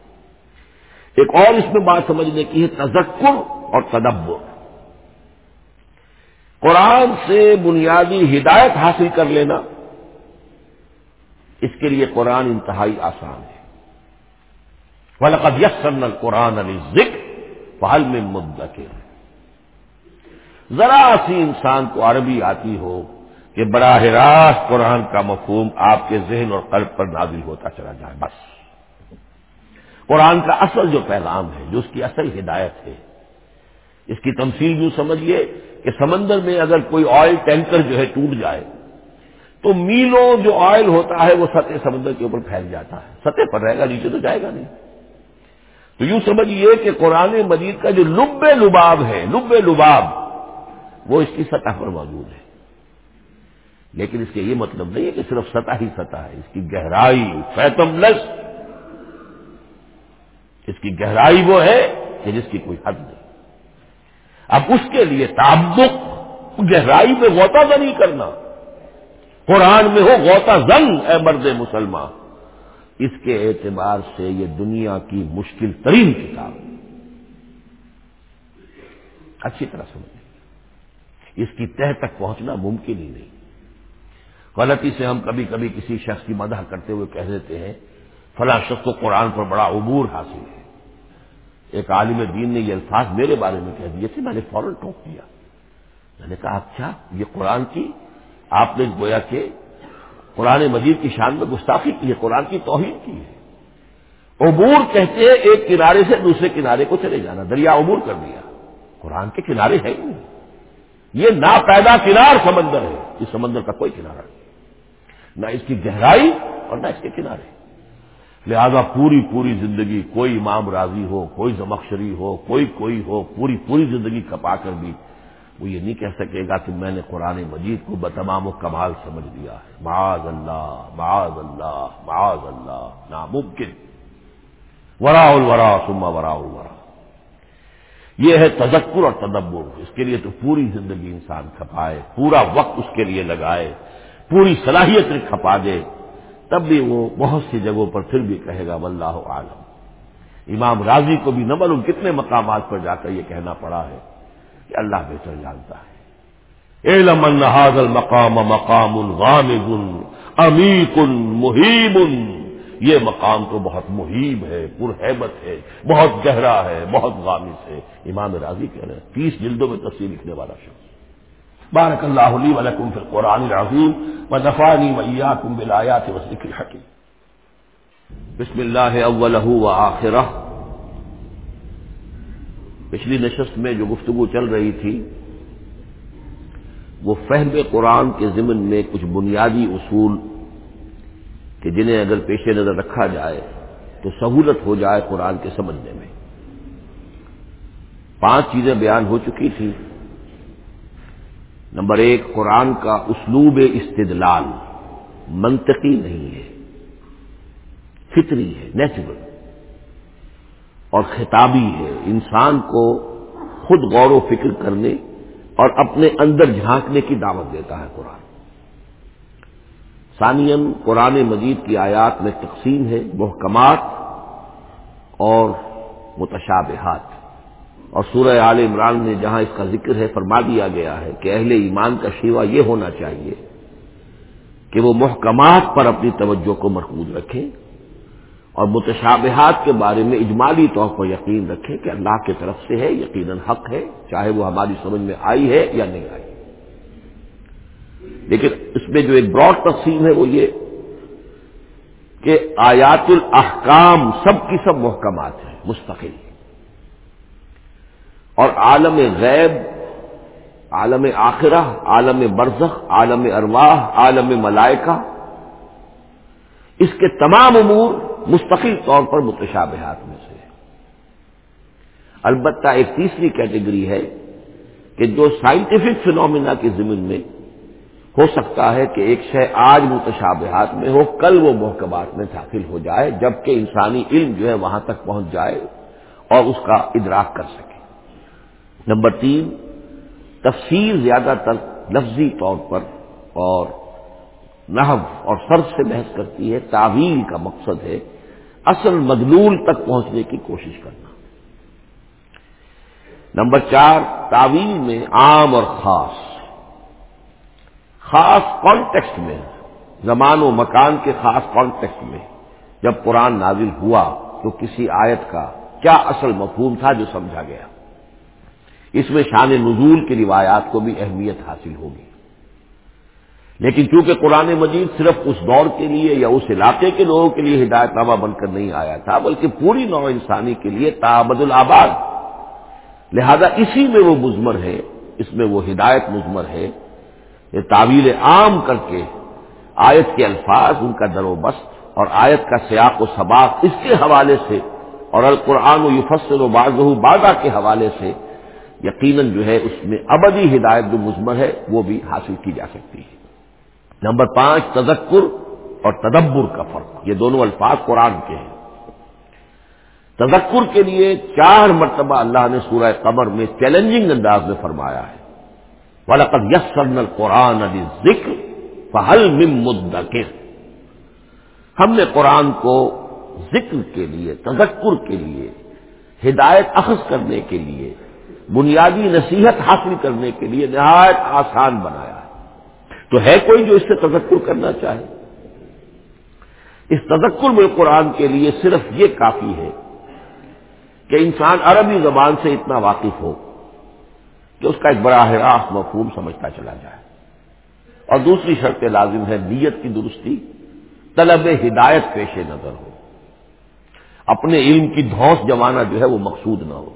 ایک اور اس میں بات سمجھنے کی ہے، تذکر اور تدبر۔ قرآن سے بنیادی ہدایت حاصل کر لینا، اس کے لیے قرآن انتہائی آسان ہے۔ ولقد یسن القرآن علی ذکر پہل میں مدکر ذرا سی انسان کو عربی آتی ہو کہ براہ راست قرآن کا مفہوم آپ کے ذہن اور قلب پر نازل ہوتا چلا جائے، بس۔ قرآن کا اصل جو پیغام ہے، جو اس کی اصل ہدایت ہے اس کی تمثیل یوں سمجھیے کہ سمندر میں اگر کوئی آئل ٹینکر جو ہے ٹوٹ جائے، تو میلوں جو آئل ہوتا ہے وہ سطح سمندر کے اوپر پھیل جاتا ہے۔ سطح پر رہے گا، نیچے تو جائے گا نہیں۔ تو یوں سمجھیے کہ قرآن مجید کا جو لب لباب ہے، لب لباب، وہ اس کی سطح پر موجود ہے۔ لیکن اس کے یہ مطلب نہیں ہے کہ صرف سطح ہی سطح ہے، اس کی گہرائی فیتم لس اس کی گہرائی وہ ہے کہ جس کی کوئی حد نہیں۔ اب اس کے لیے تعبق گہرائی میں غوطہ نہیں کرنا۔ قرآن میں ہو غوطہ زنگ، اے مرد مسلمان اس کے اعتبار سے یہ دنیا کی مشکل ترین کتاب۔ اچھی طرح سمجھیں اس کی تہ تک پہنچنا ممکن ہی نہیں۔ غلطی سے ہم کبھی کبھی کسی شخص کی مدح کرتے ہوئے کہہ دیتے ہیں، فلاں شخص کو قرآن پر بڑا عبور حاصل ہے۔ ایک عالم دین نے یہ الفاظ میرے بارے میں کہہ دیے تھے، میں نے فوراً ٹوک دیا۔ میں نے کہا اچھا یہ قرآن کی، آپ نے گویا کہ قرآن مجید کی شان میں گستاخی کی ہے قرآن کی توہین کی ہے۔ عبور کہتے ہیں، ایک کنارے سے دوسرے کنارے کو چلے جانا، دریا عبور کر دیا۔ قرآن کے کنارے ہے ہی نہیں۔ یہ کنار سمندر ہے۔ اس سمندر کا کوئی کنارہ نہیں۔ نہ اس کی گہرائی اور نہ اس کے کنارے۔ لہذا پوری پوری زندگی کوئی امام راضی ہو، کوئی زمخشری ہو، کوئی کوئی ہو، پوری پوری زندگی کپا کر بھی وہ یہ نہیں کہہ سکے گا کہ میں نے قرآن مجید کو بتمام و کمال سمجھ لیا ہے۔ معاذ اللہ معاذ اللہ معاذ اللہ، ناممکن۔ ورا الورا سما ورا الورا۔ یہ ہے تذکر اور تدبر۔ اس کے لیے تو پوری زندگی انسان کھپائے، پورا وقت اس کے لیے لگائے، پوری صلاحیت کھپا دے۔ تب بھی وہ بہت سی جگہوں پر پھر بھی کہے گا، واللہ عالم امام راضی کو بھی نہ معلوم کتنے مقامات پر جا کر یہ کہنا پڑا ہے کہ اللہ بہتر جانتا ہے۔ علم المقام مقام الغامض امیق محیب یہ مقام تو بہت محیب ہے پرہیبت ہے، بہت گہرا ہے، بہت غامض ہے۔ امام راضی کہہ رہے ہیں، تیس جلدوں میں تصویر لکھنے والا شخص۔ بارک اللہ علی ولکم فی القرآن العظیم و نفانی و ایاکم بالآیات بسم اللہ اولہ و آخرہ پچھلی نشست میں جو گفتگو چل رہی تھی، وہ فہم قرآن کے ضمن میں کچھ بنیادی اصول کہ جنہیں اگر پیش نظر رکھا جائے تو سہولت ہو جائے قرآن کے سمجھنے میں۔ پانچ چیزیں بیان ہو چکی تھی نمبر ایک، قرآن کا اسلوب استدلال۔ منطقی نہیں ہے۔ فطری ہے نیچرل اور خطابی ہے۔ انسان کو خود غور و فکر کرنے اور اپنے اندر جھانکنے کی دعوت دیتا ہے قرآن۔ ثانین قرآن مجید کی آیات میں تقسیم ہے، محکمات اور متشابہات۔ اور سورہ عال عمران میں جہاں اس کا ذکر ہے فرما دیا گیا ہے کہ اہل ایمان کا شیوا یہ ہونا چاہیے کہ وہ محکمات پر اپنی توجہ کو مرکوز رکھیں اور متشابہات کے بارے میں اجمالی طور پر یقین رکھیں کہ اللہ کی طرف سے ہے، یقیناً حق ہے، چاہے وہ ہماری سمجھ میں آئی ہے یا نہیں آئی۔ لیکن اس میں جو ایک براڈ تقسیم ہے وہ یہ کہ آیات الاحکام سب کی سب محکمات ہیں، مستقل۔ اور عالم غیب، عالم آخرہ، عالم برزخ، عالم ارواح، عالم ملائکہ، اس کے تمام امور مستقل طور پر متشابہات میں سے البتہ ایک تیسری کیٹیگری ہے کہ جو سائنٹیفک فنومینا کے زمین میں ہو سکتا ہے کہ ایک شے آج متشابہات میں ہو، کل وہ محکمات میں داخل ہو جائے جبکہ انسانی علم جو ہے وہاں تک پہنچ جائے اور اس کا ادراک کر سکے۔ نمبر تین تفسیر زیادہ تر لفظی طور پر اور نحو اور فرض سے بحث کرتی ہے، تعویل کا مقصد ہے اصل مدلول تک پہنچنے کی کوشش کرنا۔ نمبر چار، تعویل میں عام اور خاص۔ خاص کانٹیکسٹ میں، زمان و مکان کے خاص کانٹیکسٹ میں جب قرآن نازل ہوا تو کسی آیت کا کیا اصل مفہوم تھا جو سمجھا گیا؟ اس میں شان نزول کی روایات کو بھی اہمیت حاصل ہوگی۔ لیکن چونکہ قرآن مجید صرف اس دور کے لیے یا اس علاقے کے لوگوں کے لیے ہدایت نامہ بن کر نہیں آیا تھا، بلکہ پوری نو انسانی کے لیے تابد الآباد لہذا اسی میں وہ مزمر ہے، اس میں وہ ہدایت مزمر ہے۔ یہ تعویل عام کر کے آیت کے الفاظ، ان کا در و بست اور آیت کا سیاق و سباق اس کے حوالے سے اور القرآن و یفسر و باز بازا کے حوالے سے یقیناً جو ہے اس میں ابدی ہدایت جو مزمر ہے، وہ بھی حاصل کی جا سکتی ہے۔ نمبر پانچ، تذکر اور تدبر کا فرق۔ یہ دونوں الفاظ قرآن کے ہیں۔ تذکر کے لیے چار مرتبہ اللہ نے سورہ قمر میں چیلنجنگ انداز میں فرمایا ہے۔ ولاقد یس سرنل علی ذکر فہل مدکر ہم نے قرآن کو ذکر کے لیے، تذکر کے لیے، ہدایت اخذ کرنے کے لیے بنیادی نصیحت حاصل کرنے کے لیے نہایت آسان بنایا ہے۔ تو ہے کوئی جو اس سے تذکر کرنا چاہے۔ اس تذکر میں قرآن کے لیے صرف یہ کافی ہے کہ انسان عربی زبان سے اتنا واقف ہو کہ اس کا ایک بڑا راست مفہوم سمجھتا چلا جائے۔ اور دوسری شرط لازم ہے نیت کی درستی، طلب ہدایت پیش نظر ہو۔ اپنے علم کی دھوس جمانا جو ہے وہ مقصود نہ ہو۔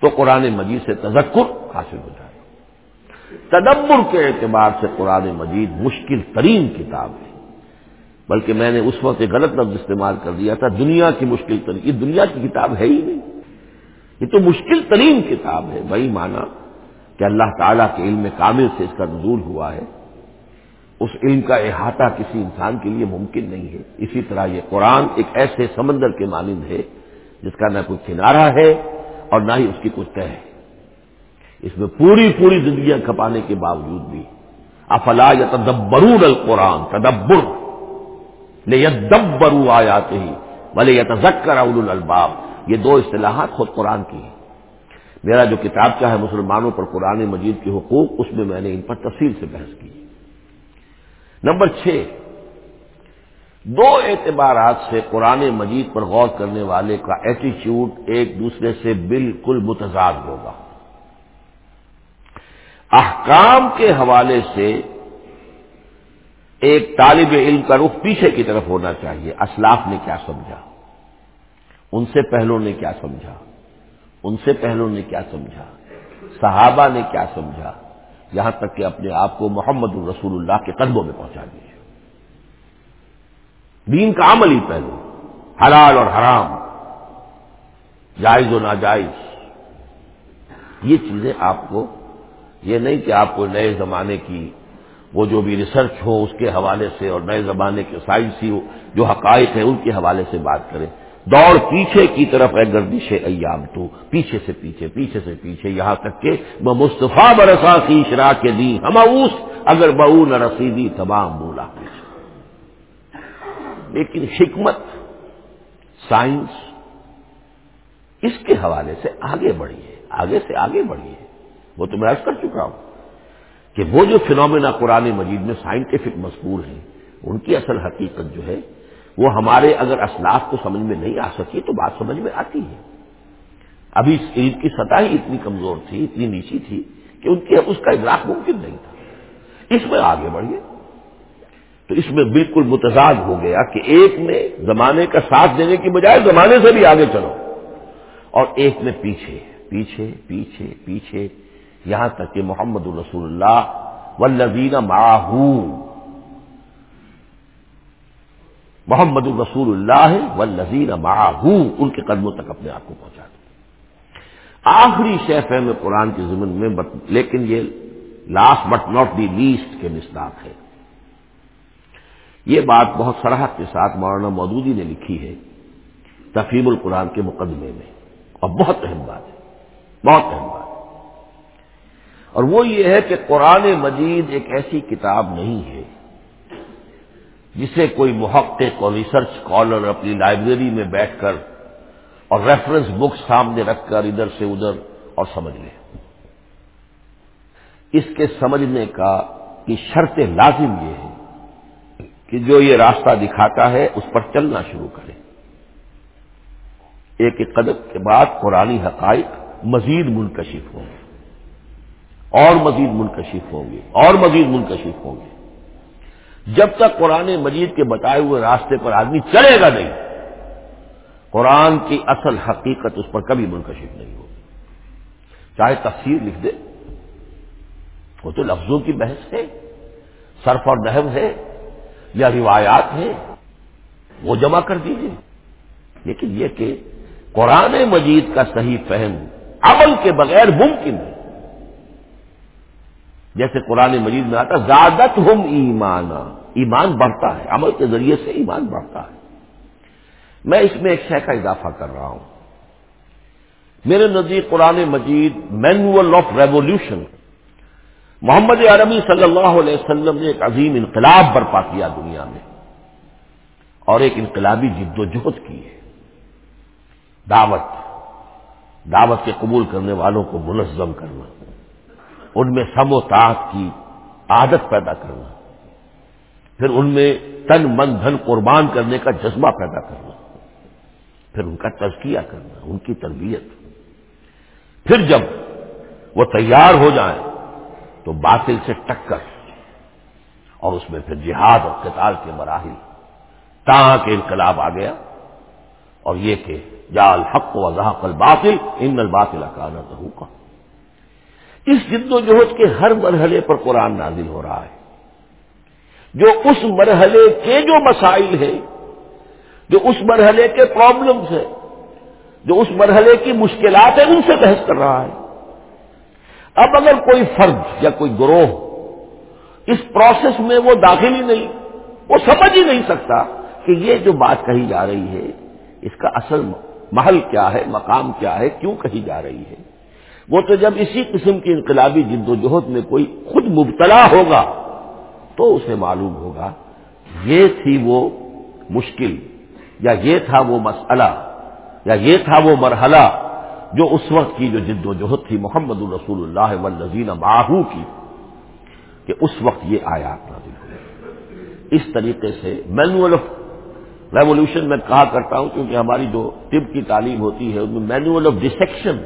تو قرآن مجید سے تذکر حاصل ہو جائے تدبر کے اعتبار سے قرآن مجید مشکل ترین کتاب ہے۔ بلکہ میں نے اس وقت غلط لفظ استعمال کر دیا تھا، دنیا کی مشکل ترین، یہ دنیا کی کتاب ہے ہی نہیں۔ یہ تو مشکل ترین کتاب ہے۔ وہی مانا کہ اللہ تعالیٰ کے علم کامل سے اس کا نزول ہوا ہے۔ اس علم کا احاطہ کسی انسان کے لیے ممکن نہیں ہے۔ اسی طرح یہ قرآن ایک ایسے سمندر کے مانند ہے جس کا نہ کوئی کنارہ ہے اور نہ ہی اس کی کچھ تہ ہے۔ اس میں پوری پوری زندگیاں کھپانے کے باوجود بھی افلا یا تدبرون القرآن تدبر لے یدبرو آیات ہی بھلے یا تذکر اول الباب یہ دو اصطلاحات خود قرآن کی ہیں۔ میرا جو کتاب چاہے مسلمانوں پر قرآن مجید کے حقوق، اس میں میں نے ان پر تفصیل سے بحث کی۔ نمبر چھ دو اعتبارات سے قرآن مجید پر غور کرنے والے کا ایٹیچیوڈ ایک دوسرے سے بالکل متضاد ہوگا۔ احکام کے حوالے سے ایک طالب علم کا رخ پیچھے کی طرف ہونا چاہیے۔ اسلاف نے کیا سمجھا؟ ان سے پہلوں نے کیا سمجھا؟ ان سے پہلوں نے کیا سمجھا؟ صحابہ نے کیا سمجھا؟ یہاں تک کہ اپنے آپ کو محمد الرسول اللہ کے قدموں میں پہنچا دیجیے دین کا عملی پہلو، حلال اور حرام، جائز و ناجائز۔ یہ چیزیں آپ کو، یہ نہیں کہ آپ کو نئے زمانے کی، وہ جو بھی ریسرچ ہو اس کے حوالے سے اور نئے زمانے کے سائنسی جو حقائق ہیں ان کے حوالے سے بات کریں۔ دوڑ پیچھے کی طرف ہے گردش ایام تو، پیچھے سے پیچھے پیچھے سے پیچھے، یہاں تک کہ میں مصطفیٰ برسا کی شرا دی ہم اگر بہو نہ رسیدی تمام بولا۔ لیکن حکمت، سائنس، اس کے حوالے سے آگے بڑھی ہے، آگے سے آگے بڑھی ہے۔ وہ تو میں عرض کر چکا ہوں کہ وہ جو فنومینا قرآن مجید میں سائنٹیفک مذکور ہیں، ان کی اصل حقیقت جو ہے، وہ ہمارے اگر اسلاف کو سمجھ میں نہیں آ سکی تو بات سمجھ میں آتی ہے۔ ابھی عید کی سطح ہی اتنی کمزور تھی، اتنی نیچی تھی کہ ان کی اس کا ادراک ممکن نہیں تھا۔ اس میں آگے بڑھیے۔ تو اس میں بالکل متضاد ہو گیا کہ ایک میں زمانے کا ساتھ دینے کی بجائے زمانے سے بھی آگے چلو۔ اور ایک میں پیچھے پیچھے پیچھے پیچھے، یہاں تک کہ محمد الرسول اللہ ولزین ماہو محمد الرسول اللہ و لذین ان کے قدموں تک اپنے آپ کو پہنچا دیں آخری شیف ہے میں قرآن کے ضمن میں لیکن یہ last but not the least کے مصداق ہے۔ یہ بات بہت سراہد کے ساتھ مولانا مودودی نے لکھی ہے تفیم القرآن کے مقدمے میں۔ اور بہت اہم بات ہے۔ بہت اہم بات ہے۔ اور وہ یہ ہے کہ قرآن مجید ایک ایسی کتاب نہیں ہے جسے کوئی محقق اور ریسرچ اسکالر اپنی لائبریری میں بیٹھ کر اور ریفرنس بک سامنے رکھ کر ادھر سے ادھر اور سمجھ لے۔ اس کے سمجھنے کا کی شرط لازم یہ ہے کہ جو یہ راستہ دکھاتا ہے اس پر چلنا شروع کرے۔ ایک ایک قدم کے بعد قرآن حقائق مزید منکشف ہوں گے۔ اور مزید منکشف ہوں گے۔ اور مزید منکشف ہوں گے۔ جب تک قرآن مجید کے بتائے ہوئے راستے پر آدمی چلے گا نہیں، قرآن کی اصل حقیقت اس پر کبھی منکشف نہیں ہوگی۔ چاہے تفسیر لکھ دے، وہ تو لفظوں کی بحث ہے، صرف اور نحو ہے۔ یا روایات ہے وہ جمع کر دیجیے لیکن یہ کہ قرآن مجید کا صحیح فہم عمل کے بغیر ممکن ہے۔ جیسے قرآن مجید میں آتا زیادت ہم ایمان ایمان بڑھتا ہے، عمل کے ذریعے سے ایمان بڑھتا ہے۔ میں اس میں ایک شے کا اضافہ کر رہا ہوں۔ میرے نزدیک قرآن مجید مینوئل آف ریولیوشن محمد عربی صلی اللہ علیہ وسلم نے ایک عظیم انقلاب برپا کیا دنیا میں اور ایک انقلابی جد و جہد کی ہے۔ دعوت دعوت کے قبول کرنے والوں کو منظم کرنا، ان میں سم و طاق کی عادت پیدا کرنا، پھر ان میں تن من دھن قربان کرنے کا جذبہ پیدا کرنا، پھر ان کا تزکیہ کرنا، ان کی تربیت۔ پھر جب وہ تیار ہو جائیں تو باطل سے ٹکر اور اس میں پھر جہاد اور قتال کے مراحل۔ تاں کے انقلاب آ گیا اور یہ کہ جا الحق و ذہق الباطل، ان الباطل کا کا اس جد و جہد کے ہر مرحلے پر قرآن نازل ہو رہا ہے۔ جو اس مرحلے کے جو مسائل ہیں، جو اس مرحلے کے پرابلمس ہیں، جو اس مرحلے کی مشکلات ہیں، ان سے بحث کر رہا ہے۔ اب اگر کوئی فرد یا کوئی گروہ اس پروسیس میں وہ داخل ہی نہیں، وہ سمجھ ہی نہیں سکتا کہ یہ جو بات کہی جا رہی ہے، اس کا اصل محل کیا ہے، مقام کیا ہے، کیوں کہی جا رہی ہے؟ وہ تو جب اسی قسم کی انقلابی جد و جہد میں کوئی خود مبتلا ہوگا تو اسے معلوم ہوگا، یہ تھی وہ مشکل یا یہ تھا وہ مسئلہ یا یہ تھا وہ مرحلہ جو اس وقت کی جو جد و جہد تھی محمد الرسول اللہ والذین باہو کی، کہ اس وقت یہ آیات نازل ہوئی۔ اس طریقے سے مینوئل آف ریولیوشن میں کہا کرتا ہوں، کیونکہ ہماری جو طب کی تعلیم ہوتی ہے ان میں مینوئل آف ڈسیکشن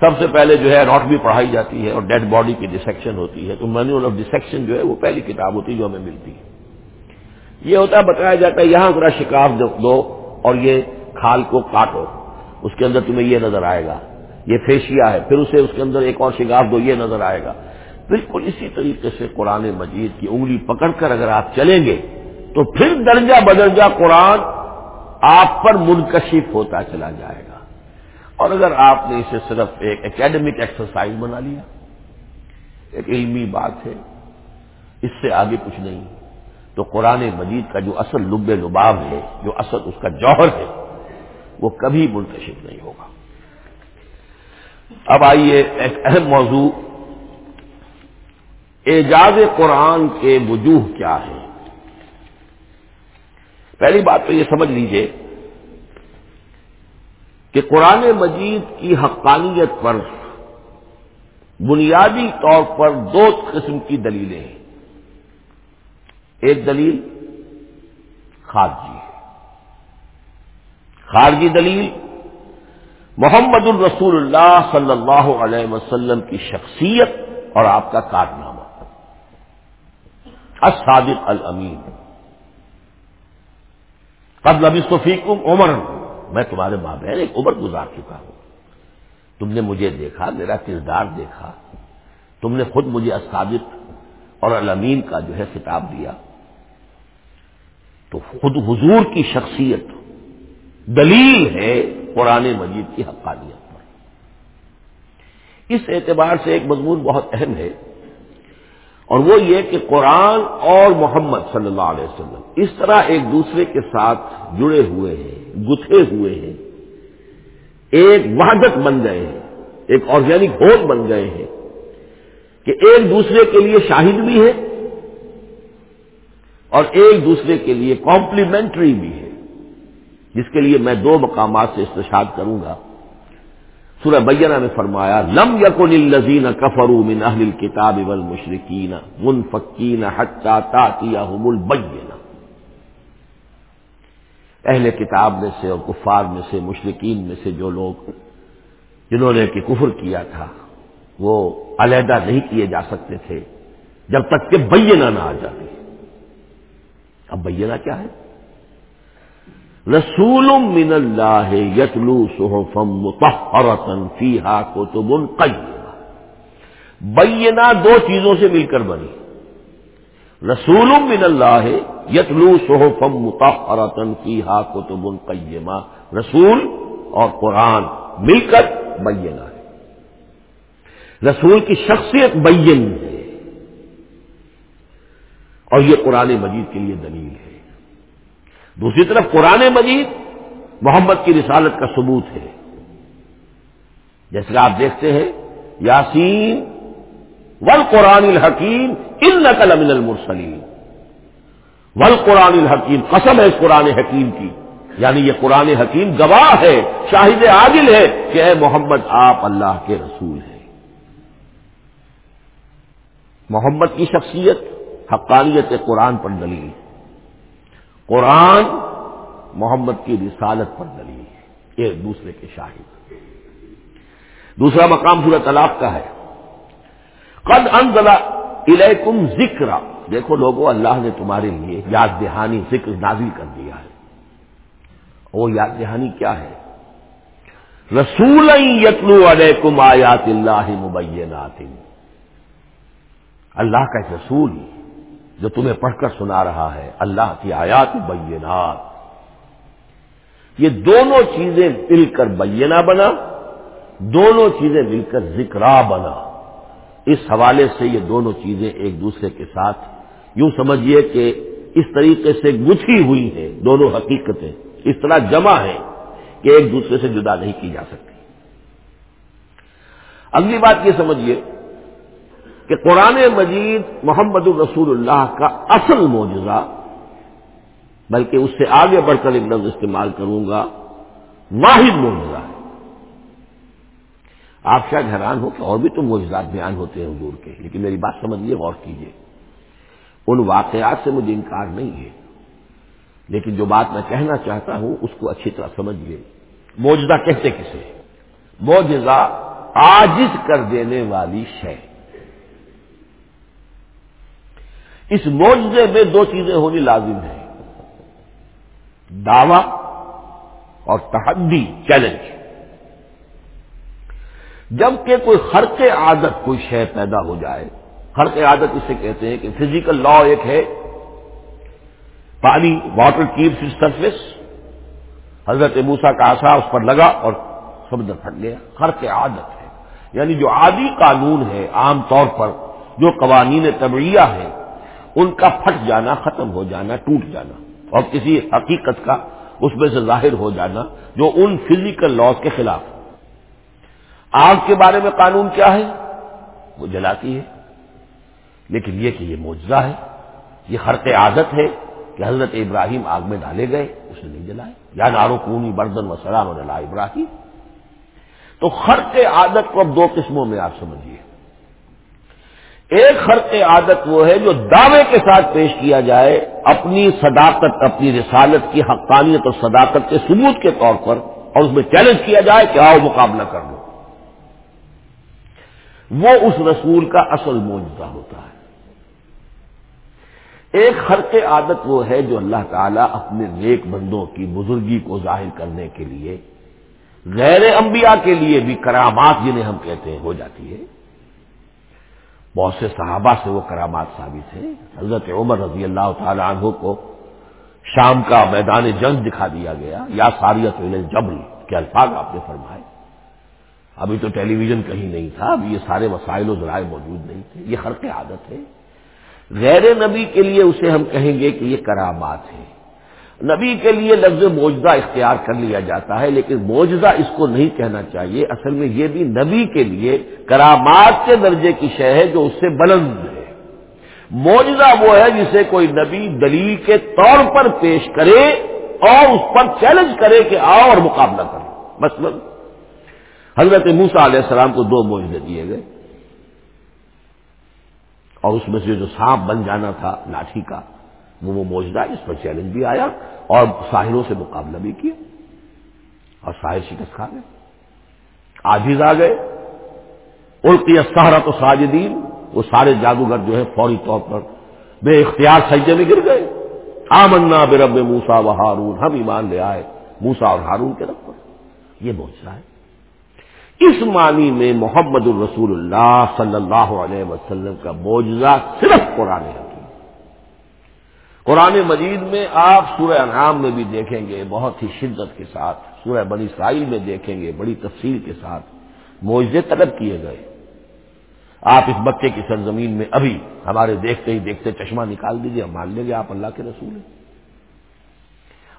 سب سے پہلے جو ہے اناٹمی پڑھائی جاتی ہے اور ڈیڈ باڈی کی ڈسیکشن ہوتی ہے۔ تو مینوئل آف ڈسیکشن جو ہے وہ پہلی کتاب ہوتی ہے جو ہمیں ملتی ہے۔ یہ ہوتا ہے، بتایا جاتا ہے یہاں ذرا شکاف دو، اور یہ کھال کو کاٹو۔ اس کے اندر تمہیں یہ نظر آئے گا۔ یہ فیشیا ہے پھر اسے اس کے اندر ایک اور شگاف دو، یہ نظر آئے گا۔ بالکل اسی طریقے سے قرآن مجید کی انگلی پکڑ کر اگر آپ چلیں گے، تو پھر درجہ بدرجہ قرآن آپ پر منکشف ہوتا چلا جائے گا۔ اور اگر آپ نے اسے صرف ایک اکیڈمک ایکسرسائز بنا لیا، ایک علمی بات ہے، اس سے آگے کچھ نہیں۔ تو قرآن مجید کا جو اصل لب لباب ہے، جو اصل اس کا جوہر ہے وہ کبھی منتشر نہیں ہوگا۔ اب آئیے ایک اہم موضوع۔ اعجاز قرآن کے وجوہ کیا ہے پہلی بات تو یہ سمجھ لیجیے کہ قرآن مجید کی حقانیت پر بنیادی طور پر دو قسم کی دلیلیں ہیں۔ ایک دلیل خارجی۔ خارجی دلیل، محمد الرسول اللہ صلی اللہ علیہ وسلم کی شخصیت اور آپ کا کارنامہ۔ الصادق الامین۔ قبل ابھی صفیقم عمر میں تمہارے ماں بہن ایک عمر گزار چکا ہوں۔ تم نے مجھے دیکھا، میرا کردار دیکھا۔ تم نے خود مجھے اسادق اور الامین کا جو ہے خطاب دیا۔ تو خود حضور کی شخصیت دلیل ہے قرآن مجید کی حقانیت پر۔ اس اعتبار سے ایک مضمون بہت اہم ہے، اور وہ یہ کہ قرآن اور محمد صلی اللہ علیہ وسلم اس طرح ایک دوسرے کے ساتھ جڑے ہوئے ہیں، گتھے ہوئے ہیں، ایک وحدت بن گئے ہیں، ایک آرگینک ہوٹ بن گئے ہیں کہ ایک دوسرے کے لیے شاہد بھی ہے اور ایک دوسرے کے لیے کمپلیمنٹری بھی ہے جس کے لیے میں دو مقامات سے استشاد کروں گا۔ سورہ بینا میں فرمایا، لم یقن الزین کفرو من اہل الكتاب والمشرکین منفقین حتی تاتیہم البینہ۔ اہل کتاب میں سے اور کفار میں سے مشرقین میں سے جو لوگ جنہوں نے کہ کفر کیا تھا، وہ علیحدہ نہیں کیے جا سکتے تھے جب تک کہ بینہ نہ آ جاتی اب بینا کیا ہے؟ رسول من اللہ یتلو صحفم متحرتن فیہا کتب قیمہ۔ بینا دو چیزوں سے مل کر بنی۔ رسول من اللہ یتلو صحفم متحرتن فیہا کتب قیمہ۔ رسول اور قرآن مل کر بینا ہے۔ رسول کی شخصیت بین ہے۔ اور یہ قرآن مجید کے لیے دلیل ہے۔ دوسری طرف قرآن مجید محمد کی رسالت کا ثبوت ہے۔ جیسے آپ دیکھتے ہیں، یاسین ول قرآن الحکیم ان نقل امن المرسلیم ول قرآن الحکیم، قسم ہے اس قرآن حکیم کی۔ یعنی یہ قرآن حکیم گواہ ہے، شاہد عادل ہے کہ اے محمد آپ اللہ کے رسول ہیں۔ محمد کی شخصیت، حقانیت قرآن پر دلیل۔ قرآن محمد کی رسالت پر دلیل ہے، ایک دوسرے کے شاہد۔ دوسرا مقام صورت طلاق کا ہے۔ قد انزل الیکم ذکر دیکھو لوگوں، اللہ نے تمہارے لیے یاد دہانی ذکر نازل کر دیا ہے۔ وہ یاد دہانی کیا ہے؟ رسول یتلو علیکم آیات اللہ مبینات اللہ کا ایک رسول جو تمہیں پڑھ کر سنا رہا ہے۔ اللہ کی آیات بینات۔ یہ دونوں چیزیں مل کر بینہ بنا، دونوں چیزیں مل کر ذکرا بنا۔ اس حوالے سے یہ دونوں چیزیں ایک دوسرے کے ساتھ یوں سمجھیے کہ اس طریقے سے گچھی ہوئی ہیں، دونوں حقیقتیں۔ اس طرح جمع ہے کہ ایک دوسرے سے جدا نہیں کی جا سکتی۔ اگلی بات یہ سمجھیے کہ قرآن مجید محمد الرسول اللہ کا اصل معجزہ، بلکہ اس سے آگے بڑھ کر ایک لفظ استعمال کروں گا، واحد معجزہ ہے۔ آپ شاید حیران ہو کہ اور بھی تو معجزات بیان ہوتے ہیں حضور کے، لیکن میری بات سمجھ لیے غور کیجیے۔ ان واقعات سے مجھے انکار نہیں ہے، لیکن جو بات میں کہنا چاہتا ہوں اس کو اچھی طرح سمجھیے۔ موجودہ کہتے کسے؟ موجزہ آجز کر دینے والی شے۔ اس موجزے میں دو چیزیں ہونی لازم ہیں۔ دعوی اور تحدی چیلنج۔ جبکہ کوئی خرق عادت کوئی شے پیدا ہو جائے، خرق عادت اسے کہتے ہیں کہ فزیکل لا ایک ہے۔ پانی واٹر کیپس سرفیس حضرت موسا کا آسا اس پر لگا اور سمندر پھٹ گیا۔ ہر کے عادت ہے۔ یعنی جو عادی قانون ہے عام طور پر، جو قوانین طبعیہ ہے ان کا پھٹ جانا، ختم ہو جانا، ٹوٹ جانا۔ اور کسی حقیقت کا اس میں سے ظاہر ہو جانا جو ان فزیکل لاس کے خلاف۔ آگ کے بارے میں قانون کیا ہے؟ وہ جلاتی ہے۔ لیکن یہ کہ یہ معجزہ ہے، یہ خرق عادت ہے کہ حضرت ابراہیم آگ میں ڈالے گئے، اسے نہیں جلائے۔ یا نارو کونی بردن و سلام اللہ ابراہیم۔ تو خرق عادت کو اب دو قسموں میں آپ سمجھیے۔ ایک خرق عادت وہ ہے جو دعوے کے ساتھ پیش کیا جائے اپنی صداقت، اپنی رسالت کی حقانیت اور صداقت کے ثبوت کے طور پر اور اس میں چیلنج کیا جائے کہ آؤ مقابلہ کر لو۔ وہ اس رسول کا اصل موجودہ ہوتا ہے۔ ایک خرق عادت وہ ہے جو اللہ تعالیٰ اپنے نیک بندوں کی بزرگی کو ظاہر کرنے کے لیے، غیر انبیاء کے لیے بھی کرامات جنہیں ہم کہتے ہیں، ہو جاتی ہے۔ بہت سے صحابہ سے وہ کرامات ثابت ہیں۔ حضرت عمر رضی اللہ تعالی عنہ کو شام کا میدان جنگ دکھا دیا گیا، یا ساریت جبل کے الفاظ آپ نے فرمائے۔ ابھی تو ٹیلی ویژن کہیں نہیں تھا ابھی یہ سارے وسائل و ذرائع موجود نہیں تھے، یہ خرق عادت ہے۔ غیر نبی کے لیے اسے ہم کہیں گے کہ یہ کرامات ہے نبی کے لیے لفظ موجودہ اختیار کر لیا جاتا ہے، لیکن موجودہ اس کو نہیں کہنا چاہیے۔ اصل میں یہ بھی نبی کے لیے کرامات کے درجے کی شے ہے جو اس سے بلند ہے۔ موجودہ وہ ہے جسے کوئی نبی دلیل کے طور پر پیش کرے اور اس پر چیلنج کرے کہ آؤ اور مقابلہ کرو۔ مثلا حضرت موسا علیہ السلام کو دو موجودے دیے گئے۔ اور اس میں سے جو سانپ بن جانا تھا، لاٹھی کا۔ وہ وہ موجودہ اس پر چیلنج بھی آیا اور ساحلوں سے مقابلہ بھی کیا اور ساحل شکست کھا گئے۔ آجیز آ گئے۔ القی سہارا تو ساجدین وہ سارے جادوگر جو ہے فوری طور پر بے اختیار سجدے میں گر گئے۔ آمنا بے رب موسا و ہارون۔ ہم ایمان لے آئے موسا اور ہارون کے رب پر۔ یہ موجودہ ہے۔ اس معنی میں محمد الرسول اللہ صلی اللہ علیہ وسلم کا معجزہ صرف قرآن حکیم قرآن مجید میں آپ سورہ انعام میں بھی دیکھیں گے، بہت ہی شدت کے ساتھ، سورہ بنی اسرائیل میں دیکھیں گے، بڑی تفصیل کے ساتھ معجزے طلب کیے گئے۔ آپ اس بچے کی سرزمین میں ابھی ہمارے دیکھتے ہی دیکھتے چشمہ نکال دیجیے ہم مان لیں گے آپ اللہ کے رسول ہیں۔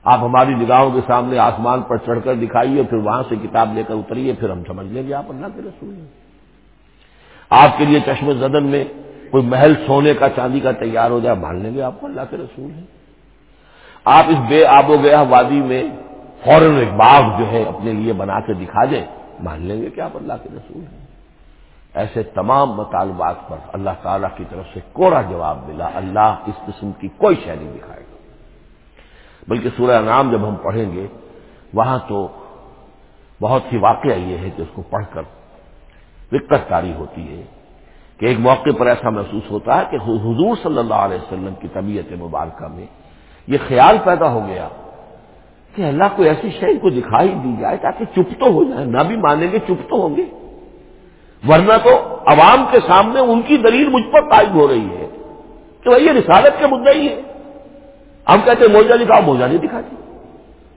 آپ ہماری نگاہوں کے سامنے آسمان پر چڑھ کر دکھائیے، پھر وہاں سے کتاب لے کر اتریے، پھر ہم سمجھ لیں گے آپ اللہ کے رسول ہیں۔ آپ کے لیے چشم زدن میں کوئی محل سونے کا چاندی کا تیار ہو جائے، مان لیں گے آپ کو اللہ کے رسول ہیں۔ آپ اس بے آب و گیا وادی میں فوراً ایک باغ جو ہے اپنے لیے بنا کے دکھا دیں، مان لیں گے کہ آپ اللہ کے رسول ہیں۔ ایسے تمام مطالبات پر اللہ تعالی کی طرف سے کوڑا جواب ملا۔ اللہ اس قسم کی کوئی شے نہیں دکھائے گا۔ بلکہ سورہ نام جب ہم پڑھیں گے، وہاں تو بہت ہی واقعہ یہ ہے کہ اس کو پڑھ کر دقت کاری ہوتی ہے۔ کہ ایک موقع پر ایسا محسوس ہوتا ہے کہ حضور صلی اللہ علیہ وسلم کی طبیعت مبارکہ میں یہ خیال پیدا ہو گیا کہ اللہ کو ایسی شے کو دکھائی دی جائے تاکہ چپ تو ہو جائے، نہ بھی مانیں گے چپ تو ہوں گے۔ ورنہ تو عوام کے سامنے ان کی دلیل مجھ پر قائم ہو رہی ہے کہ بھائی یہ رسالت کے مدعا ہی ہے ہم کہتے ہیں موجہ دکھاؤ، موجہ نہیں دکھاتی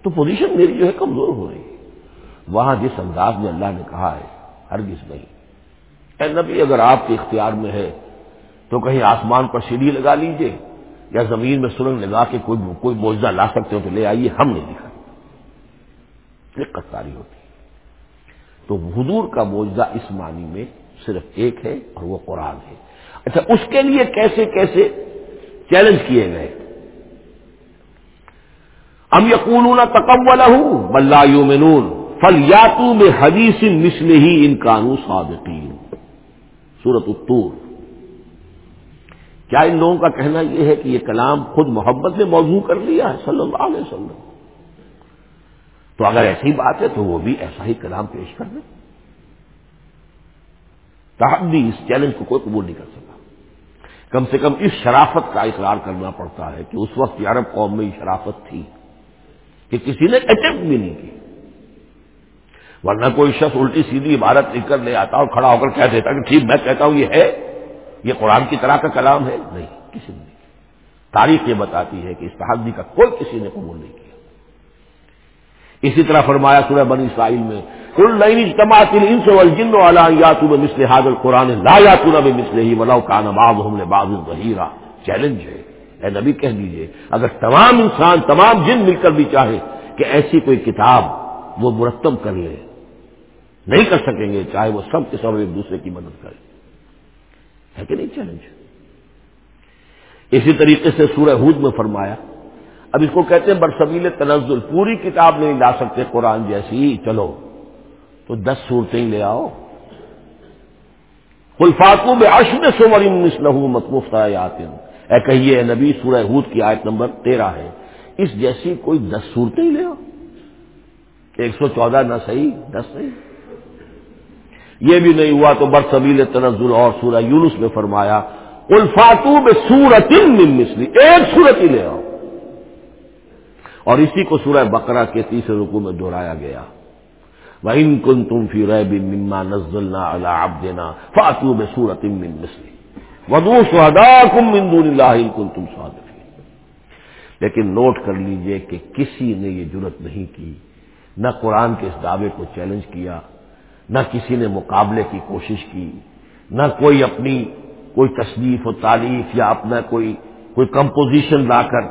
تو پوزیشن میری جو ہے کمزور ہو رہی ہے۔ وہاں جس انداز میں اللہ نے کہا ہے، ہرگز نہیں۔ اے نبی، اگر آپ کے اختیار میں ہے تو کہیں آسمان پر سیڑھی لگا لیجیے یا زمین میں سرنگ لگا کے کوئی کوئی موجہ لا سکتے ہو تو لے آئیے، ہم نہیں دکھا دقت ساری ہوتی تو حضور کا موجودہ اس معنی میں صرف ایک ہے اور وہ قرآن ہے۔ اچھا اس کے لیے کیسے کیسے چیلنج کیے گئے؟ ام یقون تکول ہوں بلّہ یومنون فل یاتو میں حدیث مسل ہی ان قانون صادقین۔ سورت اتور کیا ان لوگوں کا کہنا یہ ہے کہ یہ کلام خود محبت نے موضوع کر لیا ہے صلی اللہ علیہ وسلم؟ تو اگر ایسی بات ہے تو وہ بھی ایسا ہی کلام پیش کر دیں تب بھی اس چیلنج کو کوئی قبول نہیں کر سکتا۔ کم سے کم اس شرافت کا اقرار کرنا پڑتا ہے کہ اس وقت عرب قوم میں یہ شرافت تھی کہ کسی نے اٹمپٹ بھی نہیں کی۔ ورنہ کوئی شخص الٹی سیدھی عبارت لکھ کر لے آتا اور کھڑا ہو کر کہہ دیتا کہ ٹھیک میں کہتا ہوں یہ ہے، یہ قرآن کی طرح کا کلام ہے؟ نہیں، کسی نے تاریخ یہ بتاتی ہے کہ استحادی کا کوئی کسی نے قبول نہیں کیا۔ اسی طرح فرمایا سورہ بنی اسرائیل میں کل نئی اجتماعی ان سے الجن والا یا تو میں مسل حاضر قرآن لا یا تو نہ مسل ہی ولاؤ کا نباز ہم نے باز ظہیرہ چیلنج ہے۔ اے نبی کہہ دیجیے، اگر تمام انسان، تمام جن مل کر بھی چاہے کہ ایسی کوئی کتاب وہ مرتب کر لے نہیں کر سکیں گے چاہے وہ سب کے سب ایک دوسرے کی مدد کرے ہے کہ نہیں چیلنج اسی طریقے سے سورہ ہود میں فرمایا، اب اس کو کہتے ہیں، برسبیل تنزل، پوری کتاب نہیں لا سکتے، قرآن جیسی، چلو، تو دس صورتیں لے آؤ۔ کلفاقو میں اشن سمر مسلح متمفت اے کہیے نبی، سورہ ہود کی آیت نمبر تیرہ ہے۔ اس جیسی کوئی دس صورتیں لے آؤ۔ ایک سو چودہ نہ صحیح، دس صحیح یہ بھی نہیں ہوا تو برسبیل تنزل اور سورہ یونس میں فرمایا الفاتو میں سورت مسلی ایک صورت ہی لے آؤ۔ اور اسی کو سورہ بقرہ کے تیسرے رکو میں دہرایا گیا۔ وہ ان کن تم فی رہ بن مما نزلنا اللہ اب دینا فاتو میں سورت من مسلی ودو سہدا کم مندور اللہ کن تم لیکن نوٹ کر لیجیے کہ کسی نے یہ جرت نہیں کی، نہ قرآن کے اس دعوے کو چیلنج کیا نہ کسی نے مقابلے کی کوشش کی، نہ کوئی اپنی کوئی تصنیف و تعریف یا اپنا کوئی کوئی کمپوزیشن لا کر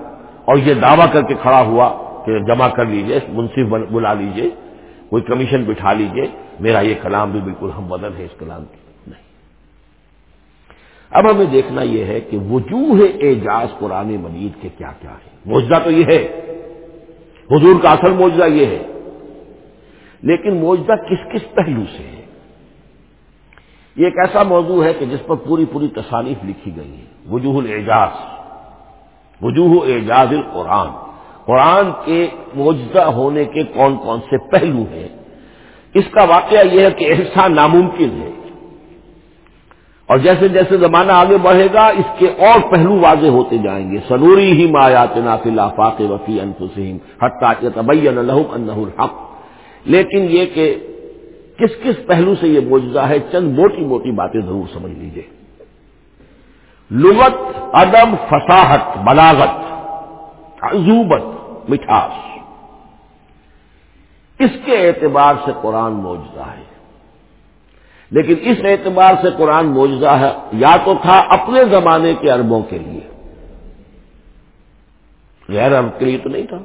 اور یہ دعویٰ کر کے کھڑا ہوا کہ جمع کر لیجیے، منصف بلا لیجیے، کوئی کمیشن بٹھا لیجیے۔ میرا یہ کلام بھی بالکل ہم بدل ہے اس کلام کی نہیں۔ اب ہمیں دیکھنا یہ ہے کہ وجوہ اعجاز قرآن مجید کے کیا کیا ہے موجودہ تو یہ ہے۔ حضور کا اصل موجودہ یہ ہے۔ لیکن موجودہ کس کس پہلو سے ہے؟ یہ ایک ایسا موضوع ہے کہ جس پر پوری پوری تصانیف لکھی گئی ہے۔ وجوہ الاعجاز۔ وجوہ اعجاز القرآن۔ قرآن کے موجودہ ہونے کے کون کون سے پہلو ہیں؟ اس کا واقعہ یہ ہے کہ ایسا ناممکن ہے۔ اور جیسے جیسے زمانہ آگے بڑھے گا، اس کے اور پہلو واضح ہوتے جائیں گے۔ سنوری ہی مایات نافل آفاق وفی انفسم حتیٰ تبین الحق۔ لیکن یہ کہ کس کس پہلو سے یہ موجودہ ہے، چند موٹی موٹی باتیں ضرور سمجھ لیجیے لغت ادب فصاحت، بلاغت، عزوبت، مٹھاس۔ اس کے اعتبار سے قرآن موجودہ ہے۔ لیکن اس اعتبار سے قرآن موجودہ ہے، یا تو تھا اپنے زمانے کے اربوں کے لیے۔ غیر ارب کے لیے تو نہیں تھا۔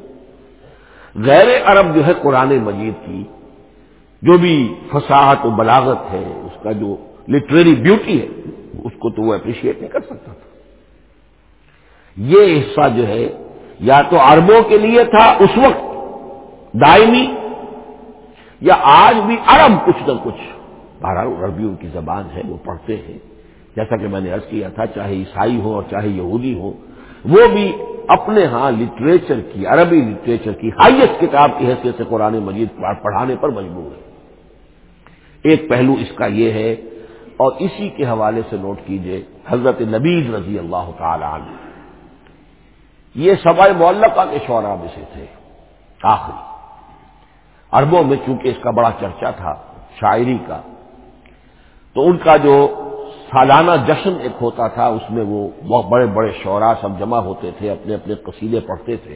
غیر عرب جو ہے قرآن مجید کی، جو بھی فصاحت و بلاغت ہے، اس کا جو لٹریری بیوٹی ہے، اس کو تو وہ اپریشیٹ نہیں کر سکتا تھا۔ یہ حصہ جو ہے، یا تو عربوں کے لیے تھا اس وقت، دائمی، یا آج بھی عرب کچھ نہ کچھ۔ بہرحال عربی ان کی زبان ہے، وہ پڑھتے ہیں۔ جیسا کہ میں نے عرض کیا تھا، چاہے عیسائی ہو اور چاہے یہودی ہو وہ بھی اپنے ہاں لٹریچر کی، عربی لٹریچر کی ہائیسٹ کتاب کی حیثیت سے قرآن مجید پڑھانے پر مجبور ہے۔ ایک پہلو اس کا یہ ہے، اور اسی کے حوالے سے نوٹ کیجیے حضرت نبیز رضی اللہ تعالی عنہ۔ یہ سوائے معلقہ کے شعرا میں سے تھے۔ آخری۔ عربوں میں چونکہ اس کا بڑا چرچا تھا، شاعری کا، تو ان کا جو سالانہ جشن ایک ہوتا تھا، اس میں وہ بڑے بڑے شعرا سب جمع ہوتے تھے، اپنے اپنے قصیدے پڑھتے تھے۔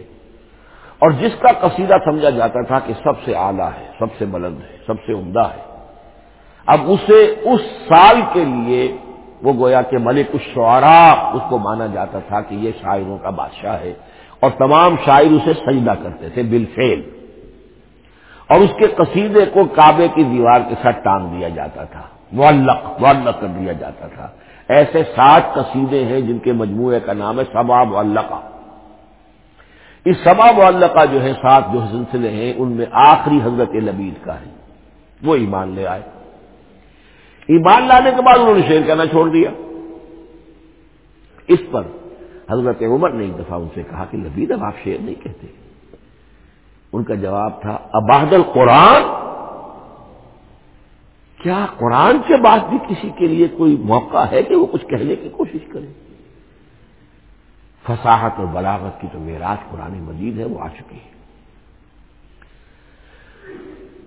اور جس کا قصیدہ سمجھا جاتا تھا کہ سب سے اعلیٰ ہے، سب سے بلند ہے، سب سے عمدہ ہے۔ اب اسے اس سال کے لیے وہ گویا کہ ملک الشعراء اس کو مانا جاتا تھا کہ یہ شاعروں کا بادشاہ ہے۔ اور تمام شاعر اسے سجدہ کرتے تھے بالفعل۔ اور اس کے قصیدے کو کعبے کی دیوار کے ساتھ ٹانگ دیا جاتا تھا۔ معلق معلق کر دیا جاتا تھا۔ ایسے سات قصیدے ہیں جن کے مجموعے کا نام ہے سبا معلقہ۔ اس سبا معلقہ جو ہے سات جو سلسلے ہیں، ان میں آخری حضرت لبید کا ہے۔ وہ ایمان لے آئے۔ ایمان لانے کے بعد انہوں نے شیر کہنا چھوڑ دیا۔ اس پر حضرت عمر نے ایک دفعہ ان سے کہا کہ لبید اب آپ شیر نہیں کہتے۔ ان کا جواب تھا اباد القرآن کیا قرآن کے بعد بھی کسی کے لیے کوئی موقع ہے کہ وہ کچھ کہنے کی کوشش کرے؟ فصاحت اور بلاغت کی جو میراج قرآن مجید ہے، وہ آ چکی ہے۔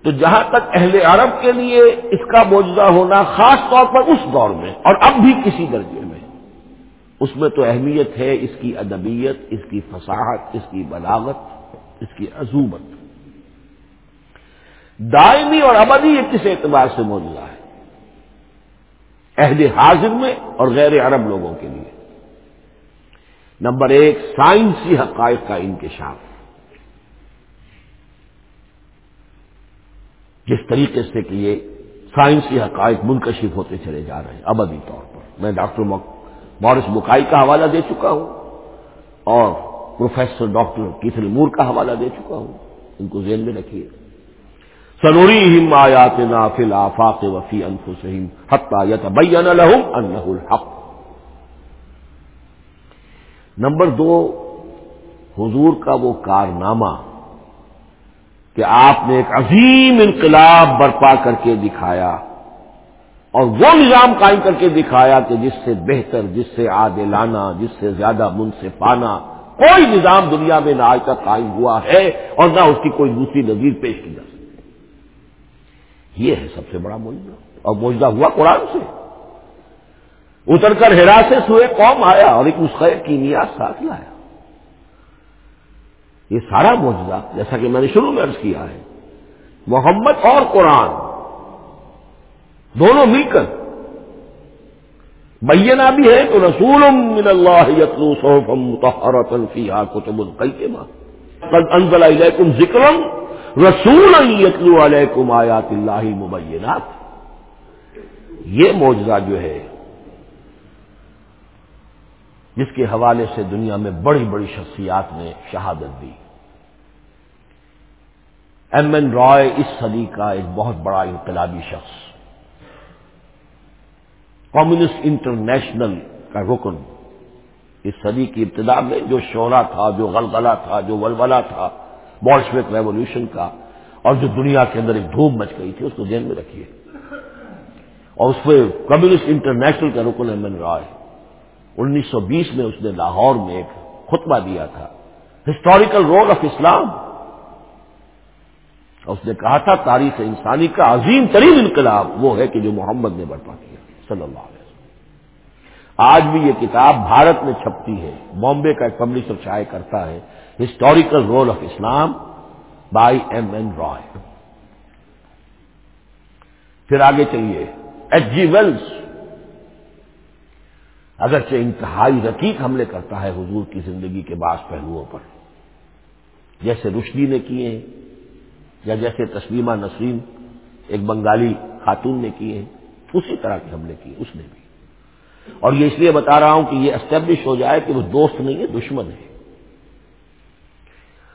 تو جہاں تک اہل عرب کے لیے اس کا موجودہ ہونا خاص طور پر اس دور میں اور اب بھی کسی درجے میں، اس میں تو اہمیت ہے اس کی ادبیت، اس کی فصاحت، اس کی بلاغت، اس کی عزوبت دائمی اور ابدی یہ کس اعتبار سے موجودہ ہے؟ عہد حاضر میں اور غیر عرب لوگوں کے لیے۔ نمبر ایک، سائنسی حقائق کا انکشاف۔ جس طریقے سے کہ یہ سائنسی حقائق منکشف ہوتے چلے جا رہے ہیں، ابدی طور پر۔ میں ڈاکٹر مورس بکائی کا حوالہ دے چکا ہوں اور پروفیسر ڈاکٹر کیتھل مور کا حوالہ دے چکا ہوں۔ ان کو ذہن میں رکھیے۔ سنوری ہم آیات نافل آفاق وفی انفسہم حتی یتبین لہم الحق. نمبر دو، حضور کا وہ کارنامہ کہ آپ نے ایک عظیم انقلاب برپا کر کے دکھایا اور وہ نظام قائم کر کے دکھایا کہ جس سے بہتر، جس سے عادلانہ جس سے زیادہ من سے پانا کوئی نظام دنیا میں نہ آج تک قائم ہوا ہے اور نہ اس کی کوئی دوسری نظیر پیش کی جا سکتی۔ یہ ہے سب سے بڑا موجودہ اور موجودہ ہوا قرآن سے۔ اتر کر ہراست ہوئے قوم آیا اور ایک نسخے کی نیاز ساتھ لایا۔ یہ سارا موجودہ جیسا کہ میں نے شروع میں عرض کیا ہے، محمد اور قرآن دونوں مل کر۔ بینا بھی ہے تو رسول من اللہ یتلو صحفا مطہرتا فیہا کتب القیمہ۔ قد انزل الیکم ذکرم رسول یتلو علیکم آیات اللہ مبینات۔ یہ معجزہ جو ہے، جس کے حوالے سے دنیا میں بڑی بڑی شخصیات نے شہادت دی۔ ایم این رائے اس صدی کا ایک بہت بڑا انقلابی شخص، کمیونسٹ انٹرنیشنل کا رکن۔ اس صدی کی ابتدا میں جو شعرا تھا، جو غلغلہ تھا، جو ولولہ تھا بالشوک ریولیوشن کا اور جو دنیا کے اندر ایک دھوم مچ گئی تھی، اس کو ذہن میں رکھیے۔ اور اس پہ کمیونسٹ انٹرنیشنل کا رکن احمد رائے۔ انیس سو بیس میں اس نے لاہور میں ایک خطبہ دیا تھا۔ ہسٹوریکل رول آف اسلام اور اس نے کہا تھا، تاریخ انسانی کا عظیم ترین انقلاب وہ ہے کہ جو محمد نے برپا کیا، صلی اللہ علیہ وسلم۔ آج بھی یہ کتاب بھارت میں چھپتی ہے، بامبے کا ایک پبلشر شائع کرتا ہے۔ Historical role of Islam by M N Roy پھر آگے چلیے. ایچ جی ویلس اگرچہ انتہائی رقیق حملے کرتا ہے حضور کی زندگی کے بعض پہلوؤں پر. جیسے رشدی نے کیے ہیں، یا جیسے تسلیمہ نسرین ایک بنگالی خاتون نے کیے ہیں، اسی طرح کے حملے کیے، اس نے بھی. اور یہ اس لیے بتا رہا ہوں کہ یہ اسٹیبلش ہو جائے کہ وہ دوست نہیں ہے، دشمن ہے.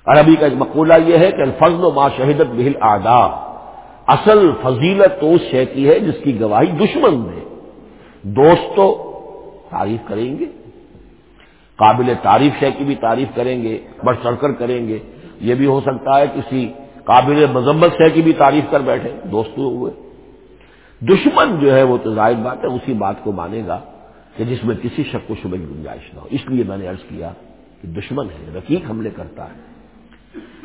عربی کا ایک مقولہ یہ ہے کہ الفضل و ما شہدت بہل آدا اصل فضیلت تو اس شے کی ہے جس کی گواہی دشمن دے دوست تو تعریف کریں گے، قابل تعریف شے کی بھی تعریف کریں گے، بڑھ چڑھ کر کریں گے۔ یہ بھی ہو سکتا ہے کسی قابل مذمت شے کی بھی تعریف کر بیٹھے، دوست ہوئے۔ دشمن جو ہے وہ تو ظاہر بات ہے، اسی بات کو مانے گا کہ جس میں کسی شک کو شبہ گنجائش نہ ہو۔ اس لیے میں نے عرض کیا کہ دشمن ہے رقیق حملے کرتا ہے۔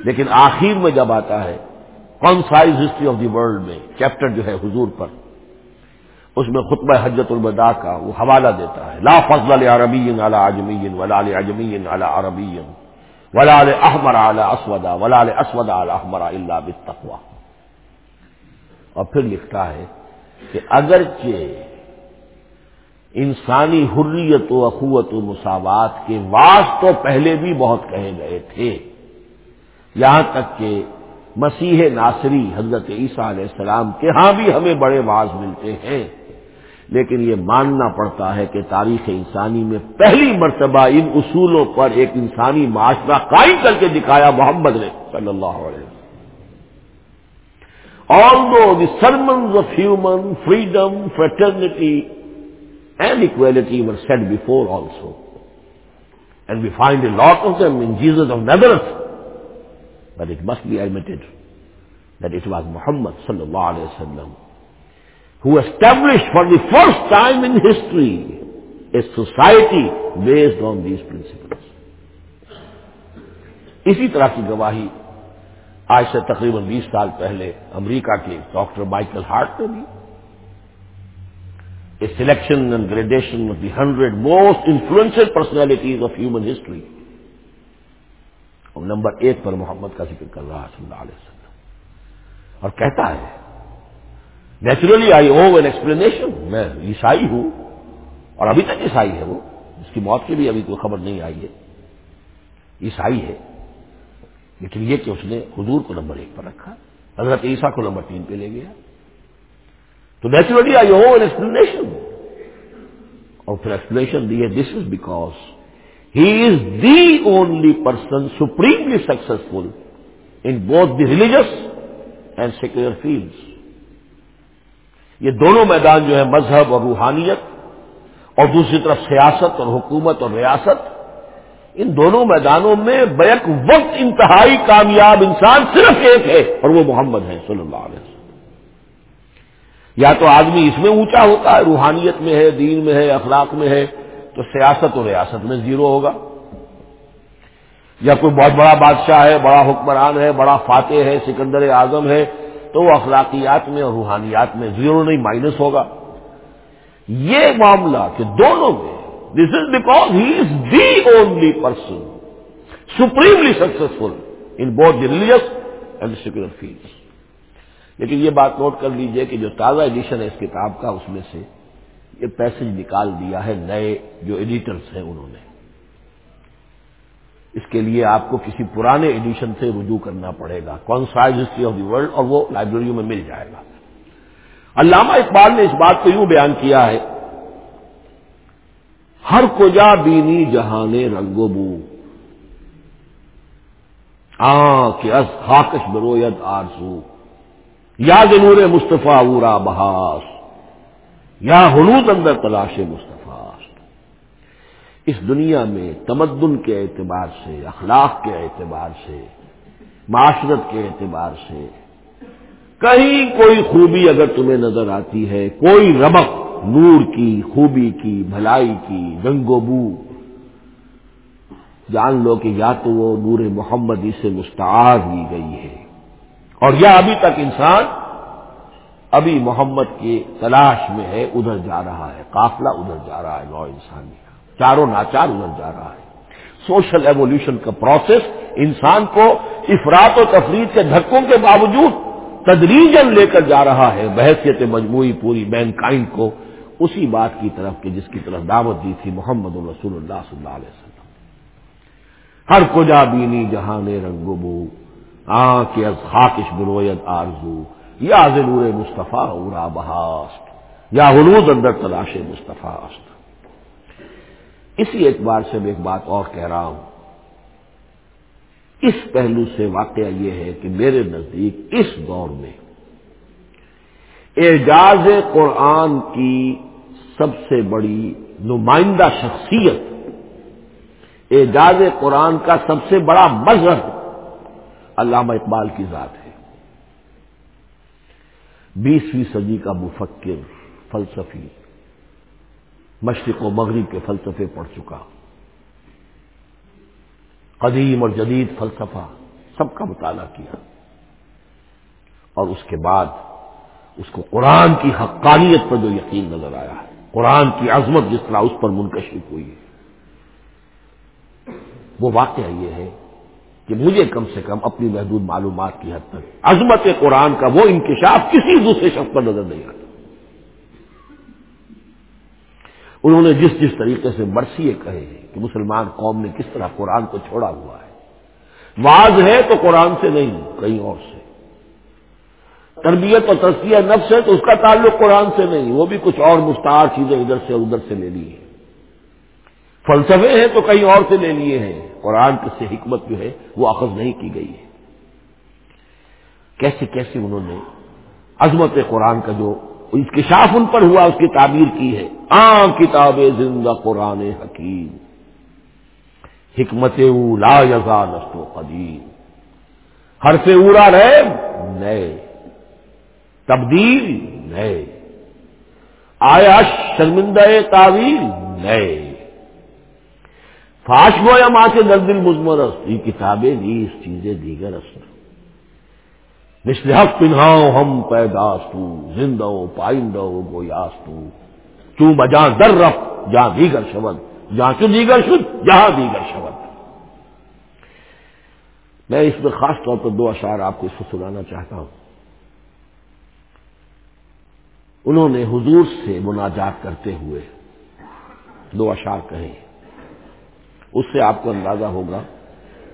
لیکن آخر میں جب آتا ہے size history of the world میں چیپٹر جو ہے حضور پر، اس میں خطبہ حجت البدا کا وہ حوالہ دیتا ہے۔ لا فضل عربی اعلی اجمی ولال اجمی اعلی عربی ولال احمر اعلی اسودا ولال اسود اعلی احمر اللہ بتخوا اور پھر لکھتا ہے کہ اگرچہ انسانی حریت و اخوت و مساوات کے واس تو پہلے بھی بہت کہے گئے تھے یہاں تک کہ مسیح ناصری حضرت عیسیٰ علیہ السلام کے ہاں بھی ہمیں بڑے واز ملتے ہیں۔ لیکن یہ ماننا پڑتا ہے کہ تاریخ انسانی میں پہلی مرتبہ ان اصولوں پر ایک انسانی معاشرہ قائم کر کے دکھایا محمد نے صلی اللہ علیہ وسلم۔ Although the sermons of human freedom fraternity and equality were set before also and we find a lot of them in Jesus of others but it must be admitted that it was Muhammad صلی اللہ علیہ وسلم who established for the first time in history a society based on these principles. اسی طرح کی گواہی آج سے تقریباً بیس سال پہلے امریکہ کے ڈاکٹر مائیکل ہارٹ نے دی a selection and gradation of the hundred most influenced personalities of human history اور نمبر ایک پر محمد کا ذکر کر رہا صلی اللہ علیہ وسلم۔ اور کہتا ہے naturally I owe an explanation میں عیسائی ہوں اور ابھی تک عیسائی ہے وہ، اس کی موت کی بھی ابھی کوئی خبر نہیں آئی ہے۔ عیسائی ہے۔ لیکن یہ کہ اس نے حضور کو نمبر ایک پر رکھا، حضرت عیسیٰ کو نمبر تین پہ لے گیا۔ تو naturally I owe an explanation اور پھر ایکسپلینیشن دی ہے this is because he is the only person supremely successful in both the religious and secular fields یہ دونوں میدان جو ہے مذہب اور روحانیت، اور دوسری طرف سیاست اور حکومت اور ریاست، ان دونوں میدانوں میں بیک وقت انتہائی کامیاب انسان صرف ایک ہے، اور وہ محمد ہے صلی اللہ علیہ وسلم۔ یا تو آدمی اس میں اونچا ہوتا ہے، روحانیت میں ہے، دین میں ہے، اخلاق میں ہے تو سیاست اور ریاست میں زیرو ہوگا۔ یا کوئی بہت بڑا بادشاہ ہے، بڑا حکمران ہے، بڑا فاتح ہے، سکندر اعظم ہے، تو وہ اخلاقیات میں اور روحانیات میں زیرو نہیں، مائنس ہوگا۔ یہ معاملہ کہ دونوں میں this is because he is the only person supremely successful in both the religious and secular field لیکن یہ بات نوٹ کر لیجیے کہ جو تازہ ایڈیشن ہے اس کتاب کا، اس میں سے یہ پیسج نکال دیا ہے، نئے جو ایڈیٹرس ہیں انہوں نے۔ اس کے لیے آپ کو کسی پرانے ایڈیشن سے رجوع کرنا پڑے گا۔ Concise history of the world اور وہ لائبریریوں میں مل جائے گا۔ علامہ اقبال نے اس بات کو یوں بیان کیا ہے، ہر کجا بینی جہان رنگ و بو۔ کہ از خاکش برویت آرسو یا جنور مصطفیٰ اورا بہاس۔ یا حلود اندر تلاش مصطفیٰ اس دنیا میں تمدن کے اعتبار سے، اخلاق کے اعتبار سے، معاشرت کے اعتبار سے کہیں کوئی خوبی اگر تمہیں نظر آتی ہے، کوئی ربق نور کی، خوبی کی، بھلائی کی، رنگ و بو۔ جان لو کہ یا تو وہ نور محمدی سے مستعار لی گئی ہے۔ اور یا ابھی تک انسان ابھی محمد کی تلاش میں ہے، ادھر جا رہا ہے، قافلہ ادھر جا رہا ہے، نو انسانی چاروں ناچار ادھر جا رہا ہے۔ سوشل ایوولوشن کا پروسیس، انسان کو افراد و تفریح کے دھکوں کے باوجود تدریجن لے کر جا رہا ہے۔ بحثیت مجموعی پوری مین کائنڈ کو اسی بات کی طرف کہ جس کی طرف دعوت دی تھی محمد الرسول اللہ صلی اللہ علیہ وسلم۔ ہر کو جا بینی جہان رنگ بو آنکھ خاکش برویت آرزو۔ یا ضرور مصطفیٰ اورا بہاست یا حلود اندر تلاش مصطفیٰ اسی اعتبار سے میں ایک بات اور کہہ رہا ہوں۔ اس پہلو سے واقعہ یہ ہے کہ میرے نزدیک اس دور میں اعجاز قرآن کی سب سے بڑی نمائندہ شخصیت، اعجاز قرآن کا سب سے بڑا مذہب علامہ اقبال کی ذات ہے۔ بیسویں صدی کا مفکر فلسفی، مشرق و مغرب کے فلسفے پڑھ چکا۔ قدیم اور جدید فلسفہ سب کا مطالعہ کیا۔ اور اس کے بعد اس کو قرآن کی حقانیت پر جو یقین نظر آیا ہے، قرآن کی عظمت جس طرح اس پر منکشف ہوئی ہے، وہ واقعہ یہ ہے کہ مجھے کم سے کم اپنی محدود معلومات کی حد تک عظمت قرآن کا وہ انکشاف کسی دوسرے شخص پر نظر نہیں آتا۔ انہوں نے جس جس طریقے سے برسیے کہے کہ مسلمان قوم نے کس طرح قرآن کو چھوڑا ہوا ہے۔ واز ہے تو قرآن سے نہیں، کہیں اور سے۔ تربیت اور ترسیہ نفس ہے تو اس کا تعلق قرآن سے نہیں، وہ بھی کچھ اور مستعار چیزیں ادھر سے ادھر سے لے لی ہیں فلسفے ہیں تو کہیں اور سے لے لیے ہیں۔ قرآن کی سے حکمت جو ہے وہ اخذ نہیں کی گئی ہے۔ کیسے کیسے انہوں نے عظمت قرآن کا جو انکشاف ان پر ہوا، اس کی تعبیر کی ہے۔ آ کتاب زندہ قرآن حکیم۔ حکمت لا یزا و قدیم۔ ہر سے اڑا رہے، نئے۔ تبدیل، نئے۔ آیا شرمندہ تعویل، نئے۔ فاش گو یا ماں سے دردل مزمرس یہ کتابیں دی، اس چیزیں دیگر اثر مثل حق پنہاؤ ہم پیداستو زندہ پائندہ گویاستو چوں بجاں در رف جہاں دیگر شبد۔ جہاں چو دیگر شد، جہاں دیگر شبد۔ میں اس میں خاص طور پر دو اشعار آپ کو اس کو سنانا چاہتا ہوں۔ انہوں نے حضور سے مناجات کرتے ہوئے دو اشعار کہے۔ اس سے آپ کو اندازہ ہوگا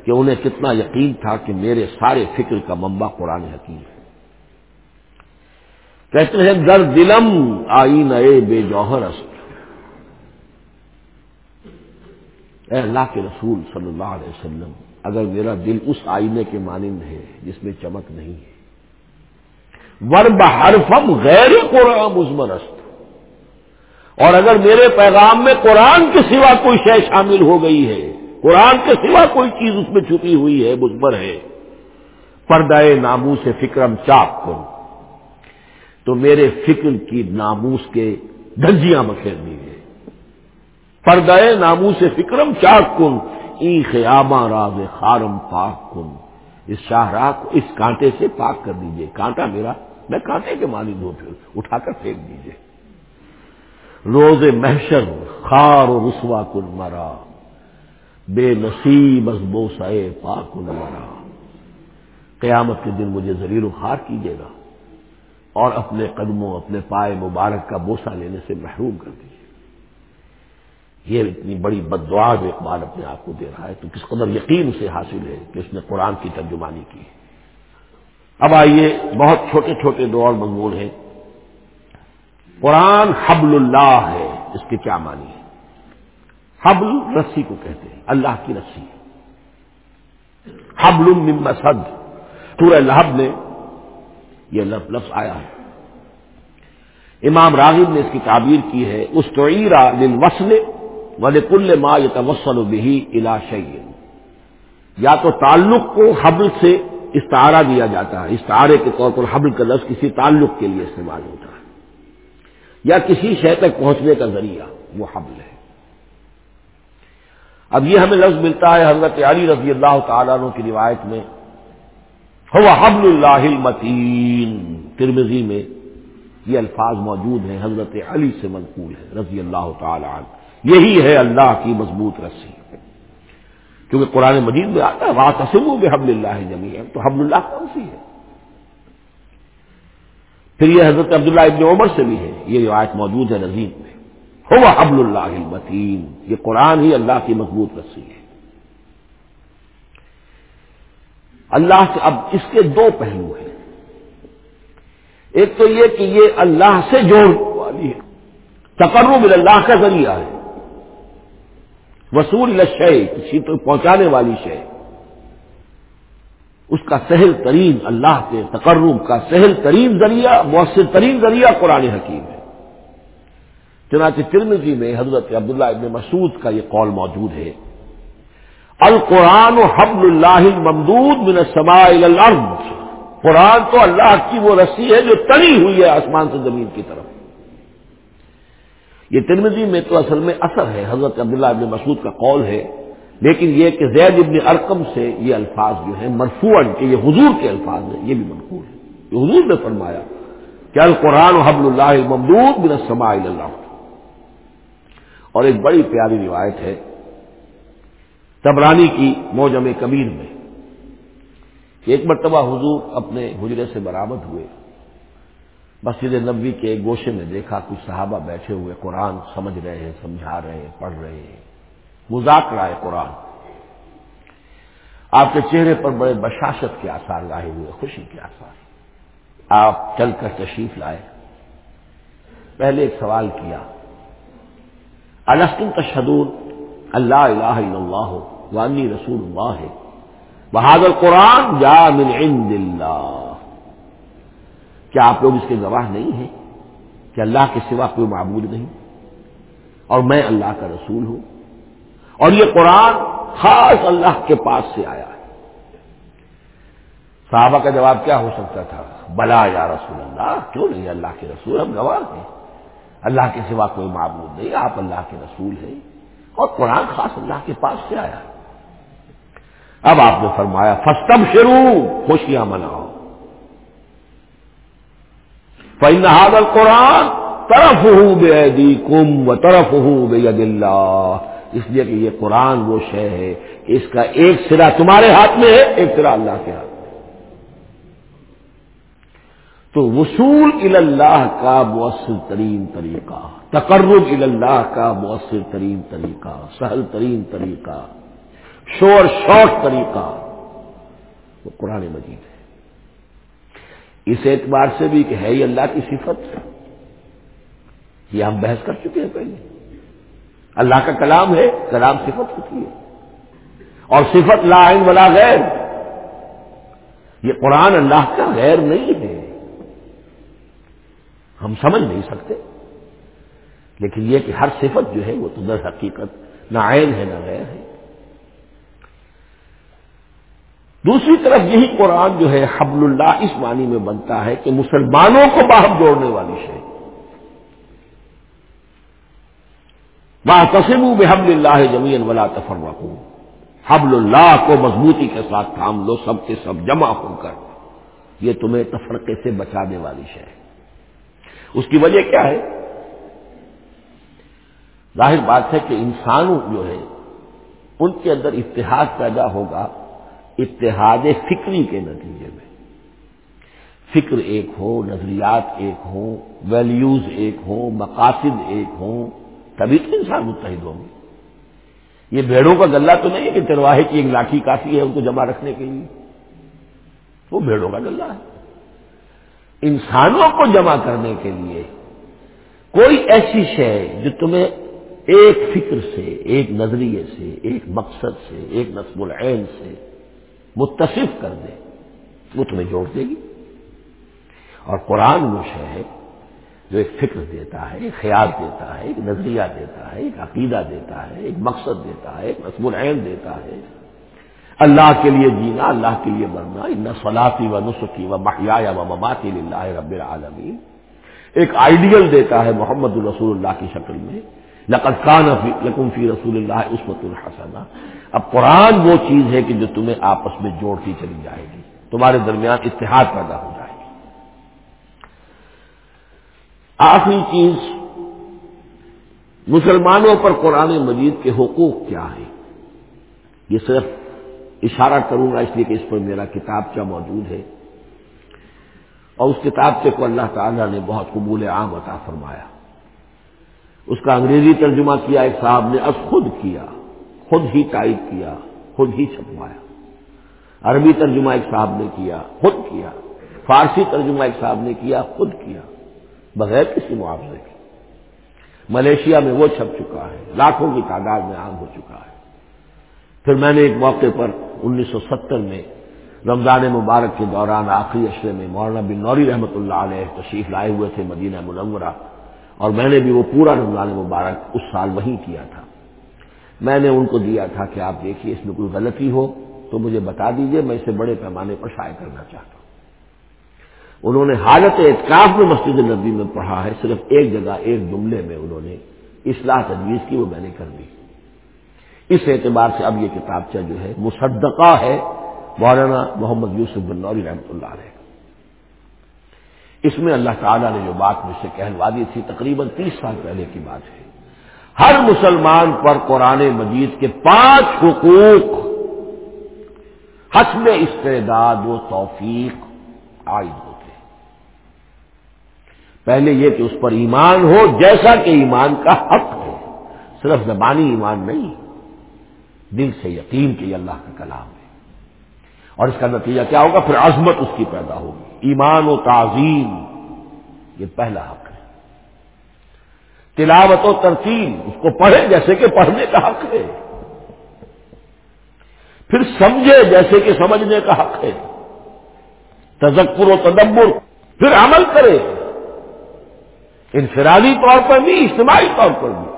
کہ انہیں کتنا یقین تھا کہ میرے سارے فکر کا ممبا قرآن حکیم ہے۔ کہتے ہیں، در دلم آئی نئے بے جوہر است اے اللہ کے رسول صلی اللہ علیہ وسلم، اگر میرا دل اس آئینے کے مانند ہے جس میں چمک نہیں ہے۔ ور بحرفم غیر قرآن مزمر است اور اگر میرے پیغام میں قرآن کے سوا کوئی شے شامل ہو گئی ہے، قرآن کے سوا کوئی چیز اس میں چھپی ہوئی ہے مزمر ہے پردائے نامو سے فکرم چاپ کر۔ تو میرے فکر کی ناموس کے دھجیاں بکھیر دیجیے پردائے نامو سے فکرم چاک کن ای خیامہ راز خارم پاک کن۔ اس شاہراہ کو اس کانٹے سے پاک کر دیجیے کانٹا میرا، میں کانٹے کے مالی دو پھر اٹھا کر پھینک دیجیے روز محشر خار و رسوا کن مرا، بے نصیب از بوسائے پاک کن مرا۔ قیامت کے دن مجھے ذلیل و خار کیجیے گا اور اپنے قدموں، اپنے پائے مبارک کا بوسا لینے سے محروم کر دیجیے۔ یہ اتنی بڑی بد دعا اقبال اپنے آپ کو دے رہا ہے، تو کس قدر یقین سے حاصل ہے کہ اس نے قرآن کی ترجمانی کی۔ اب آئیے، بہت چھوٹے چھوٹے دو اور مضمون ہیں۔ قرآن حبل اللہ ہے، اس کے کیا معنی ہے؟ حبل رسی کو کہتے ہیں، اللہ کی رسی۔ حبل مسد، سورہ لہب میں یہ لفظ آیا ہے۔ امام راغب نے اس کی تعبیر کی ہے اس توئیرا دل وسل ول کل ما یہ توسل بھی الا یا تو تعلق کو حبل سے استعارہ دیا جاتا ہے، استعارے کے طور پر حبل کا لفظ کسی تعلق کے لیے استعمال ہوتا ہے۔ یا کسی شے تک پہنچنے کا ذریعہ، وہ حبل ہے۔ اب یہ ہمیں لفظ ملتا ہے حضرت علی رضی اللہ تعالیٰ عنہ کی روایت میں، ہوا حبل اللہ المتین۔ ترمزی میں یہ الفاظ موجود ہیں، حضرت علی سے منقول ہے رضی اللہ تعالی عنہ۔ یہی ہے اللہ کی مضبوط رسی۔ کیونکہ قرآن مجید میں آتا ہے وہاں تسم بے حبل اللہ جمی تو حبل اللہ کون سی ہے؟ پھر یہ حضرت عبداللہ ابن عمر سے بھی ہے۔ یہ روایت موجود ہے نظیم میں۔ ہوا حبل اللہ المتین۔ یہ قرآن ہی اللہ کی مضبوط رسی ہے۔ اللہ سے اب اس کے دو پہلو ہیں۔ ایک تو یہ کہ یہ اللہ سے جوڑ والی ہے۔ تقرب اللہ کا ذریعہ ہے۔ وصول شے کسی تو پہنچانے والی شے اس کا سہل ترین اللہ کے تقرب کا سہل ترین ذریعہ، مؤثر ترین ذریعہ قرآن حکیم ہے۔ چنانچہ ترمزی میں حضرت عبداللہ ابن مسعود کا یہ قول موجود ہے۔ القرآن و حبل اللہ ممدود من السماء الى الارض۔ قرآن تو اللہ کی وہ رسی ہے جو تنی ہوئی ہے آسمان سے زمین کی طرف۔ یہ ترمزی میں تو اصل میں اثر ہے۔ حضرت عبداللہ ابن مسعود کا قول ہے لیکن یہ کہ زید ابن ارکم سے یہ الفاظ جو ہیں مرفوعن کہ یہ حضور کے الفاظ ہیں، یہ بھی منقول ہے یہ حضور نے فرمایا کہ القرآن حبل اللہ ممدود بن السماء اللہ اور ایک بڑی پیاری روایت ہے تبرانی کی موجم کبیر میں ایک مرتبہ حضور اپنے حجرے سے برآمد ہوئے۔ مسجد نبوی کے گوشے میں دیکھا کچھ صحابہ بیٹھے ہوئے قرآن سمجھ رہے ہیں، سمجھا رہے ہیں، پڑھ رہے ہیں۔ مذاکرہ ہے قرآن۔ آپ کے چہرے پر بڑے بشاشت کے آثار لائے ہوئے، خوشی کے آثار۔ آپ چل کر تشریف لائے۔ پہلے ایک سوال کیا السطن تشدور اللہ الہ الا اللہ وانی رسول اللہ؟ ہے بہادر قرآن جا من عند اللہ۔ کیا آپ لوگ اس کے گواہ نہیں ہیں؟ کہ اللہ کے سوا کوئی معبود نہیں؟ اور میں اللہ کا رسول ہوں۔ اور یہ قرآن خاص اللہ کے پاس سے آیا ہے۔ صحابہ کا جواب کیا ہو سکتا تھا؟ بلا یا رسول اللہ، کیوں نہیں؟ اللہ کے رسول ہم گواہ ہیں۔ اللہ کے سوا کوئی معبود نہیں، آپ اللہ کے رسول ہیں۔ اور قرآن خاص اللہ کے پاس سے آیا اب آپ نے فرمایا فستم شروع خوشیاں مناؤ۔ فنحاد القرآن طرف ہوں بے کم و طرف ہوں بے اللہ اس لیے کہ یہ قرآن وہ شے ہے کہ اس کا ایک سرا تمہارے ہاتھ میں ہے، ایک سرا اللہ کے ہاتھ میں تو وصول اللہ کا مؤثر ترین طریقہ، تقرب اللہ کا مؤثر ترین طریقہ، سہل ترین طریقہ، شور شارٹ طریقہ، وہ قرآن مجید ہے۔ اس اعتبار سے بھی کہ ہے یہ اللہ کی صفت۔ یہ ہم بحث کر چکے ہیں پہلے۔ اللہ کا کلام ہے، کلام صفت ہوتی ہے۔ اور صفت لا عین ولا غیر یہ قرآن اللہ کا غیر نہیں ہے۔ ہم سمجھ نہیں سکتے۔ لیکن یہ کہ ہر صفت جو ہے وہ تو در حقیقت نہ عین ہے، نہ غیر ہے۔ دوسری طرف یہی قرآن جو ہے، حبل اللہ اس معنی میں بنتا ہے کہ مسلمانوں کو باہم جوڑنے والی شے۔ با تسم اللہ جمین ولا تفر حبل اللہ کو مضبوطی کے ساتھ تھام لو، سب کے سب جمع ہو کر۔ یہ تمہیں تفرقے سے بچانے والی شے۔ ہے اس کی وجہ کیا ہے؟ ظاہر بات ہے کہ انسانوں جو ہے ان کے اندر اتحاد پیدا ہوگا اتحاد فکری کے نتیجے میں۔ فکر ایک ہو، نظریات ایک ہوں ویلیوز ایک ہوں، مقاصد ایک ہوں تبھی تو انسان متحد ہوں گے۔ یہ بھیڑوں کا گلہ تو نہیں ہے کہ چرواہے کی ایک لاٹھی کافی ہے ان کو جمع رکھنے کے لیے۔ وہ بھیڑوں کا گلہ ہے۔ انسانوں کو جمع کرنے کے لیے کوئی ایسی شے جو تمہیں ایک فکر سے، ایک نظریے سے، ایک مقصد سے، ایک نصب العین سے متصف کر دے، وہ تمہیں جوڑ دے گی۔ اور قرآن وہ شے ہے جو ایک فکر دیتا ہے، ایک خیال دیتا ہے، ایک نظریہ دیتا ہے، ایک عقیدہ دیتا ہے، ایک مقصد دیتا ہے، ایک نصب العین دیتا ہے۔ اللہ کے لیے جینا، اللہ کے لیے مرنا، ان سلاطی و نسخی و محیا و مماتی اللہ رب العالمین۔ ایک آئیڈیل دیتا ہے محمد الرسول اللہ کی شکل میں۔ لقد کان لکم فی رسول اللہ عصمت الحسنہ اب قرآن وہ چیز ہے کہ جو تمہیں آپس میں جوڑتی چلی جائے گی۔ تمہارے درمیان اتحاد پیدا ہو جائے آخری چیز، مسلمانوں پر قرآن مجید کے حقوق کیا ہے یہ صرف اشارہ کروں گا، اس لیے کہ اس پر میرا کتاب کیا موجود ہے۔ اور اس کتاب سے کو اللہ تعالیٰ نے بہت قبول عام عطا فرمایا۔ اس کا انگریزی ترجمہ کیا، ایک صاحب نے از خود کیا، خود ہی ٹائپ کیا، خود ہی چھپوایا۔ عربی ترجمہ ایک صاحب نے کیا، خود کیا۔ فارسی ترجمہ ایک صاحب نے کیا، خود کیا۔ بغیر کسی معاوضے کے۔ ملیشیا میں وہ چھپ چکا ہے، لاکھوں کی تعداد میں عام ہو چکا ہے۔ پھر میں نے ایک موقع پر انیس سو ستر میں رمضان مبارک کے دوران آخری اشرے میں مولانا بن نوری رحمۃ اللہ علیہ تشریف لائے ہوئے تھے مدینہ منورہ، اور میں نے بھی وہ پورا رمضان مبارک اس سال وہیں کیا تھا۔ میں نے ان کو دیا تھا کہ آپ دیکھیے اس میں کوئی غلطی ہو تو مجھے بتا دیجیے، میں اسے بڑے پیمانے پر شائع کرنا چاہتا ہوں۔ انہوں نے حالت اعتکاف میں مسجد نبی میں پڑھا ہے، صرف ایک جگہ، ایک جملے میں انہوں نے اصلاح تجویز کی، وہ میں نے کر دی۔ اس اعتبار سے اب یہ کتابچہ جو ہے، مصدقہ ہے، مولانا محمد یوسف بن نوری رحمۃ اللہ علیہ۔ اس میں اللہ تعالیٰ نے جو بات مجھ سے کہلوا دی تھی، تقریباً تیس سال پہلے کی بات ہے۔ ہر مسلمان پر قرآن مجید کے پانچ حقوق حسب استعداد و توفیق عائد ہوتے ہیں پہلے یہ کہ اس پر ایمان ہو، جیسا کہ ایمان کا حق ہے۔ صرف زبانی ایمان نہیں، دل سے یقین کہ یہ اللہ کا کلام ہے۔ اور اس کا نتیجہ کیا ہوگا؟ پھر عظمت اس کی پیدا ہوگی۔ ایمان و تعظیم، یہ پہلا حق ہے۔ تلاوت و ترتیب اس کو پڑھے جیسے کہ پڑھنے کا حق ہے۔ پھر سمجھے جیسے کہ سمجھنے کا حق ہے۔ تذکر و تدبر، پھر عمل کرے۔ انفرادی طور پر بھی، اجتماعی طور پر بھی۔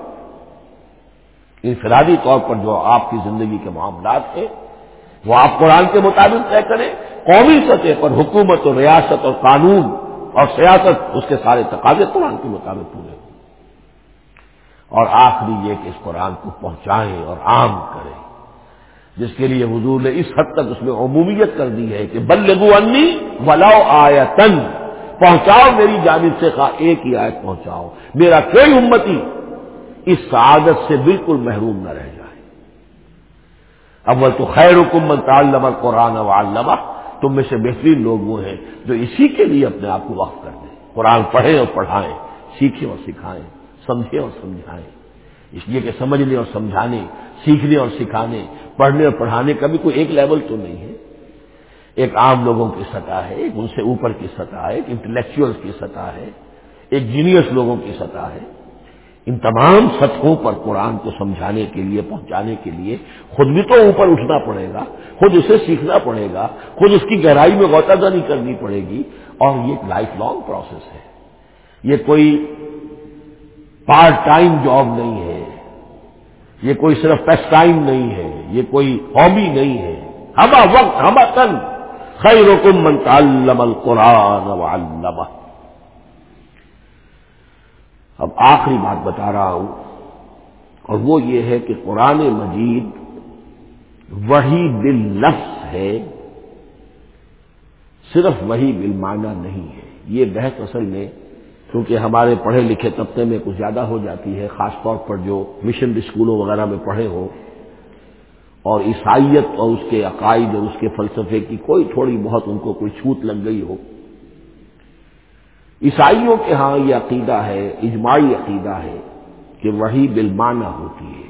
انفرادی طور پر جو آپ کی زندگی کے معاملات ہیں وہ آپ قرآن کے مطابق طے کریں۔ قومی سطح پر حکومت اور ریاست اور قانون اور سیاست، اس کے سارے تقاضے قرآن کے مطابق پورے ہوں۔ اور آخری یہ کہ اس قرآن کو پہنچائیں اور عام کریں۔ جس کے لیے حضور نے اس حد تک اس میں عمومیت کر دی ہے کہ بلگو انی ولاؤ آیا پہنچاؤ میری جانب سے خواہ ایک ہی آیت پہنچاؤ۔ میرا کوئی امتی اس سعادت سے بالکل محروم نہ رہ جائے۔ اول تو خیر حکومت تعلم قرآن و علامہ تم میں سے بہترین لوگ وہ ہیں جو اسی کے لیے اپنے آپ کو وقف کر دیں۔ قرآن پڑھیں اور پڑھائیں، سیکھیں اور سکھائیں، سمجھیں اور سمجھائیں۔ اس لیے کہ سمجھنے اور سمجھانے، سیکھنے اور سکھانے، پڑھنے اور پڑھانے کا بھی کوئی ایک لیول تو نہیں ہے۔ ایک عام لوگوں کی سطح ہے، ایک ان سے اوپر کی سطح ہے، ایک انٹلیکچوئلس کی سطح ہے، ایک جینیس لوگوں کی سطح ہے۔ ان تمام سطحوں پر قرآن کو سمجھانے کے لیے، پہنچانے کے لیے خود بھی تو اوپر اٹھنا پڑے گا، خود اسے سیکھنا پڑے گا، خود اس کی گہرائی میں غوطہ دانی کرنی پڑے گی اور یہ ایک لائف لانگ پروسیس ہے۔ یہ کوئی پارٹ ٹائم جاب نہیں ہے، یہ کوئی صرف پیس ٹائم نہیں ہے، یہ کوئی ہابی نہیں ہے۔ ہما وقت ہما تن۔ خیر من تعلم القرآن وعلمہ اب آخری بات بتا رہا ہوں، اور وہ یہ ہے کہ قرآن مجید وہی بل لفظ ہے، صرف وہی بل نہیں ہے۔ یہ بحث اصل میں، کیونکہ ہمارے پڑھے لکھے طبقے میں کچھ زیادہ ہو جاتی ہے، خاص طور پر جو مشن اسکولوں وغیرہ میں پڑھے ہو اور عیسائیت اور اس کے عقائد اور اس کے فلسفے کی کوئی تھوڑی بہت ان کو کوئی چھوٹ لگ گئی ہو۔ عیسائیوں کے ہاں یہ عقیدہ ہے، اجماعی عقیدہ ہے کہ وہی بالمانہ ہوتی ہے۔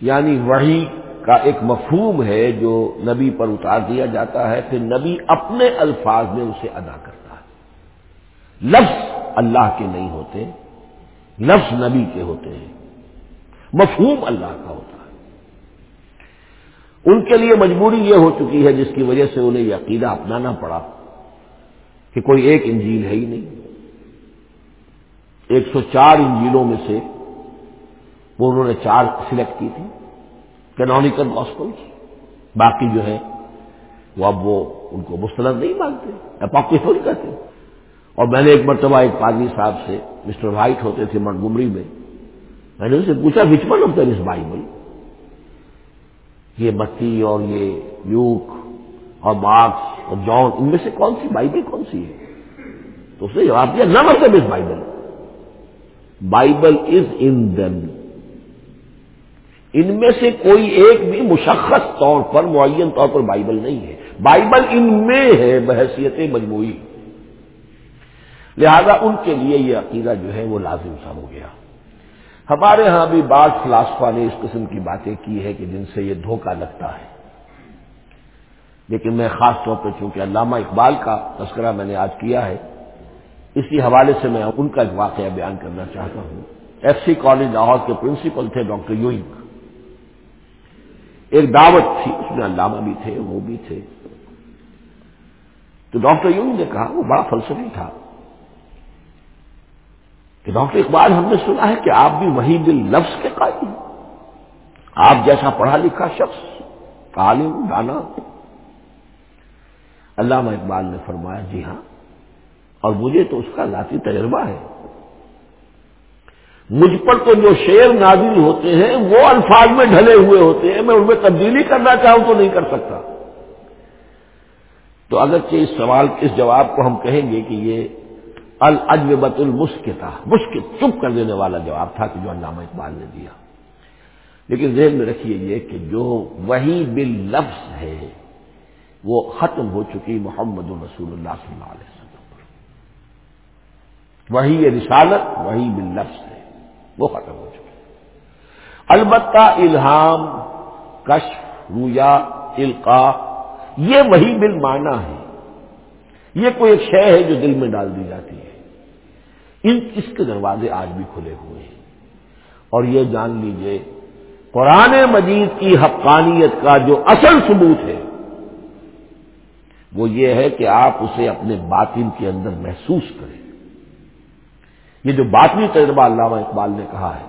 یعنی وہی کا ایک مفہوم ہے جو نبی پر اتار دیا جاتا ہے، پھر نبی اپنے الفاظ میں اسے ادا کرتا ہے۔ لفظ اللہ کے نہیں ہوتے، لفظ نبی کے ہوتے ہیں۔ مفہوم اللہ کا ہوتا ہے۔ ان کے لیے مجبوری یہ ہو چکی ہے جس کی وجہ سے انہیں یہ عقیدہ اپنانا پڑا کہ کوئی ایک انجیل ہے ہی نہیں۔ ایک سو چار انجیلوں میں سے وہ انہوں نے چار سلیکٹ کی تھی کینونیکل گاسپل باقی جو ہے وہ اب وہ ان کو مستند نہیں مانتے اپاکسول کہتے۔ اور میں نے ایک مرتبہ ایک پادری صاحب سے مسٹر وائٹ ہوتے تھے منگمری میں میں نے ان سے پوچھا وچمن آف دس بائبل یہ متی اور یہ یوک اور مارکس اور جان ان میں سے کون سی بائبل کون سی ہے؟ تو اس نے جواب دیا نہ مطلب اس بائبل۔ بائبل از ان دم ان میں سے کوئی ایک بھی مشخص طور پر، معین طور پر بائبل نہیں ہے۔ بائبل ان میں ہے، بحثیت مجموعی۔ لہذا ان کے لیے یہ عقیدہ جو ہے وہ لازم سا ہو گیا۔ ہمارے ہاں بھی بعض فلاسفہ نے اس قسم کی باتیں کی ہے کہ جن سے یہ دھوکہ لگتا ہے۔ لیکن میں خاص طور پہ چونکہ علامہ اقبال کا تذکرہ میں نے آج کیا ہے، اسی حوالے سے میں ان کا ایک واقعہ بیان کرنا چاہتا ہوں۔ ایف سی کالج لاہور کے پرنسپل تھے ڈاکٹر یوئنگ۔ ایک دعوت تھی، اس میں علامہ بھی تھے، وہ بھی تھے۔ تو ڈاکٹر یوں نے کہا، وہ بڑا فلسفی تھا۔ کہ ڈاکٹر اقبال ہم نے سنا ہے کہ آپ بھی وہی دل لفظ کے قائم آپ جیسا پڑھا لکھا شخص، عالم، دانا۔ علامہ اقبال نے فرمایا جی ہاں اور مجھے تو اس کا ذاتی تجربہ ہے۔ مجھ پر تو جو شعر نازل ہوتے ہیں، وہ الفاظ میں ڈھلے ہوئے ہوتے ہیں، میں ان میں تبدیلی کرنا چاہوں تو نہیں کر سکتا۔ تو اگرچہ اس سوال، اس جواب کو ہم کہیں گے کہ یہ الجوبت المسکتا مشکل چپ کر دینے والا جواب تھا کہ جو علامہ اقبال نے دیا۔ لیکن ذہن میں رکھیے یہ کہ جو وہی بل لفظ ہے، وہ ختم ہو چکی محمد الرسول اللہ صلی اللہ علیہ وسلم پر۔ وہی یہ رسالت وہی بل لفظ ہے، وہ ختم ہو چکی۔ البتہ الہام، کشف، رویا القا یہ وہی بل مانا ہے۔ یہ کوئی ایک شے ہے جو دل میں ڈال دی جاتی ہے۔ ان اس کے دروازے آج بھی کھلے ہوئے ہیں۔ اور یہ جان لیجیے، قرآن مجید کی حقانیت کا جو اصل ثبوت ہے، وہ یہ ہے کہ آپ اسے اپنے باطن کے اندر محسوس کریں۔ یہ جو باطنی تجربہ علامہ اقبال نے کہا ہے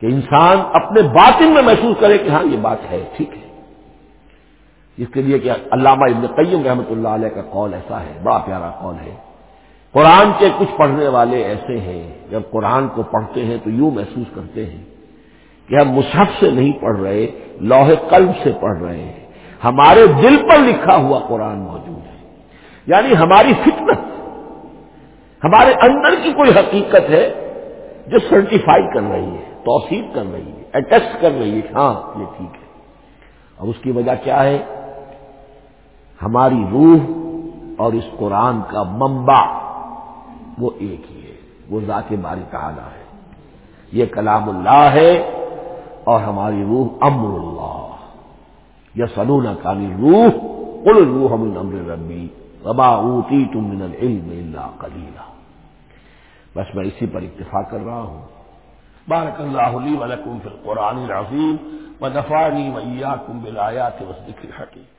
کہ انسان اپنے باطن میں محسوس کرے کہ ہاں یہ بات ہے، ٹھیک ہے۔ اس کے لیے کہ علامہ ابن قیم رحمۃ اللہ علیہ کا قول ایسا ہے، بڑا پیارا قول ہے۔ قرآن کے کچھ پڑھنے والے ایسے ہیں، جب قرآن کو پڑھتے ہیں تو یوں محسوس کرتے ہیں کہ ہم مصحف سے نہیں پڑھ رہے، لوہے قلب سے پڑھ رہے ہیں۔ ہمارے دل پر لکھا ہوا قرآن موجود ہے۔ یعنی ہماری فطرت، ہمارے اندر کی کوئی حقیقت ہے جو سرٹیفائی کر رہی ہے توصیف کر رہی ہے اٹیسٹ کر رہی ہے ہاں یہ ٹھیک ہے۔ اور اس کی وجہ کیا ہے؟ ہماری روح اور اس قرآن کا منبع وہ ایک ہی ہے، وہ ذات باری تعالیٰ ہے۔ یہ کلام اللہ ہے اور ہماری روح امر اللہ۔ یا سلونا کانی روح کل روح ہم امر ربی وبا اوتی تم من العلم اللہ کلیلہ بس میں اسی پر اتفاق کر رہا ہوں۔ بارک اللہ علی ولکم فی القرآن العظیم و دفاعی ویا کم بلایات حقیق